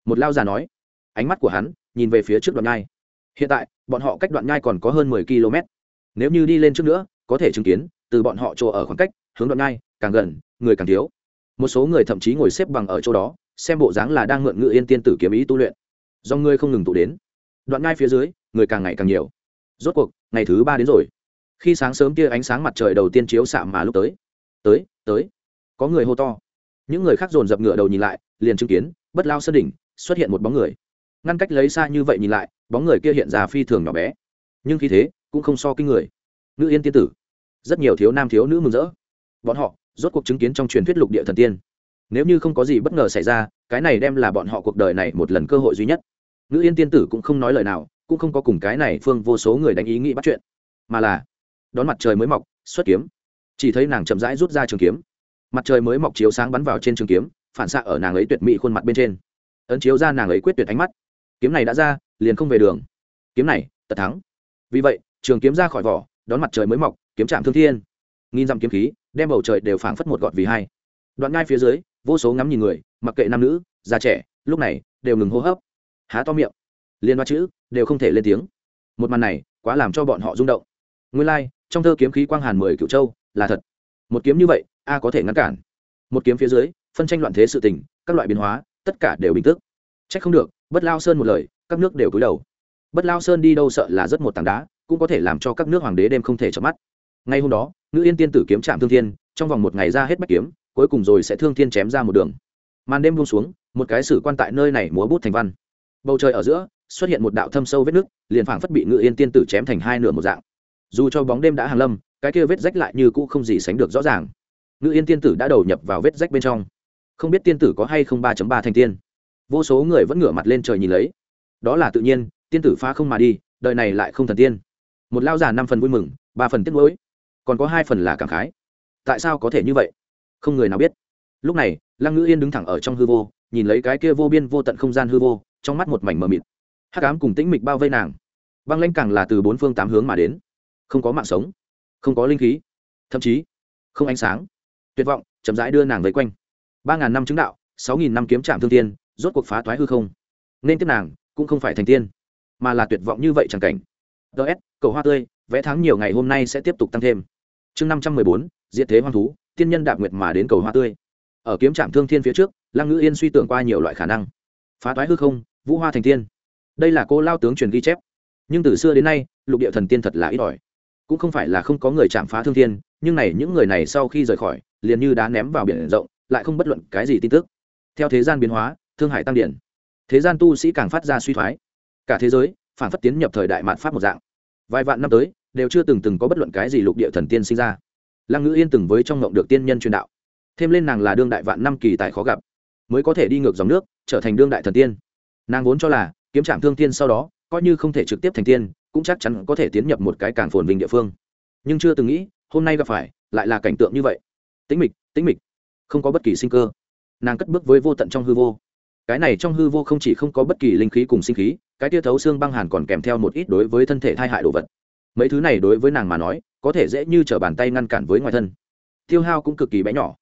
Một lao già nói. Ánh mắt của hắn nhìn về phía trước đoạn nhai. Hiện tại, bọn họ cách đoạn nhai còn có hơn mười km. Nếu như đi lên trước nữa, có thể chứng kiến, từ bọn họ chỗ ở khoảng cách, hướng đoạn nhai, càng gần, người càng thiếu. Một số người thậm chí ngồi xếp bằng ở chỗ đó, xem bộ dáng là đang mượn ngự yên tiên tử kiếm ý tu luyện do ngươi không ngừng tụ đến. Đoạn ngai phía dưới, người càng ngày càng nhiều. Rốt cuộc, ngày thứ ba đến rồi. Khi sáng sớm kia ánh sáng mặt trời đầu tiên chiếu xạ mà lúc tới. Tới tới. Có người hô to. Những người khác dồn dập ngựa đầu nhìn lại, liền chứng kiến, bất lao sân đỉnh, xuất hiện một bóng người. Ngăn cách lấy xa như vậy nhìn lại, bóng người kia hiện ra phi thường nhỏ bé. Nhưng khi thế, cũng không so kinh người. Nữ yên tiên tử. Rất nhiều thiếu nam thiếu nữ mừng rỡ. Bọn họ, rốt cuộc chứng kiến trong truyền thuyết lục địa thần tiên. Nếu như không có gì bất ngờ xảy ra, cái này đem là bọn họ cuộc đời này một lần cơ hội duy nhất ngữ yên tiên tử cũng không nói lời nào, cũng không có cùng cái này phương vô số người đánh ý nghĩ bắt chuyện, mà là đón mặt trời mới mọc, xuất kiếm. Chỉ thấy nàng chậm rãi rút ra trường kiếm. Mặt trời mới mọc chiếu sáng bắn vào trên trường kiếm, phản xạ ở nàng ấy tuyệt mỹ khuôn mặt bên trên. Ấn chiếu ra nàng ấy quyết tuyệt ánh mắt. Kiếm này đã ra, liền không về đường. Kiếm này, tật thắng. Vì vậy, trường kiếm ra khỏi vỏ, đón mặt trời mới mọc, kiếm chạm thương thiên. Nghìn dặm kiếm khí, đem bầu trời đều phảng phất một gọt vì hai. Đoạn ngay phía dưới, vô số ngắm nhìn người, mặc kệ nam nữ, già trẻ, lúc này, đều ngừng hô hấp há to miệng. Liên hoa chữ đều không thể lên tiếng. Một màn này quá làm cho bọn họ rung động. Nguyên lai、like, trong thơ kiếm khí quang hàn mười cựu châu là thật. Một kiếm như vậy a có thể ngăn cản. Một kiếm phía dưới phân tranh loạn thế sự tình các loại biến hóa tất cả đều bình tức. C h ắ c không được bất lao sơn một lời các nước đều cúi đầu. Bất lao sơn đi đâu sợ là rất một tảng đá cũng có thể làm cho các nước hoàng đế đêm không thể chợp mắt. Ngay hôm đó nữ yên tiên tử kiếm trạm thương thiên trong vòng một ngày ra hết bách kiếm cuối cùng rồi sẽ thương thiên chém ra một đường. Màn đêm buông xuống một cái sử quan tại nơi này múa bút thành văn bầu trời ở giữa, xuất hiện một đạo thâm sâu vết nước liền phảng phất bị ngự yên tiên tử chém thành hai nửa một dạng. Dù cho bóng đêm đã hàng lâm, cái kia vết rách lại như cũ không gì sánh được rõ ràng. Ngự yên tiên tử đã đầu nhập vào vết rách bên trong. Không biết tiên tử có hay không ba ba thành tiên. Vô số người vẫn ngửa mặt lên trời nhìn lấy. Đó là tự nhiên, tiên tử phá không mà đi, đời này lại không thần tiên. Một lao già năm phần vui mừng, ba phần tiếc nuối. Còn có hai phần là cảm khái. Tại sao có thể như vậy? Không người nào biết. Lúc này, lăng ngữ yên đứng thẳng ở trong hư vô nhìn lấy cái kia vô biên vô tận không gian hư vô, trong mắt một mảnh mờ mịt. Hắc ám cùng tĩnh mịch bao vây nàng. Băng lanh càng là từ bốn phương tám hướng mà đến. Không có mạng sống, không có linh khí, thậm chí không ánh sáng. Tuyệt vọng, chậm rãi đưa nàng vây quanh. Ba ngàn năm chứng đạo, sáu nghìn năm kiếm trạm thương tiên, rốt cuộc phá thoái hư không. Nên tiếp nàng, cũng không phải thành tiên, mà là tuyệt vọng như vậy chẳng cảnh. Ts cầu hoa tươi, vẽ tháng nhiều ngày hôm nay sẽ tiếp tục tăng thêm. Chương năm trăm mười bốn diện thế hoang thú, tiên nhân đạp nguyệt mà đến cầu hoa tươi ở kiếm trạm thương thiên phía trước, lăng ngữ yên suy tưởng qua nhiều loại khả năng. Phá toái hư không, vũ hoa thành tiên đây là cô lao tướng truyền ghi chép. Nhưng từ xưa đến nay, lục địa thần tiên thật là ít ỏi. Cũng không phải là không có người chạm phá thương thiên, nhưng này những người này sau khi rời khỏi, liền như đá ném vào biển rộng, lại không bất luận cái gì tin tức. Theo thế gian biến hóa, thương hải tăng điển thế gian tu sĩ càng phát ra suy thoái. Cả thế giới, phản phất tiến nhập thời đại mạn pháp một dạng. Vài vạn năm tới, đều chưa từng từng có bất luận cái gì lục địa thần tiên sinh ra. Lăng ngữ yên từng với trong ngộng được tiên nhân truyền đạo thêm lên nàng là đương đại vạn năm kỳ tài khó gặp, mới có thể đi ngược dòng nước, trở thành đương đại thần tiên. Nàng vốn cho là, kiếm trạm thương tiên sau đó, coi như không thể trực tiếp thành tiên, cũng chắc chắn có thể tiến nhập một cái càng phồn vinh địa phương. Nhưng chưa từng nghĩ, hôm nay gặp phải, lại là cảnh tượng như vậy. Tĩnh mịch tĩnh mịch. Không có bất kỳ sinh cơ. Nàng cất bước với vô tận trong hư vô. Cái này trong hư vô không chỉ không có bất kỳ linh khí cùng sinh khí, cái tia thấu xương băng hàn còn kèm theo một ít đối với thân thể thai hại đồ vật. Mấy thứ này đối với nàng mà nói, có thể dễ như t r ở bàn tay ngăn cản với ngoài thân. Tiêu hao cũng cực kỳ bé nhỏ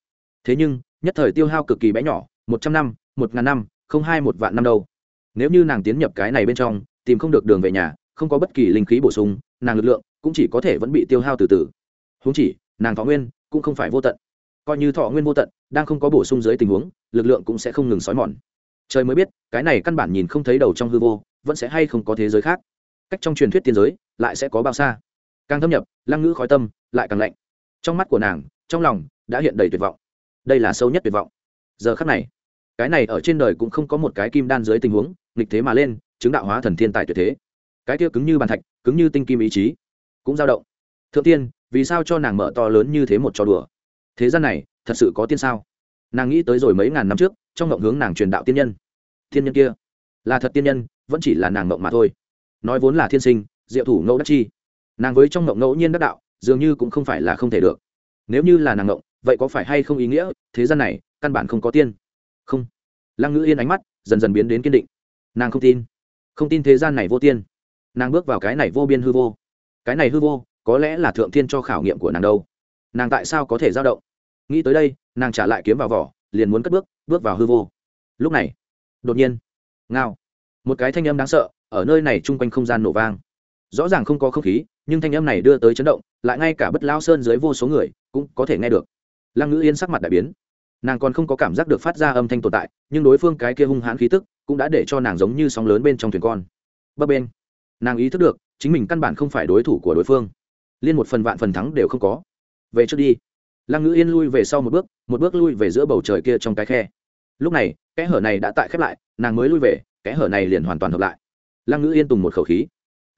thế nhưng, nhất thời tiêu hao cực kỳ bé nhỏ, một trăm năm, một ngàn năm, không hai một vạn năm đâu. Nếu như nàng tiến nhập cái này bên trong, tìm không được đường về nhà, không có bất kỳ linh khí bổ sung, nàng lực lượng cũng chỉ có thể vẫn bị tiêu hao từ từ. Húng chỉ, nàng thọ nguyên cũng không phải vô tận. Coi như thọ nguyên vô tận, đang không có bổ sung dưới tình huống, lực lượng cũng sẽ không ngừng xói mòn. Trời mới biết, cái này căn bản nhìn không thấy đầu trong hư vô, vẫn sẽ hay không có thế giới khác. Cách trong truyền thuyết tiên giới, lại sẽ có bao xa? Càng thâm nhập, lăng ngữ khói tâm lại càng lạnh. Trong mắt của nàng, trong lòng đã hiện đầy tuyệt vọng đây là sâu nhất tuyệt vọng. Giờ khắc này, cái này ở trên đời cũng không có một cái kim đan dưới tình huống, nghịch thế mà lên, chứng đạo hóa thần thiên tài tuyệt thế. Cái kia cứng như bàn thạch, cứng như tinh kim ý chí, cũng dao động. Thượng tiên, vì sao cho nàng mở to lớn như thế một trò đùa? Thế gian này, thật sự có tiên sao? Nàng nghĩ tới rồi mấy ngàn năm trước, trong ngộng hướng nàng truyền đạo tiên nhân. Tiên nhân kia, là thật tiên nhân, vẫn chỉ là nàng ngộng mà thôi. Nói vốn là thiên sinh, diệu thủ ngẫu đắc chi. Nàng với trong ngộng ngẫu nhiên đắc đạo, dường như cũng không phải là không thể được. Nếu như là nàng ngộng vậy có phải hay không ý nghĩa? Thế gian này, căn bản không có tiên. Không. Lăng ngữ yên ánh mắt dần dần biến đến kiên định. Nàng không tin. Không tin thế gian này vô tiên. Nàng bước vào cái này vô biên hư vô. Cái này hư vô, có lẽ là thượng thiên cho khảo nghiệm của nàng đâu. Nàng tại sao có thể dao động? Nghĩ tới đây, nàng trả lại kiếm vào vỏ, liền muốn cất bước bước vào hư vô. Lúc này, đột nhiên, ngao. Một cái thanh âm đáng sợ, ở nơi này chung quanh không gian nổ vang. Rõ ràng không có không khí, nhưng thanh âm này đưa tới chấn động, lại ngay cả bất lao sơn dưới vô số người cũng có thể nghe được lăng ngữ yên sắc mặt đại biến. Nàng còn không có cảm giác được phát ra âm thanh tồn tại, nhưng đối phương cái kia hung hãn khí tức cũng đã để cho nàng giống như sóng lớn bên trong thuyền con. Bấp bên nàng ý thức được, chính mình căn bản không phải đối thủ của đối phương. Liên một phần vạn phần thắng đều không có. Về trước đi. Lăng ngữ yên lui về sau một bước một bước lui về giữa bầu trời kia trong cái khe. Lúc này, kẽ hở này đã tại khép lại, nàng mới lui về, kẽ hở này liền hoàn toàn hợp lại. Lăng ngữ yên tùng một khẩu khí.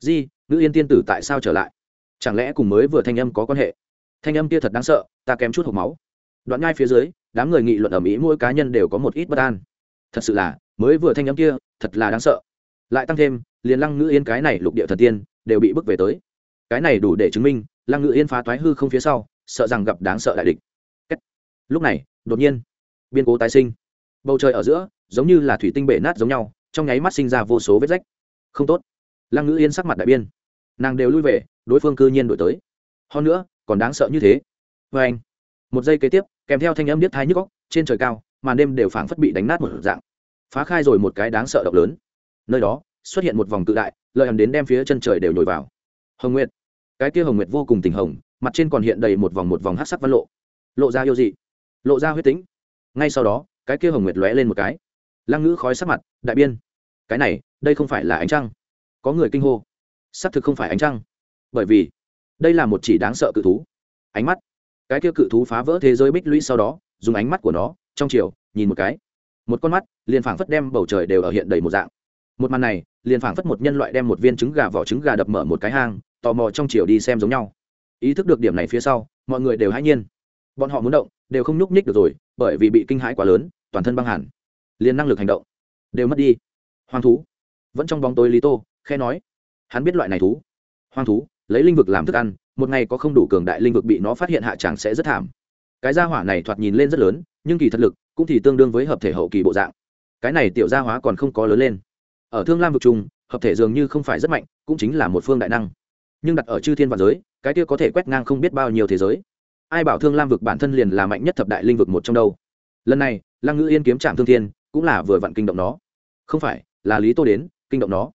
Di, ngữ yên tiên tử tại sao trở lại? Chẳng lẽ cùng mới vừa thanh âm có quan hệ? Thanh âm kia thật đáng sợ, ta kém chút hộp máu đoạn ngay phía dưới, đám người nghị luận ở mỹ mỗi cá nhân đều có một ít bất an. Thật sự là, mới vừa thanh âm kia, thật là đáng sợ. Lại tăng thêm, liền lăng ngữ yên cái này lục địa thần tiên, đều bị bước về tới. Cái này đủ để chứng minh, lăng ngữ yên phá toái hư không phía sau, sợ rằng gặp đáng sợ đại địch. Lúc này, đột nhiên biên cố tái sinh. Bầu trời ở giữa, giống như là thủy tinh bể nát giống nhau, trong nháy mắt sinh ra vô số vết rách. Không tốt. Lăng ngữ yên sắc mặt đại biên nàng đều lui về, đối phương cư nhiên đổi tới. Hơn nữa, còn đáng sợ như thế. Vê anh một giây kế tiếp, kèm theo thanh âm biết thai nhức góc trên trời cao, màn đêm đều phảng phất bị đánh nát một dạng. Phá khai rồi một cái đáng sợ động lớn. Nơi đó, xuất hiện một vòng tự đại, lợi ầm đến đem phía chân trời đều nhồi vào. Hồng nguyệt. Cái kia hồng nguyệt vô cùng tình hồng, mặt trên còn hiện đầy một vòng một vòng hát sắc văn lộ. Lộ ra yêu dị, lộ ra huyết tính ngay sau đó, cái kia hồng nguyệt lóe lên một cái. Lăng ngữ khói sắc mặt, đại biên. Cái này, đây không phải là ánh trăng. Có người kinh hô. Xác thực không phải ánh trăng. Bởi vì, đây là một chỉ đáng sợ cự thú. Ánh mắt cái kia cự thú phá vỡ thế giới bích lũy sau đó, dùng ánh mắt của nó, trong chiều, nhìn một cái. Một con mắt, liền phảng phất đem bầu trời đều ở hiện đầy một dạng. Một màn này, liền phảng phất một nhân loại đem một viên trứng gà vỏ trứng gà đập mở một cái hang, tò mò trong chiều đi xem giống nhau. Ý thức được điểm này phía sau, mọi người đều hãy nhiên. Bọn họ muốn động, đều không nhúc nhích được rồi, bởi vì bị kinh hãi quá lớn, toàn thân băng hẳn. Liền năng lực hành động, đều mất đi. Hoang thú. Vẫn trong bóng tối lý tô khe nói. Hắn biết loại này thú. Hoang thú, lấy linh vực làm thức ăn một ngày có không đủ cường đại linh vực bị nó phát hiện hạ chẳng sẽ rất thảm. Cái gia hỏa này thoạt nhìn lên rất lớn, nhưng kỳ thật lực cũng thì tương đương với hợp thể hậu kỳ bộ dạng. Cái này tiểu gia hóa còn không có lớn lên. Ở thương lam vực chung hợp thể dường như không phải rất mạnh, cũng chính là một phương đại năng. Nhưng đặt ở chư thiên và giới, cái kia có thể quét ngang không biết bao nhiêu thế giới. Ai bảo thương lam vực bản thân liền là mạnh nhất thập đại linh vực một trong đâu? Lần này, lăng ngữ yên kiếm trạm thương thiên, cũng là vừa vặn kinh động nó. Không phải, là lý tô đến, kinh động nó.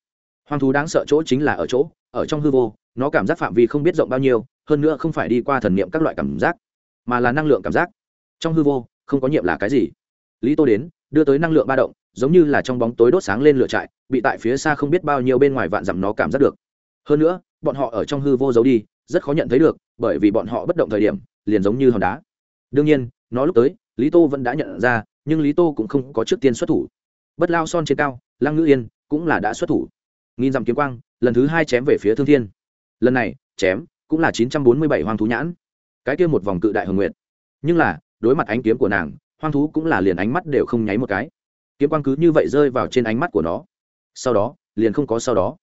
Hoang thú đáng sợ chỗ chính là ở chỗ, ở trong hư vô nó cảm giác phạm vi không biết rộng bao nhiêu, hơn nữa không phải đi qua thần niệm các loại cảm giác, mà là năng lượng cảm giác. Trong hư vô, không có nhiệm là cái gì. Lý tô đến, đưa tới năng lượng ba động, giống như là trong bóng tối đốt sáng lên lửa trại, bị tại phía xa không biết bao nhiêu bên ngoài vạn dặm nó cảm giác được. Hơn nữa, bọn họ ở trong hư vô giấu đi, rất khó nhận thấy được, bởi vì bọn họ bất động thời điểm, liền giống như hòn đá. Đương nhiên, nó lúc tới, lý tô vẫn đã nhận ra, nhưng lý tô cũng không có trước tiên xuất thủ. Bất lao son trên cao, lăng ngữ yên cũng là đã xuất thủ. Nghìn dặm kiếm quang, lần thứ hai chém về phía thương thiên lần này, chém, cũng là chín trăm bốn mươi bảy hoang thú nhãn. Cái kia một vòng cự đại hồng nguyện nhưng là, đối mặt ánh kiếm của nàng, hoang thú cũng là liền ánh mắt đều không nháy một cái. Kiếm quang cứ như vậy rơi vào trên ánh mắt của nó. Sau đó, liền không có sau đó.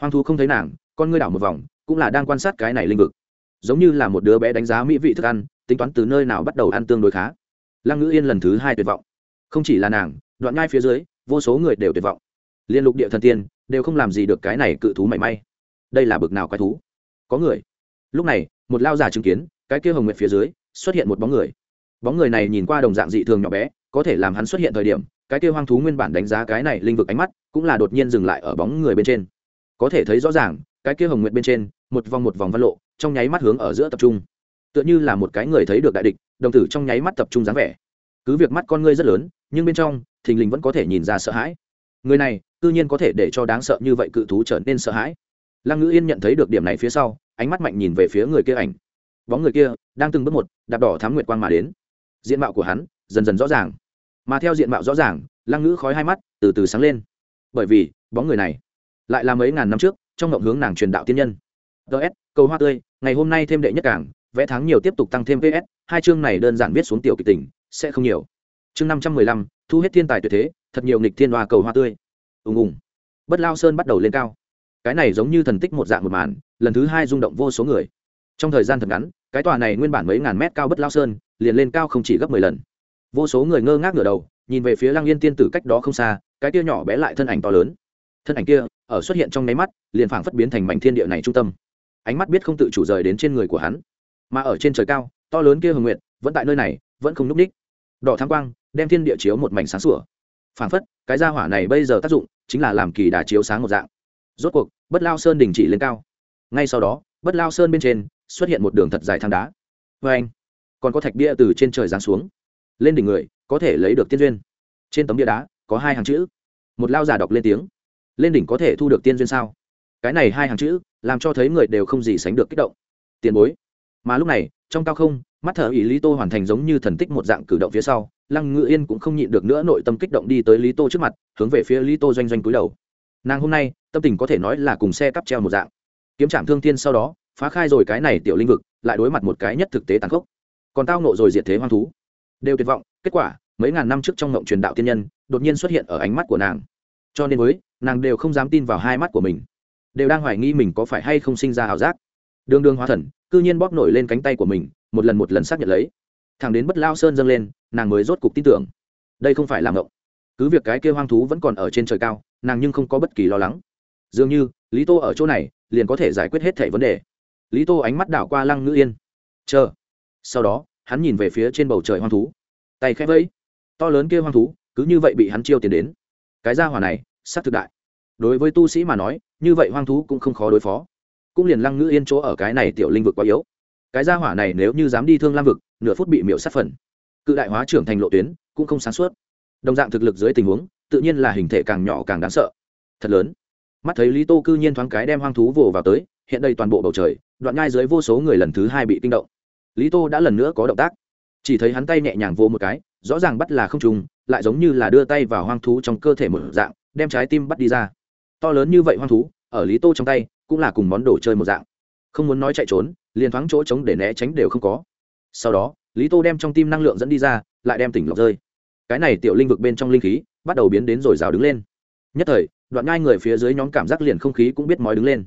Hoang thú không thấy nàng, con ngươi đảo một vòng, cũng là đang quan sát cái này linh vực. Giống như là một đứa bé đánh giá mỹ vị thức ăn, tính toán từ nơi nào bắt đầu ăn tương đối khá. Lăng ngữ yên lần thứ hai tuyệt vọng. Không chỉ là nàng, đoạn ngay phía dưới, vô số người đều tuyệt vọng. Liên lục địa thần tiên, đều không làm gì được cái này cự thú mảy may đây là bực nào quái thú? Có người. Lúc này, một lao giả chứng kiến, cái kia hồng nguyệt phía dưới, xuất hiện một bóng người. Bóng người này nhìn qua đồng dạng dị thường nhỏ bé, có thể làm hắn xuất hiện thời điểm, cái kia hoang thú nguyên bản đánh giá cái này linh vực ánh mắt, cũng là đột nhiên dừng lại ở bóng người bên trên. Có thể thấy rõ ràng, cái kia hồng nguyệt bên trên, một vòng một vòng văn lộ, trong nháy mắt hướng ở giữa tập trung. Tựa như là một cái người thấy được đại địch, đồng tử trong nháy mắt tập trung dáng vẻ. Cứ việc mắt con ngươi rất lớn, nhưng bên trong, thình lình vẫn có thể nhìn ra sợ hãi. Người này tự nhiên có thể để cho đáng sợ như vậy cự thú trở nên sợ hãi lăng ngữ yên nhận thấy được điểm này phía sau, ánh mắt mạnh nhìn về phía người kia ảnh. Bóng người kia đang từng bước một, đạp đỏ thám nguyệt quang mà đến. Diện mạo của hắn dần dần rõ ràng. Mà theo diện mạo rõ ràng, lăng ngữ khói hai mắt từ từ sáng lên. Bởi vì, bóng người này lại là mấy ngàn năm trước, trong ngộng hướng nàng truyền đạo tiên nhân. Ts cầu hoa tươi, ngày hôm nay thêm đệ nhất cảng, vẽ tháng nhiều tiếp tục tăng thêm ps hai chương này đơn giản viết xuống tiểu kịch tình, sẽ không nhiều. Chương năm trăm mười lăm, thu hết thiên tài tuyệt thế, thật nhiều nghịch thiên hoa cầu hoa tươi. Ùng ùng. Bất lao sơn bắt đầu lên cao cái này giống như thần tích một dạng một màn, lần thứ hai rung động vô số người. Trong thời gian thật ngắn, cái tòa này nguyên bản mấy ngàn mét cao bất lao sơn, liền lên cao không chỉ gấp mười lần. Vô số người ngơ ngác ngửa đầu, nhìn về phía lăng yên tiên tử cách đó không xa, cái kia nhỏ bé lại thân ảnh to lớn. Thân ảnh kia, ở xuất hiện trong nháy mắt, liền phảng phất biến thành mảnh thiên địa này trung tâm. Ánh mắt biết không tự chủ rời đến trên người của hắn. Mà ở trên trời cao, to lớn kia hồng nguyện vẫn tại nơi này, vẫn không n ú c ních. Đỏ thang quang, đem thiên địa chiếu một mảnh sáng sủa. Phảng phất, cái gia hỏa này bây giờ tác dụng chính là làm kỳ đà chiếu sáng một dạng rốt cuộc, bất lao sơn đình chỉ lên cao. Ngay sau đó, bất lao sơn bên trên xuất hiện một đường thật dài thang đá. Vê anh, còn có thạch bia từ trên trời giáng xuống. Lên đỉnh người, có thể lấy được tiên duyên. Trên tấm bia đá, có hai hàng chữ. Một lao giả đọc lên tiếng. Lên đỉnh có thể thu được tiên duyên sao? Cái này hai hàng chữ, làm cho thấy người đều không gì sánh được kích động. Tiền bối. Mà lúc này, trong cao không, mắt thở ý lý tô hoàn thành giống như thần tích một dạng cử động phía sau, lăng ngự yên cũng không nhịn được nữa nội tâm kích động đi tới lý tô trước mặt, hướng về phía lý tô doanh doanh cúi đầu nàng hôm nay, tâm tình có thể nói là cùng xe cắp treo một dạng. Kiếm trạm thương thiên sau đó, phá khai rồi cái này tiểu linh vực, lại đối mặt một cái nhất thực tế tàn khốc. Còn tao nộ rồi diệt thế hoang thú. Đều tuyệt vọng, kết quả, mấy ngàn năm trước trong ngộng truyền đạo tiên nhân, đột nhiên xuất hiện ở ánh mắt của nàng. Cho nên với, nàng đều không dám tin vào hai mắt của mình. Đều đang hoài nghi mình có phải hay không sinh ra ảo giác. Đường đường hóa thần, cư nhiên bóp nổi lên cánh tay của mình, một lần một lần xác nhận lấy. Thằng đến bất lao sơn dâng lên, nàng mới rốt cục tin tưởng. Đây không phải là ngộng. Cứ việc cái kêu hoang thú vẫn còn ở trên trời cao nàng nhưng không có bất kỳ lo lắng. Dường như, lý tô ở chỗ này, liền có thể giải quyết hết thẻ vấn đề. Lý tô ánh mắt đảo qua lăng ngữ yên. Chờ. Sau đó, hắn nhìn về phía trên bầu trời hoang thú. Tay khẽ vẫy. To lớn kia hoang thú, cứ như vậy bị hắn chiêu tiền đến. Cái gia hỏa này, sắc thực đại. Đối với tu sĩ mà nói, như vậy hoang thú cũng không khó đối phó. Cũng liền lăng ngữ yên chỗ ở cái này tiểu linh vực quá yếu. Cái gia hỏa này nếu như dám đi thương lam vực, nửa phút bị miễu sát phần. Cự đại hóa trưởng thành lộ tuyến, cũng không sáng suốt. Đồng dạng thực lực dưới tình huống tự nhiên là hình thể càng nhỏ càng đáng sợ. Thật lớn. Mắt thấy lý tô cư nhiên thoáng cái đem hoang thú vồ vào tới, hiện đây toàn bộ bầu trời, đoạn ngai dưới vô số người lần thứ hai bị kinh động. Lý tô đã lần nữa có động tác. Chỉ thấy hắn tay nhẹ nhàng vô một cái, rõ ràng bắt là không trùng, lại giống như là đưa tay vào hoang thú trong cơ thể một dạng, đem trái tim bắt đi ra. To lớn như vậy hoang thú, ở lý tô trong tay, cũng là cùng món đồ chơi một dạng. Không muốn nói chạy trốn, liền thoáng chỗ trống để né tránh đều không có. Sau đó, lý tô đem trong tim năng lượng dẫn đi ra, lại đem tỉnh lọc rơi. Cái này tiểu linh vực bên trong linh khí bắt đầu biến đến rồi rào đứng lên. Nhất thời, đoạn ngai người phía dưới nhóm cảm giác liền không khí cũng biết mói đứng lên.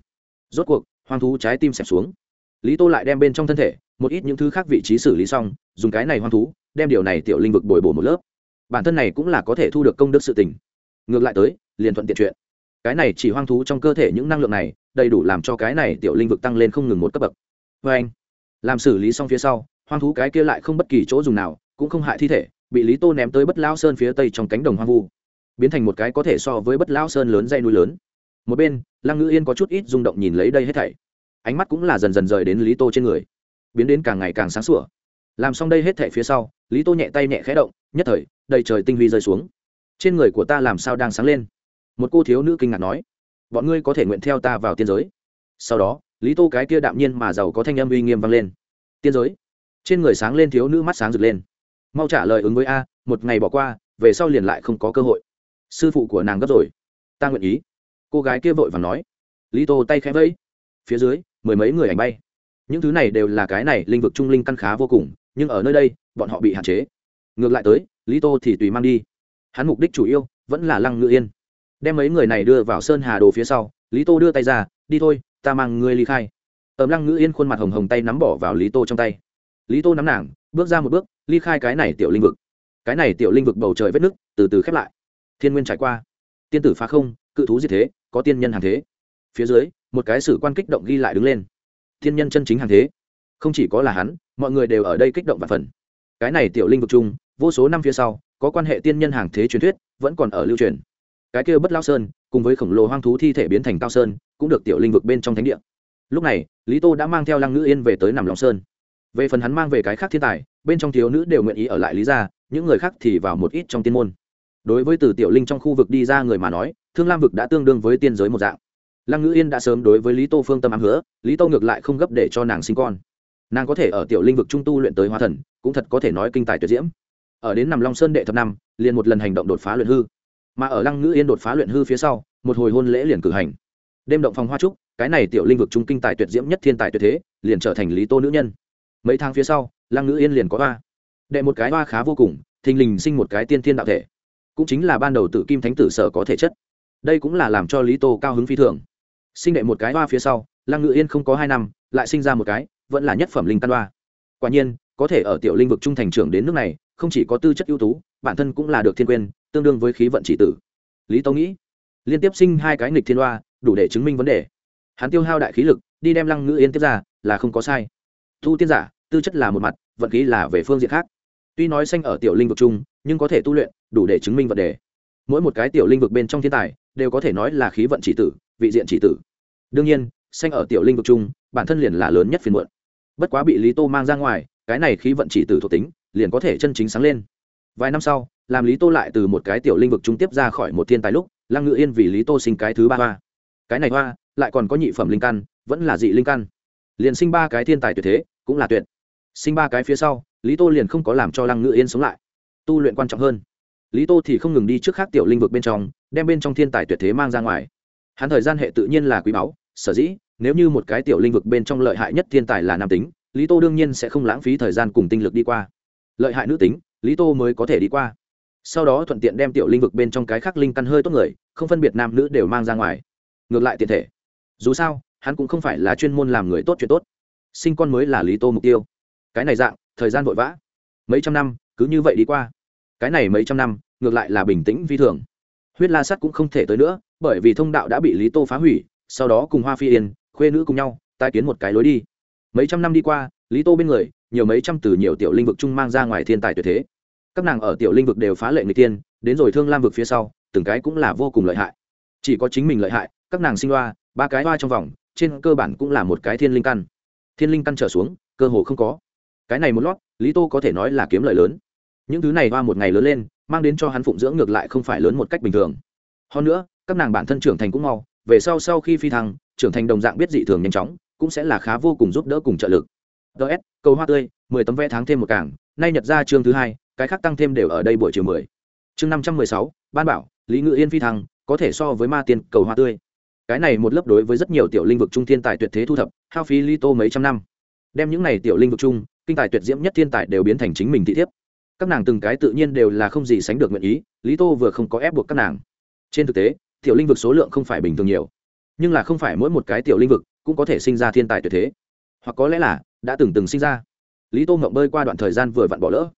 Rốt cuộc, hoang thú trái tim xẹp xuống. Lý tô lại đem bên trong thân thể, một ít những thứ khác vị trí xử lý xong, dùng cái này hoang thú, đem điều này tiểu linh vực bồi bổ một lớp. Bản thân này cũng là có thể thu được công đức sự tình. Ngược lại tới, liền thuận tiện chuyện. Cái này chỉ hoang thú trong cơ thể những năng lượng này, đầy đủ làm cho cái này tiểu linh vực tăng lên không ngừng một cấp bậc. Vê anh làm xử lý xong phía sau, hoang thú cái kia lại không bất kỳ chỗ dùng nào, cũng không hại thi thể bị lý tô ném tới bất lao sơn phía tây trong cánh đồng hoang vu. Biến thành một cái có thể so với bất lao sơn lớn dây núi lớn. Một bên, lăng ngữ yên có chút ít rung động nhìn lấy đây hết thảy. Ánh mắt cũng là dần dần rời đến lý tô trên người. Biến đến càng ngày càng sáng sủa. Làm xong đây hết thảy phía sau, lý tô nhẹ tay nhẹ khẽ động, nhất thời, đầy trời tinh huy rơi xuống. Trên người của ta làm sao đang sáng lên? Một cô thiếu nữ kinh ngạc nói. Bọn ngươi có thể nguyện theo ta vào tiên giới. Sau đó, lý tô cái kia đạm nhiên mà giàu có thanh âm uy nghiêm vang lên. Tiên giới? Trên người sáng lên thiếu nữ mắt sáng rực lên mau trả lời ứng với a, một ngày bỏ qua, về sau liền lại không có cơ hội. Sư phụ của nàng gấp rồi. Ta nguyện ý. Cô gái kia vội và nói. Lý tô tay khẽ vẫy. Phía dưới, mười mấy người ảnh bay. Những thứ này đều là cái này linh vực trung linh căn khá vô cùng, nhưng ở nơi đây, bọn họ bị hạn chế. Ngược lại tới, lý tô thì tùy mang đi. Hắn mục đích chủ yếu vẫn là lăng ngự yên. Đem mấy người này đưa vào sơn hà đồ phía sau, lý tô đưa tay ra, đi thôi, ta mang ngươi ly khai. Ẩm lăng ngự yên khuôn mặt hồng hồng tay nắm bỏ vào lý tô trong tay. Lý tô nắm nàng bước ra một bước, ly khai cái này tiểu linh vực. Cái này tiểu linh vực bầu trời vết nứt từ từ khép lại. Thiên nguyên trải qua. Tiên tử phá không, cự thú gì thế, có tiên nhân hàng thế. Phía dưới, một cái sử quan kích động ghi lại đứng lên. Thiên nhân chân chính hàng thế. Không chỉ có là hắn, mọi người đều ở đây kích động và phần. Cái này tiểu linh vực chung, vô số năm phía sau, có quan hệ tiên nhân hàng thế truyền thuyết, vẫn còn ở lưu truyền. Cái kia bất lao sơn, cùng với khổng lồ hoang thú thi thể biến thành cao sơn, cũng được tiểu linh vực bên trong thánh địa. Lúc này, lý tô đã mang theo lăng ngữ yên về tới nằm lòng sơn về phần hắn mang về cái khác thiên tài, bên trong thiếu nữ đều nguyện ý ở lại lý gia, những người khác thì vào một ít trong tiên môn. Đối với từ tiểu linh trong khu vực đi ra người mà nói, thương lam vực đã tương đương với tiên giới một dạng. Lăng ngữ yên đã sớm đối với lý tô phương tâm ám hứa, lý tô ngược lại không gấp để cho nàng sinh con. Nàng có thể ở tiểu linh vực trung tu luyện tới hóa thần, cũng thật có thể nói kinh tài tuyệt diễm. Ở đến nằm long sơn đệ thập năm, liền một lần hành động đột phá luyện hư. Mà ở lăng ngữ yên đột phá luyện hư phía sau, một hồi hôn lễ liền cử hành. Đêm động phòng hoa trúc, cái này tiểu linh vực trung kinh tài tuyệt diễm nhất thiên tài tuyệt thế, liền trở thành lý tô nữ nhân mấy tháng phía sau, lăng ngữ yên liền có hoa đệ một cái hoa khá vô cùng, thình lình sinh một cái tiên thiên đạo thể. Cũng chính là ban đầu tự kim thánh tử sở có thể chất. Đây cũng là làm cho lý tô cao hứng phi thường. Sinh đệ một cái hoa phía sau, lăng ngữ yên không có hai năm, lại sinh ra một cái, vẫn là nhất phẩm linh căn hoa quả nhiên, có thể ở tiểu linh vực trung thành trưởng đến nước này, không chỉ có tư chất ưu tú, bản thân cũng là được thiên quyên tương đương với khí vận chỉ tử. Lý tô nghĩ, liên tiếp sinh hai cái nghịch thiên hoa đủ để chứng minh vấn đề. Hắn tiêu hao đại khí lực, đi đem lăng ngữ yên tiếp ra, là không có sai tu tiên giả, tư chất là một mặt, vận khí là về phương diện khác. Tuy nói xanh ở tiểu linh vực chung, nhưng có thể tu luyện, đủ để chứng minh vấn đề. Mỗi một cái tiểu linh vực bên trong thiên tài, đều có thể nói là khí vận chỉ tử, vị diện chỉ tử. Đương nhiên xanh ở tiểu linh vực chung, bản thân liền là lớn nhất phiền muộn. Bất quá bị lý tô mang ra ngoài, cái này khí vận chỉ tử thuộc tính, liền có thể chân chính sáng lên. Vài năm sau, làm lý tô lại từ một cái tiểu linh vực trung tiếp ra khỏi một thiên tài lúc, lăng ngự yên vì lý tô sinh cái thứ ba hoa. Cái này hoa, lại còn có nhị phẩm linh căn, vẫn là dị linh căn. Liền sinh ba cái thiên tài tuyệt thế cũng là tuyệt. Sinh ba cái phía sau, lý tô liền không có làm cho lăng ngự yên sống lại. Tu luyện quan trọng hơn. Lý tô thì không ngừng đi trước khác tiểu linh vực bên trong, đem bên trong thiên tài tuyệt thế mang ra ngoài. Hắn thời gian hệ tự nhiên là quý báu, sở dĩ, nếu như một cái tiểu linh vực bên trong lợi hại nhất thiên tài là nam tính, lý tô đương nhiên sẽ không lãng phí thời gian cùng tinh lực đi qua. Lợi hại nữ tính, lý tô mới có thể đi qua. Sau đó thuận tiện đem tiểu linh vực bên trong cái khác linh căn hơi tốt người, không phân biệt nam nữ đều mang ra ngoài. Ngược lại tiện thể. Dù sao, hắn cũng không phải là chuyên môn làm người tốt chuyện tốt sinh con mới là lý tô mục tiêu. Cái này dạng, thời gian vội vã. Mấy trăm năm, cứ như vậy đi qua. Cái này mấy trăm năm, ngược lại là bình tĩnh vi thường. Huyết la sắt cũng không thể tới nữa, bởi vì thông đạo đã bị lý tô phá hủy, sau đó cùng hoa phi yên, khuê nữ cùng nhau tai kiến một cái lối đi. Mấy trăm năm đi qua, lý tô bên người, nhiều mấy trăm từ nhiều tiểu linh vực chung mang ra ngoài thiên tài tuyệt thế. Các nàng ở tiểu linh vực đều phá lệ người tiên đến rồi thương lam vực phía sau, từng cái cũng là vô cùng lợi hại. Chỉ có chính mình lợi hại, các nàng sinh loa ba cái hoa trong vòng, trên cơ bản cũng là một cái thiên linh căn thiên linh căn trở xuống, cơ hồ không có. Cái này một lót, lý tô có thể nói là kiếm lợi lớn. Những thứ này hoa một ngày lớn lên, mang đến cho hắn phụng dưỡng ngược lại không phải lớn một cách bình thường. Hơn nữa, các nàng bản thân trưởng thành cũng mau, về sau sau khi phi thăng, trưởng thành đồng dạng biết dị thường nhanh chóng, cũng sẽ là khá vô cùng giúp đỡ cùng trợ lực. Ts cầu hoa tươi, mười tấm vé tháng thêm một cảng, nay nhật ra chương thứ hai, cái khác tăng thêm đều ở đây buổi chiều mười. Chương năm trăm mười sáu, ban bảo, lý ngự yên phi thăng, có thể so với ma tiên cầu hoa tươi cái này một lớp đối với rất nhiều tiểu linh vực trung thiên tài tuyệt thế thu thập, hao phí li tô mấy trăm năm. Đem những này tiểu linh vực chung kinh tài tuyệt diễm nhất thiên tài đều biến thành chính mình thị thiếp. Các nàng từng cái tự nhiên đều là không gì sánh được nguyện ý lý tô vừa không có ép buộc các nàng. Trên thực tế, tiểu linh vực số lượng không phải bình thường nhiều, nhưng là không phải mỗi một cái tiểu linh vực cũng có thể sinh ra thiên tài tuyệt thế. Hoặc có lẽ là, đã từng từng sinh ra. Lý tô ngậm bơi qua đoạn thời gian vừa vặn bỏ lỡ.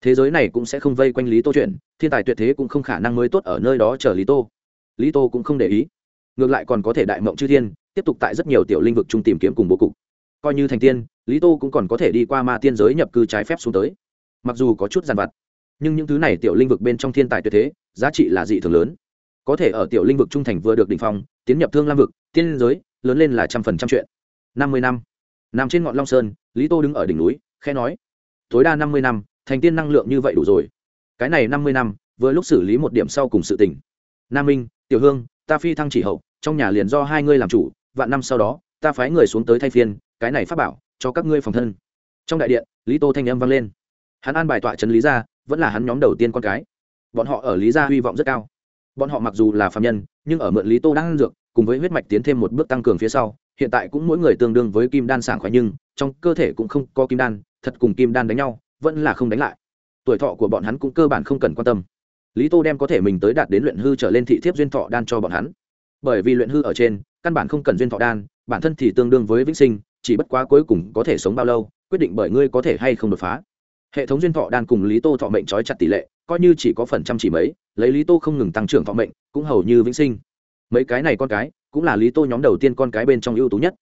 Thế giới này cũng sẽ không vây quanh lý tô chuyện, thiên tài tuyệt thế cũng không khả năng mới tốt ở nơi đó chờ lý tô lý tô cũng không để ý ngược lại còn có thể đại mộng chư thiên, tiếp tục tại rất nhiều tiểu linh vực chung tìm kiếm cùng bố cục. Coi như thành tiên, lý tô cũng còn có thể đi qua ma tiên giới nhập cư trái phép xuống tới. Mặc dù có chút g i vặt, nhưng những thứ này tiểu linh vực bên trong thiên tài tuyệt thế, giá trị là dị thường lớn. Có thể ở tiểu linh vực trung thành vừa được định phong, tiến nhập thương lam vực, tiên giới, lớn lên là trăm phần trăm chuyện. Năm mươi năm. Nằm trên ngọn long sơn, lý tô đứng ở đỉnh núi khe nói, tối đa năm mươi năm, thành tiên năng lượng như vậy đủ rồi. Cái này năm mươi năm, vừa lúc xử lý một điểm sau cùng sự tình. Nam minh, tiểu hương ta phi thăng chỉ hậu, trong nhà liền do hai ngươi làm chủ, vạn năm sau đó, ta phái người xuống tới thay phiên, cái này phát bảo, cho các ngươi phòng thân. Trong đại điện, lý tô thanh âm vang lên. Hắn an bài tọa trấn lý gia, vẫn là hắn nhóm đầu tiên con cái. Bọn họ ở lý gia hy vọng rất cao. Bọn họ mặc dù là phạm nhân, nhưng ở mượn lý tô đang ăn dược, cùng với huyết mạch tiến thêm một bước tăng cường phía sau, hiện tại cũng mỗi người tương đương với kim đan sảng khoái nhưng, trong cơ thể cũng không có kim đan, thật cùng kim đan đánh nhau, vẫn là không đánh lại. Tuổi thọ của bọn hắn cũng cơ bản không cần quan tâm lý tô đem có thể mình tới đạt đến luyện hư trở lên thị thiếp duyên thọ đan cho bọn hắn. Bởi vì luyện hư ở trên, căn bản không cần duyên thọ đan, bản thân thì tương đương với vĩnh sinh, chỉ bất quá cuối cùng có thể sống bao lâu, quyết định bởi ngươi có thể hay không đột phá. Hệ thống duyên thọ đan cùng lý tô thọ mệnh trói chặt tỷ lệ, coi như chỉ có phần trăm chỉ mấy, lấy lý tô không ngừng tăng trưởng thọ mệnh, cũng hầu như vĩnh sinh. Mấy cái này con cái, cũng là lý tô nhóm đầu tiên con cái bên trong ưu tú nhất.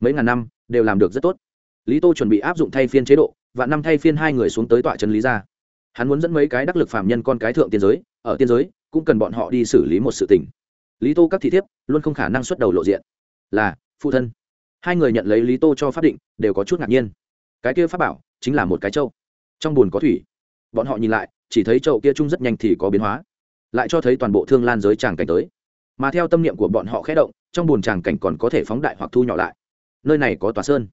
Mấy ngàn năm, đều làm được rất tốt. Lý tô chuẩn bị áp dụng thay phiên chế độ và năm thay phiên hai người xuống tới tọa trấn lý ra hắn muốn dẫn mấy cái đắc lực phạm nhân con cái thượng tiên giới, ở tiên giới, cũng cần bọn họ đi xử lý một sự tình. Lý tô các thị thiếp luôn không khả năng xuất đầu lộ diện. Là, phụ thân. Hai người nhận lấy lý tô cho pháp định, đều có chút ngạc nhiên. Cái kia pháp bảo chính là một cái trâu trong bùn có thủy. Bọn họ nhìn lại, chỉ thấy trâu kia chung rất nhanh thì có biến hóa. Lại cho thấy toàn bộ thương lan giới tràng cảnh tới. Mà theo tâm niệm của bọn họ khé động, trong bùn tràng cảnh còn có thể phóng đại hoặc thu nhỏ lại. Nơi này có tòa sơn.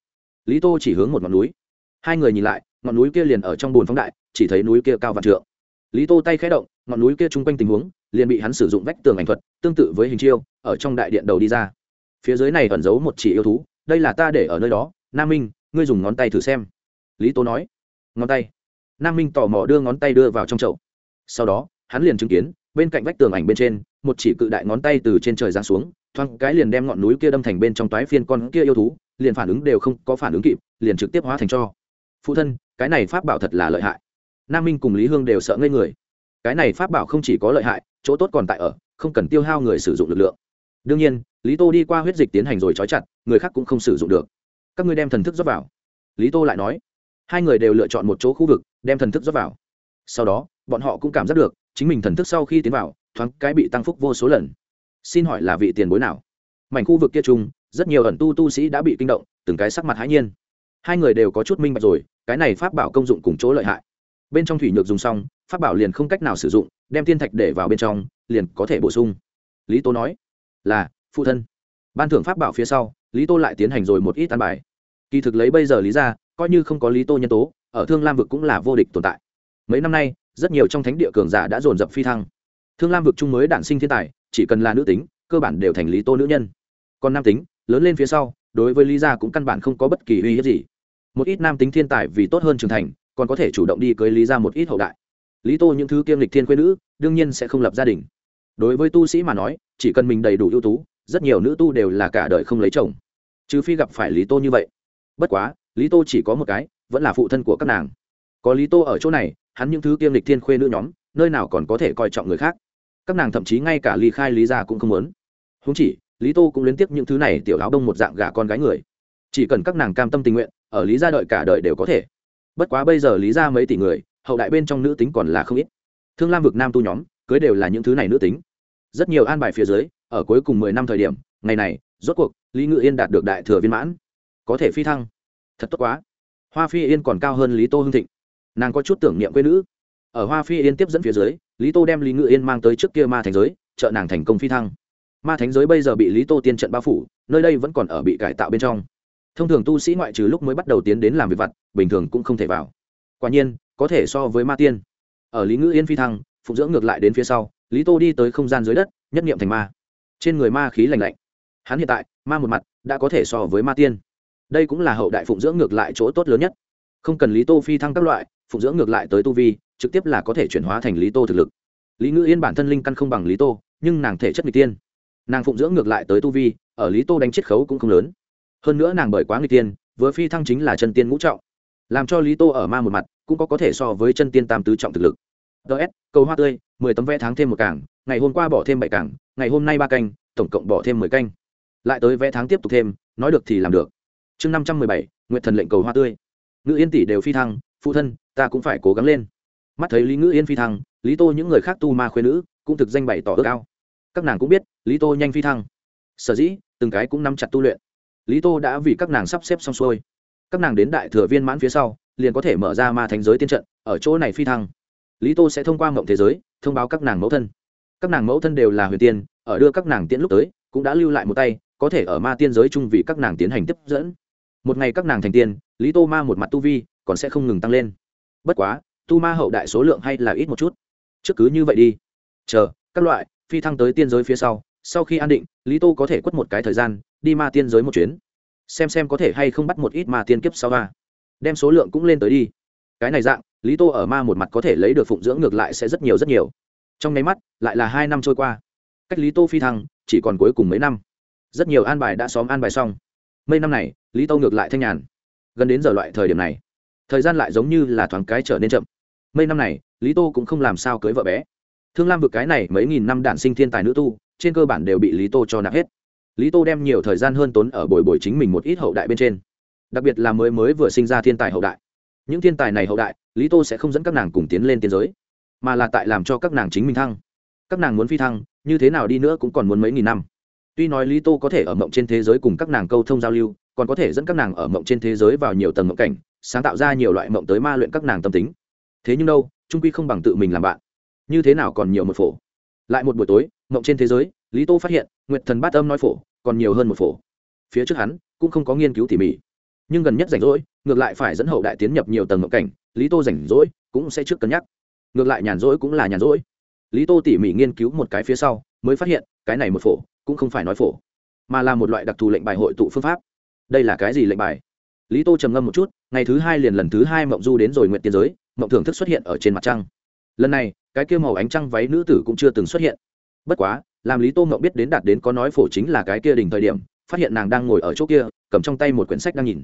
Lý tô chỉ hướng một ngọn núi. Hai người nhìn lại, ngọn núi kia liền ở trong bùn phóng đại chỉ thấy núi kia cao vạn trượng. Lý tô tay khẽ động, ngọn núi kia chung quanh tình huống, liền bị hắn sử dụng vách tường ảnh thuật, tương tự với hình chiêu, ở trong đại điện đầu đi ra. Phía dưới này ẩn giấu một chỉ yêu thú, đây là ta để ở nơi đó, nam minh, ngươi dùng ngón tay thử xem. Lý Tô nói, ngón tay. Nam minh tò mò đưa ngón tay đưa vào trong chậu. Sau đó, hắn liền chứng kiến, bên cạnh vách tường ảnh bên trên, một chỉ cự đại ngón tay từ trên trời giáng xuống, thoáng cái liền đem ngọn núi kia đâm thành bên trong toái phiên con kia yêu thú, liền phản ứng đều không có phản ứng kịp, liền trực tiếp hóa thành cho. Phụ thân, cái này pháp bảo thật là lợi hại nam minh cùng lý hương đều sợ ngây người cái này pháp bảo không chỉ có lợi hại chỗ tốt còn tại ở không cần tiêu hao người sử dụng lực lượng đương nhiên lý tô đi qua huyết dịch tiến hành rồi trói chặt người khác cũng không sử dụng được các ngươi đem thần thức rót vào lý tô lại nói hai người đều lựa chọn một chỗ khu vực đem thần thức rót vào sau đó bọn họ cũng cảm giác được chính mình thần thức sau khi tiến vào thoáng cái bị tăng phúc vô số lần xin hỏi là vị tiền bối nào mảnh khu vực kia chung rất nhiều ẩn tu tu sĩ đã bị kinh động từng cái sắc mặt hãi nhiên hai người đều có chút minh bạch rồi cái này pháp bảo công dụng cùng chỗ lợi hại bên trong thủy nhược dùng xong, pháp bảo liền không cách nào sử dụng, đem thiên thạch để vào bên trong, liền có thể bổ sung. Lý tố nói, là, phụ thân. Ban thưởng pháp bảo phía sau, lý tô lại tiến hành rồi một ít tan bài. Kỳ thực lấy bây giờ lý ra, coi như không có lý tô nhân tố, ở thương lam vực cũng là vô địch tồn tại. Mấy năm nay, rất nhiều trong thánh địa cường giả đã dồn dập phi thăng. Thương lam vực chung mới đản sinh thiên tài, chỉ cần là nữ tính, cơ bản đều thành lý tô nữ nhân. Còn nam tính, lớn lên phía sau, đối với lý gia cũng căn bản không có bất kỳ uy hiếp gì. Một ít nam tính thiên tài vì tốt hơn trưởng thành còn có thể chủ động đi cưới lý gia một ít hậu đại. Lý tô những thứ kiêm lịch thiên quê nữ, đương nhiên sẽ không lập gia đình. Đối với tu sĩ mà nói, chỉ cần mình đầy đủ ưu tú, rất nhiều nữ tu đều là cả đời không lấy chồng. Trừ phi gặp phải lý tô như vậy. Bất quá, lý tô chỉ có một cái, vẫn là phụ thân của các nàng. Có lý tô ở chỗ này, hắn những thứ kiêm lịch thiên khuê nữ nhóm, nơi nào còn có thể coi trọng người khác. Các nàng thậm chí ngay cả ly khai lý gia cũng không muốn. Húng chỉ, lý tô cũng liên tiếp những thứ này tiểu áo đông một dạng gả con gái người. Chỉ cần các nàng cam tâm tình nguyện, ở lý gia đợi cả đời đều có thể bất quá bây giờ lý gia mấy tỷ người, hậu đại bên trong nữ tính còn là không ít. Thương lam vực nam tu nhóm, cưới đều là những thứ này nữ tính. Rất nhiều an bài phía dưới, ở cuối cùng mười năm thời điểm, ngày này, rốt cuộc, lý ngự yên đạt được đại thừa viên mãn. Có thể phi thăng. Thật tốt quá. Hoa phi yên còn cao hơn lý tô hưng thịnh. Nàng có chút tưởng niệm quê nữ. Ở hoa phi yên tiếp dẫn phía dưới, lý tô đem lý ngự yên mang tới trước kia ma thành giới, trợ nàng thành công phi thăng. Ma thánh giới bây giờ bị lý tô tiên trận bao phủ, nơi đây vẫn còn ở bị cải tạo bên trong thông thường tu sĩ ngoại trừ lúc mới bắt đầu tiến đến làm việc vặt, bình thường cũng không thể vào. Quả nhiên, có thể so với ma tiên. Ở lý ngữ yên phi thăng phụng dưỡng ngược lại đến phía sau, lý tô đi tới không gian dưới đất, nhất nghiệm thành ma. Trên người ma khí lành lạnh. Hắn hiện tại, ma một mặt, đã có thể so với ma tiên. Đây cũng là hậu đại phụng dưỡng ngược lại chỗ tốt lớn nhất. Không cần lý tô phi thăng các loại, phụng dưỡng ngược lại tới tu vi, trực tiếp là có thể chuyển hóa thành lý tô thực lực. Lý ngữ yên bản thân linh căn không bằng lý tô, nhưng nàng thể chất n g tiên. Nàng phụng dưỡng ngược lại tới tu vi, ở lý tô đánh chiết khấu cũng không lớn hơn nữa nàng bởi quá người tiên vừa phi thăng chính là chân tiên ngũ trọng. Làm cho lý tô ở ma một mặt, cũng có có thể so với chân tiên tam tứ trọng thực lực. Ts cầu hoa tươi, mười tấm vé tháng thêm một cảng, ngày hôm qua bỏ thêm bảy cảng, ngày hôm nay ba canh, tổng cộng bỏ thêm mười canh. Lại tới vé tháng tiếp tục thêm, nói được thì làm được. Chương năm trăm mười bảy, nguyện thần lệnh cầu hoa tươi. Ngữ yên tỷ đều phi thăng, phụ thân, ta cũng phải cố gắng lên. Mắt thấy lý ngữ yên phi thăng, lý tô những người khác tu ma khuyên nữ cũng thực danh bày tỏ ước ao. Các nàng cũng biết, lý tô nhanh phi thăng. Sở dĩ, từng cái cũng nắm chặt tu luyện lý tô đã vì các nàng sắp xếp xong xuôi. Các nàng đến đại thừa viên mãn phía sau, liền có thể mở ra ma thánh giới tiên trận, ở chỗ này phi thăng. Lý tô sẽ thông qua mộng thế giới, thông báo các nàng mẫu thân. Các nàng mẫu thân đều là huyền tiên, ở đưa các nàng tiễn lúc tới, cũng đã lưu lại một tay, có thể ở ma tiên giới chung vì các nàng tiến hành tiếp dẫn. Một ngày các nàng thành tiên, lý tô ma một mặt tu vi, còn sẽ không ngừng tăng lên. Bất quá, tu ma hậu đại số lượng hay là ít một chút. Trước cứ như vậy đi. Chờ, các loại, phi thăng tới tiên giới phía sau sau khi an định, lý tô có thể quất một cái thời gian đi ma tiên giới một chuyến. Xem xem có thể hay không bắt một ít ma tiên kiếp sau va đem số lượng cũng lên tới đi. Cái này dạng, lý tô ở ma một mặt có thể lấy được phụng dưỡng ngược lại sẽ rất nhiều rất nhiều. Trong nháy mắt, lại là hai năm trôi qua. Cách lý tô phi thăng, chỉ còn cuối cùng mấy năm. Rất nhiều an bài đã xóm an bài xong. Mấy năm này, lý tô ngược lại thanh nhàn. Gần đến giờ loại thời điểm này, thời gian lại giống như là thoáng cái trở nên chậm. Mấy năm này, lý tô cũng không làm sao cưới vợ bé. Thương lam vực cái này mấy nghìn năm đản sinh thiên tài nữ tu, trên cơ bản đều bị lý tô cho nạp hết lý tô đem nhiều thời gian hơn tốn ở bồi bồi chính mình một ít hậu đại bên trên. Đặc biệt là mới mới vừa sinh ra thiên tài hậu đại. Những thiên tài này hậu đại, lý tô sẽ không dẫn các nàng cùng tiến lên tiến giới, mà là tại làm cho các nàng chính mình thăng. Các nàng muốn phi thăng, như thế nào đi nữa cũng còn muốn mấy nghìn năm. Tuy nói lý tô có thể ở mộng trên thế giới cùng các nàng câu thông giao lưu, còn có thể dẫn các nàng ở mộng trên thế giới vào nhiều tầng mộng cảnh, sáng tạo ra nhiều loại mộng tới ma luyện các nàng tâm tính. Thế nhưng đâu, trung quy không bằng tự mình làm bạn. Như thế nào còn nhiều một phổ. Lại một buổi tối, mộng trên thế giới, lý tô phát hiện nguyệt thần bát âm nói phổ, còn nhiều hơn một phổ. Phía trước hắn cũng không có nghiên cứu tỉ mỉ. Nhưng gần nhất rảnh rỗi, ngược lại phải dẫn hậu đại tiến nhập nhiều tầng ngộ cảnh, lý tô rảnh rỗi cũng sẽ trước cân nhắc. Ngược lại nhàn rỗi cũng là nhàn rỗi. Lý tô tỉ mỉ nghiên cứu một cái phía sau, mới phát hiện, cái này một phổ cũng không phải nói phổ, mà là một loại đặc thù lệnh bài hội tụ phương pháp. Đây là cái gì lệnh bài? Lý tô trầm ngâm một chút, ngày thứ hai liền lần thứ hai mộng du đến rồi nguyện tiên giới, mộng thưởng thức xuất hiện ở trên mặt trăng. Lần này, cái kia màu ánh trăng váy nữ tử cũng chưa từng xuất hiện. Bất quá làm lý tô mộng biết đến đạt đến có nói phổ chính là cái kia đỉnh thời điểm, phát hiện nàng đang ngồi ở chỗ kia, cầm trong tay một quyển sách đang nhìn.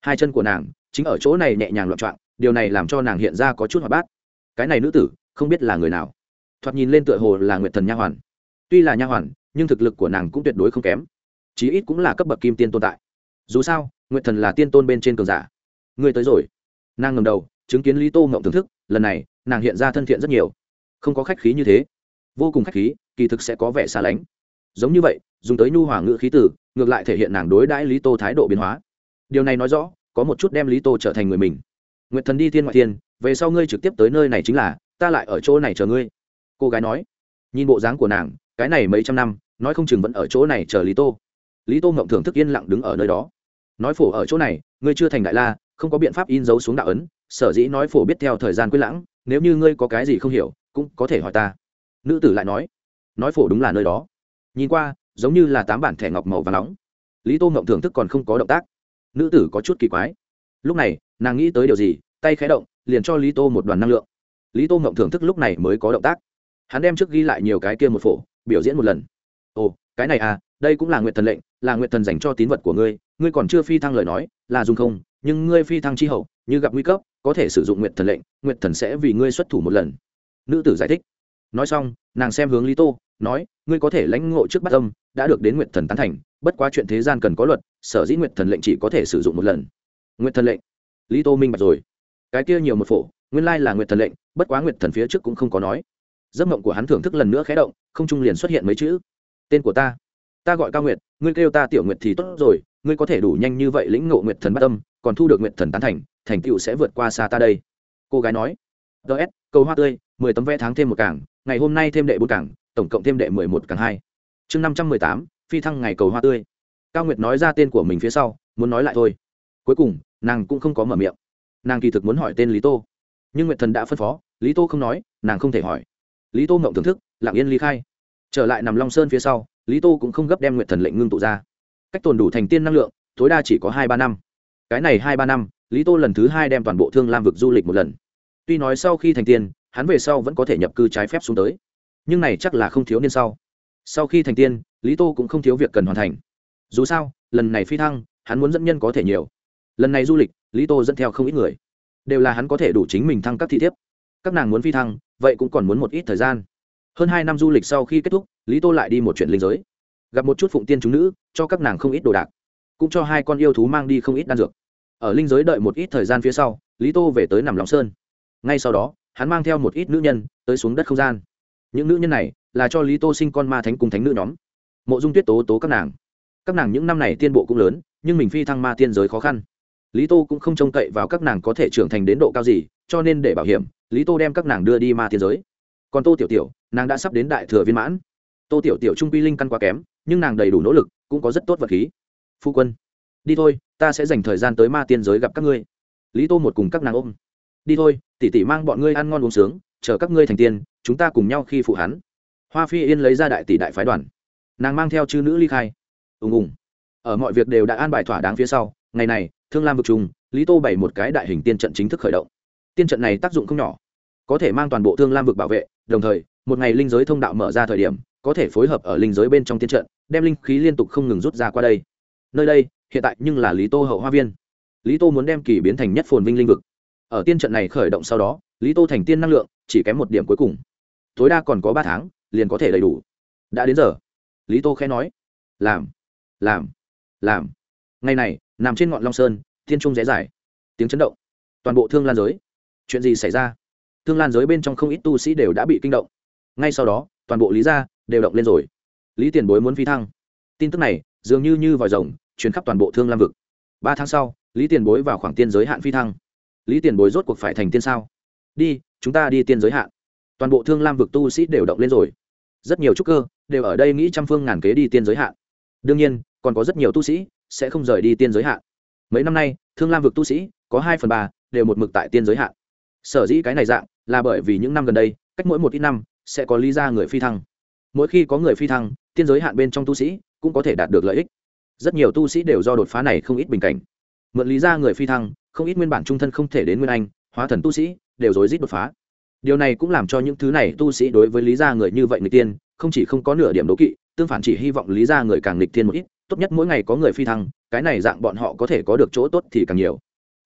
Hai chân của nàng chính ở chỗ này nhẹ nhàng loạn trọng điều này làm cho nàng hiện ra có chút hoạt bát. Cái này nữ tử, không biết là người nào. Thoạt nhìn lên tựa hồ là nguyệt thần nha hoàn. Tuy là nha hoàn, nhưng thực lực của nàng cũng tuyệt đối không kém. Chí ít cũng là cấp bậc kim tiên tồn tại. Dù sao, nguyệt thần là tiên tôn bên trên cường giả. Ngươi tới rồi. Nàng ngầm đầu, chứng kiến lý tô ngộng thưởng thức, lần này, nàng hiện ra thân thiện rất nhiều. Không có khách khí như thế vô cùng khách khí, kỳ thực sẽ có vẻ xa lánh. Giống như vậy, dùng tới nhu hòa ngữ khí tử ngược lại thể hiện nàng đối đãi lý tô thái độ biến hóa. Điều này nói rõ, có một chút đem lý tô trở thành người mình. Nguyệt thần đi thiên ngoại thiên, về sau ngươi trực tiếp tới nơi này chính là, ta lại ở chỗ này chờ ngươi. Cô gái nói. Nhìn bộ dáng của nàng, cái này mấy trăm năm, nói không chừng vẫn ở chỗ này chờ lý tô. Lý tô ngậm thưởng thức yên lặng đứng ở nơi đó. Nói phổ ở chỗ này, ngươi chưa thành đại la, không có biện pháp in dấu xuống đạo ấn, sở dĩ nói phổ biết theo thời gian quyết lãng, nếu như ngươi có cái gì không hiểu, cũng có thể hỏi ta nữ tử lại nói nói phổ đúng là nơi đó. Nhìn qua, giống như là tám bản thẻ ngọc màu và nóng. Lý tô ngậm thưởng thức còn không có động tác. Nữ tử có chút kỳ quái. Lúc này, nàng nghĩ tới điều gì, tay khé động, liền cho lý tô một đoàn năng lượng. Lý tô ngậm thưởng thức lúc này mới có động tác. Hắn đem trước ghi lại nhiều cái kia một phổ, biểu diễn một lần. Ồ, cái này à đây cũng là nguyện thần lệnh, là nguyện thần dành cho tín vật của ngươi ngươi còn chưa phi thăng lời nói, là dùng không, nhưng ngươi phi thăng chi hậu, như gặp nguy cấp, có thể sử dụng nguyện thần lệnh, nguyện thần sẽ vì ngươi xuất thủ một lần. Nữ tử giải thích nói xong, nàng xem hướng lý tô, nói, ngươi có thể lãnh ngộ trước bắt âm, đã được đến nguyện thần tán thành, bất quá chuyện thế gian cần có luật, sở dĩ nguyện thần lệnh chỉ có thể sử dụng một lần. Nguyện thần lệnh? Lý tô minh bạch rồi. Cái kia nhiều một phổ, nguyên lai là nguyện thần lệnh, bất quá nguyện thần phía trước cũng không có nói. Giấc mộng của hắn thưởng thức lần nữa khé động, không trung liền xuất hiện mấy chữ. Tên của ta ta gọi cao nguyệt, ngươi kêu ta tiểu nguyệt thì tốt rồi, ngươi có thể đủ nhanh như vậy lĩnh ngộ nguyệt thần bắt tâm còn thu được nguyệt thần tán thành thành tựu sẽ vượt qua xa ta đây. Cô gái nói. Ts cầu hoa tươi, mười tấm vé tháng thêm một cảng ngày hôm nay thêm đệ bốn cảng, tổng cộng thêm đệ mười một cảng hai. Chương năm trăm mười tám, phi thăng ngày cầu hoa tươi. Cao nguyệt nói ra tên của mình phía sau, muốn nói lại thôi. Cuối cùng, nàng cũng không có mở miệng. Nàng kỳ thực muốn hỏi tên lý tô. Nhưng nguyệt thần đã phân phó, lý tô không nói, nàng không thể hỏi. Lý tô mộng thưởng thức, lặng yên ly khai. Trở lại nằm long sơn phía sau, lý tô cũng không gấp đem nguyệt thần lệnh ngưng tụ ra. Cách tồn đủ thành tiên năng lượng, tối đa chỉ có hai ba năm. Cái này hai ba năm, lý tô lần thứ hai đem toàn bộ thương lam vực du lịch một lần. Tuy nói sau khi thành tiên hắn về sau vẫn có thể nhập cư trái phép xuống tới. Nhưng này chắc là không thiếu niên sau. Sau khi thành tiên, lý tô cũng không thiếu việc cần hoàn thành. Dù sao, lần này phi thăng, hắn muốn dẫn nhân có thể nhiều. Lần này du lịch, lý tô dẫn theo không ít người. Đều là hắn có thể đủ chính mình thăng các thị thiếp. Các nàng muốn phi thăng, vậy cũng còn muốn một ít thời gian. Hơn hai năm du lịch sau khi kết thúc, lý tô lại đi một chuyện linh giới. Gặp một chút phụng tiên chúng nữ, cho các nàng không ít đồ đạc. Cũng cho hai con yêu thú mang đi không ít đan dược. Ở linh giới đợi một ít thời gian phía sau, lý tô về tới nằm lòng sơn. Ngay sau đó hắn mang theo một ít nữ nhân tới xuống đất không gian. Những nữ nhân này là cho lý tô sinh con ma thánh cùng thánh nữ nhóm. Mộ dung tuyết tố tố các nàng. Các nàng những năm này tiên bộ cũng lớn, nhưng mình phi thăng ma tiên giới khó khăn. Lý tô cũng không trông cậy vào các nàng có thể trưởng thành đến độ cao gì, cho nên để bảo hiểm, lý tô đem các nàng đưa đi ma tiên giới. Còn tô tiểu tiểu, nàng đã sắp đến đại thừa viên mãn. Tô tiểu tiểu trung quy linh căn quá kém, nhưng nàng đầy đủ nỗ lực, cũng có rất tốt vật khí. Phu quân, đi thôi, ta sẽ dành thời gian tới ma tiên giới gặp các ngươi. Lý tô một cùng các nàng ôm đi thôi, tỉ tỉ mang bọn ngươi ăn ngon uống sướng, chờ các ngươi thành tiên, chúng ta cùng nhau khi phụ hắn. Hoa phi yên lấy ra đại tỷ đại phái đoàn. Nàng mang theo chư nữ ly khai. Ùng ùng. Ở mọi việc đều đã an bài thỏa đáng phía sau, ngày này, thương lam vực trùng, lý tô bày một cái đại hình tiên trận chính thức khởi động. Tiên trận này tác dụng không nhỏ, có thể mang toàn bộ thương lam vực bảo vệ, đồng thời, một ngày linh giới thông đạo mở ra thời điểm, có thể phối hợp ở linh giới bên trong tiên trận, đem linh khí liên tục không ngừng rút ra qua đây. Nơi đây, hiện tại nhưng là lý tô hậu hoa viên. Lý tô muốn đem kỳ biến thành nhất phồn vinh linh vực ở tiên trận này khởi động sau đó, lý tô thành tiên năng lượng chỉ kém một điểm cuối cùng. Tối đa còn có ba tháng, liền có thể đầy đủ. Đã đến giờ. Lý tô khẽ nói. Làm làm làm. Ngày này, nằm trên ngọn long sơn tiên trung rẽ dài. Tiếng chấn động. Toàn bộ thương lan giới. Chuyện gì xảy ra? Thương lan giới bên trong không ít tu sĩ đều đã bị kinh động. Ngay sau đó, toàn bộ lý gia đều động lên rồi. Lý tiền bối muốn phi thăng. Tin tức này, dường như như vòi rồng chuyến khắp toàn bộ thương lam vực. Ba tháng sau, lý tiền bối vào khoảng tiên giới hạn phi thăng lý tiền bối rốt cuộc phải thành tiên sao? Đi, chúng ta đi tiên giới hạn. Toàn bộ thương lam vực tu sĩ đều động lên rồi. Rất nhiều trúc cơ đều ở đây nghĩ trăm phương ngàn kế đi tiên giới hạn. Đương nhiên, còn có rất nhiều tu sĩ sẽ không rời đi tiên giới hạn. Mấy năm nay, thương lam vực tu sĩ có hai phần ba đều một mực tại tiên giới hạn. Sở dĩ cái này dạng là bởi vì những năm gần đây, cách mỗi một ít năm sẽ có lý ra người phi thăng. Mỗi khi có người phi thăng, tiên giới hạn bên trong tu sĩ cũng có thể đạt được lợi ích. Rất nhiều tu sĩ đều do đột phá này không ít bình cảnh. Mượn lý ra người phi thăng không ít nguyên bản trung thân không thể đến nguyên anh, hóa thần tu sĩ, đều rối rít đột phá. Điều này cũng làm cho những thứ này tu sĩ đối với lý gia người như vậy người tiên không chỉ không có nửa điểm đố kỵ, tương phản chỉ hy vọng lý gia người càng nghịch tiên một ít, tốt nhất mỗi ngày có người phi thăng, cái này dạng bọn họ có thể có được chỗ tốt thì càng nhiều.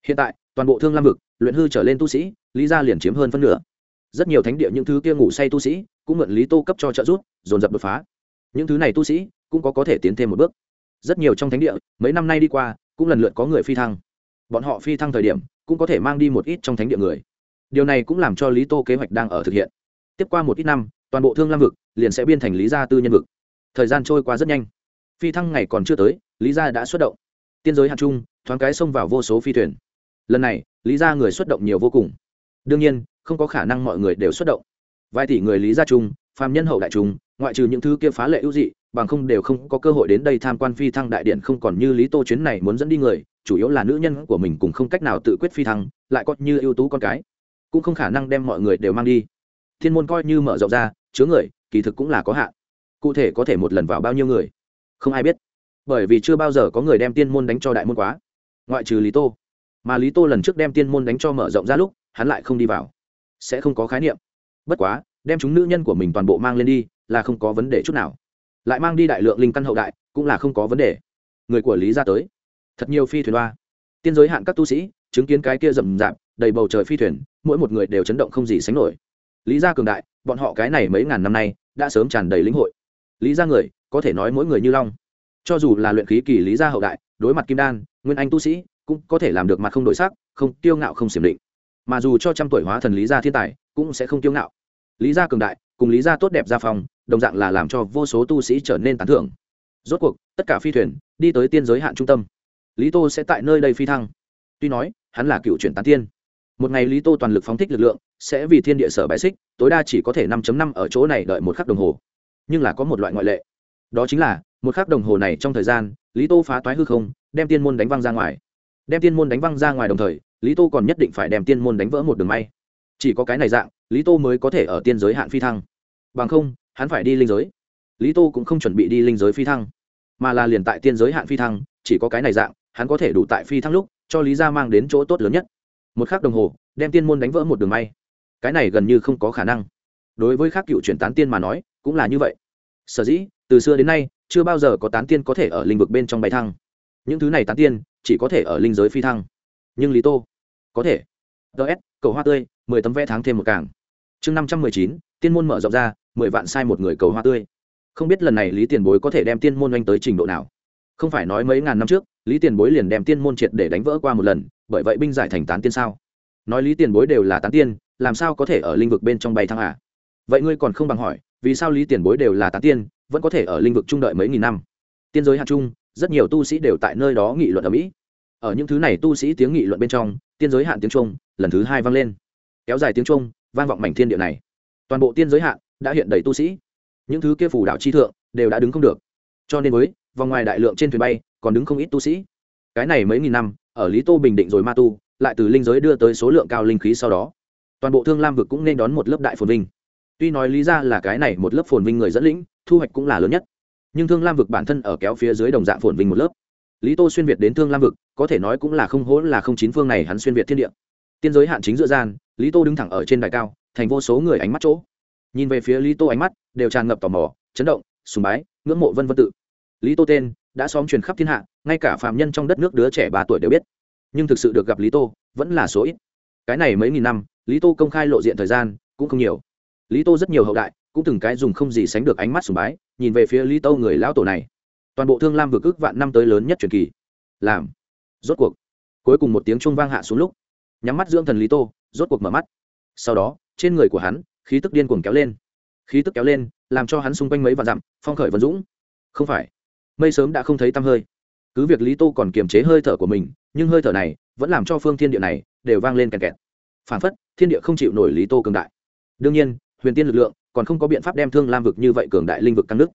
Hiện tại, toàn bộ thương lam vực, luyện hư trở lên tu sĩ, lý gia liền chiếm hơn phân nửa. Rất nhiều thánh địa những thứ kia ngủ say tu sĩ, cũng mượn lý tô cấp cho trợ giúp, dồn dập đột phá. Những thứ này tu sĩ, cũng có có thể tiến thêm một bước. Rất nhiều trong thánh địa, mấy năm nay đi qua, cũng lần lượt có người phi thăng bọn họ phi thăng thời điểm, cũng có thể mang đi một ít trong thánh địa người. Điều này cũng làm cho lý tô kế hoạch đang ở thực hiện. Tiếp qua một ít năm, toàn bộ thương lam vực liền sẽ biên thành lý gia tư nhân vực. Thời gian trôi qua rất nhanh. Phi thăng ngày còn chưa tới, lý gia đã xuất động. Tiên giới hạt trung, thoáng cái xông vào vô số phi thuyền. Lần này, lý gia người xuất động nhiều vô cùng. Đương nhiên, không có khả năng mọi người đều xuất động. Vài tỷ người lý gia trung, phàm nhân hậu đại trung, ngoại trừ những thứ kia phá lệ ưu dị, bằng không đều không có cơ hội đến đây tham quan phi thăng đại điện không còn như lý tô chuyến này muốn dẫn đi người chủ yếu là nữ nhân của mình cũng không cách nào tự quyết phi thăng, lại có như ưu tú con cái, cũng không khả năng đem mọi người đều mang đi. Thiên môn coi như mở rộng ra, chứa người, kỳ thực cũng là có hạn. Cụ thể có thể một lần vào bao nhiêu người, không ai biết. Bởi vì chưa bao giờ có người đem tiên môn đánh cho đại môn quá. Ngoại trừ lý tô. Mà lý tô lần trước đem tiên môn đánh cho mở rộng ra lúc, hắn lại không đi vào. Sẽ không có khái niệm. Bất quá, đem chúng nữ nhân của mình toàn bộ mang lên đi, là không có vấn đề chút nào. Lại mang đi đại lượng linh căn hậu đại, cũng là không có vấn đề. Người của lý ra tới thật nhiều phi thuyền đoa tiên giới hạn các tu sĩ, chứng kiến cái kia rậm rạp, đầy bầu trời phi thuyền, mỗi một người đều chấn động không gì sánh nổi. Lý gia cường đại, bọn họ cái này mấy ngàn năm nay, đã sớm tràn đầy lĩnh hội. Lý gia người, có thể nói mỗi người như long. Cho dù là luyện khí kỳ lý gia hậu đại, đối mặt kim đan, nguyên anh tu sĩ, cũng có thể làm được mặt không đổi sắc, không tiêu ngạo không xiểm định. Mà dù cho trăm tuổi hóa thần lý gia thiên tài, cũng sẽ không tiêu ngạo. Lý gia cường đại, cùng lý gia tốt đẹp gia phong, đồng dạng là làm cho vô số tu sĩ trở nên tán thưởng. Rốt cuộc, tất cả phi thuyền, đi tới tiên giới hạn trung tâm lý tô sẽ tại nơi đây phi thăng. Tuy nói, hắn là cựu chuyển tán tiên. Một ngày lý tô toàn lực phóng thích lực lượng, sẽ vì thiên địa sở bài xích, tối đa chỉ có thể năm năm ở chỗ này đợi một khắc đồng hồ. Nhưng là có một loại ngoại lệ. Đó chính là, một khắc đồng hồ này trong thời gian, lý tô phá toái hư không, đem tiên môn đánh văng ra ngoài. Đem tiên môn đánh văng ra ngoài đồng thời, lý tô còn nhất định phải đem tiên môn đánh vỡ một đường may. Chỉ có cái này dạng, lý tô mới có thể ở tiên giới hạn phi thăng. Bằng không, hắn phải đi linh giới. Lý tô cũng không chuẩn bị đi linh giới phi thăng. Mà là liền tại tiên giới hạn phi thăng, chỉ có cái này dạng hắn có thể đủ tại phi thăng lúc, cho lý gia mang đến chỗ tốt lớn nhất. Một khắc đồng hồ, đem tiên môn đánh vỡ một đường may. Cái này gần như không có khả năng. Đối với khác cựu chuyển tán tiên mà nói, cũng là như vậy. Sở dĩ, từ xưa đến nay, chưa bao giờ có tán tiên có thể ở linh vực bên trong bay thăng. Những thứ này tán tiên, chỉ có thể ở linh giới phi thăng. Nhưng lý tô, có thể. Ts cầu hoa tươi, mười tấm vẽ tháng thêm một càng. Chương năm trăm mười chín, tiên môn mở rộng ra, mười vạn sai một người cầu hoa tươi. Không biết lần này lý tiền bối có thể đem tiên môn oanh tới trình độ nào không phải nói mấy ngàn năm trước, lý tiền bối liền đem tiên môn triệt để đánh vỡ qua một lần, bởi vậy binh giải thành tán tiên sao? Nói lý tiền bối đều là tán tiên, làm sao có thể ở linh vực bên trong bay thăng à? Vậy ngươi còn không bằng hỏi, vì sao lý tiền bối đều là tán tiên, vẫn có thể ở linh vực trung đợi mấy nghìn năm? Tiên giới hạt trung, rất nhiều tu sĩ đều tại nơi đó nghị luận ở mỹ. Ở những thứ này tu sĩ tiếng nghị luận bên trong, tiên giới hạn tiếng trung, lần thứ hai vang lên. Kéo dài tiếng trung, vang vọng mảnh thiên địa này. Toàn bộ tiên giới hạn đã hiện đầy tu sĩ. Những thứ kia phù đạo chi thượng, đều đã đứng không được. Cho nên với vòng ngoài đại lượng trên thuyền bay, còn đứng không ít tu sĩ. Cái này mấy nghìn năm, ở lý tô bình định rồi ma tu, lại từ linh giới đưa tới số lượng cao linh khí sau đó. Toàn bộ thương lam vực cũng nên đón một lớp đại phồn vinh. Tuy nói lý ra là cái này một lớp phồn vinh người dẫn lĩnh, thu hoạch cũng là lớn nhất. Nhưng thương lam vực bản thân ở kéo phía dưới đồng dạng phồn vinh một lớp. Lý tô xuyên việt đến thương lam vực, có thể nói cũng là không hỗn là không chín phương này hắn xuyên việt thiên địa. Tiên giới hạn chính giữa gian, lý tô đứng thẳng ở trên đài cao, thành vô số người ánh mắt chỗ. Nhìn về phía lý tô ánh mắt, đều tràn ngập tò mò, chấn động, sùng bái, ngưỡng mộ vân vân tự lý tô tên, đã xóm truyền khắp thiên hạ, ngay cả phạm nhân trong đất nước đứa trẻ ba tuổi đều biết. Nhưng thực sự được gặp lý tô, vẫn là số ít. Cái này mấy nghìn năm, lý tô công khai lộ diện thời gian, cũng không nhiều. Lý tô rất nhiều hậu đại, cũng từng cái dùng không gì sánh được ánh mắt sùng bái, nhìn về phía lý tô người lão tổ này. Toàn bộ thương lam vực ước vạn năm tới lớn nhất truyền kỳ. Làm. Rốt cuộc. Cuối cùng một tiếng chuông vang hạ xuống lúc, nhắm mắt dưỡng thần lý tô, rốt cuộc mở mắt. Sau đó, trên người của hắn, khí tức điên cuồng kéo lên. Khí tức kéo lên, làm cho hắn xung quanh mấy vạn dặm, phong khởi vân dũng. Không phải mây sớm đã không thấy tăm hơi. Cứ việc lý tô còn kiềm chế hơi thở của mình, nhưng hơi thở này vẫn làm cho phương thiên địa này đều vang lên kèn kẹt. Phản phất, thiên địa không chịu nổi lý tô cường đại. Đương nhiên, huyền tiên lực lượng còn không có biện pháp đem thương lam vực như vậy cường đại linh vực căng nước.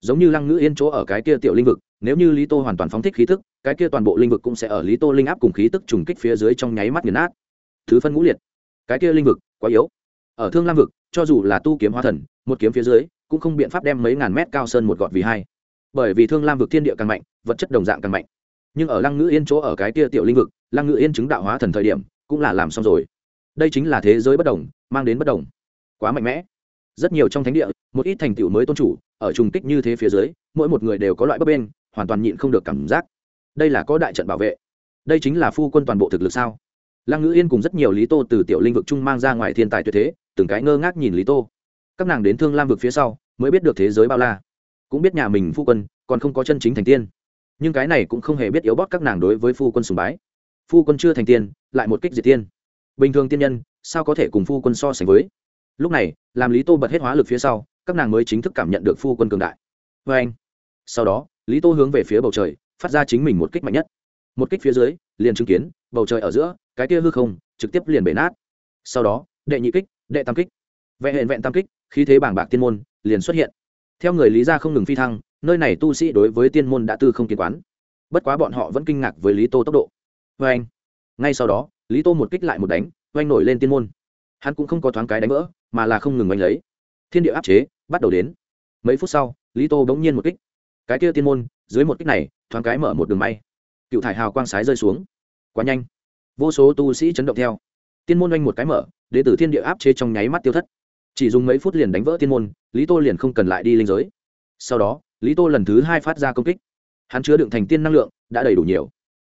Giống như lăng ngữ yên chỗ ở cái kia tiểu linh vực, nếu như lý tô hoàn toàn phóng thích khí tức cái kia toàn bộ linh vực cũng sẽ ở lý tô linh áp cùng khí tức trùng kích phía dưới trong nháy mắt nghiền nát. Thứ phân ngũ liệt. Cái kia linh vực, quá yếu. Ở thương lam vực, cho dù là tu kiếm hóa thần, một kiếm phía dưới, cũng không biện pháp đem mấy ngàn mét cao sơn một gọt vì hai bởi vì thương lam vực thiên địa càng mạnh, vật chất đồng dạng càng mạnh. Nhưng ở lăng ngữ yên chỗ ở cái kia tiểu linh vực, lăng ngữ yên chứng đạo hóa thần thời điểm, cũng là làm xong rồi. Đây chính là thế giới bất đồng, mang đến bất đồng. Quá mạnh mẽ. Rất nhiều trong thánh địa, một ít thành tựu mới tôn chủ, ở trùng kích như thế phía dưới, mỗi một người đều có loại bất bên hoàn toàn nhịn không được cảm giác. Đây là có đại trận bảo vệ. Đây chính là phu quân toàn bộ thực lực sao? Lăng ngữ yên cùng rất nhiều lý tô từ tiểu linh vực chung mang ra ngoài thiên tài tuyệt thế, từng cái ngơ ngác nhìn lý tô. Các nàng đến thương lam vực phía sau, mới biết được thế giới bao la cũng biết nhà mình phu quân, còn không có chân chính thành tiên. Nhưng cái này cũng không hề biết yếu bót các nàng đối với phu quân sùng bái. Phu quân chưa thành tiên, lại một kích diệt tiên. Bình thường tiên nhân, sao có thể cùng phu quân so sánh với? Lúc này, làm lý tô bật hết hóa lực phía sau, các nàng mới chính thức cảm nhận được phu quân cường đại. Vê anh, sau đó, lý tô hướng về phía bầu trời, phát ra chính mình một kích mạnh nhất. Một kích phía dưới, liền chứng kiến, bầu trời ở giữa, cái kia hư không, trực tiếp liền bể nát. Sau đó, đệ nhị kích, đệ tam kích. Vẹn hẹn vẹn tam kích, khí thế bảng bạc tiên môn, liền xuất hiện theo người lý gia không ngừng phi thăng, nơi này tu sĩ đối với tiên môn đã tư không kiến quán. Bất quá bọn họ vẫn kinh ngạc với lý tô tốc độ. Vê anh, ngay sau đó, lý tô một kích lại một đánh oanh nổi lên tiên môn. Hắn cũng không có thoáng cái đánh vỡ, mà là không ngừng oanh lấy. Thiên địa áp chế bắt đầu đến. Mấy phút sau, lý tô bỗng nhiên một kích. Cái kia tiên môn, dưới một kích này, thoáng cái mở một đường may cựu thải hào quang sái rơi xuống. Quá nhanh. Vô số tu sĩ chấn động theo. Tiên môn oanh một cái mở đ ế t ử thiên địa áp chế trong nháy mắt tiêu thất chỉ dùng mấy phút liền đánh vỡ tiên môn, lý tô liền không cần lại đi linh giới. Sau đó, lý tô lần thứ hai phát ra công kích. Hắn chứa đựng thành tiên năng lượng, đã đầy đủ nhiều.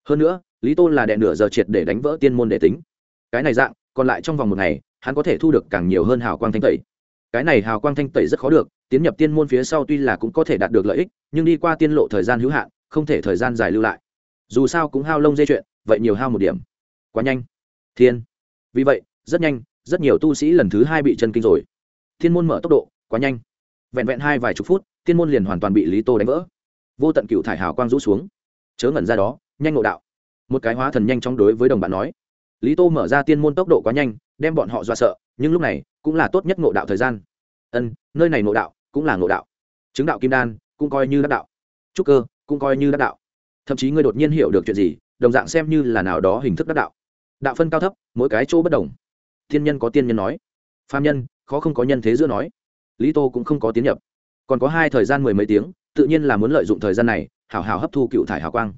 Hơn nữa, lý tô là đè nửa giờ triệt để đánh vỡ tiên môn để tính. Cái này dạng, còn lại trong vòng một ngày, hắn có thể thu được càng nhiều hơn hào quang thanh tẩy. Cái này hào quang thanh tẩy rất khó được, tiến nhập tiên môn phía sau tuy là cũng có thể đạt được lợi ích, nhưng đi qua tiên lộ thời gian hữu hạn, không thể thời gian dài lưu lại. Dù sao cũng hao lông dây chuyện, vậy nhiều hao một điểm. Quá nhanh. Thiên. Vì vậy, rất nhanh, rất nhiều tu sĩ lần thứ hai bị chân kinh rồi thiên môn mở tốc độ, quá nhanh. Vẹn vẹn hai vài chục phút, thiên môn liền hoàn toàn bị lý tô đánh vỡ. Vô tận cựu thải hào quang rũ xuống. Chớ ngẩn ra đó, nhanh ngộ đạo. Một cái hóa thần nhanh chóng đối với đồng bạn nói. Lý tô mở ra tiên môn tốc độ quá nhanh, đem bọn họ dọa sợ, nhưng lúc này cũng là tốt nhất ngộ đạo thời gian. Ân, nơi này ngộ đạo cũng là ngộ đạo. Chứng đạo kim đan cũng coi như đắc đạo. Trúc cơ cũng coi như đắc đạo. Thậm chí ngươi đột nhiên hiểu được chuyện gì, đồng dạng xem như là nào đó hình thức đắc đạo. Đạo phân cao thấp, mỗi cái chỗ bất đồng. Thiên nhân có tiên nhân nói. Phạm nhân khó không có nhân thế giữa nói. Lý tô cũng không có tiến nhập. Còn có hai thời gian mười mấy tiếng, tự nhiên là muốn lợi dụng thời gian này, hảo hảo hấp thu cựu thải hào quang.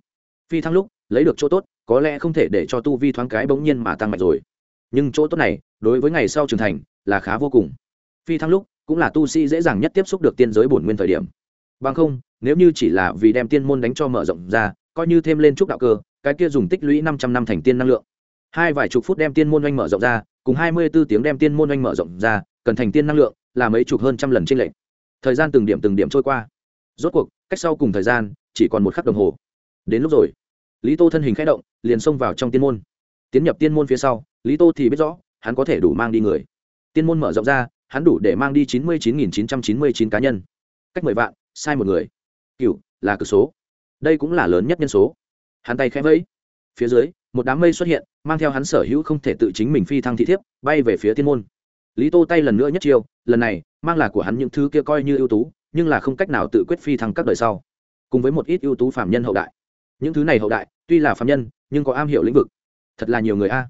Phi thăng lúc, lấy được chỗ tốt, có lẽ không thể để cho tu vi thoáng cái bỗng nhiên mà tăng mạnh rồi. Nhưng chỗ tốt này, đối với ngày sau trưởng thành, là khá vô cùng. Phi thăng lúc, cũng là tu sĩ dễ dàng nhất tiếp xúc được tiên giới bổn nguyên thời điểm. Bằng không, nếu như chỉ là vì đem tiên môn đánh cho mở rộng ra, coi như thêm lên chút đạo cơ, cái kia dùng tích lũy năm trăm năm thành tiên năng lượng. Hai vài chục phút đem tiên môn oanh mở rộng ra, cùng hai mươi b ố tiếng đem tiên môn oanh mở rộng ra cần thành tiên năng lượng, là mấy chục hơn trăm lần trên lệnh thời gian từng điểm từng điểm trôi qua. Rốt cuộc, cách sau cùng thời gian, chỉ còn một khắc đồng hồ. Đến lúc rồi, lý tô thân hình k h ẽ động, liền xông vào trong tiên môn. Tiến nhập tiên môn phía sau, lý tô thì biết rõ, hắn có thể đủ mang đi người. Tiên môn mở rộng ra, hắn đủ để mang đi chín mươi chín nghìn chín trăm chín mươi chín cá nhân. Cách mười vạn, sai một người. Cựu là cực số. Đây cũng là lớn nhất nhân số. Hắn tay khẽ vẫy. Phía dưới, một đám mây xuất hiện, mang theo hắn sở hữu không thể tự chính mình phi thăng thị thiếp, bay về phía tiên môn lý tô tay lần nữa nhất chiêu, lần này, mang là của hắn những thứ kia coi như ưu tú, nhưng là không cách nào tự quyết phi thăng các đời sau. Cùng với một ít ưu tú phạm nhân hậu đại. Những thứ này hậu đại, tuy là phạm nhân, nhưng có am hiểu lĩnh vực. Thật là nhiều người a.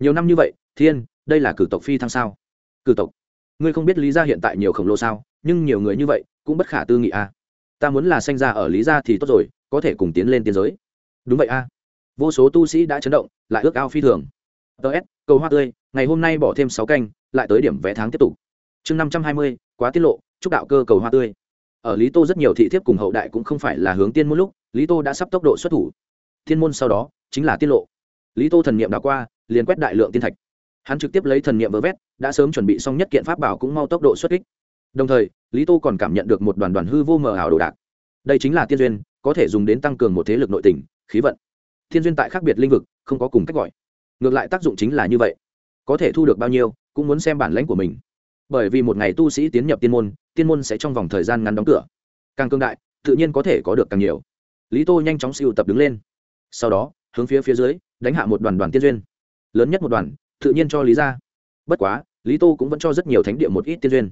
Nhiều năm như vậy, thiên, đây là cử tộc phi thăng sao? Cử tộc. Ngươi không biết lý gia hiện tại nhiều khổng lồ sao, nhưng nhiều người như vậy cũng bất khả tư nghị a. Ta muốn là sanh ra ở lý gia thì tốt rồi, có thể cùng tiến lên tiến giới. Đúng vậy a. Vô số tu sĩ đã chấn động, lại ước ao phi thường. Ts cầu hoa tươi, ngày hôm nay bỏ thêm sáu canh lại tới điểm vé tháng tiếp tục. Chương năm trăm hai mươi, quá tiết lộ, chúc đạo cơ cầu hoa tươi. Ở lý tô rất nhiều thị thiếp cùng hậu đại cũng không phải là hướng tiên môn lúc, lý tô đã sắp tốc độ xuất thủ. Thiên môn sau đó chính là tiết lộ. Lý tô thần n i ệ m đã qua, liền quét đại lượng tiên thạch. Hắn trực tiếp lấy thần n i ệ m vơ vét, đã sớm chuẩn bị xong nhất kiện pháp bảo cũng mau tốc độ xuất kích. Đồng thời, lý tô còn cảm nhận được một đoàn đoàn hư vô mờ ảo đồ đạc. Đây chính là tiên duyên, có thể dùng đến tăng cường một thế lực nội tình, khí vận. Thiên duyên tại khác biệt lĩnh vực, không có cùng cách gọi. Ngược lại tác dụng chính là như vậy. Có thể thu được bao nhiêu cũng muốn xem bản lãnh của mình. Bởi vì một ngày tu sĩ tiến nhập tiên môn tiên môn sẽ trong vòng thời gian ngắn đóng cửa. Càng cương đại, tự nhiên có thể có được càng nhiều. Lý tô nhanh chóng siêu tập đứng lên. Sau đó, hướng phía phía dưới, đánh hạ một đoàn đoàn tiên duyên. Lớn nhất một đoàn, tự nhiên cho lý ra. Bất quá, lý tô cũng vẫn cho rất nhiều thánh địa một ít tiên duyên.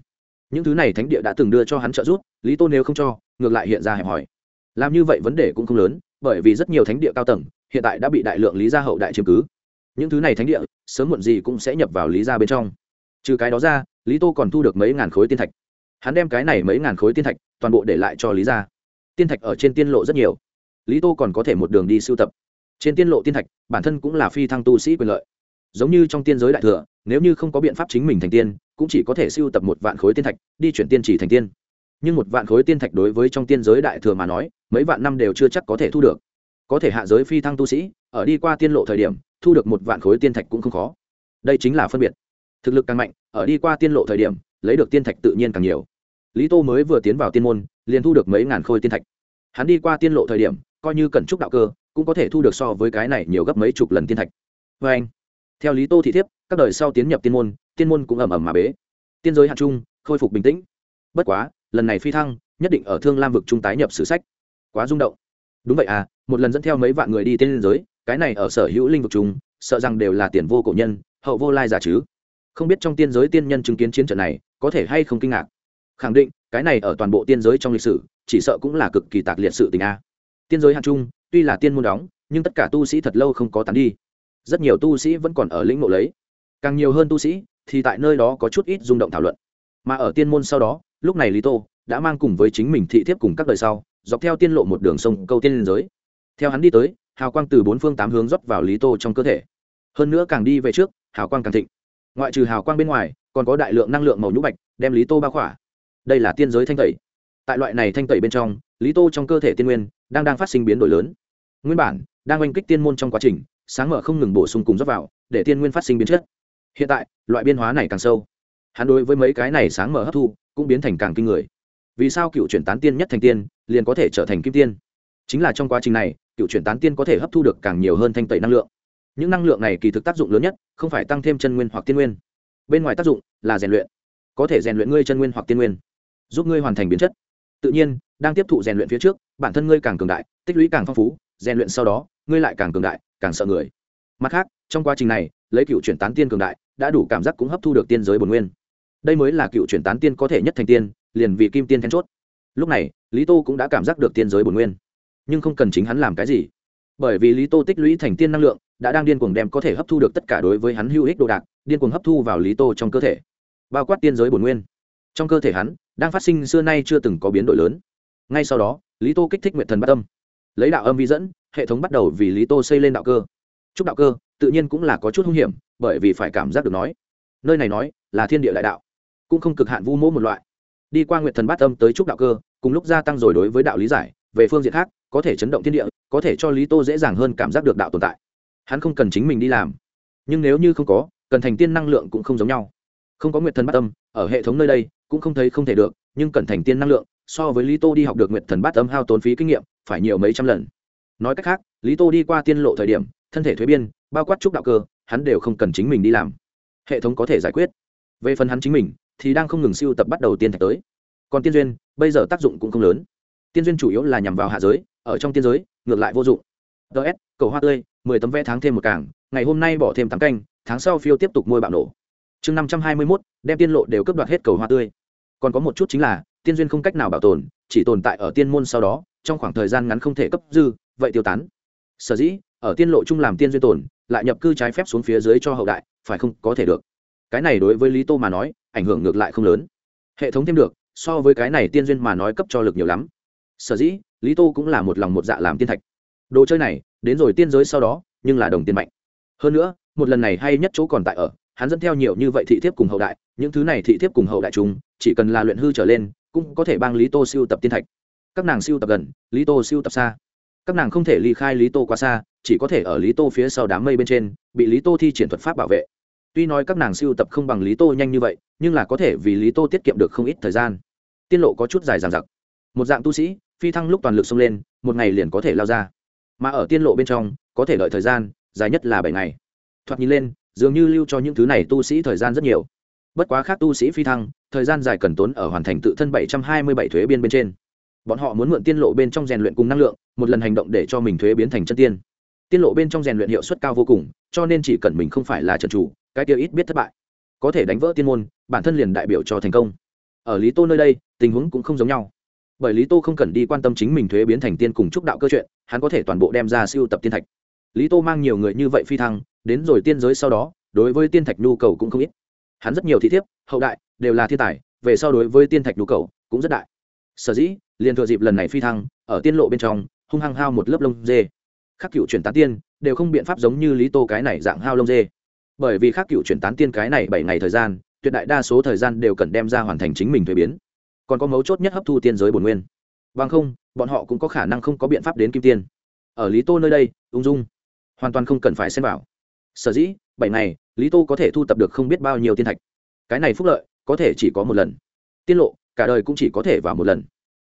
Những thứ này thánh địa đã từng đưa cho hắn trợ giúp, lý tô nếu không cho, ngược lại hiện ra hẹp hòi. Làm như vậy vấn đề cũng không lớn, bởi vì rất nhiều thánh địa cao tầng, hiện tại đã bị đại lượng lý gia hậu đại chiếm cứ những thứ này thánh địa, sớm muộn gì cũng sẽ nhập vào lý gia bên trong. Trừ cái đó ra, lý tô còn thu được mấy ngàn khối tiên thạch. Hắn đem cái này mấy ngàn khối tiên thạch toàn bộ để lại cho lý gia. Tiên thạch ở trên tiên lộ rất nhiều. Lý tô còn có thể một đường đi sưu tập. Trên tiên lộ tiên thạch, bản thân cũng là phi thăng tu sĩ quyền lợi. Giống như trong tiên giới đại thừa, nếu như không có biện pháp chính mình thành tiên, cũng chỉ có thể sưu tập một vạn khối tiên thạch, đi chuyển tiên chỉ thành tiên. Nhưng một vạn khối tiên thạch đối với trong tiên giới đại thừa mà nói, mấy vạn năm đều chưa chắc có thể thu được. Có thể hạ giới phi thăng tu sĩ, ở đi qua tiên lộ thời điểm thu được một vạn khối tiên thạch cũng không khó. Đây chính là phân biệt. Thực lực càng mạnh, ở đi qua tiên lộ thời điểm, lấy được tiên thạch tự nhiên càng nhiều. Lý tô mới vừa tiến vào tiên môn, liền thu được mấy ngàn khối tiên thạch. Hắn đi qua tiên lộ thời điểm, coi như cẩn trúc đạo cơ, cũng có thể thu được so với cái này nhiều gấp mấy chục lần tiên thạch. Vê anh, theo lý tô thị thiếp, các đời sau tiến nhập tiên môn tiên môn cũng ẩm ẩm mà bế. Tiên giới hạt trung, khôi phục bình tĩnh. Bất quá, lần này phi thăng, nhất định ở thương lam vực trung tái nhập sử sách. Quá rung động. Đúng vậy à một lần dẫn theo mấy vạn người đi tiên giới cái này ở sở hữu linh vực chúng sợ rằng đều là tiền vô cổ nhân, hậu vô lai giả chứ. Không biết trong tiên giới tiên nhân chứng kiến chiến trận này, có thể hay không kinh ngạc. Khẳng định, cái này ở toàn bộ tiên giới trong lịch sử, chỉ sợ cũng là cực kỳ tạc liệt sự tình a. Tiên giới hàn trung, tuy là tiên môn đóng, nhưng tất cả tu sĩ thật lâu không có tán đi. Rất nhiều tu sĩ vẫn còn ở lĩnh ngộ lấy. Càng nhiều hơn tu sĩ, thì tại nơi đó có chút ít rung động thảo luận. Mà ở tiên môn sau đó, lúc này lý tô đã mang cùng với chính mình thị thiếp cùng các đời sau, dọc theo tiên lộ một đường sông câu tiên liên giới. Theo hắn đi tới hào quang từ bốn phương tám hướng rót vào lý tô trong cơ thể. Hơn nữa càng đi về trước, hào quang càng thịnh. Ngoại trừ hào quang bên ngoài, còn có đại lượng năng lượng màu nhũ bạch, đem lý tô bao khỏa. Đây là tiên giới thanh tẩy. Tại loại này thanh tẩy bên trong, lý tô trong cơ thể tiên nguyên đang đang phát sinh biến đổi lớn. Nguyên bản, đang oanh kích tiên môn trong quá trình, sáng mở không ngừng bổ sung cùng rót vào, để tiên nguyên phát sinh biến chất. Hiện tại, loại biên hóa này càng sâu. Hắn đối với mấy cái này sáng mở hấp thu, cũng biến thành càng kinh người. Vì sao cựu chuyển tán tiên nhất thành tiên, liền có thể trở thành kim tiên? Chính là trong quá trình này, cựu chuyển tán tiên có thể hấp thu được càng nhiều hơn thanh tẩy năng lượng. Những năng lượng này kỳ thực tác dụng lớn nhất, không phải tăng thêm chân nguyên hoặc tiên nguyên. Bên ngoài tác dụng là rèn luyện. Có thể rèn luyện ngươi chân nguyên hoặc tiên nguyên, giúp ngươi hoàn thành biến chất. Tự nhiên, đang tiếp thụ rèn luyện phía trước, bản thân ngươi càng cường đại, tích lũy càng phong phú, rèn luyện sau đó, ngươi lại càng cường đại, càng sợ người. Mặt khác, trong quá trình này, lấy cựu chuyển tán tiên cường đại, đã đủ cảm giác cũng hấp thu được tiên giới bồn nguyên. Đây mới là cựu chuyển tán tiên có thể nhất thành tiên, liền vì kim tiên then chốt. Lúc này, lý tô cũng đã cảm giác được tiên giới bồn nguyên nhưng không cần chính hắn làm cái gì. Bởi vì lý tô tích lũy thành tiên năng lượng, đã đang điên cuồng đem có thể hấp thu được tất cả đối với hắn hữu ích đồ đạc, điên cuồng hấp thu vào lý tô trong cơ thể. Bao quát tiên giới bồn nguyên. Trong cơ thể hắn, đang phát sinh xưa nay chưa từng có biến đổi lớn. Ngay sau đó, lý tô kích thích nguyện thần bát tâm lấy đạo âm vi dẫn, hệ thống bắt đầu vì lý tô xây lên đạo cơ. Chúc đạo cơ, tự nhiên cũng là có chút hung hiểm, bởi vì phải cảm giác được nói. Nơi này nói, là thiên địa đại đạo, cũng không cực hạn vu mỗ một loại. Đi qua nguyện thần bát âm tới chúc đạo cơ, cùng lúc gia tăng rồi đối với đạo lý giải, về phương diện khác có thể chấn động thiên địa, có thể cho lý tô dễ dàng hơn cảm giác được đạo tồn tại. Hắn không cần chính mình đi làm. Nhưng nếu như không có, cần thành tiên năng lượng cũng không giống nhau. Không có nguyệt thần bát âm, ở hệ thống nơi đây cũng không thấy không thể được, nhưng cần thành tiên năng lượng, so với lý tô đi học được nguyệt thần bát âm hao tốn phí kinh nghiệm, phải nhiều mấy trăm lần. Nói cách khác, lý tô đi qua tiên lộ thời điểm, thân thể thuế biên, bao quát trúc đạo cơ, hắn đều không cần chính mình đi làm. Hệ thống có thể giải quyết. Về phần hắn chính mình, thì đang không ngừng siêu tập bắt đầu tiên thạch tới. Còn tiên duyên, bây giờ tác dụng cũng không lớn. Tiên duyên chủ yếu là nhằm vào hạ giới ở trong tiên giới, ngược lại vô dụng. Ts cầu hoa tươi, mười tấm vé tháng thêm một cảng ngày hôm nay bỏ thêm tám canh, tháng sau phiêu tiếp tục môi bạo nổ. Chương năm trăm hai mươi mốt, đem tiên lộ đều cấp đoạt hết cầu hoa tươi. Còn có một chút chính là, tiên duyên không cách nào bảo tồn, chỉ tồn tại ở tiên môn sau đó, trong khoảng thời gian ngắn không thể cấp dư, vậy tiêu tán. Sở dĩ, ở tiên lộ chung làm tiên duyên tồn, lại nhập cư trái phép xuống phía dưới cho hậu đại, phải không, có thể được. Cái này đối với lý tô mà nói, ảnh hưởng ngược lại không lớn. Hệ thống thêm được, so với cái này tiên duyên mà nói cấp cho lực nhiều lắm. Sở dĩ lý tô cũng là một lòng một dạ làm tiên thạch. Đồ chơi này, đến rồi tiên giới sau đó, nhưng là đồng tiền mạnh. Hơn nữa, một lần này hay nhất chỗ còn tại ở, hắn dẫn theo nhiều như vậy thị thiếp cùng hậu đại, những thứ này thị thiếp cùng hậu đại chúng, chỉ cần là luyện hư trở lên, cũng có thể bang lý tô siêu tập tiên thạch. Các nàng siêu tập gần, lý tô siêu tập xa. Các nàng không thể ly khai lý tô quá xa, chỉ có thể ở lý tô phía sau đám mây bên trên, bị lý tô thi triển thuật pháp bảo vệ. Tuy nói các nàng siêu tập không bằng lý tô nhanh như vậy, nhưng là có thể vì lý tô tiết kiệm được không ít thời gian. Tiên lộ có chút dài dằng dặc. Một dạng tu sĩ phi thăng lúc toàn lực xông lên, một ngày liền có thể lao ra. Mà ở tiên lộ bên trong, có thể đợi thời gian, dài nhất là bảy ngày. Thoạt nhìn lên, dường như lưu cho những thứ này tu sĩ thời gian rất nhiều. Bất quá khác tu sĩ phi thăng, thời gian dài cần tốn ở hoàn thành tự thân bảy trăm hai mươi bảy thuế biên bên trên. Bọn họ muốn mượn tiên lộ bên trong rèn luyện cùng năng lượng, một lần hành động để cho mình thuế biến thành chân tiên. Tiên lộ bên trong rèn luyện hiệu suất cao vô cùng, cho nên chỉ cần mình không phải là trần chủ, cái tiêu ít biết thất bại. Có thể đánh vỡ tiên môn, bản thân liền đại biểu cho thành công. Ở lý tô nơi đây, tình huống cũng không giống nhau bởi lý tô không cần đi quan tâm chính mình thuế biến thành tiên cùng trúc đạo cơ chuyện, hắn có thể toàn bộ đem ra siêu tập tiên thạch. Lý tô mang nhiều người như vậy phi thăng, đến rồi tiên giới sau đó, đối với tiên thạch nhu cầu cũng không ít. Hắn rất nhiều thị thiếp, hậu đại, đều là thiên tài, về sau đối với tiên thạch nhu cầu cũng rất đại. Sở dĩ, liền thừa dịp lần này phi thăng, ở tiên lộ bên trong, hung hăng hao một lớp lông dê. Khắc cựu chuyển tán tiên, đều không biện pháp giống như lý tô cái này dạng hao lông dê. Bởi vì khắc cựu chuyển tán tiên cái này bảy ngày thời gian, tuyệt đại đa số thời gian đều cần đem ra hoàn thành chính mình thuế biến còn có mấu chốt nhất hấp thu tiên giới bổn nguyên. Bằng không, bọn họ cũng có khả năng không có biện pháp đến kim tiên. Ở lý tô nơi đây, ung dung. Hoàn toàn không cần phải xem vào. Sở dĩ, bảy ngày, lý tô có thể thu tập được không biết bao nhiêu tiên thạch. Cái này phúc lợi, có thể chỉ có một lần. Tiên lộ, cả đời cũng chỉ có thể vào một lần.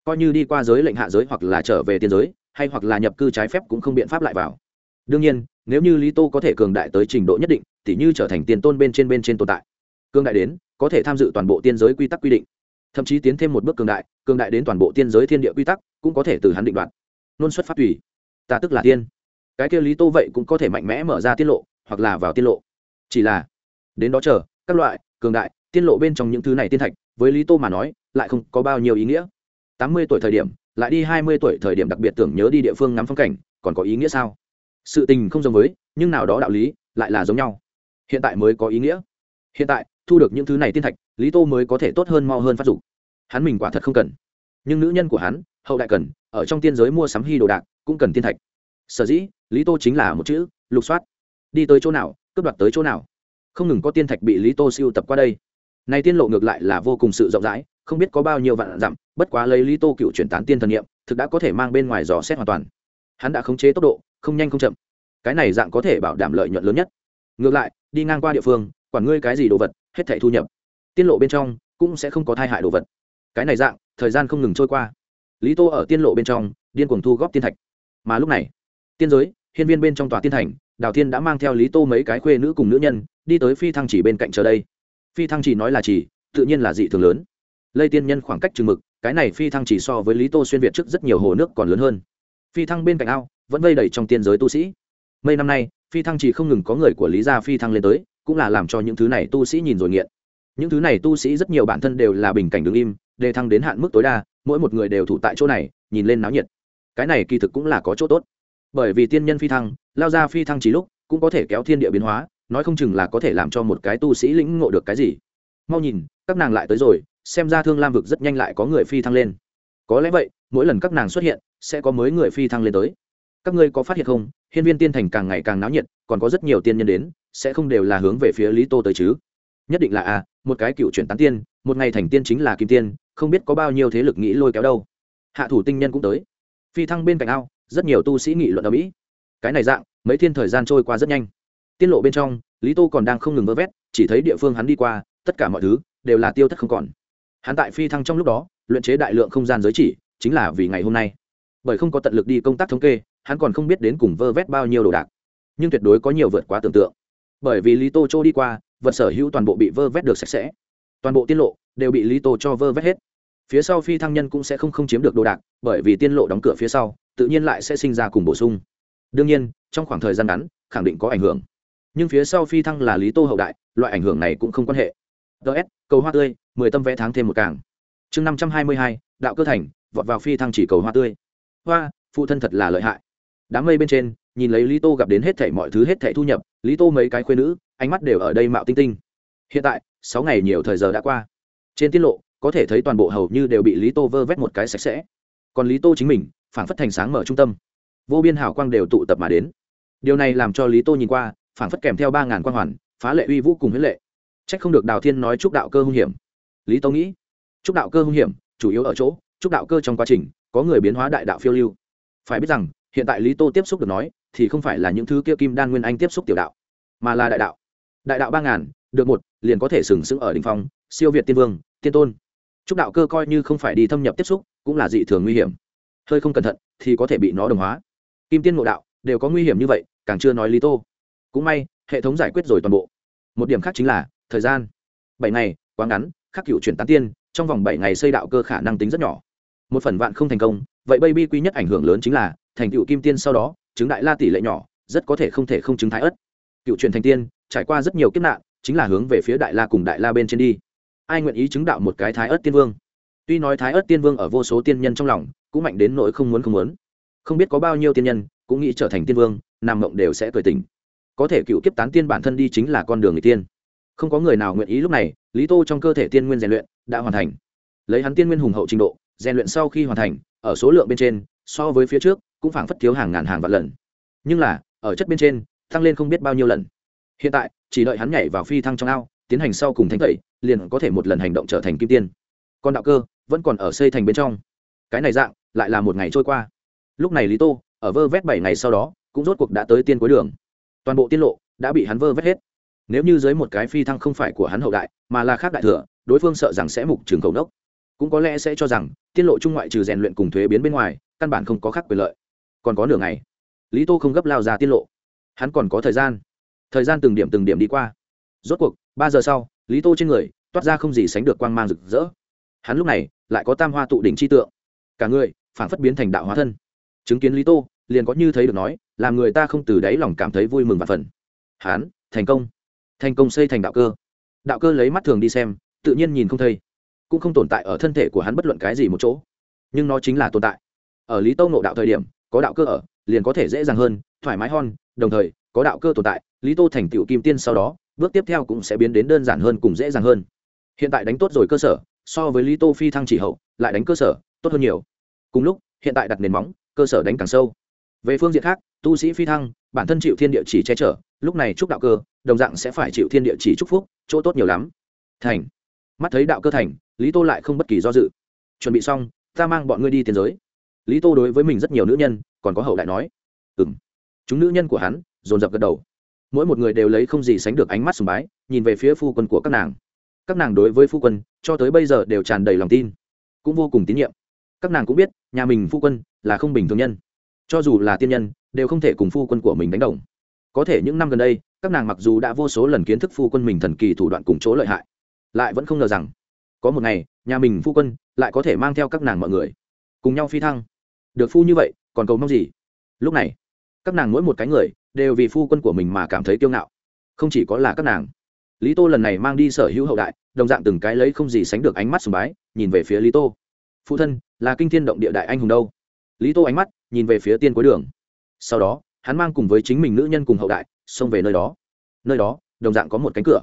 Coi như đi qua giới lệnh hạ giới hoặc là trở về tiên giới, hay hoặc là nhập cư trái phép cũng không biện pháp lại vào. Đương nhiên, nếu như lý tô có thể cường đại tới trình độ nhất định, tỉ như trở thành tiền tôn bên trên bên trên tồn tại. Cường đại đến, có thể tham dự toàn bộ tiên giới quy tắc quy định thậm chí tiến thêm một bước cường đại cường đại đến toàn bộ tiên giới thiên địa quy tắc cũng có thể từ hắn định đoạt. Nôn xuất phát tùy. Ta tức là tiên. Cái kia lý tô vậy cũng có thể mạnh mẽ mở ra tiết lộ, hoặc là vào tiết lộ. Chỉ là, đến đó chờ, các loại, cường đại, tiên lộ bên trong những thứ này tiên thạch, với lý tô mà nói, lại không có bao nhiêu ý nghĩa. Tám mươi tuổi thời điểm, lại đi hai mươi tuổi thời điểm đặc biệt tưởng nhớ đi địa phương ngắm phong cảnh, còn có ý nghĩa sao? Sự tình không giống với, nhưng nào đó đạo lý lại là giống nhau. Hiện tại mới có ý nghĩa. Hiện tại, thu được những thứ này tiên thạch lý tô mới có thể tốt hơn mau hơn phát dục. Hắn mình quả thật không cần. Nhưng nữ nhân của hắn, hậu đại cần, ở trong tiên giới mua sắm hy đồ đạc, cũng cần tiên thạch. Sở dĩ, lý tô chính là một chữ, lục soát. Đi tới chỗ nào, cướp đoạt tới chỗ nào. Không ngừng có tiên thạch bị lý tô siêu tập qua đây. Nay tiên lộ ngược lại là vô cùng sự rộng rãi, không biết có bao nhiêu vạn dặm, bất quá lấy lý tô cựu chuyển tán tiên thần nghiệm thực đã có thể mang bên ngoài dò xét hoàn toàn. Hắn đã khống chế tốc độ, không nhanh không chậm. Cái này dạng có thể bảo đảm lợi nhuận lớn nhất. Ngược lại, đi ngang qua địa phương, quản ngươi cái gì đồ vật, hết thảy thu nhập tiên lộ bên trong cũng sẽ không có thai hại đồ vật. Cái này dạng, thời gian không ngừng trôi qua. Lý tô ở tiên lộ bên trong, điên cuồng thu góp tiên thạch. Mà lúc này, tiên giới, hiên viên bên trong tòa tiên thành, đào thiên đã mang theo lý tô mấy cái khuê nữ cùng nữ nhân, đi tới phi thăng chỉ bên cạnh chờ đây. Phi thăng chỉ nói là chỉ, tự nhiên là dị thường lớn. Lây tiên nhân khoảng cách chừng mực, cái này phi thăng chỉ so với lý tô xuyên việt trước rất nhiều hồ nước còn lớn hơn. Phi thăng bên cạnh ao, vẫn vây đầy trong tiên giới tu sĩ. Mấy năm nay, phi thăng chỉ không ngừng có người của lý gia phi thăng lên tới, cũng là làm cho những thứ này tu sĩ nhìn rồi nghiện những thứ này tu sĩ rất nhiều bản thân đều là bình cảnh đứng im đề thăng đến hạn mức tối đa mỗi một người đều thủ tại chỗ này nhìn lên náo nhiệt. Cái này kỳ thực cũng là có chỗ tốt. Bởi vì tiên nhân phi thăng lao ra phi thăng trí lúc cũng có thể kéo thiên địa biến hóa nói không chừng là có thể làm cho một cái tu sĩ lĩnh ngộ được cái gì. Mau nhìn các nàng lại tới rồi xem ra thương lam vực rất nhanh lại có người phi thăng lên. Có lẽ vậy mỗi lần các nàng xuất hiện sẽ có mới người phi thăng lên tới. Các ngươi có phát hiện không hiên viên tiên thành càng ngày càng náo nhiệt còn có rất nhiều tiên nhân đến sẽ không đều là hướng về phía lý tô tới chứ? Nhất định là a à, một cái cựu chuyển tán tiên, một ngày thành tiên chính là kim tiên, không biết có bao nhiêu thế lực nghĩ lôi kéo đâu. Hạ thủ tinh nhân cũng tới. Phi thăng bên cạnh ao, rất nhiều tu sĩ nghị luận ở mỹ. Cái này dạng, mấy thiên thời gian trôi qua rất nhanh. Tiên lộ bên trong, lý tô còn đang không ngừng vơ vét, chỉ thấy địa phương hắn đi qua, tất cả mọi thứ đều là tiêu thất không còn. Hắn tại phi thăng trong lúc đó, luyện chế đại lượng không gian giới chỉ, chính là vì ngày hôm nay. Bởi không có tận lực đi công tác thống kê, hắn còn không biết đến cùng vơ vét bao nhiêu đồ đạc. Nhưng tuyệt đối có nhiều vượt quá tưởng tượng. Bởi vì lý tô châu đi qua vật sở hữu toàn bộ bị vơ vét được sạch sẽ. Toàn bộ tiên lộ đều bị lý tô cho vơ vét hết. Phía sau phi thăng nhân cũng sẽ không không chiếm được đồ đạc, bởi vì tiên lộ đóng cửa phía sau, tự nhiên lại sẽ sinh ra cùng bổ sung. Đương nhiên, trong khoảng thời gian ngắn, khẳng định có ảnh hưởng. Nhưng phía sau phi thăng là lý tô hậu đại, loại ảnh hưởng này cũng không quan hệ. Ts cầu hoa tươi, mười tâm vẽ tháng thêm một càng. Chương năm trăm hai mươi hai, đạo cơ thành, vọt vào phi thăng chỉ cầu hoa tươi. Hoa, phụ thân thật là lợi hại. Đám mây bên trên, nhìn lấy lý tô gặp đến hết thảy mọi thứ hết thảy thu nhập, lý tô mấy cái khuyên nữ ánh mắt đều ở đây mạo tinh tinh. Hiện tại, sáu ngày nhiều thời giờ đã qua. Trên tiết lộ, có thể thấy toàn bộ hầu như đều bị lý tô vơ vét một cái sạch sẽ. Còn lý tô chính mình phản phất thành sáng mở trung tâm. Vô biên hào quang đều tụ tập mà đến. Điều này làm cho lý tô nhìn qua phản phất kèm theo ba ngàn quang hoàn, phá lệ uy vũ cùng huyết lệ. C h ắ c không được đào thiên nói chúc đạo cơ hung hiểm. Lý tô nghĩ, chúc đạo cơ hung hiểm, chủ yếu ở chỗ, chúc đạo cơ trong quá trình, có người biến hóa đại đạo phiêu lưu. Phải biết rằng, hiện tại lý tô tiếp xúc được nói, thì không phải là những thứ kia kim đan nguyên anh tiếp xúc tiểu đạo, mà là đại đạo đại đạo ba ngàn, được một, liền có thể sừng sững ở đ ỉ n h phong, siêu việt tiên vương, tiên tôn. Trúc đạo cơ coi như không phải đi thâm nhập tiếp xúc, cũng là dị thường nguy hiểm. Hơi không cẩn thận, thì có thể bị nó đồng hóa. Kim tiên ngộ đạo, đều có nguy hiểm như vậy, càng chưa nói lý tô. Cũng may, hệ thống giải quyết rồi toàn bộ. Một điểm khác chính là, thời gian. Bảy ngày, quá ngắn, khắc cựu chuyển tán tiên, trong vòng bảy ngày xây đạo cơ khả năng tính rất nhỏ. Một phần vạn không thành công, vậy baby quy nhất ảnh hưởng lớn chính là, thành cựu kim tiên sau đó, chứng đại la tỷ lệ nhỏ, rất có thể không thể không chứng thái ất cựu truyền thành tiên trải qua rất nhiều kiếp nạn, chính là hướng về phía đại la cùng đại la bên trên đi. Ai nguyện ý chứng đạo một cái thái ớt tiên vương? Tuy nói thái ớt tiên vương ở vô số tiên nhân trong lòng, cũng mạnh đến nỗi không muốn không muốn. Không biết có bao nhiêu tiên nhân, cũng nghĩ trở thành tiên vương, nam mộng đều sẽ cười tỉnh. Có thể cựu kiếp tán tiên bản thân đi chính là con đường người tiên. Không có người nào nguyện ý lúc này, lý tô trong cơ thể tiên nguyên rèn luyện đã hoàn thành. Lấy hắn tiên nguyên hùng hậu trình độ, rèn luyện sau khi hoàn thành, ở số lượng bên trên, so với phía trước, cũng phảng phất thiếu hàng ngàn hàng vạn lần. Nhưng là, ở chất bên trên, tăng lên không biết bao nhiêu lần hiện tại, chỉ đợi hắn nhảy vào phi thăng trong ao, tiến hành sau cùng thánh tẩy, liền có thể một lần hành động trở thành kim tiên. Còn đạo cơ, vẫn còn ở xây thành bên trong. Cái này dạng, lại là một ngày trôi qua. Lúc này lý tô, ở vơ vét bảy ngày sau đó, cũng rốt cuộc đã tới tiên cuối đường. Toàn bộ tiên lộ đã bị hắn vơ vét hết. Nếu như dưới một cái phi thăng không phải của hắn hậu đại, mà là khác đại thừa, đối phương sợ rằng sẽ mục trường cầu đốc cũng có lẽ sẽ cho rằng, tiên lộ trung ngoại trừ rèn luyện cùng thuế biến bên ngoài, căn bản không có khác quyền lợi. Còn có nửa ngày, lý tô không gấp lao ra tiết lộ. Hắn còn có thời gian thời gian từng điểm từng điểm đi qua. Rốt cuộc, ba giờ sau, lý tô trên người, toát ra không gì sánh được quang mang rực rỡ. Hắn lúc này, lại có tam hoa tụ đỉnh chi tượng. Cả người phản phất biến thành đạo hóa thân. Chứng kiến lý tô, liền có như thấy được nói, làm người ta không từ đáy lòng cảm thấy vui mừng và phần hắn, thành công. Thành công xây thành đạo cơ. Đạo cơ lấy mắt thường đi xem, tự nhiên nhìn không thấy. Cũng không tồn tại ở thân thể của hắn bất luận cái gì một chỗ. Nhưng nó chính là tồn tại. Ở lý tô ngộ đạo thời điểm, có đạo cơ ở, liền có thể dễ dàng hơn, thoải mái hơn, đồng thời có đạo cơ tồn tại, lý tô thành tựu kim tiên sau đó, bước tiếp theo cũng sẽ biến đến đơn giản hơn cùng dễ dàng hơn. Hiện tại đánh tốt rồi cơ sở, so với lý tô phi thăng chỉ hậu, lại đánh cơ sở, tốt hơn nhiều. Cùng lúc, hiện tại đặt nền móng, cơ sở đánh càng sâu. Về phương diện khác, tu sĩ phi thăng, bản thân chịu thiên địa chỉ che chở, lúc này chúc đạo cơ, đồng dạng sẽ phải chịu thiên địa chỉ chúc phúc, chỗ tốt nhiều lắm. Thành. Mắt thấy đạo cơ thành, lý tô lại không bất kỳ do dự. Chuẩn bị xong, ta mang bọn ngươi đi tiến giới. Lý tô đối với mình rất nhiều nữ nhân, còn có hậu đại nói. Ừ m chúng nữ nhân của hắn dồn dập gật đầu. Mỗi một người đều lấy không gì sánh được ánh mắt sùng bái, nhìn về phía phu quân của các nàng. Các nàng đối với phu quân, cho tới bây giờ đều tràn đầy lòng tin, cũng vô cùng tín nhiệm. Các nàng cũng biết, nhà mình phu quân là không bình thường nhân. Cho dù là tiên nhân, đều không thể cùng phu quân của mình đánh đồng. Có thể những năm gần đây, các nàng mặc dù đã vô số lần kiến thức phu quân mình thần kỳ thủ đoạn cùng chỗ lợi hại, lại vẫn không ngờ rằng, có một ngày, nhà mình phu quân lại có thể mang theo các nàng mọi người, cùng nhau phi thăng. Được phu như vậy, còn cầu mong gì? Lúc này, các nàng mỗi một cái người đều vì phu quân của mình mà cảm thấy kiêu ngạo. Không chỉ có là các nàng. Lý tô lần này mang đi sở hữu hậu đại, đồng dạng từng cái lấy không gì sánh được ánh mắt sùng bái, nhìn về phía lý tô. Phụ thân, là kinh thiên động địa đại anh hùng đâu? Lý tô ánh mắt nhìn về phía tiên cuối đường. Sau đó, hắn mang cùng với chính mình nữ nhân cùng hậu đại, xông về nơi đó. Nơi đó, đồng dạng có một cánh cửa.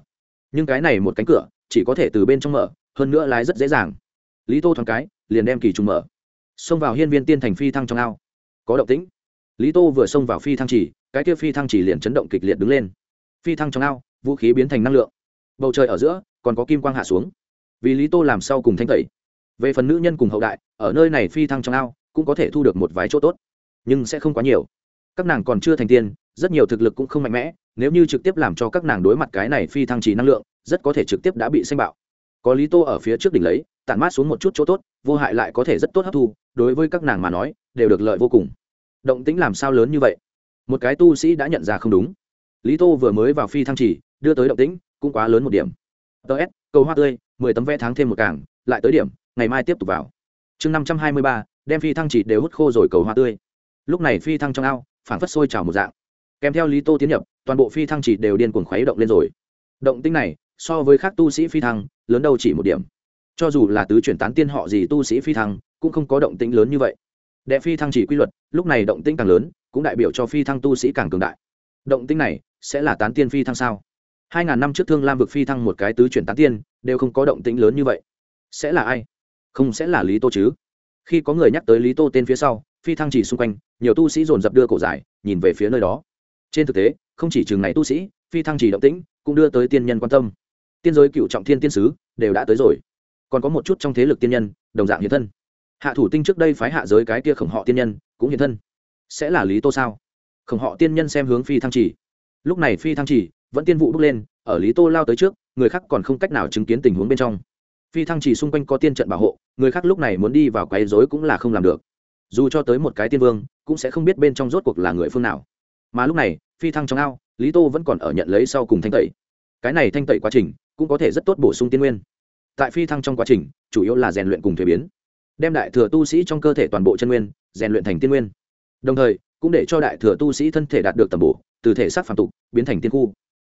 Nhưng cái này một cánh cửa, chỉ có thể từ bên trong mở, hơn nữa lái rất dễ dàng. Lý tô thoáng cái, liền đem kỳ trùng mở. Xông vào hiên viên tiên thành phi thăng trong ao. Có động tĩnh. Lý tô vừa xông vào phi thăng chỉ cái kia phi thăng chỉ liền chấn động kịch liệt đứng lên. Phi thăng trong ao, vũ khí biến thành năng lượng. Bầu trời ở giữa, còn có kim quang hạ xuống. Vì lý tô làm sau cùng thanh tẩy. Về phần nữ nhân cùng hậu đại, ở nơi này phi thăng trong ao, cũng có thể thu được một vài chỗ tốt, nhưng sẽ không quá nhiều. Các nàng còn chưa thành tiên, rất nhiều thực lực cũng không mạnh mẽ, nếu như trực tiếp làm cho các nàng đối mặt cái này phi thăng trì năng lượng, rất có thể trực tiếp đã bị xanh bạo. Có lý tô ở phía trước đỉnh lấy, tản mát xuống một chút chỗ tốt, vô hại lại có thể rất tốt hấp thu, đối với các nàng mà nói, đều được lợi vô cùng. Động tĩnh làm sao lớn như vậy? Một cái tu sĩ đã nhận ra không đúng. Lý tô vừa mới vào phi thăng trì, đưa tới động tĩnh, cũng quá lớn một điểm. Ts cầu hoa tươi, mười tấm vé tháng thêm một cảng, lại tới điểm, ngày mai tiếp tục vào. Chương năm trăm hai mươi ba, đem phi thăng chỉ đều hút khô rồi cầu hoa tươi. Lúc này phi thăng trong ao phản phất sôi trào một dạng. Kèm theo lý tô tiến nhập, toàn bộ phi thăng chỉ đều điên cuồng khuấy động lên rồi. Động tinh này, so với các tu sĩ phi thăng, lớn đâu chỉ một điểm. Cho dù là tứ chuyển tán tiên họ gì tu sĩ phi thăng, cũng không có động tĩnh lớn như vậy. Đệ phi thăng chỉ quy luật, lúc này động tĩnh càng lớn cũng đại biểu cho phi thăng tu sĩ càng cường đại. Động tĩnh này sẽ là tán tiên phi thăng sao? Hai ngàn năm trước thương lam vực phi thăng một cái tứ chuyển tán tiên, đều không có động tĩnh lớn như vậy. Sẽ là ai? Không sẽ là lý tô chứ? Khi có người nhắc tới lý tô tên phía sau, phi thăng chỉ xung quanh, nhiều tu sĩ dồn dập đưa cổ giải nhìn về phía nơi đó. Trên thực tế, không chỉ chừng này tu sĩ, phi thăng chỉ động tĩnh cũng đưa tới tiên nhân quan tâm. Tiên giới cựu trọng thiên tiên sứ đều đã tới rồi. Còn có một chút trong thế lực tiên nhân, đồng dạng hiện thân. Hạ thủ tinh trước đây phái hạ giới cái kia khổng họ tiên nhân cũng hiện thân sẽ là lý tô sao? Khổng họ tiên nhân xem hướng phi thăng chỉ. Lúc này phi thăng chỉ, vẫn tiên vụ bước lên, ở lý tô lao tới trước, người khác còn không cách nào chứng kiến tình huống bên trong. Phi thăng chỉ xung quanh có tiên trận bảo hộ, người khác lúc này muốn đi vào quấy rối cũng là không làm được. Dù cho tới một cái tiên vương, cũng sẽ không biết bên trong rốt cuộc là người phương nào. Mà lúc này, phi thăng trong ao, lý tô vẫn còn ở nhận lấy sau cùng thanh tẩy. Cái này thanh tẩy quá trình, cũng có thể rất tốt bổ sung tiên nguyên. Tại phi thăng trong quá trình, chủ yếu là rèn luyện cùng thuế biến. Đem đại thừa tu sĩ trong cơ thể toàn bộ chân nguyên, rèn luyện thành tiên nguyên đồng thời, cũng để cho đại thừa tu sĩ thân thể đạt được tầm bổ, từ thể xác phản tục, biến thành tiên khu.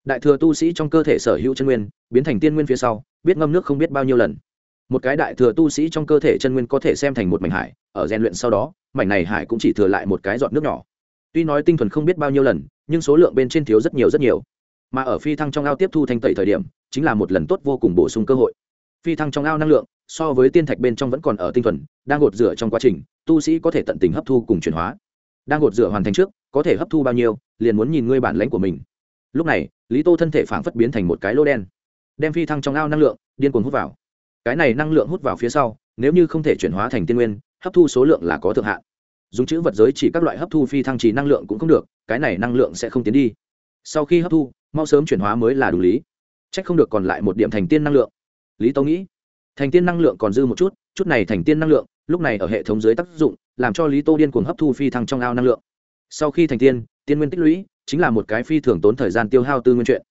Đại thừa tu sĩ trong cơ thể sở hữu chân nguyên, biến thành tiên nguyên phía sau, biết ngâm nước không biết bao nhiêu lần. Một cái đại thừa tu sĩ trong cơ thể chân nguyên có thể xem thành một mảnh hải, ở rèn luyện sau đó, mảnh này hải cũng chỉ thừa lại một cái giọt nước nhỏ. Tuy nói tinh thuần không biết bao nhiêu lần, nhưng số lượng bên trên thiếu rất nhiều rất nhiều. Mà ở phi thăng trong ao tiếp thu thanh tẩy thời điểm, chính là một lần tốt vô cùng bổ sung cơ hội. Phi thăng trong ao năng lượng, so với tiên thạch bên trong vẫn còn ở tinh thuần, đang gột rửa trong quá trình, tu sĩ có thể tận tình hấp thu cùng chuyển hóa đang gột rửa hoàn thành trước, có thể hấp thu bao nhiêu, liền muốn nhìn ngươi bản lãnh của mình. Lúc này, lý tô thân thể phảng phất biến thành một cái lô đen, đem phi thăng trong ao năng lượng, điên cuồng hút vào. Cái này năng lượng hút vào phía sau, nếu như không thể chuyển hóa thành tiên nguyên, hấp thu số lượng là có thượng hạn. Dùng chữ vật giới chỉ các loại hấp thu phi thăng trì năng lượng cũng không được, cái này năng lượng sẽ không tiến đi. Sau khi hấp thu, mau sớm chuyển hóa mới là đủ lý. C h ắ c không được còn lại một điểm thành tiên năng lượng. Lý tâu nghĩ, thành tiên năng lượng còn dư một chút chút này thành tiên năng lượng lúc này ở hệ thống dưới tác dụng, làm cho lý tô điên cuồng hấp thu phi thăng trong ao năng lượng. Sau khi thành tiên tiên nguyên tích lũy chính là một cái phi thường tốn thời gian tiêu hao tư nguyên chuyện.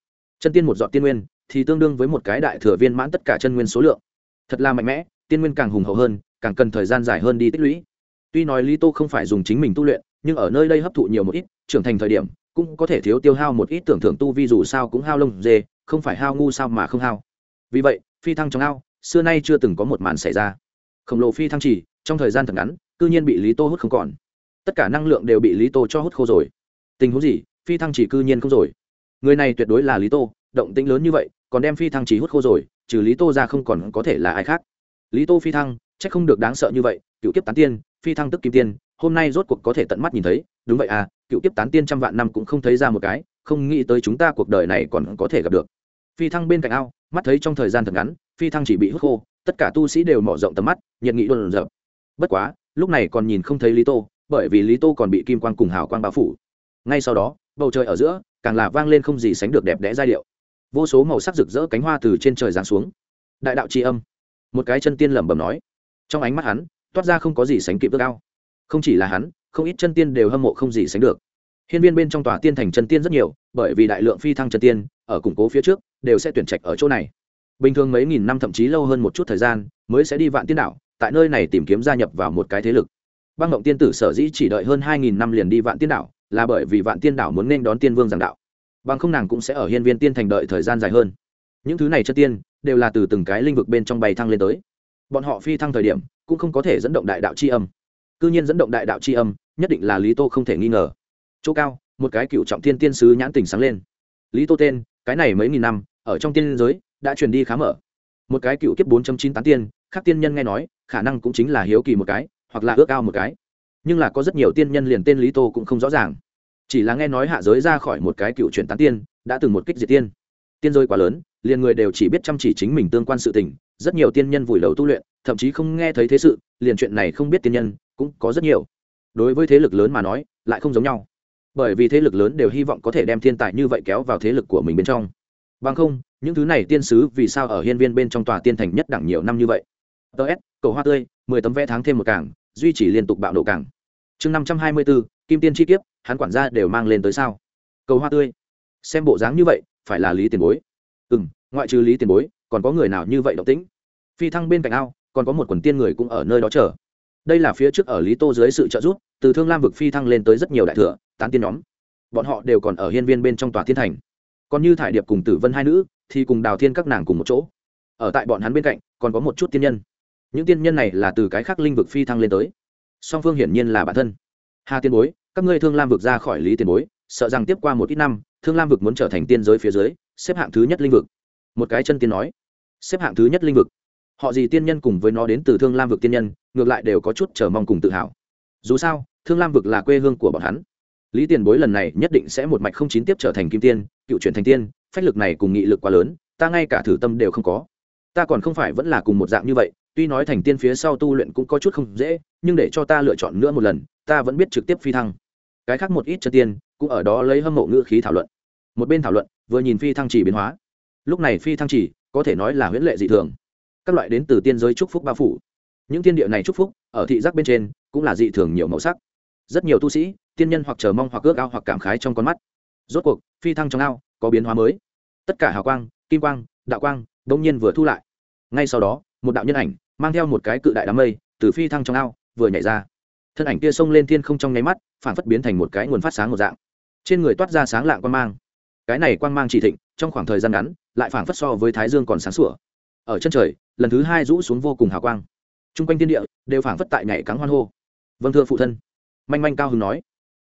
Chân tiên một dọn tiên nguyên thì tương đương với một cái đại thừa viên mãn tất cả chân nguyên số lượng. Thật là mạnh mẽ, tiên nguyên càng hùng hậu hơn, càng cần thời gian dài hơn đi tích lũy. Tuy nói lý tô không phải dùng chính mình tu luyện, nhưng ở nơi đây hấp thụ nhiều một ít, trưởng thành thời điểm cũng có thể thiếu tiêu hao một ít tưởng thưởng tu vi dù sao cũng hao lông dê, không phải hao ngu sao mà không hao. Vì vậy, phi thăng trong ao, xưa nay chưa từng có một màn xảy ra khổng lồ phi thăng chỉ trong thời gian thật ngắn, cư nhiên bị lý tô hút không còn. Tất cả năng lượng đều bị lý tô cho hút khô rồi. Tình huống gì? Phi thăng chỉ cư nhiên không rồi. Người này tuyệt đối là lý tô, động tĩnh lớn như vậy, còn đem phi thăng chỉ hút khô rồi, trừ lý tô ra không còn có thể là ai khác. Lý tô phi thăng c h ắ c không được đáng sợ như vậy, cựu kiếp tán tiên, phi thăng tức kim tiên, hôm nay rốt cuộc có thể tận mắt nhìn thấy. Đúng vậy à cựu kiếp tán tiên trăm vạn năm cũng không thấy ra một cái, không nghĩ tới chúng ta cuộc đời này còn có thể gặp được. Phi thăng bên cạnh ao, mắt thấy trong thời gian thật ngắn, phi thăng chỉ bị hút khô tất cả tu sĩ đều mở rộng tầm mắt, nhiệt nghị luôn rợp bất quá, lúc này còn nhìn không thấy lý tô, bởi vì lý tô còn bị kim quan cùng hào quang bao phủ. Ngay sau đó, bầu trời ở giữa, càng là vang lên không gì sánh được đẹp đẽ giai điệu. Vô số màu sắc rực rỡ cánh hoa từ trên trời giáng xuống. Đại đạo tri âm. Một cái chân tiên lẩm bẩm nói. Trong ánh mắt hắn, toát ra không có gì sánh kịp ước ao. Không chỉ là hắn, không ít chân tiên đều hâm mộ không gì sánh được. Hiên viên bên trong tòa tiên thành chân tiên rất nhiều, bởi vì đại lượng phi thăng chân tiên, ở củng cố phía trước, đều sẽ tuyển trạch ở chỗ này bình thường mấy nghìn năm thậm chí lâu hơn một chút thời gian, mới sẽ đi vạn tiên đảo, tại nơi này tìm kiếm gia nhập vào một cái thế lực. Băng động tiên tử sở dĩ chỉ đợi hơn hai nghìn năm liền đi vạn tiên đảo, là bởi vì vạn tiên đảo muốn nên đón tiên vương giảng đạo. Bằng không nàng cũng sẽ ở hiên viên tiên thành đợi thời gian dài hơn. Những thứ này chất tiên, đều là từ từng cái lĩnh vực bên trong bay thăng lên tới. Bọn họ phi thăng thời điểm, cũng không có thể dẫn động đại đạo c h i âm. C ư nhiên dẫn động đại đạo c h i âm, nhất định là lý tô không thể nghi ngờ. Chỗ cao, một cái cựu trọng tiên tiên sứ nhãn tình sáng lên. Lý tô tên, cái này mấy nghìn năm, ở trong tiên giới đã truyền đi khá mở. Một cái cựu kiếp bốn chín tán tiên, khác tiên nhân nghe nói, khả năng cũng chính là hiếu kỳ một cái, hoặc là ước ao một cái. Nhưng là có rất nhiều tiên nhân liền tên lý tô cũng không rõ ràng. Chỉ là nghe nói hạ giới ra khỏi một cái cựu truyền tán tiên, đã từng một kích diệt tiên. Tiên rơi quá lớn, liền người đều chỉ biết chăm chỉ chính mình tương quan sự tình, rất nhiều tiên nhân vùi đầu tu luyện, thậm chí không nghe thấy thế sự, liền chuyện này không biết tiên nhân, cũng có rất nhiều. Đối với thế lực lớn mà nói, lại không giống nhau. Bởi vì thế lực lớn đều hy vọng có thể đem thiên tài như vậy kéo vào thế lực của mình bên trong. Bằng không những thứ này tiên sứ vì sao ở hiên viên bên trong tòa tiên thành nhất đẳng nhiều năm như vậy? Ts cầu hoa tươi, mười tấm vé tháng thêm một cảng duy trì liên tục bạo độ cảng chương năm trăm hai mươi bốn, kim tiên chi kiếp, hắn quản gia đều mang lên tới sao? Cầu hoa tươi. Xem bộ dáng như vậy, phải là lý tiền bối. Ừ m ngoại trừ lý tiền bối, còn có người nào như vậy động tĩnh? Phi thăng bên cạnh ao, còn có một quần tiên người cũng ở nơi đó chờ. Đây là phía trước ở lý tô dưới sự trợ giúp, từ thương lam vực phi thăng lên tới rất nhiều đại thừa, tán tiên nhóm. Bọn họ đều còn ở hiên viên bên trong tòa thiên thành. Còn như thải điệp cùng tử vân hai nữ thì cùng đào thiên các nàng cùng một chỗ. Ở tại bọn hắn bên cạnh, còn có một chút tiên nhân. Những tiên nhân này là từ cái khác linh vực phi thăng lên tới. Song phương hiển nhiên là bản thân. Hà tiên bối, các ngươi thương lam vực ra khỏi lý tiền bối, sợ rằng tiếp qua một ít năm, thương lam vực muốn trở thành tiên giới phía dưới, xếp hạng thứ nhất linh vực. Một cái chân tiên nói, xếp hạng thứ nhất linh vực. Họ gì tiên nhân cùng với nó đến từ thương lam vực tiên nhân, ngược lại đều có chút chờ mong cùng tự hào. Dù sao, thương lam vực là quê hương của bọn hắn. Lý tiền bối lần này nhất định sẽ một mạch không chín tiếp trở thành kim tiên cựu chuyển thành tiên, phách lực này cùng nghị lực quá lớn, ta ngay cả thử tâm đều không có. Ta còn không phải vẫn là cùng một dạng như vậy, tuy nói thành tiên phía sau tu luyện cũng có chút không dễ, nhưng để cho ta lựa chọn nữa một lần, ta vẫn biết trực tiếp phi thăng. Cái khác một ít chân tiên, cũng ở đó lấy hâm mộ ngữ khí thảo luận. Một bên thảo luận, vừa nhìn phi thăng chỉ biến hóa. Lúc này phi thăng chỉ, có thể nói là huyễn lệ dị thường. Các loại đến từ tiên giới trúc phúc bao phủ. Những tiên địa này trúc phúc, ở thị giác bên trên, cũng là dị thường nhiều màu sắc. Rất nhiều tu sĩ, tiên nhân hoặc chờ mong hoặc ước ao hoặc cảm khái trong con mắt rốt cuộc, phi thăng trong ao, có biến hóa mới. Tất cả hào quang, kim quang, đạo quang đông nhiên vừa thu lại. Ngay sau đó, một đạo nhân ảnh, mang theo một cái cự đại đám mây, từ phi thăng trong ao, vừa nhảy ra. Thân ảnh kia xông lên thiên không trong nháy mắt, phản phất biến thành một cái nguồn phát sáng một dạng. Trên người toát ra sáng lạng quan mang. Cái này quan mang chỉ thịnh, trong khoảng thời gian ngắn, lại phản phất so với thái dương còn sáng sủa. Ở chân trời, lần thứ hai rũ xuống vô cùng hào quang. T r u n g quanh tiên địa, đều phản phất tại nhảy cắn hoan hô. Vâng thưa phụ thân. Manh manh cao hưng nói.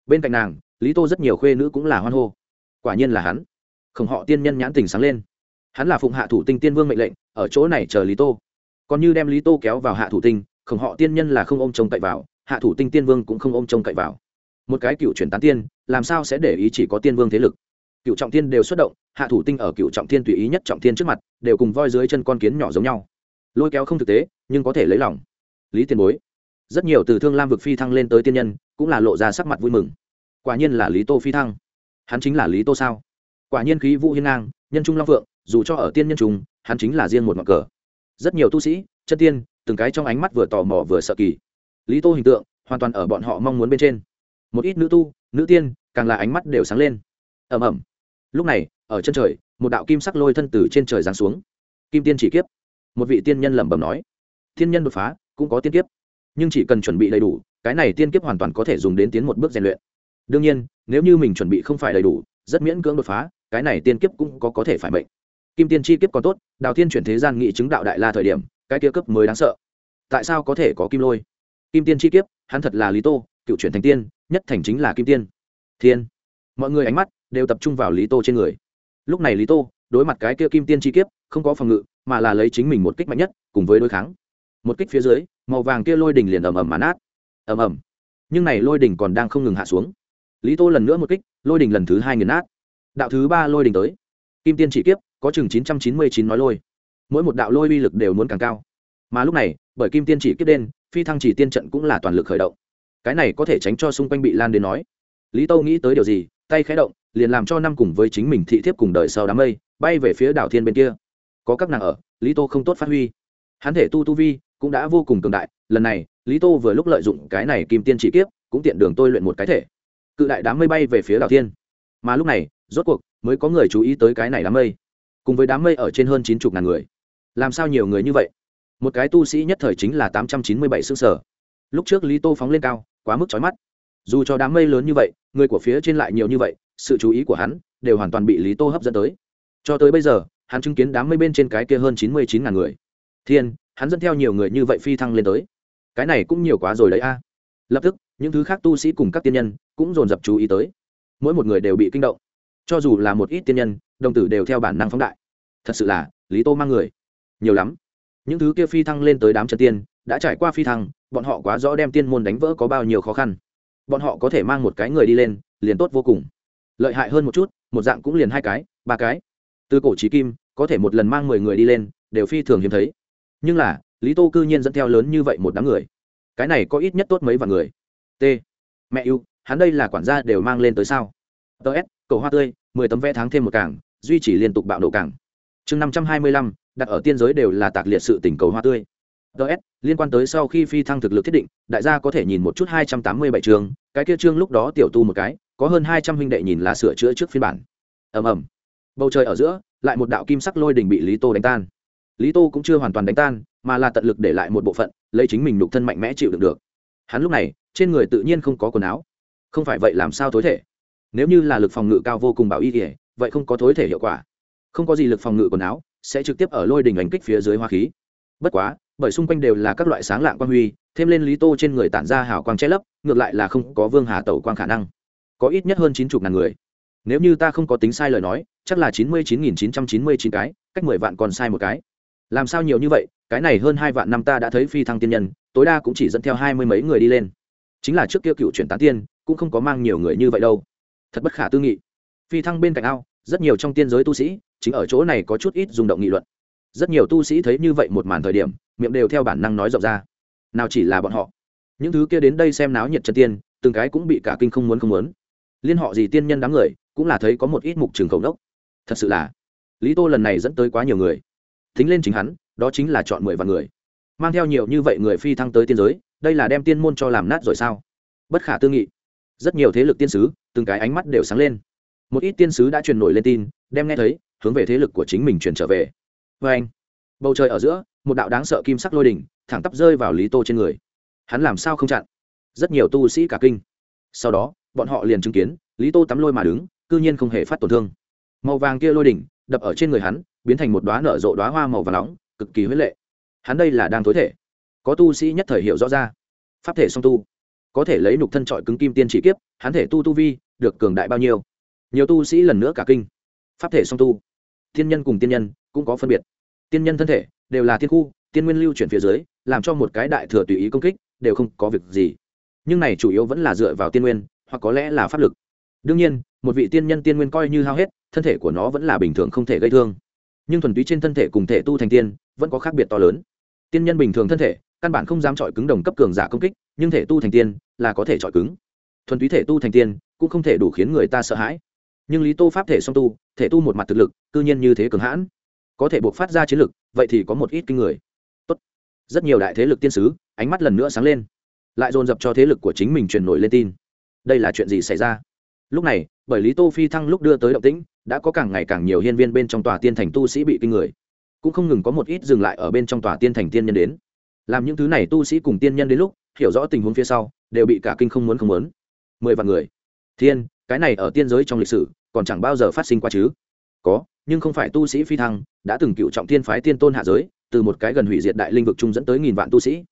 Bên cạnh nàng lý tô rất nhiều khuê nữ cũng là hoan hô. Quả nhiên là hắn. Khổng họ tiên nhân nhãn tình sáng lên. Hắn là phụng hạ thủ tinh tiên vương mệnh lệnh, ở chỗ này chờ lý tô. Còn như đem lý tô kéo vào hạ thủ tinh, khổng họ tiên nhân là không ôm trông cậy vào, hạ thủ tinh tiên vương cũng không ôm trông cậy vào. Một cái cựu chuyển tán tiên, làm sao sẽ để ý chỉ có tiên vương thế lực? Cựu trọng tiên đều xuất động, hạ thủ tinh ở cựu trọng tiên tùy ý nhất trọng tiên trước mặt, đều cùng voi dưới chân con kiến nhỏ giống nhau. Lôi kéo không thực tế, nhưng có thể lấy lòng. Lý tiền bối. Rất nhiều từ thương lam vực phi thăng lên tới tiên nhân, cũng là lộ ra sắc mặt vui mừng quả nhiên là lý tô phi thăng. Hắn chính là lý tô sao? Quả nhiên khí vũ hiên ngang, nhân trung long phượng, dù cho ở tiên nhân trung, hắn chính là riêng một ngọn cờ. Rất nhiều tu sĩ, chân tiên, từng cái trong ánh mắt vừa tò mò vừa sợ kỳ. Lý tô hình tượng, hoàn toàn ở bọn họ mong muốn bên trên. Một ít nữ tu, nữ tiên, càng là ánh mắt đều sáng lên. Ẩm ẩm lúc này, ở chân trời, một đạo kim sắc lôi thân từ trên trời giáng xuống. Kim tiên chỉ kiếp. Một vị tiên nhân lẩm bẩm nói. Tiên nhân đột phá, cũng có tiên kiếp. Nhưng chỉ cần chuẩn bị đầy đủ, cái này tiên kiếp hoàn toàn có thể dùng đến tiến một bước rèn luyện đương nhiên, nếu như mình chuẩn bị không phải đầy đủ, rất miễn cưỡng đột phá, cái này tiên kiếp cũng có có thể phải mệnh. Kim tiên chi kiếp còn tốt, đào tiên chuyển thế gian nghị chứng đạo đại la thời điểm, cái kia cấp mới đáng sợ. Tại sao có thể có kim lôi? Kim tiên chi kiếp, hắn thật là lý tô, cựu chuyển thành tiên, nhất thành chính là kim tiên. Thiên. Mọi người ánh mắt đều tập trung vào lý tô trên người. Lúc này lý tô đối mặt cái kia kim tiên chi kiếp, không có phòng ngự, mà là lấy chính mình một kích mạnh nhất, cùng với đối kháng. Một kích phía dưới, màu vàng kia lôi đỉnh liền ầm ầm mà nát. Ầm ầm. Nhưng này lôi đỉnh còn đang không ngừng hạ xuống lý tô lần nữa một kích, lôi đỉnh lần thứ hai nghiền nát. Đạo thứ ba lôi đỉnh tới. Kim tiên chỉ kiếp, có chừng chín trăm chín mươi chín nói lôi. Mỗi một đạo lôi uy lực đều muốn càng cao. Mà lúc này, bởi kim tiên chỉ kiếp đen, phi thăng chỉ tiên trận cũng là toàn lực khởi động. Cái này có thể tránh cho xung quanh bị lan đến nói. Lý Tô nghĩ tới điều gì, tay khé động, liền làm cho năm cùng với chính mình thị thiếp cùng đời sau đám mây, bay về phía đảo thiên bên kia. Có các nàng ở, lý tô không tốt phát huy. Hắn thể tu tu vi cũng đã vô cùng cường đại, lần này, lý tô vừa lúc lợi dụng cái này kim tiên chỉ kiếp, cũng tiện đường tôi luyện một cái thể cự đại đám mây bay về phía đảo thiên. Mà lúc này, rốt cuộc mới có người chú ý tới cái này đám mây. Cùng với đám mây ở trên hơn chín chục ngàn người. Làm sao nhiều người như vậy? Một cái tu sĩ nhất thời chính là tám trăm chín mươi bảy xương sở. Lúc trước lý tô phóng lên cao, quá mức trói mắt. Dù cho đám mây lớn như vậy, người của phía trên lại nhiều như vậy, sự chú ý của hắn đều hoàn toàn bị lý tô hấp dẫn tới. Cho tới bây giờ, hắn chứng kiến đám mây bên trên cái kia hơn chín mươi chín ngàn người. Thiên, hắn dẫn theo nhiều người như vậy phi thăng lên tới. Cái này cũng nhiều quá rồi đấy a. Lập tức những thứ khác tu sĩ cùng các tiên nhân cũng dồn dập chú ý tới. Mỗi một người đều bị kinh động. Cho dù là một ít tiên nhân, đồng tử đều theo bản năng phóng đại. Thật sự là, lý tô mang người. Nhiều lắm. Những thứ kia phi thăng lên tới đám chân tiên, đã trải qua phi thăng, bọn họ quá rõ đem tiên môn đánh vỡ có bao nhiêu khó khăn. Bọn họ có thể mang một cái người đi lên, liền tốt vô cùng. Lợi hại hơn một chút, một dạng cũng liền hai cái, ba cái. Từ cổ trí kim, có thể một lần mang mười người đi lên, đều phi thường hiếm thấy. Nhưng là, lý tô cư nhiên dẫn theo lớn như vậy một đám người. Cái này có ít nhất tốt mấy vạn người t. Mẹ yêu, hắn đây là quản gia đều mang lên tới sao? Ts cầu hoa tươi, mười tấm vé tháng thêm một cảng duy trì liên tục bạo nổ cảng chương năm trăm hai mươi lăm, đặt ở tiên giới đều là tạc liệt sự tỉnh cầu hoa tươi. Ts liên quan tới sau khi phi thăng thực lực thiết định, đại gia có thể nhìn một chút hai trăm tám mươi bảy chương, cái kia chương lúc đó tiểu tu một cái, có hơn hai trăm huynh đệ nhìn là sửa chữa trước phiên bản. Ầm ầm. Bầu trời ở giữa, lại một đạo kim sắc lôi đình bị lý tô đánh tan. Lý tô cũng chưa hoàn toàn đánh tan, mà là tận lực để lại một bộ phận, lấy chính mình nục thân mạnh mẽ chịu đựng được. Hắn lúc này trên người tự nhiên không có quần áo. Không phải vậy làm sao thối thể? Nếu như là lực phòng ngự cao vô cùng bảo y kỉa vậy không có thối thể hiệu quả. Không có gì lực phòng ngự quần áo sẽ trực tiếp ở lôi đình đánh kích phía dưới hoa khí. Bất quá, bởi xung quanh đều là các loại sáng lạng quang huy, thêm lên lý tô trên người tản ra hào quang che lấp, ngược lại là không có vương hà tẩu quang khả năng. Có ít nhất hơn chín chục ngàn người. Nếu như ta không có tính sai lời nói, chắc là chín mươi chín nghìn chín trăm chín mươi chín cái, cách mười vạn còn sai một cái. Làm sao nhiều như vậy? Cái này hơn hai vạn năm ta đã thấy phi thăng tiên nhân, tối đa cũng chỉ dẫn theo hai mươi mấy người đi lên chính là trước kia cựu chuyển tán tiên, cũng không có mang nhiều người như vậy đâu. Thật bất khả tư nghị. Phi thăng bên cạnh ao, rất nhiều trong tiên giới tu sĩ, chính ở chỗ này có chút ít rung động nghị luận. Rất nhiều tu sĩ thấy như vậy một màn thời điểm, miệng đều theo bản năng nói rộng ra. Nào chỉ là bọn họ. Những thứ kia đến đây xem náo nhiệt chân tiên, từng cái cũng bị cả kinh không muốn không muốn. Liên họ gì tiên nhân đám người, cũng là thấy có một ít mục trường cầu đốc thật sự là, lý tô lần này dẫn tới quá nhiều người. Thính lên chính hắn, đó chính là chọn mười vạn người. Mang theo nhiều như vậy người phi thăng tới tiên giới đây là đem tiên môn cho làm nát rồi sao? Bất khả tư nghị. Rất nhiều thế lực tiên sứ, từng cái ánh mắt đều sáng lên. Một ít tiên sứ đã truyền nổi lên tin, đem nghe thấy, hướng về thế lực của chính mình truyền trở về. Vê anh, bầu trời ở giữa, một đạo đáng sợ kim sắc lôi đỉnh, thẳng tắp rơi vào lý tô trên người. Hắn làm sao không chặn? Rất nhiều tu sĩ cả kinh. Sau đó, bọn họ liền chứng kiến, lý tô tắm lôi mà đứng, cư nhiên không hề phát tổn thương. Màu vàng kia lôi đỉnh, đập ở trên người hắn, biến thành một đoá nở rộ đoá hoa màu và nóng, cực kỳ huyết lệ. Hắn đây là đang tối thể có tu sĩ nhất thời hiểu rõ ra. Pháp thể song tu, có thể lấy nục thân trọi cứng kim tiên chỉ kiếp, hắn thể tu tu vi được cường đại bao nhiêu? Nhiều tu sĩ lần nữa cả kinh. Pháp thể song tu tiên nhân cùng tiên nhân cũng có phân biệt. Tiên nhân thân thể đều là tiên khu, tiên nguyên lưu chuyển phía dưới, làm cho một cái đại thừa tùy ý công kích đều không có việc gì. Nhưng này chủ yếu vẫn là dựa vào tiên nguyên, hoặc có lẽ là pháp lực. Đương nhiên, một vị tiên nhân tiên nguyên coi như hao hết, thân thể của nó vẫn là bình thường không thể gây thương. Nhưng thuần túy trên thân thể cùng thể tu thành tiên vẫn có khác biệt to lớn tiên nhân bình thường thân thể, căn bản không dám chọi cứng đồng cấp cường giả công kích, nhưng thể tu thành tiên là có thể chọi cứng. Thuần túy thể tu thành tiên cũng không thể đủ khiến người ta sợ hãi. Nhưng lý tô pháp thể song tu, thể tu một mặt thực lực, cư nhiên như thế cường hãn. Có thể buộc phát ra chiến lực, vậy thì có một ít kinh người. Tốt. rất nhiều đại thế lực tiên sứ, ánh mắt lần nữa sáng lên. Lại dồn dập cho thế lực của chính mình truyền nổi lên tin. Đây là chuyện gì xảy ra? Lúc này, bởi lý tô phi thăng lúc đưa tới động tĩnh, đã có càng ngày càng nhiều hiên viên bên trong tòa tiên thành tu sĩ bị kinh người cũng không ngừng có một ít dừng lại ở bên trong tòa tiên thành tiên nhân đến. Làm những thứ này tu sĩ cùng tiên nhân đến lúc, hiểu rõ tình huống phía sau, đều bị cả kinh không muốn không muốn. Mười vạn người. Thiên, cái này ở tiên giới trong lịch sử, còn chẳng bao giờ phát sinh qua chứ. Có, nhưng không phải tu sĩ phi thăng, đã từng cựu trọng tiên phái tiên tôn hạ giới, từ một cái gần hủy diệt đại linh vực chung dẫn tới nghìn vạn tu sĩ.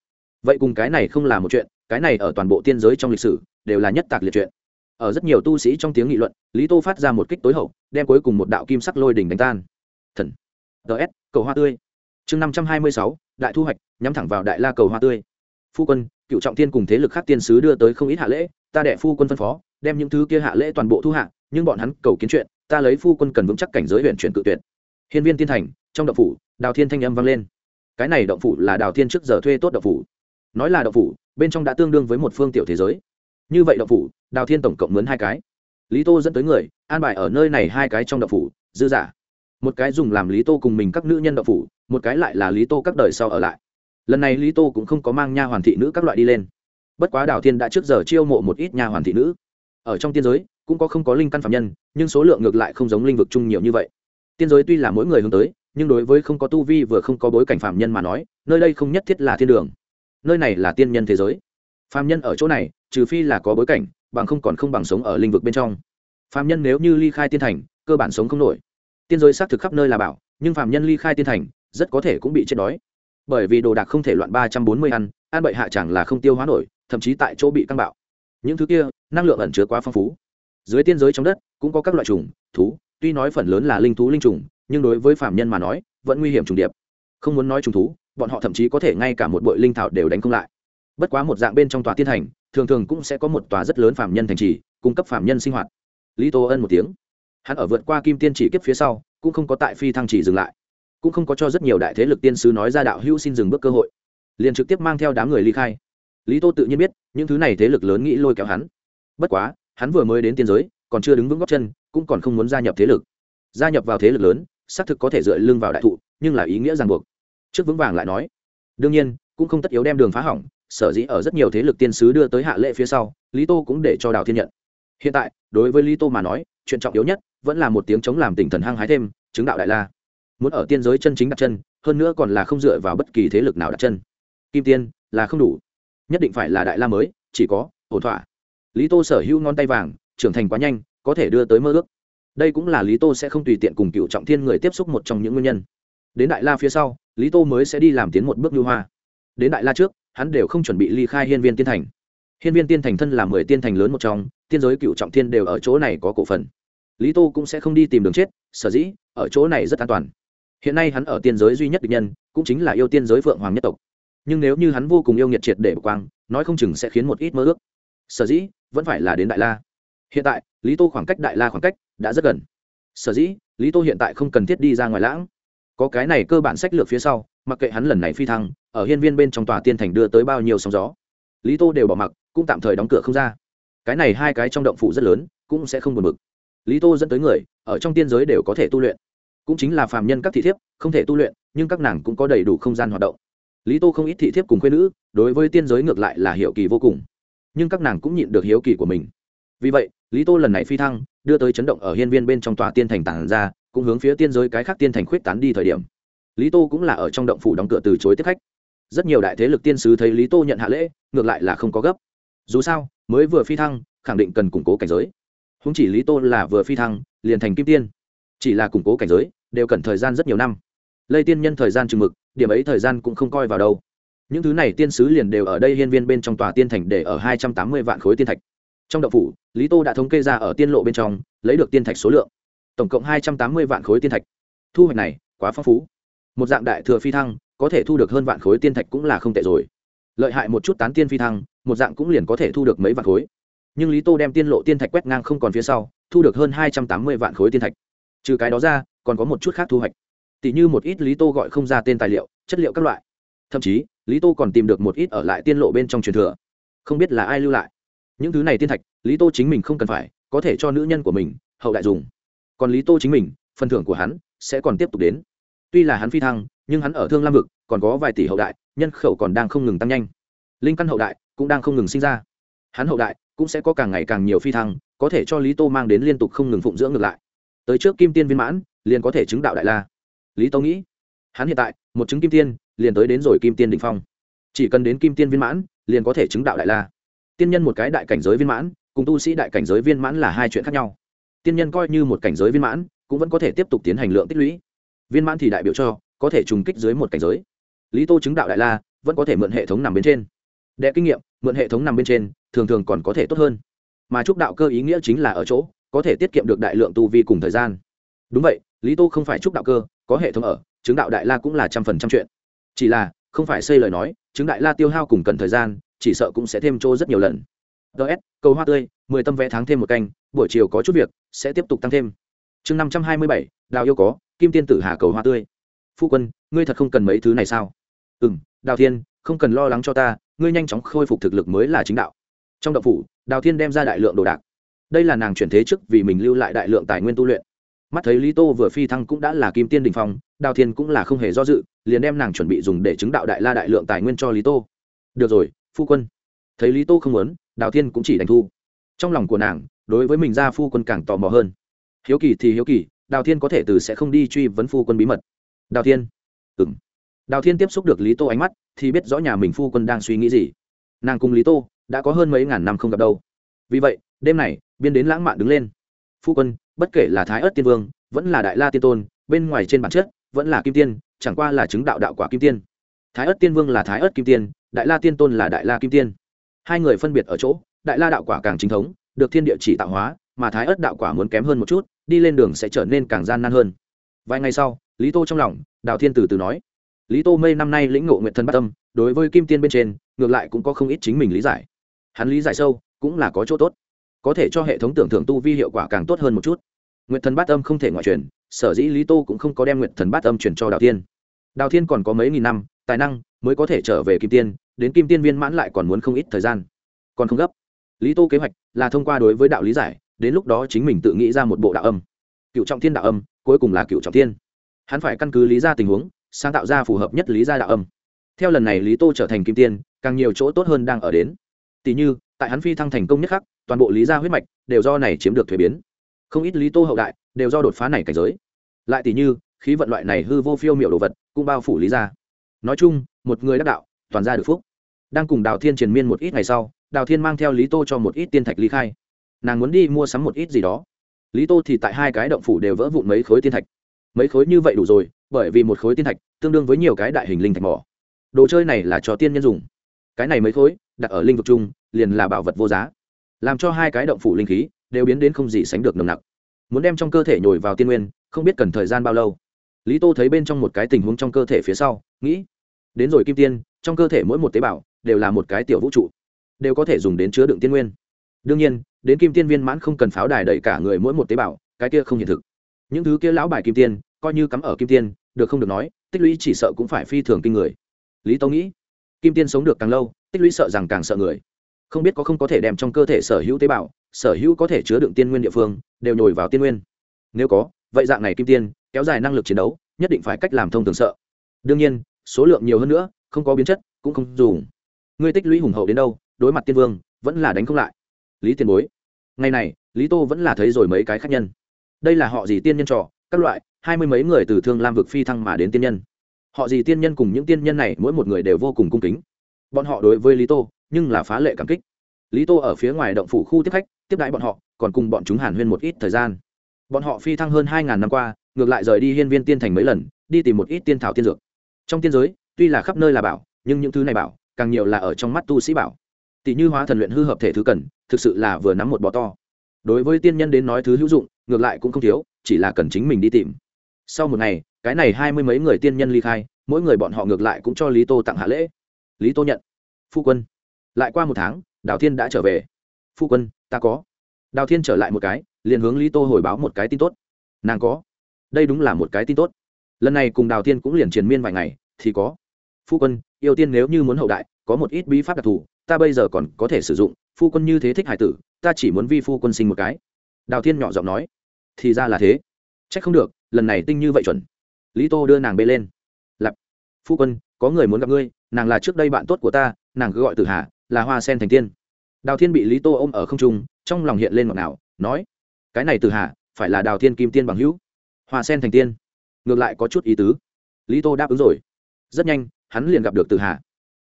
Vậy cùng cái này không là một chuyện, cái này ở toàn bộ tiên giới trong lịch sử, đều là nhất tạc liệt chuyện. Ở rất nhiều tu sĩ trong tiếng nghị luận, lý tô phát ra một kích tối hậu, đem cuối cùng một đạo kim sắc lôi đỉnh đánh tan. Thần. Ts cầu hoa tươi. Chương năm trăm hai mươi sáu, đại thu hoạch, nhắm thẳng vào đại la cầu hoa tươi. Phu quân, cựu trọng tiên cùng thế lực khác tiên sứ đưa tới không ít hạ lễ, ta đệ phu quân phân phó, đem những thứ kia hạ lễ toàn bộ thu hạ, nhưng bọn hắn cầu kiến chuyện, ta lấy phu quân cần vững chắc cảnh giới huyện chuyển cự tuyệt. Hiên viên tiên thành, trong động phủ, đào thiên thanh âm vang lên. Cái này động phủ là đào thiên trước giờ thuê tốt động phủ. Nói là động phủ, bên trong đã tương đương với một phương tiểu thế giới. Như vậy động phủ, đào thiên tổng cộng mướn hai cái. Lý tô dẫn tới người, an bài ở nơi này hai cái trong động phủ, dư giả một cái dùng làm lý tô cùng mình các nữ nhân đậu phủ, một cái lại là lý tô các đời sau ở lại. Lần này lý tô cũng không có mang nha hoàn thị nữ các loại đi lên. Bất quá đào thiên đã trước giờ chiêu mộ một ít nha hoàn thị nữ. Ở trong tiên giới, cũng có không có linh căn phạm nhân, nhưng số lượng ngược lại không giống linh vực chung nhiều như vậy. Tiên giới tuy là mỗi người hướng tới, nhưng đối với không có tu vi vừa không có bối cảnh phạm nhân mà nói, nơi đây không nhất thiết là thiên đường. Nơi này là tiên nhân thế giới. Phạm nhân ở chỗ này, trừ phi là có bối cảnh, bằng không còn không bằng sống ở linh vực bên trong. Phạm nhân nếu như ly khai tiên thành, cơ bản sống không nổi tiên giới xác thực khắp nơi là bảo, nhưng phạm nhân ly khai tiên thành, rất có thể cũng bị chết đói. Bởi vì đồ đạc không thể loạn ba trăm bốn mươi ăn ăn bậy hạ chẳng là không tiêu hóa nổi, thậm chí tại chỗ bị căng bạo. Những thứ kia, năng lượng ẩn chứa quá phong phú. Dưới tiên giới trong đất, cũng có các loại trùng thú, tuy nói phần lớn là linh thú linh trùng nhưng đối với phạm nhân mà nói, vẫn nguy hiểm trùng điệp. Không muốn nói trùng thú, bọn họ thậm chí có thể ngay cả một bội linh thảo đều đánh không lại. Bất quá một dạng bên trong tòa tiên thành, thường thường cũng sẽ có một tòa rất lớn phạm nhân thành trì, cung cấp phạm nhân sinh hoạt. Lý tô ân một tiếng hắn ở vượt qua kim tiên chỉ kiếp phía sau, cũng không có tại phi thăng chỉ dừng lại. Cũng không có cho rất nhiều đại thế lực tiên sứ nói ra đạo hữu xin dừng bước cơ hội. Liền trực tiếp mang theo đám người ly khai. Lý tô tự nhiên biết, những thứ này thế lực lớn nghĩ lôi kéo hắn. Bất quá, hắn vừa mới đến tiên giới, còn chưa đứng vững góc chân, cũng còn không muốn gia nhập thế lực. Gia nhập vào thế lực lớn, xác thực có thể dựa lưng vào đại thụ, nhưng là ý nghĩa ràng buộc. Trước vững vàng lại nói, đương nhiên, cũng không tất yếu đem đường phá hỏng, sở dĩ ở rất nhiều thế lực tiên sứ đưa tới hạ lệ phía sau, lý tô cũng để cho đào thiên nhận hiện tại, đối với lý tô mà nói, chuyện trọng yếu nhất vẫn là một tiếng chống làm tỉnh thần hăng hái thêm, chứng đạo đại la. Muốn ở tiên giới chân chính đặt chân, hơn nữa còn là không dựa vào bất kỳ thế lực nào đặt chân. Kim tiên, là không đủ. Nhất định phải là đại la mới, chỉ có ổn thỏa. Lý tô sở hữu ngón tay vàng, trưởng thành quá nhanh, có thể đưa tới mơ ước. Đây cũng là lý tô sẽ không tùy tiện cùng cựu trọng thiên người tiếp xúc một trong những nguyên nhân. Đến đại la phía sau, lý tô mới sẽ đi làm tiến một bước lưu hoa. Đến đại la trước, hắn đều không chuẩn bị ly khai hiên viên tiên thành. Hiên viên tiên thành thân là mười tiên thành lớn một trong tiên giới cựu trọng thiên đều ở chỗ này có cổ phần. Lý tô cũng sẽ không đi tìm đường chết, sở dĩ, ở chỗ này rất an toàn. Hiện nay hắn ở tiên giới duy nhất địch nhân, cũng chính là yêu tiên giới phượng hoàng nhất tộc. Nhưng nếu như hắn vô cùng yêu nghiệt triệt để quang, nói không chừng sẽ khiến một ít mơ ước. Sở dĩ, vẫn phải là đến đại la. Hiện tại, lý tô khoảng cách đại la khoảng cách đã rất gần. Sở dĩ, lý tô hiện tại không cần thiết đi ra ngoài lãng. Có cái này cơ bản sách lược phía sau, mặc kệ hắn lần này phi thăng, ở hiên viên bên trong tòa tiên thành đưa tới bao nhiêu sóng gió. Lý tô đều bỏ mặc, cũng tạm thời đóng cửa không ra cái này hai cái trong động phủ rất lớn, cũng sẽ không buồn bực. Lý tô dẫn tới người, ở trong tiên giới đều có thể tu luyện. Cũng chính là phàm nhân các thị thiếp, không thể tu luyện, nhưng các nàng cũng có đầy đủ không gian hoạt động. Lý tô không ít thị thiếp cùng khuyên nữ, đối với tiên giới ngược lại là hiệu kỳ vô cùng. Nhưng các nàng cũng nhịn được hiếu kỳ của mình. Vì vậy, lý tô lần này phi thăng, đưa tới chấn động ở hiên viên bên trong tòa tiên thành tản ra, cũng hướng phía tiên giới cái khác tiên thành khuyết tán đi thời điểm. Lý tô cũng là ở trong động phủ đóng cửa từ chối tiếp khách. Rất nhiều đại thế lực tiên sứ thấy lý tô nhận hạ lễ, ngược lại là không có gấp. Dù sao mới vừa phi thăng, khẳng định cần củng cố cảnh giới. Không chỉ lý tô là vừa phi thăng, liền thành kim tiên. Chỉ là củng cố cảnh giới, đều cần thời gian rất nhiều năm. Lây tiên nhân thời gian chừng mực, điểm ấy thời gian cũng không coi vào đâu. Những thứ này tiên sứ liền đều ở đây hiên viên bên trong tòa tiên thành để ở hai trăm tám mươi vạn khối tiên thạch. Trong đậu phủ, lý tô đã thống kê ra ở tiên lộ bên trong, lấy được tiên thạch số lượng. Tổng cộng hai trăm tám mươi vạn khối tiên thạch. Thu hoạch này, quá phong phú. Một dạng đại thừa phi thăng, có thể thu được hơn vạn khối tiên thạch cũng là không tệ rồi lợi hại một chút tán tiên phi thăng, một dạng cũng liền có thể thu được mấy vạn khối. Nhưng lý tô đem tiên lộ tiên thạch quét ngang không còn phía sau, thu được hơn hai trăm tám mươi vạn khối tiên thạch. Trừ cái đó ra, còn có một chút khác thu hoạch. Tỷ như một ít lý tô gọi không ra tên tài liệu, chất liệu các loại. Thậm chí, lý tô còn tìm được một ít ở lại tiên lộ bên trong truyền thừa. Không biết là ai lưu lại. Những thứ này tiên thạch, lý tô chính mình không cần phải, có thể cho nữ nhân của mình, hậu đại dùng. Còn lý tô chính mình, phần thưởng của hắn sẽ còn tiếp tục đến. Tuy là hắn phi thăng, nhưng hắn ở thương lam vực, còn có vài tỷ hậu đại nhân khẩu còn đang không ngừng tăng nhanh. Linh căn hậu đại cũng đang không ngừng sinh ra. Hắn hậu đại cũng sẽ có càng ngày càng nhiều phi thăng, có thể cho lý tô mang đến liên tục không ngừng phụng dưỡng ngược lại. Tới trước kim tiên viên mãn, liền có thể chứng đạo đại la. Lý tô nghĩ, hắn hiện tại, một chứng kim tiên, liền tới đến rồi kim tiên đ ỉ n h phong. Chỉ cần đến kim tiên viên mãn, liền có thể chứng đạo đại la. Tiên nhân một cái đại cảnh giới viên mãn, cùng tu sĩ đại cảnh giới viên mãn là hai chuyện khác nhau. Tiên nhân coi như một cảnh giới viên mãn, cũng vẫn có thể tiếp tục tiến hành lượng tích lũy. Viên mãn thì đại biểu cho, có thể trùng kích dưới một cảnh giới lý tô chứng đạo đại la vẫn có thể mượn hệ thống nằm bên trên. Đệ kinh nghiệm, mượn hệ thống nằm bên trên, thường thường còn có thể tốt hơn. Mà chúc đạo cơ ý nghĩa chính là ở chỗ, có thể tiết kiệm được đại lượng tu vi cùng thời gian. Đúng vậy, lý tô không phải chúc đạo cơ, có hệ thống ở, chứng đạo đại la cũng là trăm phần trăm chuyện. Chỉ là, không phải xây lời nói, chứng đại la tiêu hao cùng cần thời gian, chỉ sợ cũng sẽ thêm chỗ rất nhiều lần. Ts cầu hoa tươi, mười tâm vẽ tháng thêm một canh, buổi chiều có chút việc, sẽ tiếp tục tăng thêm. Chương năm trăm hai mươi bảy, đào yêu có, kim tiên tử hà cầu hoa tươi. Phu quân, ngươi thật không cần mấy thứ này sao? Ừ m đào thiên, không cần lo lắng cho ta, ngươi nhanh chóng khôi phục thực lực mới là chính đạo. Trong động phủ, đào thiên đem ra đại lượng đồ đạc. Đây là nàng chuyển thế trước vì mình lưu lại đại lượng tài nguyên tu luyện. Mắt thấy lý tô vừa phi thăng cũng đã là kim tiên đình phong, đào thiên cũng là không hề do dự, liền đem nàng chuẩn bị dùng để chứng đạo đại la đại lượng tài nguyên cho lý tô. Được rồi, phu quân. Thấy lý tô không muốn, đào thiên cũng chỉ đánh thu. Trong lòng của nàng, đối với mình ra phu quân càng tò mò hơn. Hiếu kỳ thì hiếu kỳ, đào thiên có thể từ sẽ không đi truy vấn phu quân bí mật. Đào thiên. Ừng đào thiên tiếp xúc được lý tô ánh mắt, thì biết rõ nhà mình phu quân đang suy nghĩ gì. Nàng cùng lý tô đã có hơn mấy ngàn năm không gặp đâu. Vì vậy, đêm này, biên đến lãng mạn đứng lên. Phu quân, bất kể là thái ớt tiên vương, vẫn là đại la tiên tôn, bên ngoài trên bản chất, vẫn là kim tiên, chẳng qua là chứng đạo đạo quả kim tiên. Thái ớt tiên vương là thái ớt kim tiên, đại la tiên tôn là đại la kim tiên. Hai người phân biệt ở chỗ, đại la đạo quả càng chính thống, được thiên địa chỉ tạo hóa, mà thái ớt đạo quả muốn kém hơn một chút, đi lên đường sẽ trở nên càng gian nan hơn. Vài ngày sau, lý tô trong lòng, đào thiên từ từ nói lý tô mây năm nay lĩnh ngộ nguyện thân Bát tâm đối với kim tiên bên trên, ngược lại cũng có không ít chính mình lý giải. Hắn lý giải sâu, cũng là có chỗ tốt. Có thể cho hệ thống tưởng thưởng tu vi hiệu quả càng tốt hơn một chút. Nguyện thần bát âm không thể ngoại truyền, sở dĩ lý tô cũng không có đem nguyện thần bát âm truyền cho đào thiên. Đào thiên còn có mấy nghìn năm, tài năng mới có thể trở về kim tiên, đến kim tiên viên mãn lại còn muốn không ít thời gian. Còn không gấp. Lý tô kế hoạch là thông qua đối với đạo lý giải, đến lúc đó chính mình tự nghĩ ra một bộ đạo âm. Cựu trọng thiên đạo âm, cuối cùng là cựu trọng thiên. Hắn phải căn cứ lý ra tình huống sáng tạo ra phù hợp nhất lý gia đạo âm. Theo lần này lý tô trở thành kim tiên, càng nhiều chỗ tốt hơn đang ở đến. Tỷ như, tại hắn phi thăng thành công nhất khắc, toàn bộ lý gia huyết mạch đều do này chiếm được thuế biến. Không ít lý tô hậu đại đều do đột phá này cảnh giới. Lại tỷ như, khí vận loại này hư vô phiêu miểu đồ vật cũng bao phủ lý gia. Nói chung, một người đắc đạo, toàn gia được phúc. Đang cùng đào thiên triền miên một ít ngày sau, đào thiên mang theo lý tô cho một ít tiên thạch ly khai. Nàng muốn đi mua sắm một ít gì đó. Lý tô thì tại hai cái động phủ đều vỡ vụn mấy khối tiên thạch. Mấy khối như vậy đủ rồi bởi vì một khối tiên thạch tương đương với nhiều cái đại hình linh thạch mỏ. Đồ chơi này là cho tiên nhân dùng. Cái này mấy khối, đặt ở linh vực chung, liền là bảo vật vô giá. Làm cho hai cái động phủ linh khí đều biến đến không gì sánh được nồng nặc. Muốn đem trong cơ thể nhồi vào tiên nguyên, không biết cần thời gian bao lâu. Lý tô thấy bên trong một cái tình huống trong cơ thể phía sau, nghĩ, đến rồi kim tiên, trong cơ thể mỗi một tế bào đều là một cái tiểu vũ trụ, đều có thể dùng đến chứa đựng tiên nguyên. Đương nhiên, đến kim tiên viên mãn không cần pháo đài đẩy cả người mỗi một tế bào, cái kia không hiện thực. Những thứ kia lão bài kim tiên, coi như cắm ở kim tiên được không được nói, tích lũy chỉ sợ cũng phải phi thường kinh người. Lý tâu nghĩ, kim tiên sống được càng lâu, tích lũy sợ rằng càng sợ người. Không biết có không có thể đem trong cơ thể sở hữu tế bào, sở hữu có thể chứa đựng tiên nguyên địa phương, đều nhồi vào tiên nguyên. Nếu có, vậy dạng này kim tiên, kéo dài năng lực chiến đấu, nhất định phải cách làm thông thường sợ. Đương nhiên, số lượng nhiều hơn nữa, không có biến chất, cũng không dùng. Ngươi tích lũy hùng hậu đến đâu, đối mặt tiên vương, vẫn là đánh không lại. Lý tiền bối, ngày này, lý tô vẫn là thấy rồi mấy cái khác nhân. Đây là họ gì tiên nhân trò các loại, hai mươi mấy người từ thương lam vực phi thăng mà đến tiên nhân. Họ gì tiên nhân cùng những tiên nhân này, mỗi một người đều vô cùng cung kính. Bọn họ đối với lý tô, nhưng là phá lệ cảm kích. Lý tô ở phía ngoài động phủ khu tiếp khách, tiếp đãi bọn họ, còn cùng bọn chúng hàn huyên một ít thời gian. Bọn họ phi thăng hơn hai ngàn năm qua, ngược lại rời đi hiên viên tiên thành mấy lần, đi tìm một ít tiên thảo tiên dược. Trong tiên giới, tuy là khắp nơi là bảo, nhưng những thứ này bảo, càng nhiều là ở trong mắt tu sĩ bảo. Tỷ như hóa thần luyện hư hợp thể thứ cần, thực sự là vừa nắm một bò to. Đối với tiên nhân đến nói thứ hữu dụng, ngược lại cũng không thiếu chỉ là cần chính mình đi tìm. Sau một ngày, cái này hai mươi mấy người tiên nhân ly khai, mỗi người bọn họ ngược lại cũng cho lý tô tặng hạ lễ. Lý tô nhận. Phu quân. Lại qua một tháng, đào thiên đã trở về. Phu quân, ta có. Đào thiên trở lại một cái, liền hướng lý tô hồi báo một cái tin tốt. Nàng có. Đây đúng là một cái tin tốt. Lần này cùng đào thiên cũng liền triền miên vài ngày, thì có. Phu quân, yêu tiên nếu như muốn hậu đại, có một ít bí pháp đặc thù, ta bây giờ còn có thể sử dụng. Phu quân như thế thích hải tử, ta chỉ muốn vi phu quân sinh một cái. Đào thiên nhỏ giọng nói thì ra là thế. C h ắ c không được, lần này tinh như vậy chuẩn. Lý tô đưa nàng bê lên. Lặp phu quân, có người muốn gặp ngươi, nàng là trước đây bạn tốt của ta, nàng cứ gọi tử hà, là hoa sen thành tiên. Đào thiên bị lý tô ôm ở không trung, trong lòng hiện lên ngọt nào nói, cái này tử hà, phải là đào thiên kim tiên bằng hữu. Hoa sen thành tiên. Ngược lại có chút ý tứ. Lý tô đáp ứng rồi. Rất nhanh, hắn liền gặp được tử hà.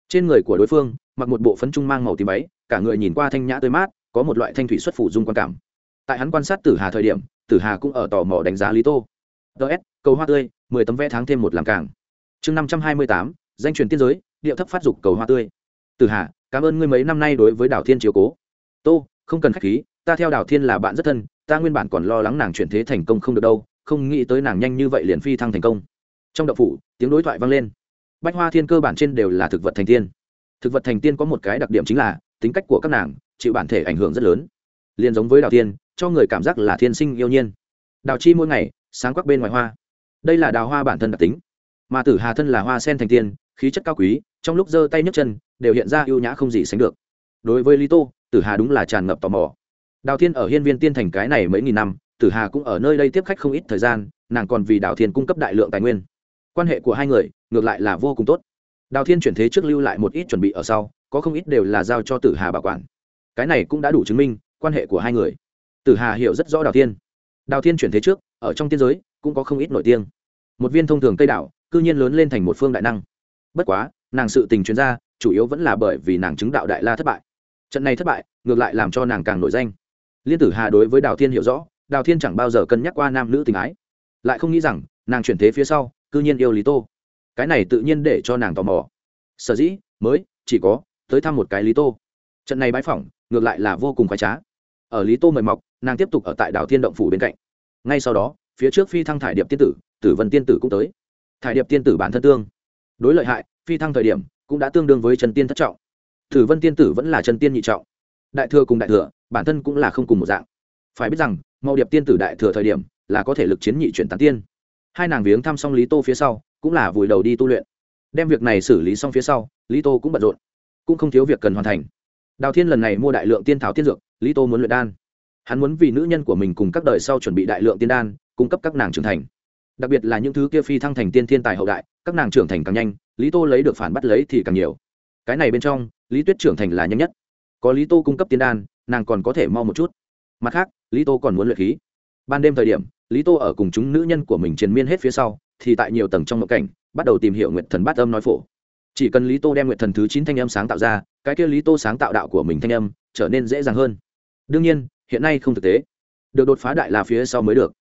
Trên người của đối phương, mặc một bộ phấn trung mang màu tím váy, cả người nhìn qua thanh nhã tươi mát, có một loại thanh thủy xuất phủ dung quan cảm. Tại hắn quan sát tử hà thời điểm tử hà cũng ở tò mò đánh giá lý tô. Ts cầu hoa tươi, mười tấm vẽ tháng thêm một làm càng. Chương năm trăm hai mươi tám, danh truyền tiên giới, điệu thấp phát dục cầu hoa tươi. Tử hà, cảm ơn ngươi mấy năm nay đối với đảo thiên chiếu cố. Tô, không cần k h á c h khí, ta theo đảo thiên là bạn rất thân, ta nguyên bản còn lo lắng nàng chuyển thế thành công không được đâu, không nghĩ tới nàng nhanh như vậy liền phi thăng thành công. Trong đậu phủ, tiếng đối thoại vang lên. Bách hoa thiên cơ bản trên đều là thực vật thành tiên. Thực vật thành tiên có một cái đặc điểm chính là, tính cách của các nàng, chịu bản thể ảnh hưởng rất lớn. Liền giống với đào tiên cho người cảm giác là thiên sinh yêu nhiên. Đào chi mỗi ngày, sáng quắc bên ngoài hoa. Đây là đào hoa bản thân đặc tính. Mà tử hà thân là hoa sen thành tiên, khí chất cao quý, trong lúc giơ tay nhấc chân, đều hiện ra ưu nhã không gì sánh được. Đối với lý tô, tử hà đúng là tràn ngập tò mò. Đào thiên ở hiên viên tiên thành cái này mấy nghìn năm, tử hà cũng ở nơi đây tiếp khách không ít thời gian, nàng còn vì đào thiên cung cấp đại lượng tài nguyên. Quan hệ của hai người, ngược lại là vô cùng tốt. Đào thiên chuyển thế trước lưu lại một ít chuẩn bị ở sau, có không ít đều là giao cho tử hà bảo quản. Cái này cũng đã đủ chứng minh quan hệ của hai người tử hà hiểu rất rõ đào thiên. Đào thiên chuyển thế trước, ở trong tiên giới, cũng có không ít nổi tiếng. Một viên thông thường cây đảo, cư nhiên lớn lên thành một phương đại năng. Bất quá, nàng sự tình chuyên gia chủ yếu vẫn là bởi vì nàng chứng đạo đại la thất bại. Trận này thất bại, ngược lại làm cho nàng càng nổi danh. Liên tử hà đối với đào thiên hiểu rõ, đào thiên chẳng bao giờ cân nhắc qua nam nữ tình ái. Lại không nghĩ rằng, nàng chuyển thế phía sau, cư nhiên yêu lý tô. Cái này tự nhiên để cho nàng tò mò. Sở dĩ, mới, chỉ có, tới thăm một cái lý tô. Trận này bãi phỏng, ngược lại là vô cùng khoái trá ở lý tô mời mọc, nàng tiếp tục ở tại đảo thiên động phủ bên cạnh. Ngay sau đó, phía trước phi thăng thải điệp tiên tử tử vân tiên tử cũng tới. Thải điệp tiên tử bản thân tương đối lợi hại, phi thăng thời điểm cũng đã tương đương với trần tiên thất trọng. Tử vân tiên tử vẫn là trần tiên nhị trọng. Đại thừa cùng đại thừa, bản thân cũng là không cùng một dạng. Phải biết rằng, Mậu điệp tiên tử đại thừa thời điểm là có thể lực chiến nhị chuyển tán tiên. Hai nàng viếng thăm xong lý tô phía sau, cũng là vùi đầu đi tu luyện. Đem việc này xử lý xong phía sau, lý tô cũng bận rộn. Cũng không thiếu việc cần hoàn thành đào thiên lần này mua đại lượng tiên thảo tiên dược, lý tô muốn luyện đan. Hắn muốn vì nữ nhân của mình cùng các đời sau chuẩn bị đại lượng tiên đan, cung cấp các nàng trưởng thành. Đặc biệt là những thứ kia phi thăng thành tiên thiên tài hậu đại, các nàng trưởng thành càng nhanh, lý tô lấy được phản bắt lấy thì càng nhiều. Cái này bên trong, lý tuyết trưởng thành là nhanh nhất. Có lý tô cung cấp tiên đan, nàng còn có thể mau một chút. Mặt khác, lý tô còn muốn luyện khí. Ban đêm thời điểm, lý tô ở cùng chúng nữ nhân của mình triền miên hết phía sau, thì tại nhiều tầng trong mộng cảnh, bắt đầu tìm hiểu nguyện thần bát âm nói phổ chỉ cần lý tô đem nguyện thần thứ chín thanh âm sáng tạo ra, cái kia lý tô sáng tạo đạo của mình thanh âm trở nên dễ dàng hơn. Đương nhiên, hiện nay không thực tế. Được đột phá đại là phía sau mới được.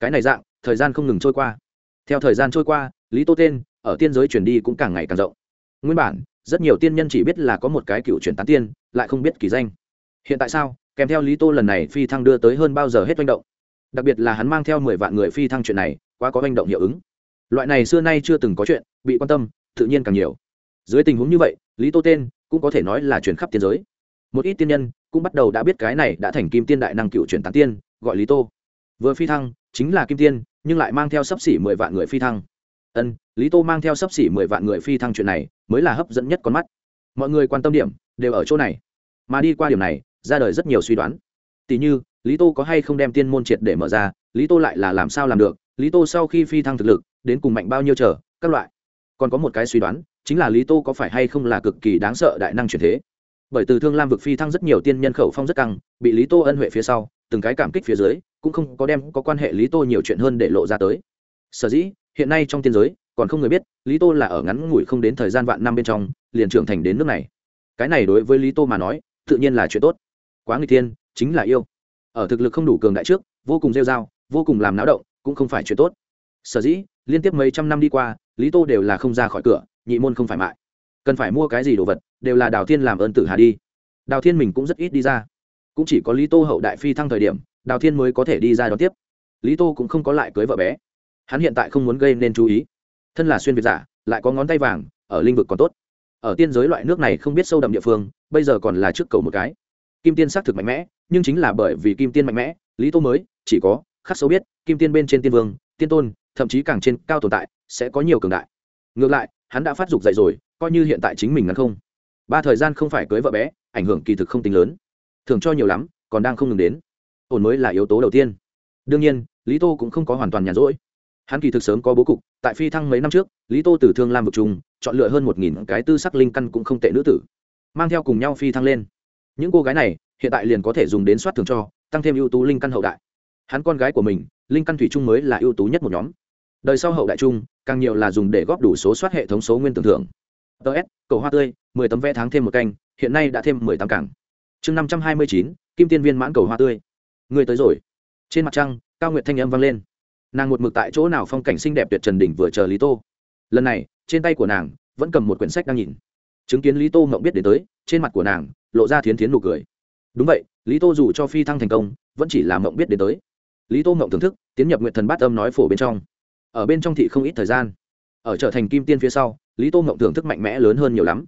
Cái này dạng, thời gian không ngừng trôi qua. Theo thời gian trôi qua, lý tô tên ở tiên giới chuyển đi cũng càng ngày càng rộng. Nguyên bản, rất nhiều tiên nhân chỉ biết là có một cái cựu chuyển tán tiên, lại không biết kỳ danh. Hiện tại sao, kèm theo lý tô lần này phi thăng đưa tới hơn bao giờ hết manh động. Đặc biệt là hắn mang theo mười vạn người phi thăng chuyện này, quá có manh động hiệu ứng. Loại này xưa nay chưa từng có chuyện, bị quan tâm, tự nhiên càng nhiều dưới tình huống như vậy, lý tô tên cũng có thể nói là chuyển khắp tiên giới. Một ít tiên nhân cũng bắt đầu đã biết cái này đã thành kim tiên đại năng cựu chuyển tán tiên, gọi lý tô. Vừa phi thăng, chính là kim tiên, nhưng lại mang theo sấp xỉ mười vạn người phi thăng. Ân, lý tô mang theo sấp xỉ mười vạn người phi thăng chuyện này mới là hấp dẫn nhất con mắt. Mọi người quan tâm điểm đều ở chỗ này. Mà đi qua điểm này, ra đời rất nhiều suy đoán. Tỷ như, lý tô có hay không đem tiên môn triệt để mở ra, lý tô lại là làm sao làm được, lý tô sau khi phi thăng thực lực, đến cùng mạnh bao nhiêu trở các loại. Còn có một cái suy đoán chính là lý tô có phải hay không là cực kỳ đáng sợ đại năng truyền thế? Bởi từ thương lam vực phi thăng rất nhiều tiên nhân khẩu phong rất căng, bị lý tô ân huệ phía sau, từng cái cảm kích phía dưới, cũng không có đem có quan hệ lý tô nhiều chuyện hơn để lộ ra tới. Sở dĩ, hiện nay trong tiên giới, còn không người biết, lý tô là ở ngắn ngủi không đến thời gian vạn năm bên trong, liền trưởng thành đến nước này. Cái này đối với lý tô mà nói, tự nhiên là chuyện tốt. Quá người tiên chính là yêu. Ở thực lực không đủ cường đại trước, vô cùng rêu r a o vô cùng làm náo động, cũng không phải chuyện tốt. Sở dĩ, liên tiếp mấy trăm năm đi qua, lý tô đều là không ra khỏi cửa nhị môn không phải mại. Cần phải mua cái gì đồ vật, đều là đào thiên làm ơn tử hà đi. Đào thiên mình cũng rất ít đi ra. Cũng chỉ có lý tô hậu đại phi thăng thời điểm, đào thiên mới có thể đi ra đón tiếp. Lý tô cũng không có lại cưới vợ bé. Hắn hiện tại không muốn gây nên chú ý. Thân là xuyên việt giả, lại có ngón tay vàng, ở lĩnh vực còn tốt. Ở tiên giới loại nước này không biết sâu đậm địa phương, bây giờ còn là trước cầu một cái. Kim tiên xác thực mạnh mẽ, nhưng chính là bởi vì kim tiên mạnh mẽ, lý tô mới, chỉ có, khắc sâu biết, kim tiên bên trên tiên vương, tiên tôn, thậm chí càng trên cao tồn tại, sẽ có nhiều cường đại. Ngược lại hắn đã phát dục dậy rồi, coi như hiện tại chính mình ngắn không. Ba thời gian không phải cưới vợ bé, ảnh hưởng kỳ thực không tính lớn. Thường cho nhiều lắm, còn đang không ngừng đến. Ổn mới là yếu tố đầu tiên. Đương nhiên, lý tô cũng không có hoàn toàn nhàn rỗi. Hắn kỳ thực sớm có bố cục, tại phi thăng mấy năm trước, lý tô từ thương lam vực trung, chọn lựa hơn một nghìn cái tư sắc linh căn cũng không tệ nữ tử, mang theo cùng nhau phi thăng lên. Những cô gái này, hiện tại liền có thể dùng đến soát thường cho, tăng thêm ưu tú linh căn hậu đại. Hắn con gái của mình, linh căn thủy trung mới là ưu tú nhất một nhóm đời sau hậu đại trung, càng nhiều là dùng để góp đủ số soát hệ thống số nguyên tưởng thưởng. Ts cầu hoa tươi, mười tấm vé tháng thêm một canh, hiện nay đã thêm mười tám cảng. Chương năm trăm hai mươi chín, kim tiên viên mãn cầu hoa tươi. Người tới rồi. Trên mặt trăng, cao nguyệt thanh âm vang lên. Nàng một mực tại chỗ nào phong cảnh xinh đẹp tuyệt trần đỉnh vừa chờ lý tô. Lần này, trên tay của nàng, vẫn cầm một quyển sách đang nhìn. Chứng kiến lý tô mộng biết đến tới, trên mặt của nàng, lộ ra thiến thiến nụ cười. Đúng vậy, lý tô dù cho phi thăng thành công, vẫn chỉ là mộng biết đến tới. Lý tô mộng thưởng thức, tiến nhập nguyện thần bát âm nói phổ bên trong ở bên trong thị không ít thời gian. Ở trở thành kim tiên phía sau, lý tô mộng thưởng thức mạnh mẽ lớn hơn nhiều lắm.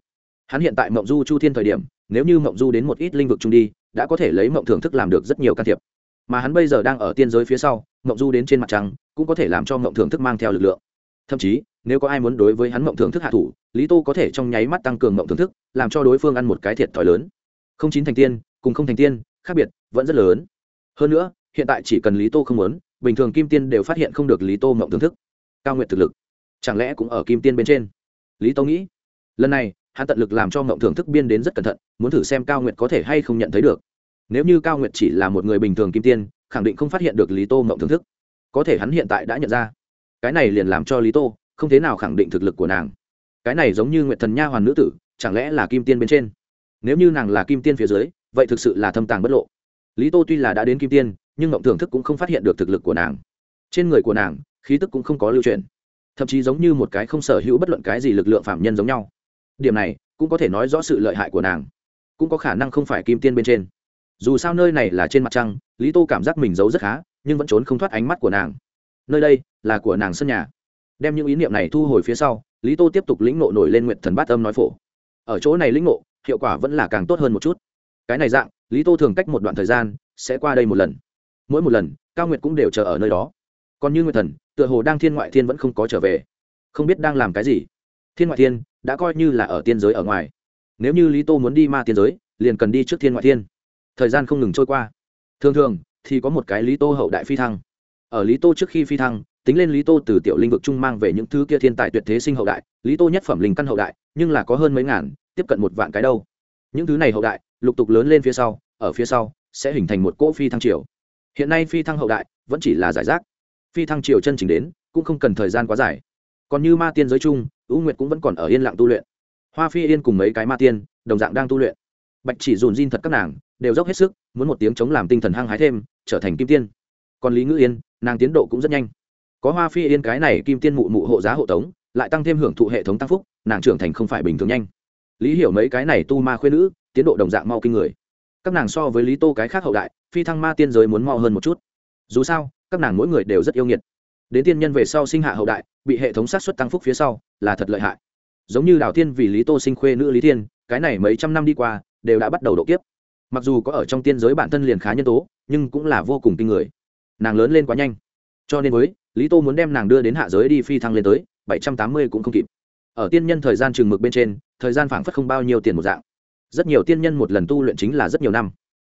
Hắn hiện tại mộng du chu thiên thời điểm, nếu như mộng du đến một ít linh vực trung đi, đã có thể lấy mộng thưởng thức làm được rất nhiều can thiệp. Mà hắn bây giờ đang ở tiên giới phía sau, mộng du đến trên mặt trăng, cũng có thể làm cho mộng thưởng thức mang theo lực lượng. Thậm chí, nếu có ai muốn đối với hắn mộng thưởng thức hạ thủ, lý tô có thể trong nháy mắt tăng cường mộng thưởng thức, làm cho đối phương ăn một cái thiệt thòi lớn. Không chín thành tiên, cùng không thành tiên, khác biệt, vẫn rất lớn. Hơn nữa, hiện tại chỉ cần lý tô không muốn bình thường kim tiên đều phát hiện không được lý tô mộng thưởng thức cao nguyện thực lực chẳng lẽ cũng ở kim tiên bên trên lý tô nghĩ lần này hắn tận lực làm cho mộng thưởng thức biên đến rất cẩn thận muốn thử xem cao nguyện có thể hay không nhận thấy được nếu như cao nguyện chỉ là một người bình thường kim tiên khẳng định không phát hiện được lý tô mộng thưởng thức có thể hắn hiện tại đã nhận ra cái này liền làm cho lý tô không thế nào khẳng định thực lực của nàng cái này giống như nguyện thần nha hoàn nữ tử chẳng lẽ là kim tiên bên trên nếu như nàng là kim tiên phía dưới vậy thực sự là thâm tàng bất lộ lý tô tuy là đã đến kim tiên nhưng ngộng thưởng thức cũng không phát hiện được thực lực của nàng. Trên người của nàng, khí tức cũng không có lưu truyền thậm chí giống như một cái không sở hữu bất luận cái gì lực lượng phạm nhân giống nhau. Điểm này cũng có thể nói rõ sự lợi hại của nàng. Cũng có khả năng không phải kim tiên bên trên. Dù sao nơi này là trên mặt trăng, lý tô cảm giác mình giấu rất khá, nhưng vẫn trốn không thoát ánh mắt của nàng. Nơi đây là của nàng sân nhà. Đem những ý niệm này thu hồi phía sau, lý tô tiếp tục lĩnh nộ nổi lên nguyện thần bát âm nói phổ. Ở chỗ này lĩnh nộ hiệu quả vẫn là càng tốt hơn một chút. Cái này dạng, lý tô thường cách một đoạn thời gian, sẽ qua đây một lần mỗi một lần, cao nguyệt cũng đều chờ ở nơi đó. Còn như nguyệt thần, tựa hồ đang thiên ngoại thiên vẫn không có trở về. Không biết đang làm cái gì. Thiên ngoại thiên đã coi như là ở tiên giới ở ngoài. Nếu như lý tô muốn đi ma tiên giới, liền cần đi trước thiên ngoại thiên. Thời gian không ngừng trôi qua. Thường thường, thì có một cái lý tô hậu đại phi thăng. Ở lý tô trước khi phi thăng, tính lên lý tô từ tiểu linh vực trung mang về những thứ kia thiên tài tuyệt thế sinh hậu đại, lý tô nhất phẩm linh căn hậu đại, nhưng là có hơn mấy ngàn, tiếp cận một vạn cái đâu. Những thứ này hậu đại, lục tục lớn lên phía sau, ở phía sau, sẽ hình thành một cỗ phi thăng triều hiện nay phi thăng hậu đại vẫn chỉ là giải rác. Phi thăng triều chân chính đến cũng không cần thời gian quá dài. Còn như ma tiên giới chung ưu nguyệt cũng vẫn còn ở yên lặng tu luyện. Hoa phi yên cùng mấy cái ma tiên, đồng dạng đang tu luyện. Bạch chỉ dùn diên thật các nàng đều dốc hết sức, muốn một tiếng chống làm tinh thần hăng hái thêm, trở thành kim tiên. Còn lý ngữ yên, nàng tiến độ cũng rất nhanh. Có hoa phi yên cái này kim tiên mụ mụ hộ giá hộ tống, lại tăng thêm hưởng thụ hệ thống tăng phúc, nàng trưởng thành không phải bình thường nhanh. Lý hiểu mấy cái này tu ma khuyên nữ, tiến độ đồng dạng mau kinh người các nàng so với lý tô cái khác hậu đại, phi thăng ma tiên giới muốn mau hơn một chút. Dù sao, các nàng mỗi người đều rất yêu nghiệt. Đến tiên nhân về sau sinh hạ hậu đại, bị hệ thống sát xuất tăng phúc phía sau, là thật lợi hại. Giống như đào tiên vì lý tô sinh khuê nữ lý thiên, cái này mấy trăm năm đi qua, đều đã bắt đầu độ kiếp. Mặc dù có ở trong tiên giới bản thân liền khá nhân tố, nhưng cũng là vô cùng kinh người. Nàng lớn lên quá nhanh. Cho nên với, lý tô muốn đem nàng đưa đến hạ giới đi phi thăng lên tới, bảy trăm tám mươi cũng không kịp. Ở tiên nhân thời gian chừng mực bên trên, thời gian phảng phất không bao nhiêu tiền một dạng rất nhiều tiên nhân một lần tu luyện chính là rất nhiều năm.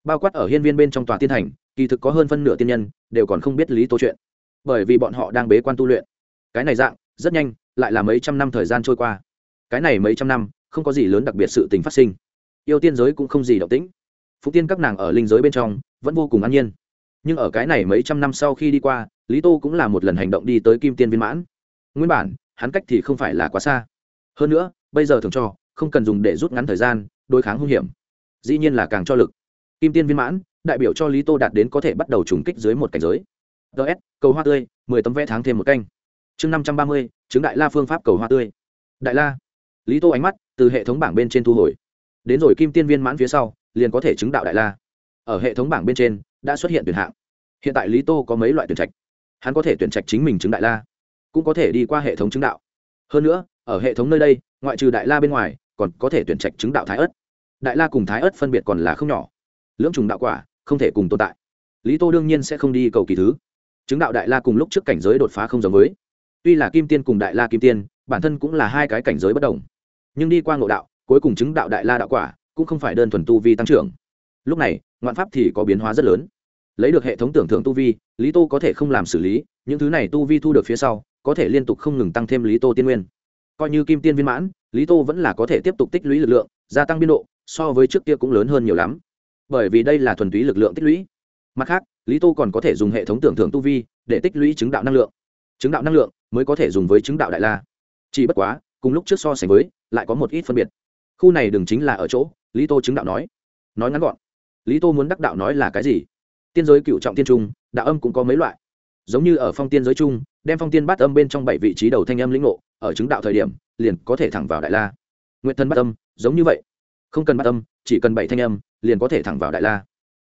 Bao quát ở hiên viên bên trong tòa tiên thành, kỳ thực có hơn phân nửa tiên nhân đều còn không biết lý tô chuyện. Bởi vì bọn họ đang bế quan tu luyện. Cái này dạng, rất nhanh, lại là mấy trăm năm thời gian trôi qua. Cái này mấy trăm năm, không có gì lớn đặc biệt sự tình phát sinh. Yêu tiên giới cũng không gì động tĩnh. Phụ tiên các nàng ở linh giới bên trong, vẫn vô cùng an nhiên. Nhưng ở cái này mấy trăm năm sau khi đi qua, lý tô cũng là một lần hành động đi tới kim tiên viên mãn. Nguyên bản, hắn cách thì không phải là quá xa. Hơn nữa, bây giờ thường cho, không cần dùng để rút ngắn thời gian đối kháng hung hiểm. Dĩ nhiên là càng cho lực. Kim tiên viên mãn, đại biểu cho lý tô đạt đến có thể bắt đầu trùng kích dưới một cảnh giới. Ts cầu hoa tươi, mười tấm vẽ tháng thêm một canh. Chương năm trăm ba mươi, chứng đại la phương pháp cầu hoa tươi. Đại la. Lý tô ánh mắt từ hệ thống bảng bên trên thu hồi. Đến rồi kim tiên viên mãn phía sau, liền có thể chứng đạo đại la. Ở hệ thống bảng bên trên, đã xuất hiện tuyển hạng. Hiện tại lý tô có mấy loại tuyển trạch. Hắn có thể tuyển trạch chính mình chứng đại la, cũng có thể đi qua hệ thống chứng đạo. Hơn nữa, ở hệ thống nơi đây, ngoại trừ đại la bên ngoài, còn có thể tuyển trạch chứng đạo thái ất đại la cùng thái ớt phân biệt còn là không nhỏ. Lưỡng trùng đạo quả, không thể cùng tồn tại. Lý tô đương nhiên sẽ không đi cầu kỳ thứ. Chứng đạo đại la cùng lúc trước cảnh giới đột phá không giống với. Tuy là kim tiên cùng đại la kim tiên, bản thân cũng là hai cái cảnh giới bất đồng. Nhưng đi qua ngộ đạo, cuối cùng chứng đạo đại la đạo quả cũng không phải đơn thuần tu vi tăng trưởng. Lúc này, ngoạn pháp thì có biến hóa rất lớn. Lấy được hệ thống tưởng thưởng tu vi, lý tô có thể không làm xử lý, những thứ này tu vi thu được phía sau, có thể liên tục không ngừng tăng thêm lý tô tiên nguyên. Coi như kim tiên viên mãn, lý tô vẫn là có thể tiếp tục tích lũy lực lượng, gia tăng biên độ so với trước kia cũng lớn hơn nhiều lắm. Bởi vì đây là thuần túy lực lượng tích lũy. Mặt khác, lý tô còn có thể dùng hệ thống tưởng thưởng tu vi để tích lũy chứng đạo năng lượng. Chứng đạo năng lượng mới có thể dùng với chứng đạo đại la. Chỉ bất quá, cùng lúc trước so sánh với, lại có một ít phân biệt. Khu này đừng chính là ở chỗ, lý tô chứng đạo nói. Nói ngắn gọn, lý tô muốn đắc đạo nói là cái gì? Tiên giới cựu trọng tiên trung, đạo âm cũng có mấy loại. Giống như ở phong tiên giới chung đem phong tiên bát âm bên trong bảy vị trí đầu thanh âm lĩnh ngộ, ở chứng đạo thời điểm, liền có thể thẳng vào đại la. Nguyện thân bát âm, giống như vậy không cần bắt âm, chỉ cần bảy thanh âm, liền có thể thẳng vào đại la.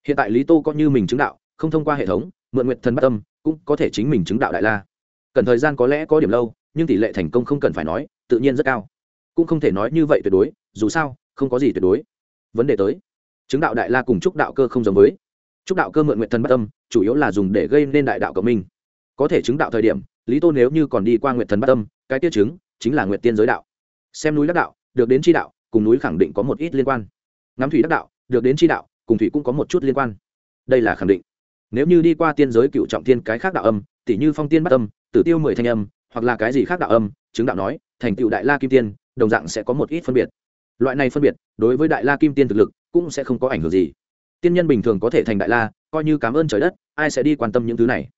Hiện tại lý tô có như mình chứng đạo, không thông qua hệ thống, mượn nguyện thần bắt âm, cũng có thể chính mình chứng đạo đại la. Cần thời gian có lẽ có điểm lâu, nhưng tỷ lệ thành công không cần phải nói, tự nhiên rất cao. Cũng không thể nói như vậy tuyệt đối, dù sao, không có gì tuyệt đối. Vấn đề tới. Chứng đạo đại la cùng trúc đạo cơ không giống với. Trúc đạo cơ mượn nguyện thần bất âm, chủ yếu là dùng để gây nên đại đạo cộng minh. Có thể chứng đạo thời điểm, lý tô nếu như còn đi qua nguyện thần bất âm, cái tiết chứng, chính là nguyện tiên giới đạo. Xem núi đắc đạo, được đến tri đạo cùng núi khẳng định có một ít liên quan. Ngắm thủy đắc đạo, được đến tri đạo, cùng thủy cũng có một chút liên quan. Đây là khẳng định. Nếu như đi qua tiên giới cựu trọng tiên cái khác đạo âm tỷ như phong tiên bắt âm, tử tiêu mười thanh âm, hoặc là cái gì khác đạo âm, chứng đạo nói, thành tựu đại la kim tiên, đồng dạng sẽ có một ít phân biệt. Loại này phân biệt, đối với đại la kim tiên thực lực, cũng sẽ không có ảnh hưởng gì. Tiên nhân bình thường có thể thành đại la, coi như cảm ơn trời đất, ai sẽ đi quan tâm những thứ này?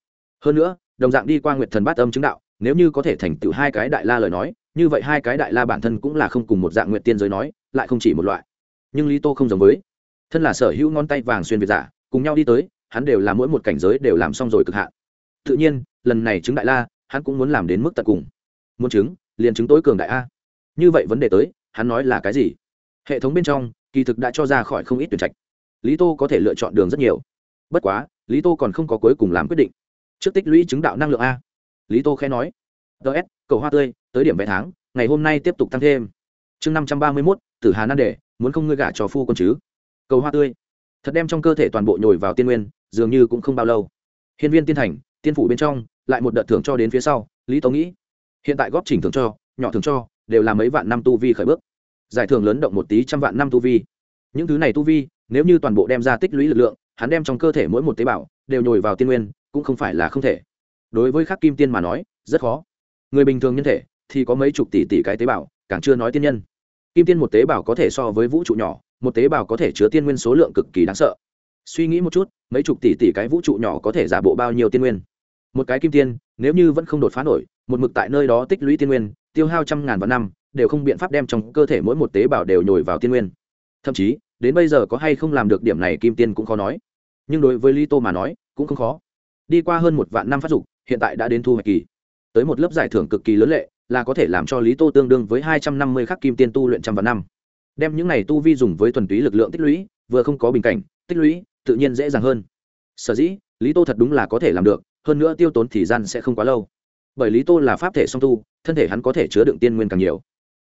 Hơn nữa, đồng dạng đi qua nguyệt thần bát âm chứng đạo, nếu như có thể thành tựu hai cái đại la lời nói như vậy hai cái đại la bản thân cũng là không cùng một dạng nguyện tiên giới nói, lại không chỉ một loại. Nhưng lý tô không giống với. Thân là sở hữu ngón tay vàng xuyên việt giả, cùng nhau đi tới, hắn đều là mỗi một cảnh giới đều làm xong rồi cực hạn. Tự nhiên, lần này chứng đại la, hắn cũng muốn làm đến mức tận cùng. Muốn chứng, liền chứng tối cường đại a. Như vậy vấn đề tới, hắn nói là cái gì? Hệ thống bên trong, kỳ thực đã cho ra khỏi không ít tuyển trạch. Lý tô có thể lựa chọn đường rất nhiều. Bất quá, lý tô còn không có cuối cùng làm quyết định. Trước tích lũy chứng đạo năng lượng a. Lý tô khẽ nói ts cầu hoa tươi, tới điểm vé tháng, ngày hôm nay tiếp tục tăng thêm. Chương năm trăm ba mươi mốt, tử hà nan đề, muốn không ngươi gả cho phu con chứ? Cầu hoa tươi. Thật đem trong cơ thể toàn bộ nhồi vào tiên nguyên, dường như cũng không bao lâu. Hiên viên tiên thành, tiên phủ bên trong, lại một đợt thưởng cho đến phía sau, lý tố nghĩ. Hiện tại góp chỉnh thưởng cho, nhỏ thưởng cho, đều là mấy vạn năm tu vi khởi bước. Giải thưởng lớn động một tí trăm vạn năm tu vi. Những thứ này tu vi, nếu như toàn bộ đem ra tích lũy lực lượng, hắn đem trong cơ thể mỗi một tế bào, đều nhồi vào tiên nguyên, cũng không phải là không thể. Đối với khắc kim tiên mà nói, rất khó người bình thường nhân thể thì có mấy chục tỷ tỷ cái tế bào, càng chưa nói tiên nhân. Kim tiên một tế bào có thể so với vũ trụ nhỏ, một tế bào có thể chứa tiên nguyên số lượng cực kỳ đáng sợ. Suy nghĩ một chút, mấy chục tỷ tỷ cái vũ trụ nhỏ có thể giả bộ bao nhiêu tiên nguyên? Một cái kim tiên, nếu như vẫn không đột phá nổi, một mực tại nơi đó tích lũy tiên nguyên, tiêu hao trăm ngàn vạn năm, đều không biện pháp đem trong cơ thể mỗi một tế bào đều nhồi vào tiên nguyên. Thậm chí, đến bây giờ có hay không làm được điểm này kim tiên cũng khó nói. Nhưng đối với lý tô mà nói, cũng không khó. Đi qua hơn một vạn năm phát dục, hiện tại đã đến thu hoạch kỳ tới một lớp giải thưởng cực kỳ lớn lệ, là có thể làm cho lý tô tương đương với hai trăm năm mươi khắc kim tiên tu luyện trăm vạn năm. Đem những này tu vi dùng với thuần túy lực lượng tích lũy, vừa không có bình cảnh, tích lũy, tự nhiên dễ dàng hơn. Sở dĩ, lý tô thật đúng là có thể làm được, hơn nữa tiêu tốn thời gian sẽ không quá lâu. Bởi lý tô là pháp thể song tu, thân thể hắn có thể chứa đựng tiên nguyên càng nhiều.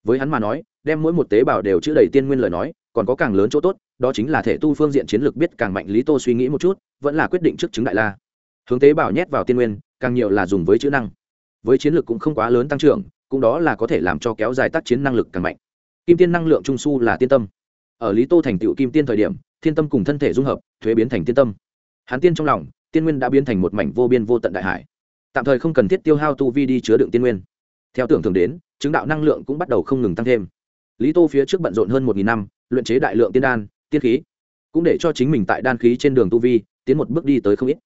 Với hắn mà nói, đem mỗi một tế bào đều chứa đầy tiên nguyên lời nói, còn có càng lớn chỗ tốt, đó chính là thể tu phương diện chiến lược biết càng mạnh lý tô suy nghĩ một chút, vẫn là quyết định trước chứng đại la. Hướng tế bào nhét vào tiên nguyên, càng nhiều là dùng với chữ năng với chiến lược cũng không quá lớn tăng trưởng, cũng đó là có thể làm cho kéo dài tác chiến năng lực càng mạnh. Kim tiên năng lượng trung su là tiên tâm. Ở lý tô thành tựu kim tiên thời điểm, thiên tâm cùng thân thể dung hợp, thuế biến thành tiên tâm. Hán tiên trong lòng, tiên nguyên đã biến thành một mảnh vô biên vô tận đại hải. Tạm thời không cần thiết tiêu hao tu vi đi chứa đựng tiên nguyên. Theo tưởng thường đến, chứng đạo năng lượng cũng bắt đầu không ngừng tăng thêm. Lý tô phía trước bận rộn hơn một nghìn năm, luyện chế đại lượng tiên đan, tiên khí, cũng để cho chính mình tại đan khí trên đường tu vi tiến một bước đi tới không ít.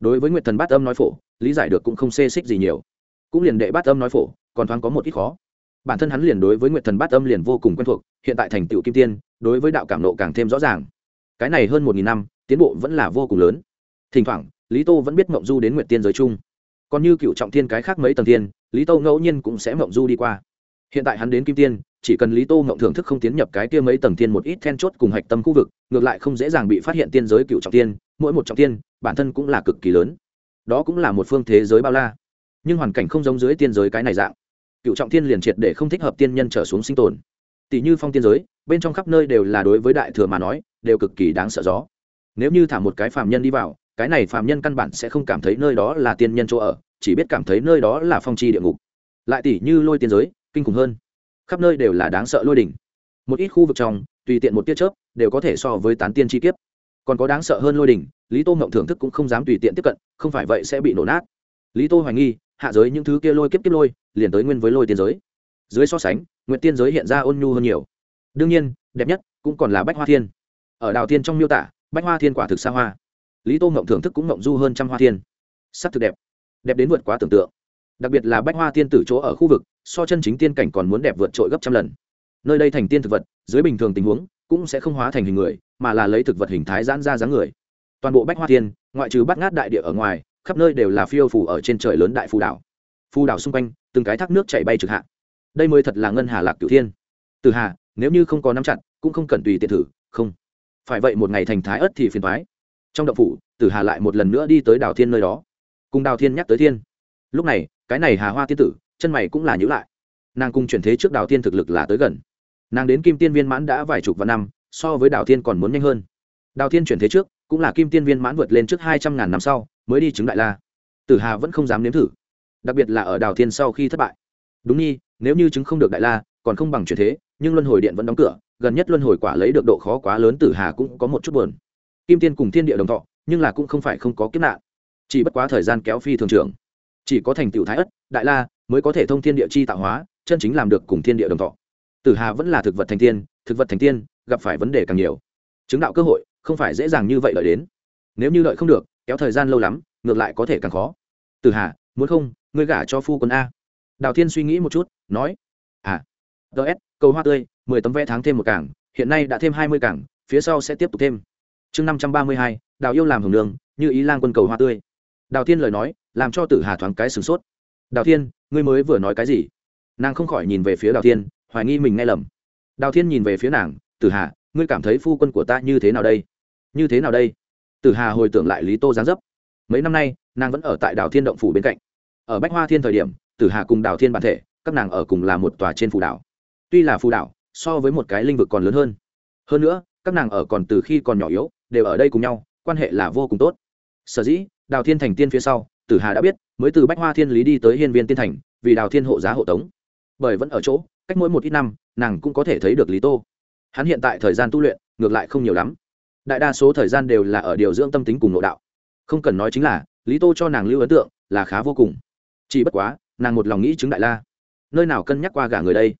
Đối với nguyệt thần bát âm nói phổ, lý giải được cũng không xê xích gì nhiều cũng liền đệ bát âm nói phổ, còn thoáng có một ít khó. Bản thân hắn liền đối với nguyệt thần bát âm liền vô cùng quen thuộc, hiện tại thành tựu kim tiên, đối với đạo cảm nộ càng thêm rõ ràng. Cái này hơn một nghìn năm, tiến bộ vẫn là vô cùng lớn. Thỉnh thoảng, lý tô vẫn biết mộng du đến nguyệt tiên giới chung. Còn như cựu trọng thiên cái khác mấy tầng tiên, lý tô ngẫu nhiên cũng sẽ mộng du đi qua. Hiện tại hắn đến kim tiên, chỉ cần lý tô mộng thưởng thức không tiến nhập cái kia mấy tầng tiên một ít then chốt cùng hạch tâm khu vực, ngược lại không dễ dàng bị phát hiện tiên giới cựu trọng tiên mỗi một trọng tiên, bản thân cũng là cực kỳ lớn. Đó cũng là một phương thế giới bao la nhưng hoàn cảnh không giống dưới tiên giới cái này dạng. Cựu trọng tiên liền triệt để không thích hợp tiên nhân trở xuống sinh tồn. Tỷ như phong tiên giới bên trong khắp nơi đều là đối với đại thừa mà nói đều cực kỳ đáng sợ gió. Nếu như thả một cái phàm nhân đi vào cái này phàm nhân căn bản sẽ không cảm thấy nơi đó là tiên nhân chỗ ở chỉ biết cảm thấy nơi đó là phong chi địa ngục. Lại tỷ như lôi tiên giới kinh khủng hơn. Khắp nơi đều là đáng sợ lôi đỉnh. Một ít khu vực trong tùy tiện một tiết chớp đều có thể so với tán tiên chi kiếp. Còn có đáng sợ hơn lôi đỉnh, lý tô mộng thưởng thức cũng không dám tùy tiện tiếp cận không phải vậy sẽ bị nổ nát. Lý tô hoài nghi hạ giới những thứ kia lôi kiếp kiếp lôi, liền tới nguyên với lôi tiên giới. Dưới so sánh nguyện tiên giới hiện ra ôn nhu hơn nhiều. Đương nhiên, đẹp nhất cũng còn là bách hoa thiên. Ở đào tiên trong miêu tả, bách hoa thiên quả thực xa hoa. Lý tô mộng thưởng thức cũng mộng du hơn trăm hoa thiên. Sắc thực đẹp. Đẹp đến vượt quá tưởng tượng. Đặc biệt là bách hoa tiên tử chỗ ở khu vực, so chân chính tiên cảnh còn muốn đẹp vượt trội gấp trăm lần. Nơi đây thành tiên thực vật, dưới bình thường tình huống, cũng sẽ không hóa thành hình người, mà là lấy thực vật hình thái giãn ra dáng người. Toàn bộ bách hoa tiên ngoại trừ bắt ngát đại địa ở ngoài khắp nơi đều là phiêu phủ ở trên trời lớn đại phù đảo. Phù đảo xung quanh, từng cái thác nước chảy bay trực hạ. Đây mới thật là ngân hà lạc cửu thiên. Từ hà, nếu như không có nắm chặt, cũng không cần tùy tiện thử, không. Phải vậy một ngày thành thái ớt thì phiền thoái trong động phủ tử hà lại một lần nữa đi tới đào thiên nơi đó. Cùng đào thiên nhắc tới thiên. Lúc này, cái này hà hoa tiên tử, chân mày cũng là nhữ lại. Nàng cùng chuyển thế trước đào thiên thực lực là tới gần. Nàng đến kim tiên viên mãn đã vài chục vạn năm, so với đào thiên còn muốn nhanh hơn. Đào thiên chuyển thế trước, cũng là kim tiên viên mãn vượt lên trước hai trăm ngàn năm sau mới đi chứng đại la. Tử hà vẫn không dám nếm thử. Đặc biệt là ở đào thiên sau khi thất bại. Đúng nhi, nếu như chứng không được đại la, còn không bằng chuyển thế, nhưng luân hồi điện vẫn đóng cửa, gần nhất luân hồi quả lấy được độ khó quá lớn tử hà cũng có một chút buồn. Kim tiên cùng thiên địa đồng thọ, nhưng là cũng không phải không có kiếp nạn. Chỉ bất quá thời gian kéo phi thường trưởng. Chỉ có thành tựu thái ất, đại la, mới có thể thông thiên địa chi tạo hóa, chân chính làm được cùng thiên địa đồng thọ. Tử hà vẫn là thực vật thành tiên, thực vật thành tiên, gặp phải vấn đề càng nhiều. Chứng đạo cơ hội, không phải dễ dàng như vậy đợi đến. Nếu như đợi không được kéo thời gian lâu lắm, ngược lại có thể càng khó. Tử hà, muốn không, ngươi gả cho phu quân a. Đào thiên suy nghĩ một chút, nói à ts cầu hoa tươi, mười tấm vé tháng thêm một cảng, hiện nay đã thêm hai mươi cảng, phía sau sẽ tiếp tục thêm. Chương năm trăm ba mươi hai, đào yêu làm hưởng đường, như ý lan quân cầu hoa tươi. Đào thiên lời nói, làm cho tử hà thoáng cái sửng sốt. Đào thiên, ngươi mới vừa nói cái gì? Nàng không khỏi nhìn về phía đào thiên, hoài nghi mình nghe lầm. Đào thiên nhìn về phía nàng, tử hà, ngươi cảm thấy phu quân của ta như thế nào đây? Như thế nào đây? Tử hà hồi tưởng lại lý tô giáng dấp. Mấy năm nay, nàng vẫn ở tại Đảo thiên động phủ bên cạnh. Ở bách hoa thiên thời điểm, tử hà cùng đào thiên bản thể, các nàng ở cùng là một tòa trên phù đảo. Tuy là phù đảo, so với một cái linh vực còn lớn hơn. Hơn nữa, các nàng ở còn từ khi còn nhỏ yếu, đều ở đây cùng nhau, quan hệ là vô cùng tốt. Sở dĩ, đào thiên thành tiên phía sau, tử hà đã biết, mới từ bách hoa thiên lý đi tới hiên viên tiên thành, vì đào thiên hộ giá hộ tống. Bởi vẫn ở chỗ, cách mỗi một ít năm, nàng cũng có thể thấy được lý tô. Hắn hiện tại thời gian tu luyện, ngược lại không nhiều lắm đại đa số thời gian đều là ở điều dưỡng tâm tính cùng nội đạo. Không cần nói chính là, lý tô cho nàng lưu ấn tượng là khá vô cùng. Chỉ bất quá, nàng một lòng nghĩ chứng đại la. Nơi nào cân nhắc qua gả người đây?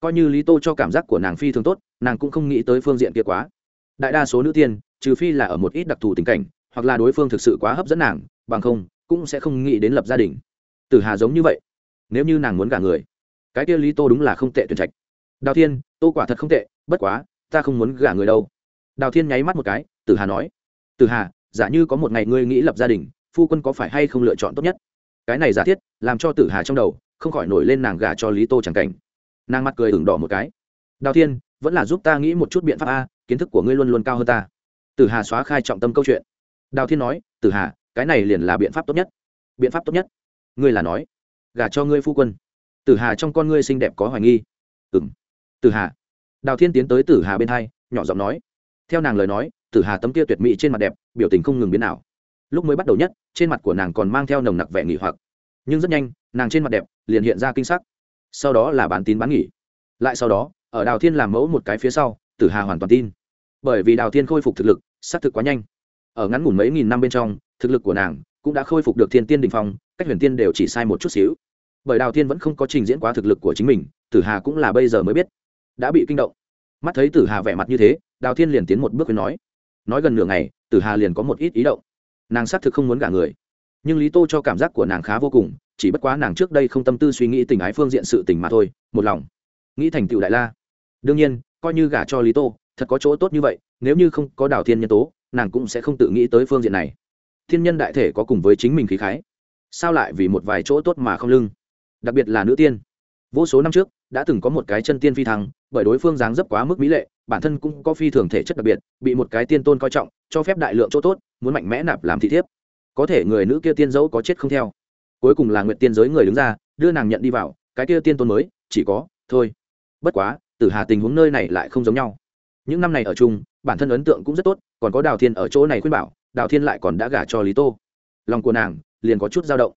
Coi như lý tô cho cảm giác của nàng phi thường tốt, nàng cũng không nghĩ tới phương diện kia quá. Đại đa số nữ tiên, trừ phi là ở một ít đặc thù tình cảnh, hoặc là đối phương thực sự quá hấp dẫn nàng, bằng không, cũng sẽ không nghĩ đến lập gia đình. Tử hà giống như vậy. Nếu như nàng muốn gả người, cái kia lý tô đúng là không tệ tuyển trạch. Đào thiên, tô quả thật không tệ, bất quá, ta không muốn gả người đâu đào thiên nháy mắt một cái, tử hà nói, tử hà, giả như có một ngày ngươi nghĩ lập gia đình, phu quân có phải hay không lựa chọn tốt nhất? Cái này giả thiết, làm cho tử hà trong đầu không khỏi nổi lên nàng gả cho lý tô chẳng cảnh. Nàng mặt cười ửng đỏ một cái, đào thiên, vẫn là giúp ta nghĩ một chút biện pháp a, kiến thức của ngươi luôn luôn cao hơn ta. Tử hà xóa khai trọng tâm câu chuyện. Đào thiên nói, tử hà, cái này liền là biện pháp tốt nhất. Biện pháp tốt nhất? Ngươi là nói, gả cho ngươi phu quân. Tử hà, trong con ngươi xinh đẹp có hoài nghi. Ừ m tử hà. Đào thiên tiến tới tử hà bên hai, nhỏ giọng nói theo nàng lời nói, tử hà tấm kia tuyệt mỹ trên mặt đẹp, biểu tình không ngừng biến nào lúc mới bắt đầu nhất, trên mặt của nàng còn mang theo nồng nặc vẻ nghỉ hoặc. Nhưng rất nhanh, nàng trên mặt đẹp liền hiện ra kinh sắc. Sau đó là bán tín bán nghỉ. Lại sau đó, ở đào thiên làm mẫu một cái phía sau, tử hà hoàn toàn tin. Bởi vì đào thiên khôi phục thực lực, xác thực quá nhanh. Ở ngắn ngủn mấy nghìn năm bên trong, thực lực của nàng cũng đã khôi phục được thiên tiên đình phong, cách huyền tiên đều chỉ sai một chút xíu. Bởi đào thiên vẫn không có trình diễn quá thực lực của chính mình, tử hà cũng là bây giờ mới biết, đã bị kinh động mắt thấy tử hà vẻ mặt như thế, đào thiên liền tiến một bước với nói. Nói gần nửa ngày, tử hà liền có một ít ý động. Nàng xác thực không muốn gả người. Nhưng lý tô cho cảm giác của nàng khá vô cùng, chỉ bất quá nàng trước đây không tâm tư suy nghĩ tình ái phương diện sự tình mà thôi, một lòng nghĩ thành tựu đại la. Đương nhiên, coi như gả cho lý tô, thật có chỗ tốt như vậy, nếu như không có đào thiên nhân tố, nàng cũng sẽ không tự nghĩ tới phương diện này. Thiên nhân đại thể có cùng với chính mình khí khái. Sao lại vì một vài chỗ tốt mà không lưng? Đặc biệt là nữ tiên. Vô số năm trước đã từng có một cái chân tiên phi thăng, bởi đối phương dáng dấp quá mức mỹ lệ, bản thân cũng có phi thường thể chất đặc biệt, bị một cái tiên tôn coi trọng, cho phép đại lượng chỗ tốt, muốn mạnh mẽ nạp làm thị thiếp. Có thể người nữ kia tiên dẫu có chết không theo. Cuối cùng là nguyện tiên giới người đứng ra, đưa nàng nhận đi vào, cái kia tiên tôn mới, chỉ có, thôi. Bất quá, tử hà tình huống nơi này lại không giống nhau. Những năm này ở chung, bản thân ấn tượng cũng rất tốt, còn có đào thiên ở chỗ này khuyên bảo, đào thiên lại còn đã gả cho lý tô. Lòng của nàng liền có chút dao động.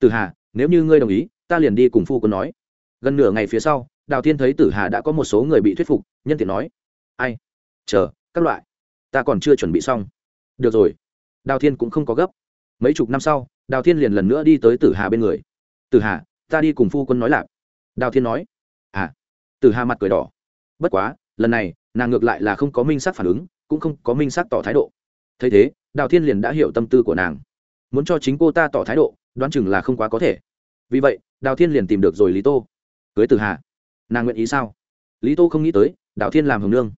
Tử hà, nếu như ngươi đồng ý, ta liền đi cùng phu quân nói gần nửa ngày phía sau, đào thiên thấy tử hà đã có một số người bị thuyết phục, nhân tiện nói, ai? Chờ, các loại. Ta còn chưa chuẩn bị xong. Được rồi. Đào thiên cũng không có gấp. Mấy chục năm sau, đào thiên liền lần nữa đi tới tử hà bên người. Tử hà, ta đi cùng phu quân nói lạp. Đào thiên nói à. Tử hà mặt cười đỏ. Bất quá, lần này, nàng ngược lại là không có minh sắc phản ứng, cũng không có minh sắc tỏ thái độ. Thấy thế, đào thiên liền đã hiểu tâm tư của nàng. Muốn cho chính cô ta tỏ thái độ, đoán chừng là không quá có thể. Vì vậy, đào thiên liền tìm được rồi lý tô cưới tử hà. Nàng nguyện ý sao? Lý tô không nghĩ tới Đạo thiên làm hồng nương.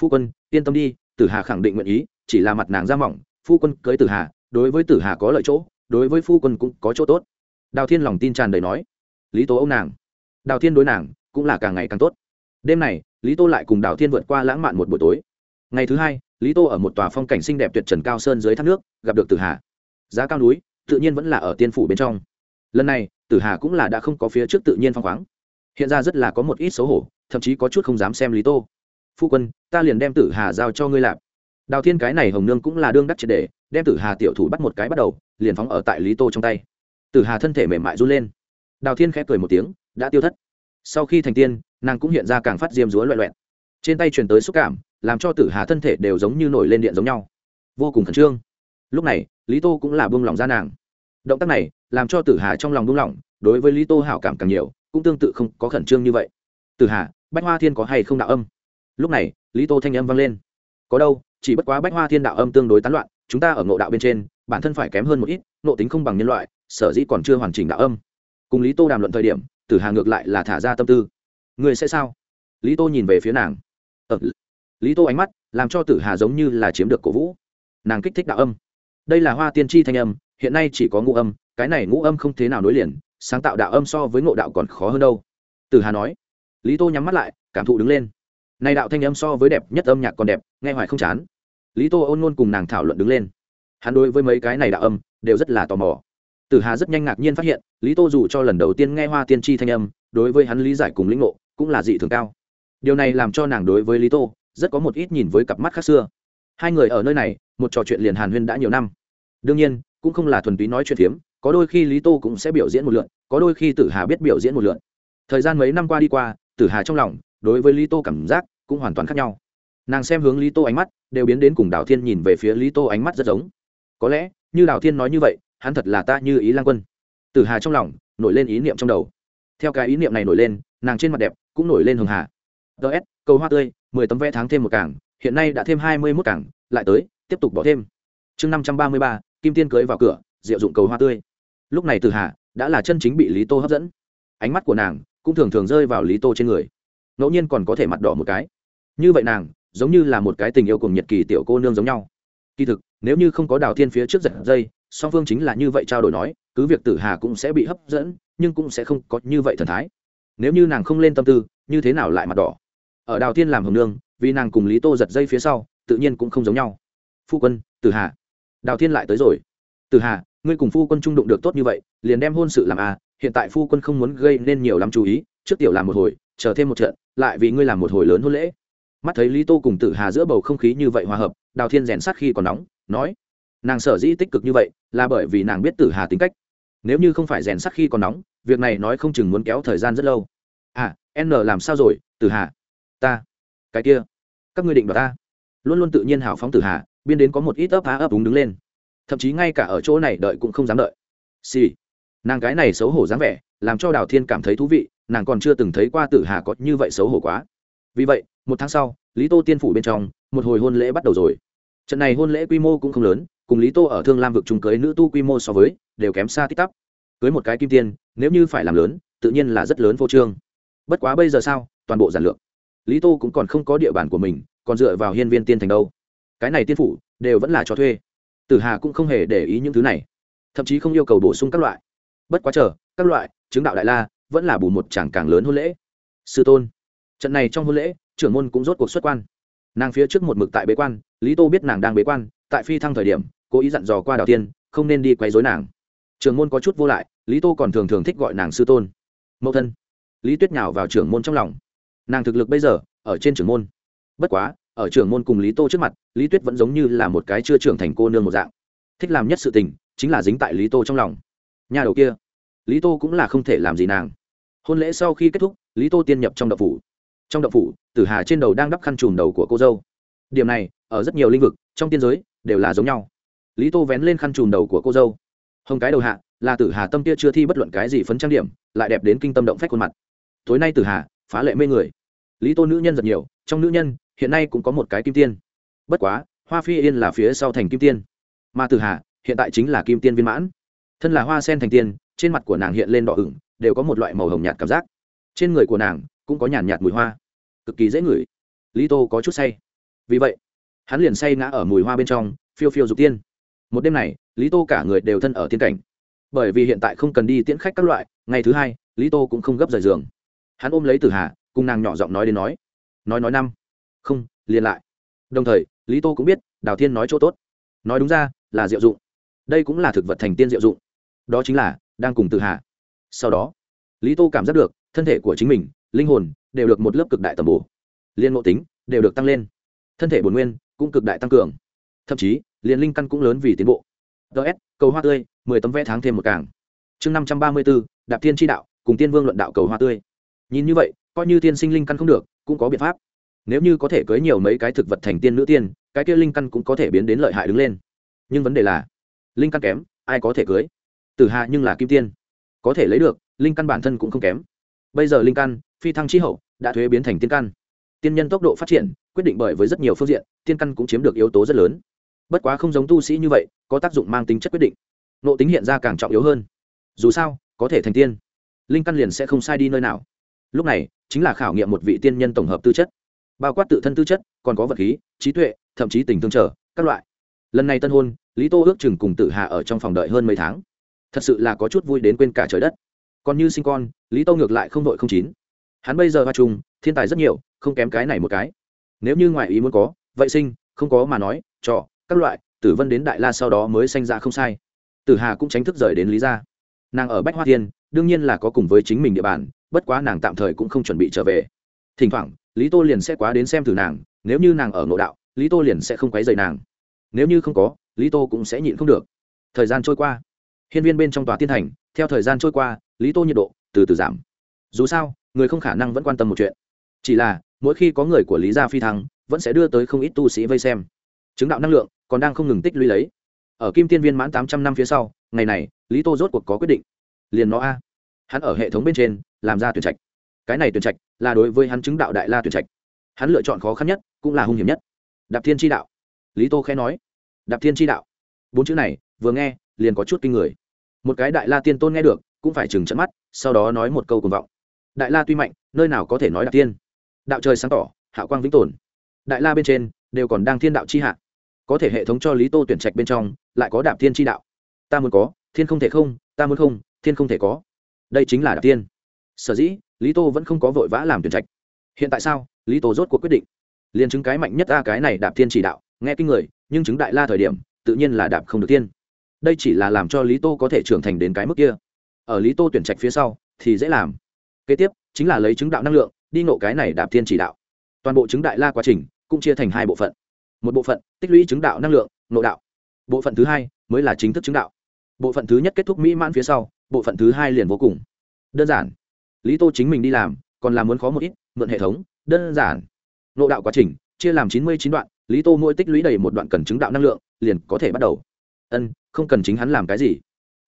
Phu quân, yên tâm đi, tử hà khẳng định nguyện ý, chỉ là mặt nàng ra mỏng, phu quân cưới tử hà, đối với tử hà có lợi chỗ, đối với phu quân cũng có chỗ tốt. Đào thiên lòng tin tràn đầy nói. Lý Tô ông nàng. Đào thiên đối nàng cũng là càng ngày càng tốt. Đêm này, lý tô lại cùng đào thiên vượt qua lãng mạn một buổi tối. Ngày thứ hai, lý tô ở một tòa phong cảnh xinh đẹp tuyệt trần cao sơn dưới thác nước, gặp được tử hà. Giá cao núi, tự nhiên vẫn là ở tiên phủ bên trong. Lần này, tử hà cũng là đã không có phía trước tự nhiên phong khoáng hiện ra rất là có một ít xấu hổ, thậm chí có chút không dám xem lý tô. Phu quân, ta liền đem tử hà giao cho ngươi lạp đào thiên cái này hồng nương cũng là đương đắc triệt để, đem tử hà tiểu thủ bắt một cái bắt đầu, liền phóng ở tại lý tô trong tay. Tử hà thân thể mềm mại run lên. Đào thiên khẽ cười một tiếng, đã tiêu thất. Sau khi thành tiên, nàng cũng hiện ra càng phát diêm rúa loẹ loẹn trên tay truyền tới xúc cảm, làm cho tử hà thân thể đều giống như nổi lên điện giống nhau. Vô cùng khẩn trương. Lúc này, lý tô cũng là buông lỏng ra nàng. Động tác này, làm cho tử hà trong lòng buông lỏng, đối với lý tô hảo cảm càng nhiều cũng tương tự không có khẩn trương như vậy. Tử hà bách hoa thiên có hay không đạo âm? Lúc này lý tô thanh âm vang lên. Có đâu chỉ bất quá bách hoa thiên đạo âm tương đối tán loạn chúng ta ở ngộ đạo bên trên bản thân phải kém hơn một ít nộ tính không bằng nhân loại sở dĩ còn chưa hoàn chỉnh đạo âm. Cùng lý tô đàm luận thời điểm tử hà ngược lại là thả ra tâm tư. Người sẽ sao? Lý tô nhìn về phía nàng. Ờ, lý tô ánh mắt làm cho tử hà giống như là chiếm được cổ vũ. Nàng kích thích đạo âm. Đây là hoa tiên tri thanh âm hiện nay chỉ có ngũ âm cái này ngũ âm không thế nào nối liền sáng tạo đạo âm so với ngộ đạo còn khó hơn đâu. Tử hà nói. Lý tô nhắm mắt lại, cảm thụ đứng lên. Này đạo thanh âm so với đẹp, nhất âm nhạc còn đẹp, nghe hoài không chán. Lý tô ôn ngôn cùng nàng thảo luận đứng lên. Hắn đối với mấy cái này đạo âm, đều rất là tò mò. Tử hà rất nhanh ngạc nhiên phát hiện, lý tô dù cho lần đầu tiên nghe hoa tiên tri thanh âm, đối với hắn lý giải cùng lĩnh ngộ, cũng là dị thường cao. Điều này làm cho nàng đối với lý tô, rất có một ít nhìn với cặp mắt khác xưa. Hai người ở nơi này, một trò chuyện liền hàn huyên đã nhiều năm. Đương nhiên, cũng không là thuần túy nói chuyện phiếm có đôi khi lý tô cũng sẽ biểu diễn một lượn, có đôi khi tử hà biết biểu diễn một lượn. Thời gian mấy năm qua đi qua, tử hà trong lòng, đối với lý tô cảm giác cũng hoàn toàn khác nhau. Nàng xem hướng lý tô ánh mắt, đều biến đến cùng đào thiên nhìn về phía lý tô ánh mắt rất giống. Có lẽ, như đào thiên nói như vậy, hắn thật là ta như ý lan quân. Tử hà trong lòng, nổi lên ý niệm trong đầu. Theo cái ý niệm này nổi lên, nàng trên mặt đẹp cũng nổi lên hường hà. Ts câu hoa tươi, mười tấm vé tháng thêm một cảng, hiện nay đã thêm hai mươi mốt cảng, lại tới, tiếp tục bỏ thêm. Chương năm trăm ba mươi ba, kim tiên cưới vào cửa diệu dụng cầu hoa tươi. Lúc này tử hà đã là chân chính bị lý tô hấp dẫn. Ánh mắt của nàng cũng thường thường rơi vào lý tô trên người. Ngẫu nhiên còn có thể mặt đỏ một cái. Như vậy nàng giống như là một cái tình yêu cùng nhiệt kỳ tiểu cô nương giống nhau. Kỳ thực, nếu như không có đào thiên phía trước giật dây, song phương chính là như vậy trao đổi nói, cứ việc tử hà cũng sẽ bị hấp dẫn, nhưng cũng sẽ không có như vậy thần thái. Nếu như nàng không lên tâm tư, như thế nào lại mặt đỏ? Ở đào thiên làm hồng nương, vì nàng cùng lý tô giật dây phía sau, tự nhiên cũng không giống nhau. Phu quân tử hà. Đào thiên lại tới rồi tử hà, ngươi cùng phu quân trung đụng được tốt như vậy, liền đem hôn sự làm à hiện tại phu quân không muốn gây nên nhiều lắm chú ý, trước tiểu làm một hồi, chờ thêm một trận, lại vì ngươi làm một hồi lớn hôn lễ. Mắt thấy lý tô cùng tử hà giữa bầu không khí như vậy hòa hợp, đào thiên rèn sát khi còn nóng, nói, nàng sở dĩ tích cực như vậy, là bởi vì nàng biết tử hà tính cách. Nếu như không phải rèn sắt khi còn nóng, việc này nói không chừng muốn kéo thời gian rất lâu. À n làm sao rồi, tử hà? Ta. Cái kia, các ngươi định đoạt ta? Luôn luôn tự nhiên hào phóng tử hà, biên đến có một ít ấp á ấp úng đứng lên thậm chí ngay cả ở chỗ này đợi cũng không dám đợi. Xì、sì. nàng cái này xấu hổ dáng vẻ, làm cho đào thiên cảm thấy thú vị, nàng còn chưa từng thấy qua tử hà có như vậy xấu hổ quá. Vì vậy, một tháng sau, lý tô tiên phủ bên trong, một hồi hôn lễ bắt đầu rồi. Trận này hôn lễ quy mô cũng không lớn, cùng lý tô ở thương lam vực trung cưới nữ tu quy mô so với, đều kém xa tích tắp. Cưới một cái kim tiên, nếu như phải làm lớn, tự nhiên là rất lớn vô trương. Bất quá bây giờ sao, toàn bộ giản lược. Lý tô cũng còn không có địa bàn của mình, còn dựa vào hiên viên tiên thành đâu. Cái này tiên phủ, đều vẫn là cho thuê tử hà cũng không hề để ý những thứ này, thậm chí không yêu cầu bổ sung các loại. Bất quá chờ, các loại, chứng đạo đại la, vẫn là bù một chẳng càng lớn hôn lễ. Sư tôn, trận này trong hôn lễ, trưởng môn cũng rốt cuộc xuất quan. Nàng phía trước một mực tại bế quan, lý tô biết nàng đang bế quan, tại phi thăng thời điểm, cố ý dặn dò qua đào tiên không nên đi quấy dối nàng. Trường môn có chút vô lại, lý tô còn thường thường thích gọi nàng sư tôn. Mẫu thân. Lý tuyết nhào vào trưởng môn trong lòng. Nàng thực lực bây giờ, ở trên trưởng môn. Bất quá ở trưởng môn cùng lý tô trước mặt, lý tuyết vẫn giống như là một cái chưa trưởng thành cô nương một dạng. Thích làm nhất sự tình, chính là dính tại lý tô trong lòng. Nhà đầu kia, lý tô cũng là không thể làm gì nàng. Hôn lễ sau khi kết thúc, lý tô tiên nhập trong đậu phủ. Trong đậu phủ, tử hà trên đầu đang đắp khăn trùm đầu của cô dâu. Điểm này, ở rất nhiều lĩnh vực, trong tiên giới, đều là giống nhau. Lý tô vén lên khăn trùm đầu của cô dâu. Hồng cái đầu hạ, là tử hà tâm kia chưa thi bất luận cái gì phấn trang điểm, lại đẹp đến kinh tâm động phách khuôn mặt. Tối nay tử hà, phá lệ mê người. Lý tô nữ nhân rất nhiều, trong nữ nhân hiện nay cũng có một cái kim tiên. Bất quá, hoa phi yên là phía sau thành kim tiên. Mà tử hà, hiện tại chính là kim tiên viên mãn. Thân là hoa sen thành tiên, trên mặt của nàng hiện lên đỏ ửng, đều có một loại màu hồng nhạt cảm giác. Trên người của nàng cũng có nhàn nhạt mùi hoa. Cực kỳ dễ ngửi. Lý tô có chút say. Vì vậy, hắn liền say ngã ở mùi hoa bên trong, phiêu phiêu dục tiên. Một đêm này, lý tô cả người đều thân ở tiên cảnh. Bởi vì hiện tại không cần đi tiễn khách các loại, ngày thứ hai, lý tô cũng không gấp rời giường. Hắn ôm lấy tử hà, cùng nàng nhỏ giọng nói đến nói nói nói năm không, liền lại. Đồng thời, lý tô cũng biết, đào thiên nói chỗ tốt. Nói đúng ra, là diệu dụng. Đây cũng là thực vật thành tiên diệu dụng. Đó chính là, đang cùng tự hạ sau đó, lý tô cảm giác được, thân thể của chính mình, linh hồn, đều được một lớp cực đại tầm bổ. Liên ngộ tính, đều được tăng lên. Thân thể bồn nguyên, cũng cực đại tăng cường. Thậm chí, liền linh căn cũng lớn vì tiến bộ. Ts cầu hoa tươi, mười tấm vẽ tháng thêm một càng. Chương năm trăm ba mươi b ố đạp thiên tri đạo, cùng tiên vương luận đạo cầu hoa tươi. Nhìn như vậy, coi như tiên sinh linh căn không được, cũng có biện pháp nếu như có thể cưới nhiều mấy cái thực vật thành tiên nữ tiên, cái kia linh căn cũng có thể biến đến lợi hại đứng lên. Nhưng vấn đề là, linh căn kém, ai có thể cưới? Tử hạ nhưng là kim tiên. Có thể lấy được, linh căn bản thân cũng không kém. Bây giờ linh căn, phi thăng chi hậu, đã thuế biến thành tiên căn. Tiên nhân tốc độ phát triển, quyết định bởi với rất nhiều phương diện, tiên căn cũng chiếm được yếu tố rất lớn. Bất quá không giống tu sĩ như vậy, có tác dụng mang tính chất quyết định. Nộ tính hiện ra càng trọng yếu hơn. Dù sao, có thể thành tiên, linh căn liền sẽ không sai đi nơi nào. Lúc này, chính là khảo nghiệm một vị tiên nhân tổng hợp tư chất bao quát tự thân tư chất còn có vật khí trí tuệ thậm chí tình thương trở các loại. Lần này tân hôn lý tô ước chừng cùng tử hà ở trong phòng đợi hơn mấy tháng. Thật sự là có chút vui đến quên cả trời đất. Còn như sinh con lý tô ngược lại không đội không chín. Hắn bây giờ hoa trùng thiên tài rất nhiều không kém cái này một cái. Nếu như ngoại ý muốn có vậy sinh không có mà nói trọ các loại tử vân đến đại la sau đó mới sanh ra không sai. Tử hà cũng tránh thức rời đến lý gia. Nàng ở bách hoa Thiên, đương nhiên là có cùng với chính mình địa bàn bất quá nàng tạm thời cũng không chuẩn bị trở về. Thỉnh thoảng lý tô liền sẽ quá đến xem thử nàng, nếu như nàng ở nội đạo, lý tô liền sẽ không quấy dày nàng. Nếu như không có, lý tô cũng sẽ nhịn không được. Thời gian trôi qua, hiên viên bên trong tòa tiên thành, theo thời gian trôi qua, lý tô nhiệt độ từ từ giảm. Dù sao, người không khả năng vẫn quan tâm một chuyện. Chỉ là, mỗi khi có người của lý gia phi thăng, vẫn sẽ đưa tới không ít tu sĩ vây xem. Chứng đạo năng lượng còn đang không ngừng tích lũy lấy. Ở kim tiên viên mãn tám trăm năm phía sau, ngày này, lý tô rốt cuộc có quyết định. Liền nó a. Hắn ở hệ thống bên trên, làm ra tuyển trạch cái này tuyển trạch là đối với hắn chứng đạo đại la tuyển trạch. Hắn lựa chọn khó khăn nhất cũng là hung hiểm nhất. Đạp thiên tri đạo. Lý tô khẽ nói. Đạp thiên tri đạo. Bốn chữ này, vừa nghe, liền có chút kinh người. Một cái đại la tiên tôn nghe được, cũng phải chừng trận mắt, sau đó nói một câu cùng vọng. Đại la tuy mạnh, nơi nào có thể nói đạp tiên đạo trời sáng tỏ, hạ quang vĩnh tồn. Đại la bên trên, đều còn đang thiên đạo chi hạ. Có thể hệ thống cho lý tô tuyển trạch bên trong, lại có đạp thiên chi đạo. Ta muốn có, thiên không thể không, ta muốn không, thiên không thể có. Đây chính là đạp tiên sở dĩ lý tô vẫn không có vội vã làm tuyển trạch. Hiện tại sao? Lý tô rốt cuộc quyết định. Liền chứng cái mạnh nhất ta cái này đạp thiên chỉ đạo, nghe kinh người, nhưng chứng đại la thời điểm, tự nhiên là đạp không được tiên đây chỉ là làm cho lý tô có thể trưởng thành đến cái mức kia. Ở lý tô tuyển trạch phía sau, thì dễ làm. Kế tiếp, chính là lấy chứng đạo năng lượng, đi nộ cái này đạp thiên chỉ đạo. Toàn bộ chứng đại la quá trình, cũng chia thành hai bộ phận. Một bộ phận, tích lũy chứng đạo năng lượng nộ đạo. Bộ phận thứ hai, mới là chính thức chứng đạo. Bộ phận thứ nhất kết thúc mỹ mãn phía sau, bộ phận thứ hai liền vô cùng. Đơn giản lý tô chính mình đi làm, còn làm muốn khó một ít, mượn hệ thống, đơn giản. Nộ đạo quá trình, chia làm chín mươi chín đoạn, lý tô mỗi tích lũy đầy một đoạn cần chứng đạo năng lượng, liền có thể bắt đầu. Ân, không cần chính hắn làm cái gì.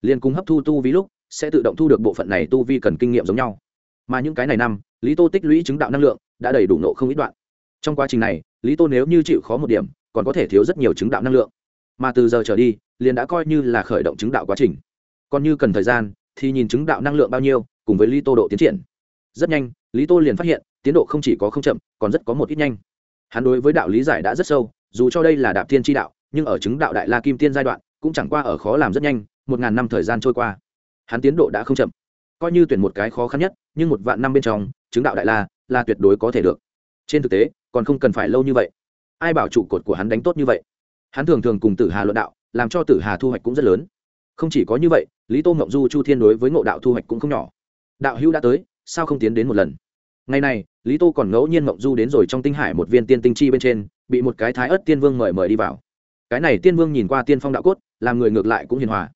Liền cung hấp thu tu vi lúc, sẽ tự động thu được bộ phận này tu vi cần kinh nghiệm giống nhau. Mà những cái này năm, lý tô tích lũy chứng đạo năng lượng, đã đầy đủ nộ không ít đoạn. Trong quá trình này, lý tô nếu như chịu khó một điểm, còn có thể thiếu rất nhiều chứng đạo năng lượng. Mà từ giờ trở đi, liền đã coi như là khởi động chứng đạo quá trình. Còn như cần thời gian thì nhìn chứng đạo năng lượng bao nhiêu, cùng với lý tô độ tiến triển. Rất nhanh, lý tô liền phát hiện, tiến độ không chỉ có không chậm, còn rất có một ít nhanh. Hắn đối với đạo lý giải đã rất sâu, dù cho đây là đạp thiên tri đạo, nhưng ở chứng đạo đại la kim tiên giai đoạn, cũng chẳng qua ở khó làm rất nhanh, một ngàn năm thời gian trôi qua. Hắn tiến độ đã không chậm. Coi như tuyển một cái khó khăn nhất, nhưng một vạn năm bên trong, chứng đạo đại la là tuyệt đối có thể được. Trên thực tế, còn không cần phải lâu như vậy. Ai bảo trụ cột của hắn đánh tốt như vậy? Hắn thường thường cùng tử hà luận đạo, làm cho tử hà thu hoạch cũng rất lớn không chỉ có như vậy, lý tô mộng du, chu thiên đối với ngộ đạo thu hoạch cũng không nhỏ. Đạo hữu đã tới, sao không tiến đến một lần? Ngày này, lý tô còn ngẫu nhiên mộng du đến rồi trong tinh hải một viên tiên tinh chi bên trên, bị một cái thái ớt tiên vương mời mời đi vào. Cái này tiên vương nhìn qua tiên phong đạo cốt, làm người ngược lại cũng hiền hòa.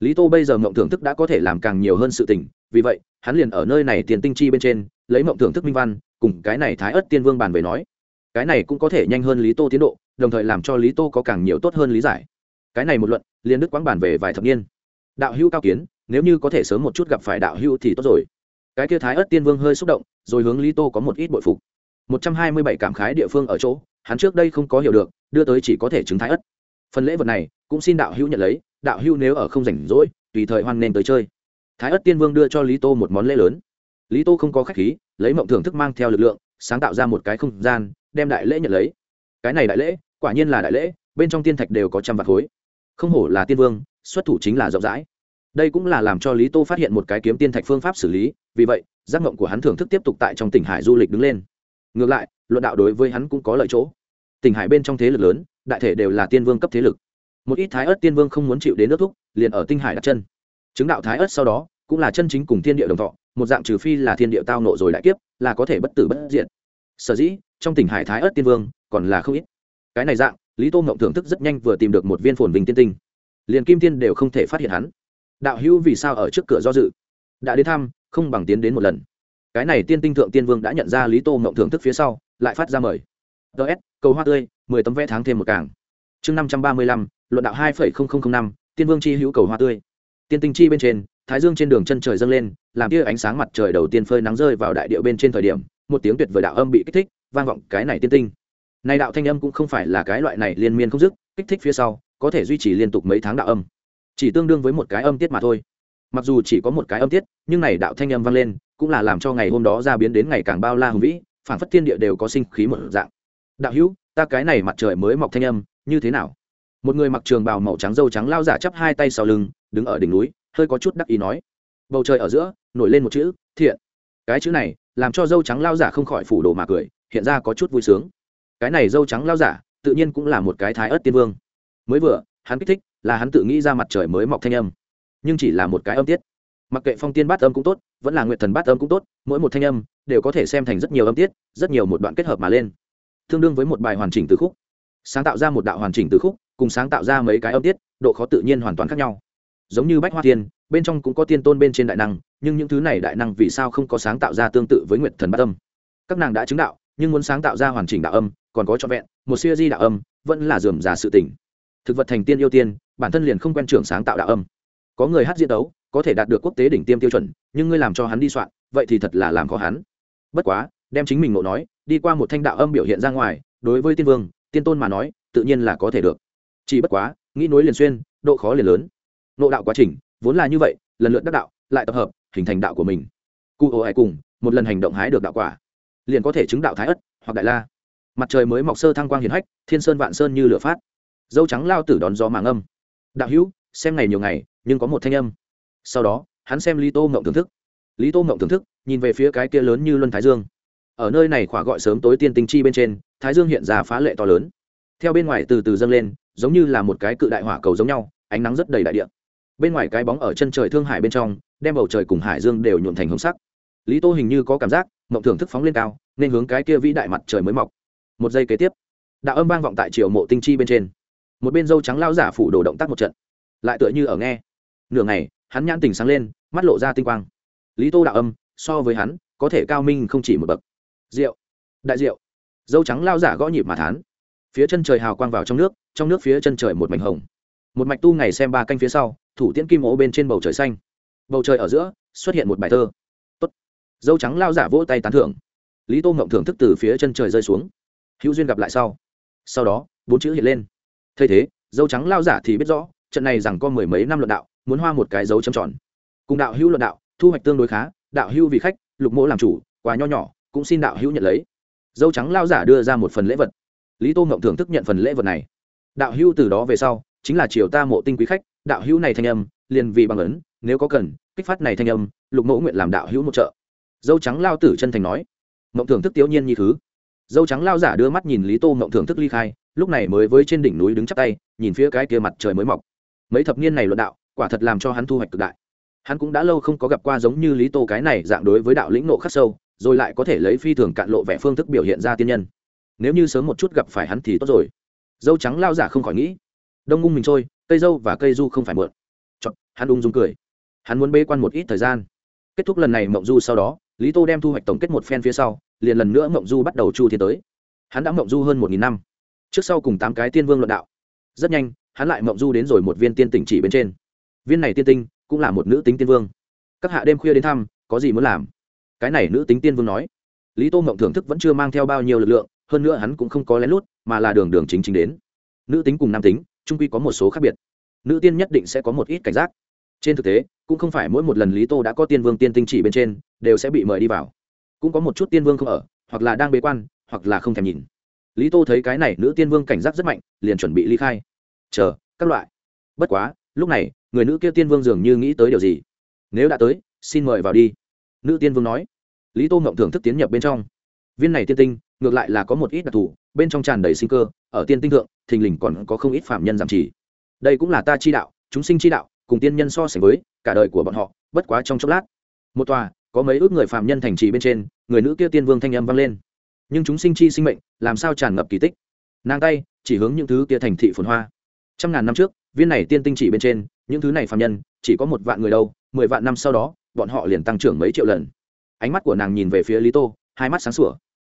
Lý tô bây giờ mộng thưởng thức đã có thể làm càng nhiều hơn sự tình, vì vậy, hắn liền ở nơi này tiền tinh chi bên trên, lấy mộng thưởng thức minh văn, cùng cái này thái ớt tiên vương bàn về nói. Cái này cũng có thể nhanh hơn lý tô tiến độ, đồng thời làm cho lý tô có càng nhiều tốt hơn lý giải cái này một luận, liền đức quãng bản về vài thập niên. Đạo hữu cao kiến, nếu như có thể sớm một chút gặp phải đạo hữu thì tốt rồi. Cái kia thái ớt tiên vương hơi xúc động, rồi hướng lý tô có một ít bội phục. Một trăm hai mươi bảy cảm khái địa phương ở chỗ, hắn trước đây không có hiểu được, đưa tới chỉ có thể chứng thái ất phần lễ vật này, cũng xin đạo hữu nhận lấy, đạo hữu nếu ở không rảnh rỗi, tùy thời hoan nên tới chơi. Thái ất tiên vương đưa cho lý tô một món lễ lớn. Lý tô không có khách khí, lấy mộng thưởng thức mang theo lực lượng, sáng tạo ra một cái không gian, đem đại lễ nhận lấy. Cái này đại lễ, quả nhiên là đại lễ, bên trong tiên thạch đều có trăm vạt khối không hổ là tiên vương, xuất thủ chính là rộng rãi. Đây cũng là làm cho lý tô phát hiện một cái kiếm tiên thạch phương pháp xử lý, vì vậy giác ngộng của hắn thưởng thức tiếp tục tại trong tỉnh hải du lịch đứng lên. Ngược lại, luận đạo đối với hắn cũng có lợi chỗ. Tỉnh hải bên trong thế lực lớn, đại thể đều là tiên vương cấp thế lực. Một ít thái ớt tiên vương không muốn chịu đến nước thúc, liền ở tinh hải đặt chân. Chứng đạo thái ớt sau đó, cũng là chân chính cùng thiên địa đồng thọ, một dạng trừ phi là thiên địa tao nộ rồi đại kiếp, là có thể bất tử bất diện sở dĩ, trong tỉnh hải thái ớt tiên vương, còn là không ít. Cái này dạng lý tô ngộng thưởng thức rất nhanh vừa tìm được một viên phồn vinh tiên tinh. Liền kim tiên đều không thể phát hiện hắn. Đạo hữu vì sao ở trước cửa do dự? Đã đến thăm, không bằng tiến đến một lần. Cái này tiên tinh thượng tiên vương đã nhận ra lý tô ngộng thưởng thức phía sau, lại phát ra mời. Ts cầu hoa tươi, mười tấm vé tháng thêm một càng. Chương năm trăm ba mươi lăm, luận đạo hai phẩy không không không năm, tiên vương chi hữu cầu hoa tươi. Tiên tinh chi bên trên, thái dương trên đường chân trời dâng lên, làm tia ánh sáng mặt trời đầu tiên phơi nắng rơi vào đại điệu bên trên thời điểm, một tiếng tuyệt vời đạo âm bị kích thích, vang vọng cái này tiên tinh này đạo thanh âm cũng không phải là cái loại này liên miên không dứt, kích thích phía sau, có thể duy trì liên tục mấy tháng đạo âm. Chỉ tương đương với một cái âm tiết mà thôi. Mặc dù chỉ có một cái âm tiết, nhưng này đạo thanh âm vang lên, cũng là làm cho ngày hôm đó ra biến đến ngày càng bao la hùng vĩ phản phất thiên địa đều có sinh khí một dạng. Đạo hữu, ta cái này mặt trời mới mọc thanh âm, như thế nào? Một người mặc trường bào màu trắng dâu trắng lao giả chắp hai tay sau lưng, đứng ở đỉnh núi, hơi có chút đắc ý nói. Bầu trời ở giữa, nổi lên một chữ, thiện. Cái chữ này, làm cho dâu trắng lao giả không khỏi phủ đồ mà cười, hiện ra có chút vui sướng cái này dâu trắng lao giả tự nhiên cũng là một cái thái ớt tiên vương. Mới vừa hắn kích thích là hắn tự nghĩ ra mặt trời mới mọc thanh âm nhưng chỉ là một cái âm tiết. Mặc kệ phong tiên bát âm cũng tốt vẫn là nguyện thần bát âm cũng tốt mỗi một thanh âm đều có thể xem thành rất nhiều âm tiết rất nhiều một đoạn kết hợp mà lên. Tương đương với một bài hoàn chỉnh từ khúc. Sáng tạo ra một đạo hoàn chỉnh từ khúc cùng sáng tạo ra mấy cái âm tiết độ khó tự nhiên hoàn toàn khác nhau. Giống như bách hoa tiên, bên trong cũng có tiên tôn bên trên đại năng nhưng những thứ này đại năng vì sao không có sáng tạo ra tương tự với nguyệt thần bát âm? Các nàng đã chứng đạo nhưng muốn sáng tạo ra hoàn chỉnh đạo âm còn có cho vẹn, một siêu di đạo âm, vẫn là dườm già sự tỉnh thực vật thành tiên yêu tiên, bản thân liền không quen trưởng sáng tạo đạo âm. Có người hát diễn đấu có thể đạt được quốc tế đỉnh tiêm tiêu chuẩn, nhưng ngươi làm cho hắn đi soạn, vậy thì thật là làm khó hắn. Bất quá, đem chính mình ngộ nói, đi qua một thanh đạo âm biểu hiện ra ngoài, đối với tiên vương, tiên tôn mà nói, tự nhiên là có thể được. Chỉ bất quá, nghĩ nối liền xuyên, độ khó liền lớn. Nộ đạo quá trình, vốn là như vậy, lần lượt đắc đạo, lại tập hợp, hình thành đạo của mình. Cụ ổ ai cùng, một lần hành động hái được đạo quả, liền có thể chứng đạo thái ất hoặc đại la mặt trời mới mọc sơ thăng quang hiền hách, thiên sơn vạn sơn như lửa phát. Dâu trắng lao tử đón gió mạng âm. Đạo hữu, xem ngày nhiều ngày, nhưng có một thanh âm. Sau đó, hắn xem lý tô mộng thưởng thức. Lý tô mộng thưởng thức, nhìn về phía cái kia lớn như luân thái dương. Ở nơi này khỏa gọi sớm tối tiên tinh chi bên trên, thái dương hiện ra phá lệ to lớn. Theo bên ngoài từ từ dâng lên, giống như là một cái cự đại hỏa cầu giống nhau, ánh nắng rất đầy đại địa. Bên ngoài cái bóng ở chân trời thương hải bên trong, đem bầu trời cùng hải dương đều nhuộn thành hồng sắc. Lý tô hình như có cảm giác mộng thưởng thức phóng lên cao, nên hướng cái kia vĩ đại mặt trời mới mọc một giây kế tiếp, đạo âm vang vọng tại triều mộ tinh chi bên trên. Một bên dâu trắng lao giả phủ đồ động tác một trận, lại tựa như ở nghe. Nửa ngày, hắn nhãn tình sáng lên, mắt lộ ra tinh quang. Lý tô đạo âm, so với hắn, có thể cao minh không chỉ một bậc. Rượu đại rượu dâu trắng lao giả gõ nhịp mà thán. Phía chân trời hào quang vào trong nước trong nước phía chân trời một mảnh hồng. Một mạch tu ngày xem ba canh phía sau, thủ tiễn kim ố bên trên bầu trời xanh. Bầu trời ở giữa, xuất hiện một bài thơ. Tốt. dâu trắng lao giả vỗ tay tán thưởng. Lý tô ngộng thưởng thức từ phía chân trời rơi xuống hữu duyên gặp lại sau. Sau đó, bốn chữ hiện lên. Thay thế, dâu trắng lao giả thì biết rõ, trận này rằng có mười mấy năm luận đạo, muốn hoa một cái dấu châm tròn. Cùng đạo hữu luận đạo, thu hoạch tương đối khá, đạo hữu vì khách, lục mỗ làm chủ, quà nho nhỏ, cũng xin đạo hữu nhận lấy. Dâu trắng lao giả đưa ra một phần lễ vật. Lý tô mộng thưởng thức nhận phần lễ vật này. Đạo hữu từ đó về sau, chính là triều ta mộ tinh quý khách, đạo hữu này thanh âm, liền vì bằng ấn, nếu có cần, kích phát này thanh âm, lục mẫu nguyện làm đạo hữu một trợ. Dâu trắng lao tử chân thành nói. Mộng thưởng thức tiểu nhiên như thứ dâu trắng lao giả đưa mắt nhìn lý tô mộng thưởng thức ly khai lúc này mới với trên đỉnh núi đứng chắp tay nhìn phía cái kia mặt trời mới mọc. Mấy thập niên này luận đạo quả thật làm cho hắn thu hoạch cực đại. Hắn cũng đã lâu không có gặp qua giống như lý tô cái này dạng đối với đạo lĩnh nộ khắc sâu rồi lại có thể lấy phi thường cạn lộ vẻ phương thức biểu hiện ra tiên nhân. Nếu như sớm một chút gặp phải hắn thì tốt rồi. Dâu trắng lao giả không khỏi nghĩ. Đông ngung mình trôi cây dâu và cây du không phải mượn. Chọn, hắn ung dung cười. Hắn muốn bế quan một ít thời gian. Kết thúc lần này mộng du sau đó lý tô đem thu hoạch tổng kết một phen phía sau liền lần nữa mộng du bắt đầu chu thiên tới. Hắn đã mộng du hơn một nghìn năm. Trước sau cùng tám cái tiên vương luận đạo. Rất nhanh, hắn lại mộng du đến rồi một viên tiên tỉnh chỉ bên trên. Viên này tiên tinh cũng là một nữ tính tiên vương. Các hạ đêm khuya đến thăm, có gì muốn làm? Cái này nữ tính tiên vương nói. Lý tô mộng thưởng thức vẫn chưa mang theo bao nhiêu lực lượng, hơn nữa hắn cũng không có lén lút, mà là đường đường chính chính đến. Nữ tính cùng nam tính trung quy có một số khác biệt. Nữ tiên nhất định sẽ có một ít cảnh giác. Trên thực tế, cũng không phải mỗi một lần lý tô đã có tiên vương tiên tinh chỉ bên trên, đều sẽ bị mời đi vào cũng có một chút tiên vương không ở, hoặc là đang bế quan, hoặc là không thèm nhìn. Lý tô thấy cái này nữ tiên vương cảnh giác rất mạnh, liền chuẩn bị ly khai. Chờ, các loại. Bất quá, lúc này, người nữ kia tiên vương dường như nghĩ tới điều gì. Nếu đã tới, xin mời vào đi. Nữ tiên vương nói. Lý tô mộng thưởng thức tiến nhập bên trong. Viên này tiên tinh, ngược lại là có một ít đặc thù, bên trong tràn đầy sinh cơ, ở tiên tinh thượng, thình lình còn có không ít phạm nhân giảm trì. Đây cũng là ta chi đạo, chúng sinh chi đạo, cùng tiên nhân so sánh với, cả đời của bọn họ, bất quá trong chốc lát. Một tòa có mấy ước người phạm nhân thành trì bên trên, người nữ kia tiên vương thanh âm vang lên. Nhưng chúng sinh chi sinh mệnh, làm sao tràn ngập kỳ tích? Nàng tay, chỉ hướng những thứ kia thành thị phồn hoa. Trăm ngàn năm trước, viên này tiên tinh chỉ bên trên, những thứ này phạm nhân, chỉ có một vạn người đâu, mười vạn năm sau đó, bọn họ liền tăng trưởng mấy triệu lần. Ánh mắt của nàng nhìn về phía lý tô, hai mắt sáng sủa.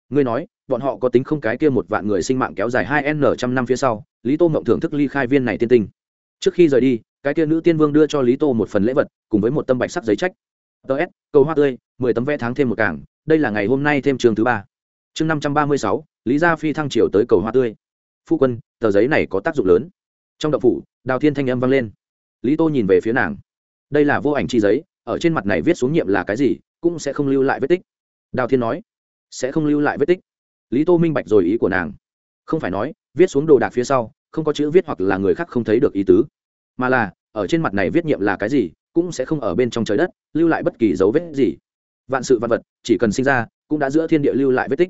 Ngươi nói, bọn họ có tính không cái kia một vạn người sinh mạng kéo dài hai n trăm năm phía sau, lý tô mộng thưởng thức ly khai viên này tiên tinh. Trước khi rời đi, cái kia nữ tiên vương đưa cho lý tô một phần lễ vật, cùng với một tâm bạch sắc giấy trách ts cầu hoa tươi, mười tấm vẽ tháng thêm một cảng, đây là ngày hôm nay thêm trường thứ ba. Chương năm trăm ba mươi sáu, lý gia phi thăng triều tới cầu hoa tươi. Phu quân, tờ giấy này có tác dụng lớn. Trong đậu phủ, đào thiên thanh âm vang lên. Lý tô nhìn về phía nàng. Đây là vô ảnh chi giấy, ở trên mặt này viết xuống nhiệm là cái gì, cũng sẽ không lưu lại vết tích. Đào thiên nói, sẽ không lưu lại vết tích. Lý tô minh bạch rồi ý của nàng. Không phải nói, viết xuống đồ đạc phía sau, không có chữ viết hoặc là người khác không thấy được ý tứ. Mà là, ở trên mặt này viết nhiệm là cái gì cũng sẽ không ở bên trong trời đất, lưu lại bất kỳ dấu vết gì. Vạn sự vạn vật, chỉ cần sinh ra, cũng đã giữa thiên địa lưu lại vết tích.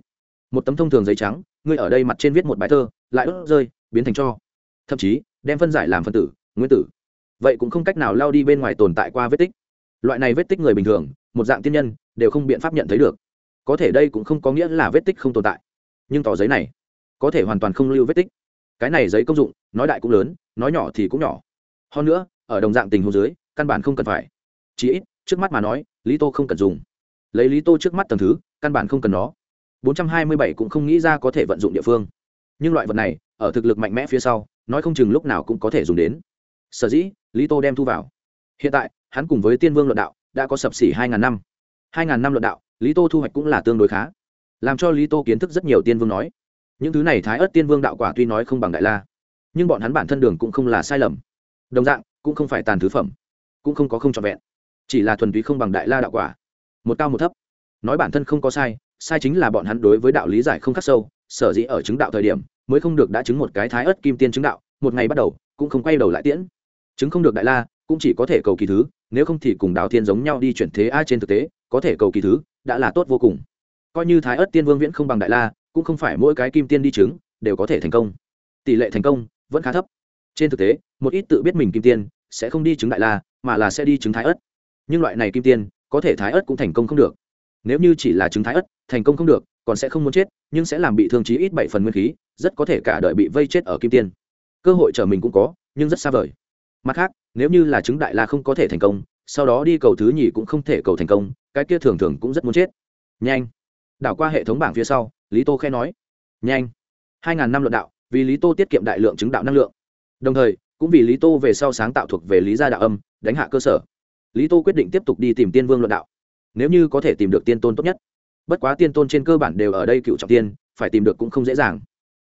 Một tấm thông thường giấy trắng, ngươi ở đây mặt trên viết một bài thơ, lại đốt rơi, biến thành cho. Thậm chí, đem phân giải làm phân tử, nguyên tử. Vậy cũng không cách nào lao đi bên ngoài tồn tại qua vết tích. Loại này vết tích người bình thường, một dạng tiên nhân, đều không biện pháp nhận thấy được. Có thể đây cũng không có nghĩa là vết tích không tồn tại. Nhưng tỏ giấy này, có thể hoàn toàn không lưu vết tích. Cái này giấy công dụng, nói đại cũng lớn, nói nhỏ thì cũng nhỏ. Hơn nữa, ở đồng dạng tình huống dưới căn bản không cần phải. Chỉ ít, trước mắt mà nói, lý tô không cần dùng. Lấy lý tô trước mắt tầng thứ, căn bản không cần nó. 427 cũng không nghĩ ra có thể vận dụng địa phương. Nhưng loại vật này, ở thực lực mạnh mẽ phía sau, nói không chừng lúc nào cũng có thể dùng đến. Sở dĩ, lý tô đem thu vào. Hiện tại, hắn cùng với tiên vương luận đạo, đã có sập xỉ hai ngàn năm. hai ngàn năm luận đạo, lý tô thu hoạch cũng là tương đối khá. Làm cho lý tô kiến thức rất nhiều tiên vương nói. Những thứ này thái ớt tiên vương đạo quả tuy nói không bằng đại la, nhưng bọn hắn bản thân đường cũng không là sai lầm. Đồng dạng, cũng không phải tàn thứ phẩm cũng không có không trọn vẹn. Chỉ là thuần túy không bằng đại la đạo quả. Một cao một thấp. Nói bản thân không có sai sai chính là bọn hắn đối với đạo lý giải không khắc sâu, sở dĩ ở chứng đạo thời điểm mới không được đã chứng một cái thái ớt kim tiên chứng đạo, một ngày bắt đầu cũng không quay đầu lại tiễn. Chứng không được đại la, cũng chỉ có thể cầu kỳ thứ, nếu không thì cùng đạo thiên giống nhau đi chuyển thế ai trên thực tế, có thể cầu kỳ thứ, đã là tốt vô cùng. Coi như thái ớt tiên vương viễn không bằng đại la, cũng không phải mỗi cái kim tiên đi chứng đều có thể thành công. Tỷ lệ thành công vẫn khá thấp. Trên thực tế, một ít tự biết mình kim tiên sẽ không đi chứng đại la mà là sẽ đi chứng thái ớt. Nhưng loại này kim tiên, có thể thái ớt cũng thành công không được. Nếu như chỉ là chứng thái ớt, thành công không được, còn sẽ không muốn chết, nhưng sẽ làm bị thương chí ít bảy phần nguyên khí, rất có thể cả đời bị vây chết ở kim tiên. Cơ hội trở mình cũng có, nhưng rất xa vời. Mặt khác, nếu như là chứng đại la không có thể thành công, sau đó đi cầu thứ nhì cũng không thể cầu thành công, cái kia thường thường cũng rất muốn chết. Nhanh. Đảo qua hệ thống bảng phía sau, lý tô khe nói. Nhanh. Hai ngàn năm luận đạo, vì lý tô tiết kiệm đại lượng chứng đạo năng lượng. Đồng thời, cũng vì lý tô về sau sáng tạo thuộc về lý gia đạo âm đánh hạ cơ sở. Lý tô quyết định tiếp tục đi tìm tiên vương luận đạo. Nếu như có thể tìm được tiên tôn tốt nhất. Bất quá tiên tôn trên cơ bản đều ở đây cựu trọng tiên, phải tìm được cũng không dễ dàng.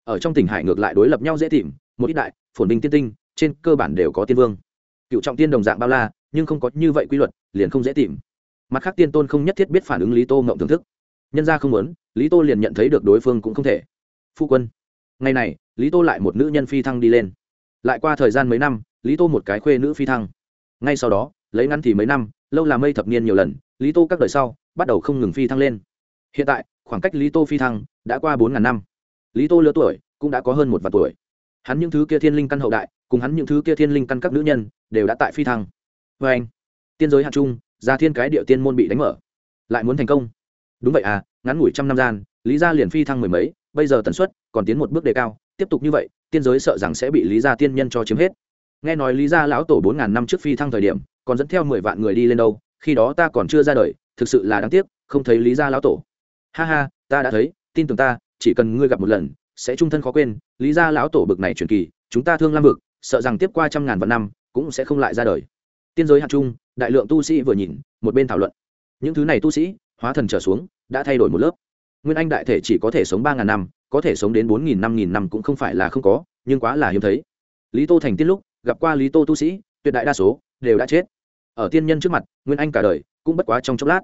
Ở trong tỉnh hải ngược lại đối lập nhau dễ tìm, một ít đại, phồn binh tiên tinh, trên cơ bản đều có tiên vương. Cựu trọng tiên đồng dạng bao la, nhưng không có như vậy quy luật, liền không dễ tìm. Mặt khác tiên tôn không nhất thiết biết phản ứng lý tô ngộng thưởng thức. Nhân ra không muốn, lý tô liền nhận thấy được đối phương cũng không thể. Phu quân, ngày này, lý tô lại một nữ nhân phi thăng đi lên. Lại qua thời gian mấy năm, lý tô một cái khuê nữ phi thăng ngay sau đó, lấy ngắn thì mấy năm, lâu là mây thập niên nhiều lần, lý tô các đời sau, bắt đầu không ngừng phi thăng lên. Hiện tại, khoảng cách lý tô phi thăng đã qua bốn ngàn năm. Lý tô lứa tuổi cũng đã có hơn một vạn tuổi. Hắn những thứ kia thiên linh căn hậu đại, cùng hắn những thứ kia thiên linh căn các nữ nhân, đều đã tại phi thăng. Vê anh, tiên giới hạt trung gia thiên cái địa tiên môn bị đánh mở. Lại muốn thành công. Đúng vậy à ngắn ngủi trăm năm gian, lý gia liền phi thăng mười mấy, bây giờ tần suất còn tiến một bước đề cao, tiếp tục như vậy, tiên giới sợ rằng sẽ bị lý gia tiên nhân cho chiếm hết nghe nói lý gia lão tổ bốn ngàn năm trước phi thăng thời điểm, còn dẫn theo mười vạn người đi lên đâu, khi đó ta còn chưa ra đời, thực sự là đáng tiếc, không thấy lý gia lão tổ. Ha ha, ta đã thấy, tin tưởng ta, chỉ cần ngươi gặp một lần, sẽ trung thân khó quên. Lý gia lão tổ bực này truyền kỳ, chúng ta thương lam vực, sợ rằng tiếp qua trăm ngàn vạn năm, cũng sẽ không lại ra đời. Tiên giới hạt trung, đại lượng tu sĩ vừa nhìn, một bên thảo luận. Những thứ này tu sĩ, hóa thần trở xuống, đã thay đổi một lớp. Nguyên anh đại thể chỉ có thể sống ba ngàn năm, có thể sống đến bốn nghìn, năm nghìn năm cũng không phải là không có, nhưng quá là hiếm thấy. Lý tô thành tiết lúc gặp qua lý tô tu sĩ, tuyệt đại đa số đều đã chết. Ở tiên nhân trước mặt, nguyên anh cả đời cũng bất quá trong chốc lát.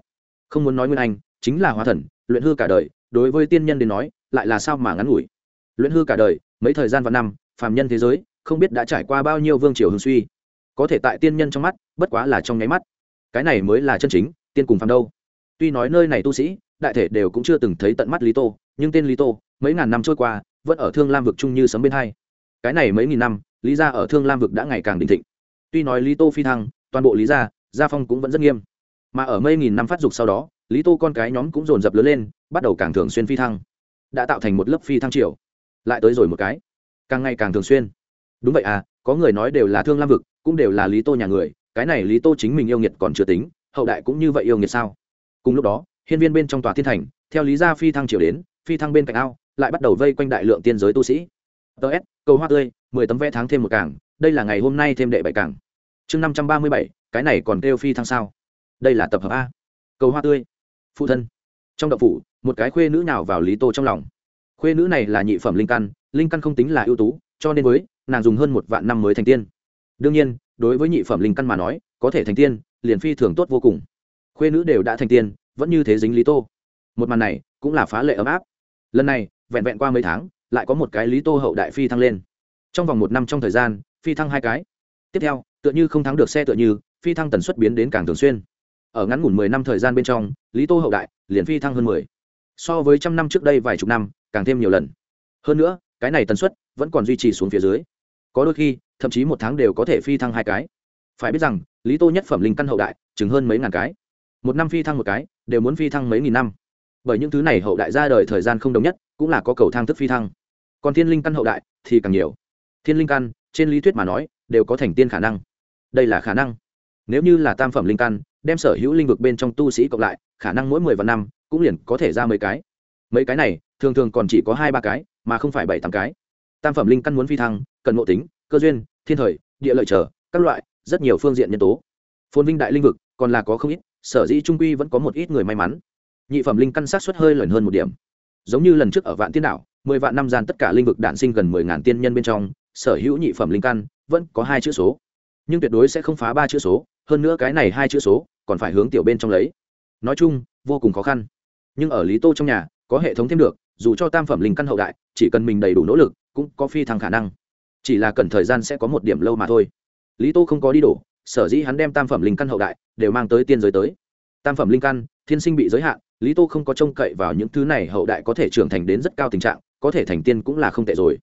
Không muốn nói nguyên anh, chính là hóa thần, luyện hư cả đời, đối với tiên nhân đến nói, lại là sao mà ngắn ngủi. Luyện hư cả đời, mấy thời gian và năm, phàm nhân thế giới, không biết đã trải qua bao nhiêu vương triều hương suy. Có thể tại tiên nhân trong mắt, bất quá là trong nháy mắt. Cái này mới là chân chính, tiên cùng phàm đâu. Tuy nói nơi này tu sĩ, đại thể đều cũng chưa từng thấy tận mắt lý tô, nhưng tên lý tô, mấy ngàn năm trôi qua, vẫn ở thương lam vực chung như sấm bên hai. Cái này mấy nghìn năm lý gia ở thương lam vực đã ngày càng đình thịnh tuy nói lý tô phi thăng toàn bộ lý gia gia phong cũng vẫn rất nghiêm mà ở mấy nghìn năm phát dục sau đó lý tô con cái nhóm cũng dồn dập lớn lên bắt đầu càng thường xuyên phi thăng đã tạo thành một lớp phi thăng triều lại tới rồi một cái càng ngày càng thường xuyên đúng vậy à có người nói đều là thương lam vực cũng đều là lý tô nhà người cái này lý tô chính mình yêu nghiệt còn chưa tính hậu đại cũng như vậy yêu nghiệt sao cùng lúc đó hiên viên bên trong tòa thiên thành theo lý gia phi thăng triều đến phi thăng bên cạnh ao lại bắt đầu vây quanh đại lượng tiên giới tu sĩ ts cầu hoa tươi, mười tấm vẽ tháng thêm một cảng, đây là ngày hôm nay thêm đệ bảy cảng. Chương năm trăm ba mươi bảy, cái này còn kêu phi thăng sao? Đây là tập hợp a. Cầu hoa tươi. Phụ thân. Trong đậu phủ, một cái khuê nữ nào vào lý tô trong lòng. Khuê nữ này là nhị phẩm linh căn linh căn không tính là ưu tú, cho nên với, nàng dùng hơn một vạn năm mới thành tiên. Đương nhiên, đối với nhị phẩm linh căn mà nói, có thể thành tiên, liền phi thường tốt vô cùng. Khuê nữ đều đã thành tiên, vẫn như thế dính lý tô. Một màn này cũng là phá lệ ấm áp. Lần này, vẹn vẹn qua mấy tháng lại có một cái lý tô hậu đại phi thăng lên. Trong vòng một năm trong thời gian, phi thăng hai cái. Tiếp theo, tựa như không thắng được xe tựa như, phi thăng tần suất biến đến càng thường xuyên. Ở ngắn ngủn mười năm thời gian bên trong, lý tô hậu đại liền phi thăng hơn mười. So với trăm năm trước đây vài chục năm, càng thêm nhiều lần. Hơn nữa, cái này tần suất vẫn còn duy trì xuống phía dưới. Có đôi khi, thậm chí một tháng đều có thể phi thăng hai cái. Phải biết rằng, lý tô nhất phẩm linh căn hậu đại, chừng hơn mấy ngàn cái. Một năm phi thăng một cái, đều muốn phi thăng mấy nghìn năm. Bởi những thứ này hậu đại ra đời thời gian không đồng nhất, cũng là có cầu thang thức phi thăng còn thiên linh căn hậu đại thì càng nhiều. Thiên linh căn, trên lý thuyết mà nói, đều có thành tiên khả năng. Đây là khả năng. Nếu như là tam phẩm linh căn, đem sở hữu linh vực bên trong tu sĩ cộng lại, khả năng mỗi mười vạn năm cũng liền có thể ra mấy cái. Mấy cái này, thường thường còn chỉ có hai ba cái, mà không phải bảy tám cái. Tam phẩm linh căn muốn phi thăng, cần ngộ tính, cơ duyên, thiên thời, địa lợi trở các loại, rất nhiều phương diện nhân tố. Phồn vinh đại linh vực, còn là có không ít, sở dĩ trung quy vẫn có một ít người may mắn. Nhị phẩm linh căn sát xuất hơi lẩn hơn một điểm. Giống như lần trước ở vạn tiên đảo mười vạn năm gian tất cả linh vực đản sinh gần mười ngàn tiên nhân bên trong, sở hữu nhị phẩm linh căn, vẫn có hai chữ số. Nhưng tuyệt đối sẽ không phá ba chữ số, hơn nữa cái này hai chữ số, còn phải hướng tiểu bên trong lấy. Nói chung, vô cùng khó khăn. Nhưng ở lý tô trong nhà, có hệ thống thêm được, dù cho tam phẩm linh căn hậu đại, chỉ cần mình đầy đủ nỗ lực, cũng có phi thăng khả năng. Chỉ là cần thời gian sẽ có một điểm lâu mà thôi. Lý tô không có đi đổ, sở dĩ hắn đem tam phẩm linh căn hậu đại đều mang tới tiên giới tới. Tam phẩm linh căn, thiên sinh bị giới hạn, lý tô không có trông cậy vào những thứ này hậu đại có thể trưởng thành đến rất cao tình trạng có thể thành tiên cũng là không tệ rồi.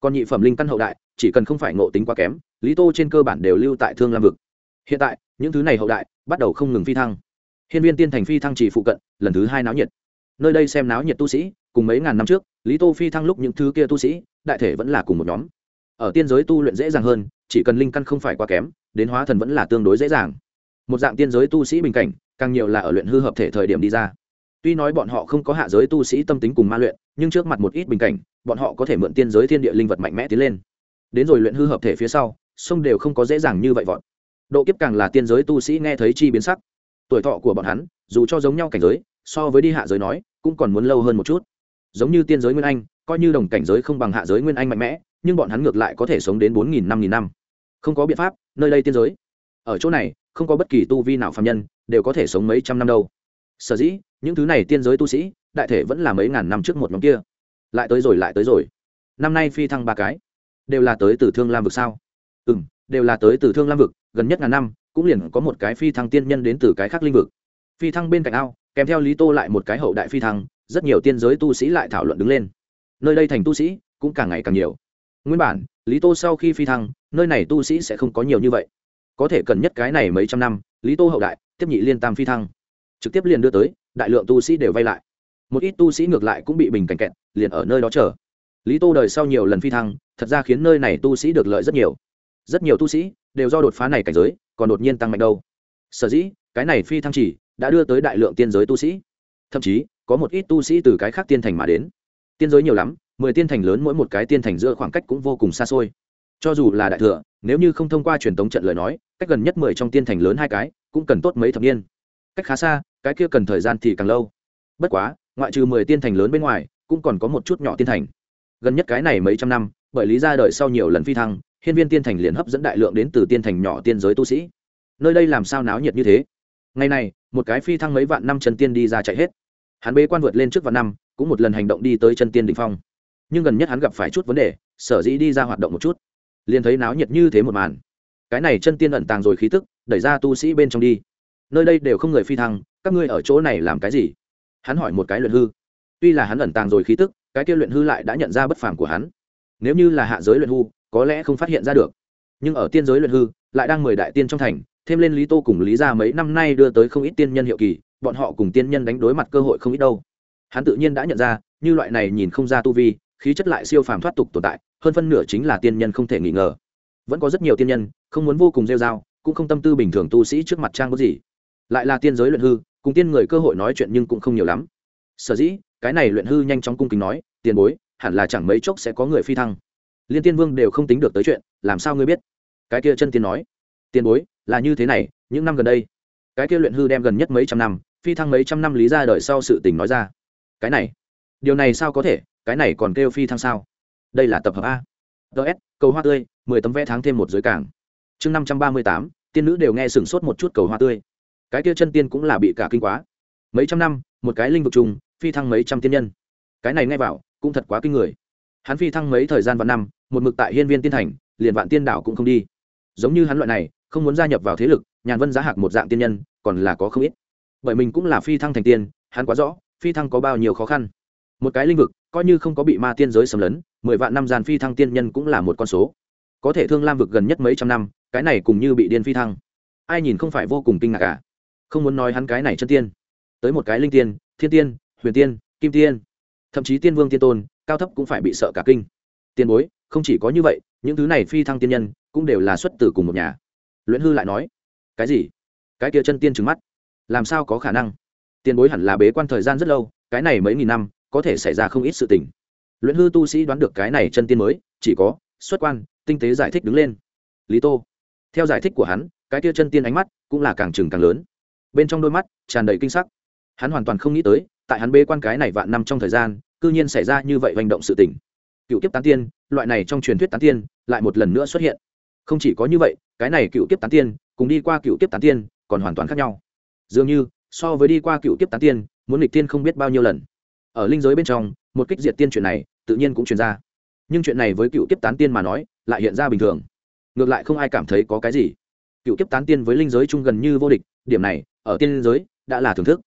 Còn nhị phẩm linh căn hậu đại, chỉ cần không phải ngộ tính quá kém, lý tô trên cơ bản đều lưu tại thương lam vực. Hiện tại, những thứ này hậu đại bắt đầu không ngừng phi thăng. Hiên viên tiên thành phi thăng chỉ phụ cận, lần thứ hai náo nhiệt. Nơi đây xem náo nhiệt tu sĩ, cùng mấy ngàn năm trước, lý tô phi thăng lúc những thứ kia tu sĩ, đại thể vẫn là cùng một nhóm. Ở tiên giới tu luyện dễ dàng hơn, chỉ cần linh căn không phải quá kém, đến hóa thần vẫn là tương đối dễ dàng. Một dạng tiên giới tu sĩ bình cảnh, càng nhiều là ở luyện hư hợp thể thời điểm đi ra tuy nói bọn họ không có hạ giới tu sĩ tâm tính cùng ma luyện, nhưng trước mặt một ít bình cảnh, bọn họ có thể mượn tiên giới thiên địa linh vật mạnh mẽ tiến lên. Đến rồi luyện hư hợp thể phía sau, sông đều không có dễ dàng như vậy vọt. Độ kiếp càng là tiên giới tu sĩ nghe thấy chi biến sắc. Tuổi thọ của bọn hắn, dù cho giống nhau cảnh giới, so với đi hạ giới nói, cũng còn muốn lâu hơn một chút. Giống như tiên giới nguyên anh, coi như đồng cảnh giới không bằng hạ giới nguyên anh mạnh mẽ, nhưng bọn hắn ngược lại có thể sống đến bốn nghìn, năm nghìn năm. Không có biện pháp, nơi đây tiên giới. Ở chỗ này, không có bất kỳ tu vi nào phạm nhân, đều có thể sống mấy trăm năm đâu. Sở dĩ những thứ này tiên giới tu sĩ, đại thể vẫn là mấy ngàn năm trước một nhóm kia. Lại tới rồi, lại tới rồi. Năm nay phi thăng ba cái. Đều là tới từ thương lam vực sao? Ừ m đều là tới từ thương lam vực, gần nhất ngàn năm, cũng liền có một cái phi thăng tiên nhân đến từ cái khác linh vực. Phi thăng bên cạnh ao, kèm theo lý tô lại một cái hậu đại phi thăng, rất nhiều tiên giới tu sĩ lại thảo luận đứng lên. Nơi đây thành tu sĩ, cũng càng ngày càng nhiều. Nguyên bản, lý tô sau khi phi thăng, nơi này tu sĩ sẽ không có nhiều như vậy. Có thể cần nhất cái này mấy trăm năm, lý tô hậu đại, tiếp nhị liên tam phi thăng. Trực tiếp liền đưa tới đại lượng tu sĩ đều vay lại. Một ít tu sĩ ngược lại cũng bị bình cảnh kẹt, liền ở nơi đó chờ. Lý tô đời sau nhiều lần phi thăng, thật ra khiến nơi này tu sĩ được lợi rất nhiều. Rất nhiều tu sĩ đều do đột phá này cảnh giới, còn đột nhiên tăng mạnh đâu. Sở dĩ, cái này phi thăng chỉ đã đưa tới đại lượng tiên giới tu sĩ. Thậm chí, có một ít tu sĩ từ cái khác tiên thành mà đến. Tiên giới nhiều lắm, mười tiên thành lớn mỗi một cái tiên thành giữa khoảng cách cũng vô cùng xa xôi. Cho dù là đại thừa, nếu như không thông qua truyền tống trận lời nói, cách gần nhất mười trong tiên thành lớn hai cái, cũng cần tốt mấy thập niên. Cách khá xa cái kia cần thời gian thì càng lâu. Bất quá, ngoại trừ mười tiên thành lớn bên ngoài, cũng còn có một chút nhỏ tiên thành. Gần nhất cái này mấy trăm năm, bởi lý ra đời sau nhiều lần phi thăng, hiên viên tiên thành liền hấp dẫn đại lượng đến từ tiên thành nhỏ tiên giới tu sĩ. Nơi đây làm sao náo nhiệt như thế? Ngày này, một cái phi thăng mấy vạn năm chân tiên đi ra chạy hết. Hắn bế quan vượt lên trước vạn năm, cũng một lần hành động đi tới chân tiên đỉnh phong. Nhưng gần nhất hắn gặp phải chút vấn đề, sở dĩ đi ra hoạt động một chút. Liền thấy náo nhiệt như thế một màn. Cái này chân tiên ẩn tàng rồi khí tức, đẩy ra tu sĩ bên trong đi nơi đây đều không người phi thăng, các ngươi ở chỗ này làm cái gì? Hắn hỏi một cái luyện hư. Tuy là hắn ẩn tàng rồi khí tức, cái kia luyện hư lại đã nhận ra bất phàm của hắn. Nếu như là hạ giới luyện hư, có lẽ không phát hiện ra được. Nhưng ở tiên giới luyện hư, lại đang mời đại tiên trong thành, thêm lên lý tô cùng lý ra mấy năm nay đưa tới không ít tiên nhân hiệu kỳ, bọn họ cùng tiên nhân đánh đối mặt cơ hội không ít đâu. Hắn tự nhiên đã nhận ra, như loại này nhìn không ra tu vi, khí chất lại siêu phàm thoát tục tồn tại, hơn phân nửa chính là tiên nhân không thể nghi ngờ. Vẫn có rất nhiều tiên nhân, không muốn vô cùng rêu r a o cũng không tâm tư bình thường tu sĩ trước mặt trang có gì lại là tiên giới luyện hư, cùng tiên người cơ hội nói chuyện nhưng cũng không nhiều lắm. Sở dĩ, cái này luyện hư nhanh chóng cung kính nói, tiền bối, hẳn là chẳng mấy chốc sẽ có người phi thăng. Liên tiên vương đều không tính được tới chuyện, làm sao ngươi biết? Cái kia chân tiên nói, tiền bối, là như thế này, những năm gần đây, cái kia luyện hư đem gần nhất mấy trăm năm, phi thăng mấy trăm năm lý ra đời sau sự tình nói ra. Cái này, điều này sao có thể, cái này còn kêu phi thăng sao? Đây là tập hợp a. Ts cầu hoa tươi, mười tấm vé tháng thêm một giới cảng. Chương năm trăm ba mươi tám, tiên nữ đều nghe sửng sốt một chút cầu hoa tươi cái kia chân tiên cũng là bị cả kinh quá. Mấy trăm năm, một cái linh vực trùng, phi thăng mấy trăm tiên nhân. Cái này nghe vào, cũng thật quá kinh người. Hắn phi thăng mấy thời gian vạn năm, một mực tại hiên viên tiên thành, liền vạn tiên đảo cũng không đi. Giống như hắn loại này, không muốn gia nhập vào thế lực, nhàn vân giá hạc một dạng tiên nhân, còn là có không ít. Bởi mình cũng là phi thăng thành tiên, hắn quá rõ, phi thăng có bao nhiêu khó khăn. Một cái linh vực, coi như không có bị ma tiên giới xâm lấn, mười vạn năm gian phi thăng tiên nhân cũng là một con số. Có thể thương lam vực gần nhất mấy trăm năm, cái này cùng như bị điên phi thăng. Ai nhìn không phải vô cùng kinh ngạc cả à? Không muốn nói hắn cái này chân tiên. Tới một cái linh tiên, thiên tiên, huyền tiên, kim tiên. Thậm chí tiên vương tiên tôn, cao thấp cũng phải bị sợ cả kinh. Tiền bối, không chỉ có như vậy, những thứ này phi thăng tiên nhân cũng đều là xuất từ cùng một nhà. Luyện hư lại nói, cái gì? Cái kia chân tiên trứng mắt? Làm sao có khả năng? Tiền bối hẳn là bế quan thời gian rất lâu, cái này mấy nghìn năm, có thể xảy ra không ít sự tình. Luyện hư tu sĩ đoán được cái này chân tiên mới, chỉ có xuất quan, tinh tế giải thích đứng lên. Lý tô, theo giải thích của hắn, cái kia chân tiên ánh mắt cũng là càng trừng càng lớn bên trong đôi mắt tràn đầy kinh sắc. Hắn hoàn toàn không nghĩ tới, tại hắn bê quan cái này vạn năm trong thời gian, cư nhiên xảy ra như vậy hành động sự tình. Cựu kiếp tán tiên, loại này trong truyền thuyết tán tiên, lại một lần nữa xuất hiện. Không chỉ có như vậy, cái này cựu kiếp tán tiên, cùng đi qua cựu kiếp tán tiên, còn hoàn toàn khác nhau. Dường như, so với đi qua cựu kiếp tán tiên, muốn lịch tiên không biết bao nhiêu lần. Ở linh giới bên trong, một kích diệt tiên chuyện này, tự nhiên cũng truyền ra. Nhưng chuyện này với cựu kiếp tán tiên mà nói, lại hiện ra bình thường. Ngược lại không ai cảm thấy có cái gì. Cựu kiếp tán tiên với linh giới chung gần như vô địch, điểm này ở tiên giới, đã là thưởng thức.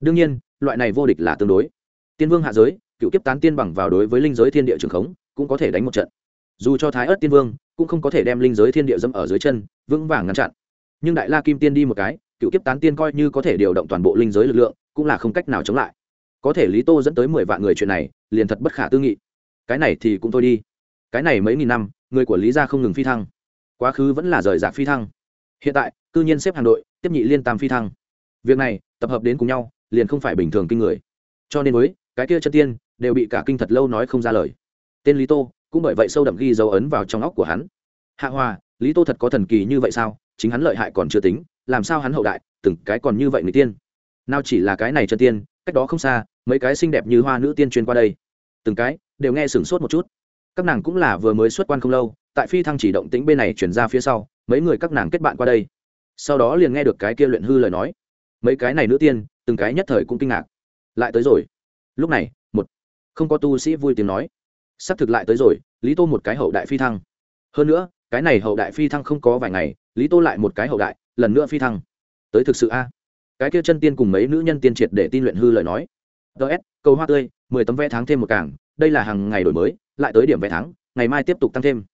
Đương nhiên, loại này vô địch là tương đối. Tiên vương hạ giới, cựu kiếp tán tiên bằng vào đối với linh giới thiên địa trường khống, cũng có thể đánh một trận. Dù cho thái ớt tiên vương, cũng không có thể đem linh giới thiên địa dẫm ở dưới chân, vững vàng ngăn chặn. Nhưng đại la kim tiên đi một cái, cựu kiếp tán tiên coi như có thể điều động toàn bộ linh giới lực lượng, cũng là không cách nào chống lại. Có thể lý tô dẫn tới mười vạn người chuyện này, liền thật bất khả tư nghị. Cái này thì cũng thôi đi. Cái này mấy nghìn năm, người của lý gia không ngừng phi thăng. Quá khứ vẫn là rời rạc phi thăng. Hiện tại, cư nhiên xếp hàng đội, tiếp nhị liên tam phi thăng việc này, tập hợp đến cùng nhau, liền không phải bình thường kinh người. Cho nên mới, cái kia chân tiên, đều bị cả kinh thật lâu nói không ra lời. Tên lý tô, cũng bởi vậy sâu đậm ghi dấu ấn vào trong óc của hắn. Hạ hòa, lý tô thật có thần kỳ như vậy sao? Chính hắn lợi hại còn chưa tính, làm sao hắn hậu đại, từng cái còn như vậy người tiên? Nào chỉ là cái này chân tiên, cách đó không xa, mấy cái xinh đẹp như hoa nữ tiên truyền qua đây. Từng cái, đều nghe sửng sốt một chút. Các nàng cũng là vừa mới xuất quan không lâu, tại phi thăng chỉ động tĩnh bên này chuyển ra phía sau, mấy người các nàng kết bạn qua đây. Sau đó liền nghe được cái kia luyện hư lời nói mấy cái này nữ tiên, từng cái nhất thời cũng kinh ngạc. Lại tới rồi. Lúc này, một, không có tu sĩ vui tiếng nói. Sắp thực lại tới rồi, lý tô một cái hậu đại phi thăng. Hơn nữa, cái này hậu đại phi thăng không có vài ngày, lý tô lại một cái hậu đại, lần nữa phi thăng. Tới thực sự a. Cái kia chân tiên cùng mấy nữ nhân tiên triệt để tin luyện hư lời nói. Ts cầu hoa tươi, mười tấm vé tháng thêm một cảng đây là hàng ngày đổi mới, lại tới điểm vé tháng, ngày mai tiếp tục tăng thêm.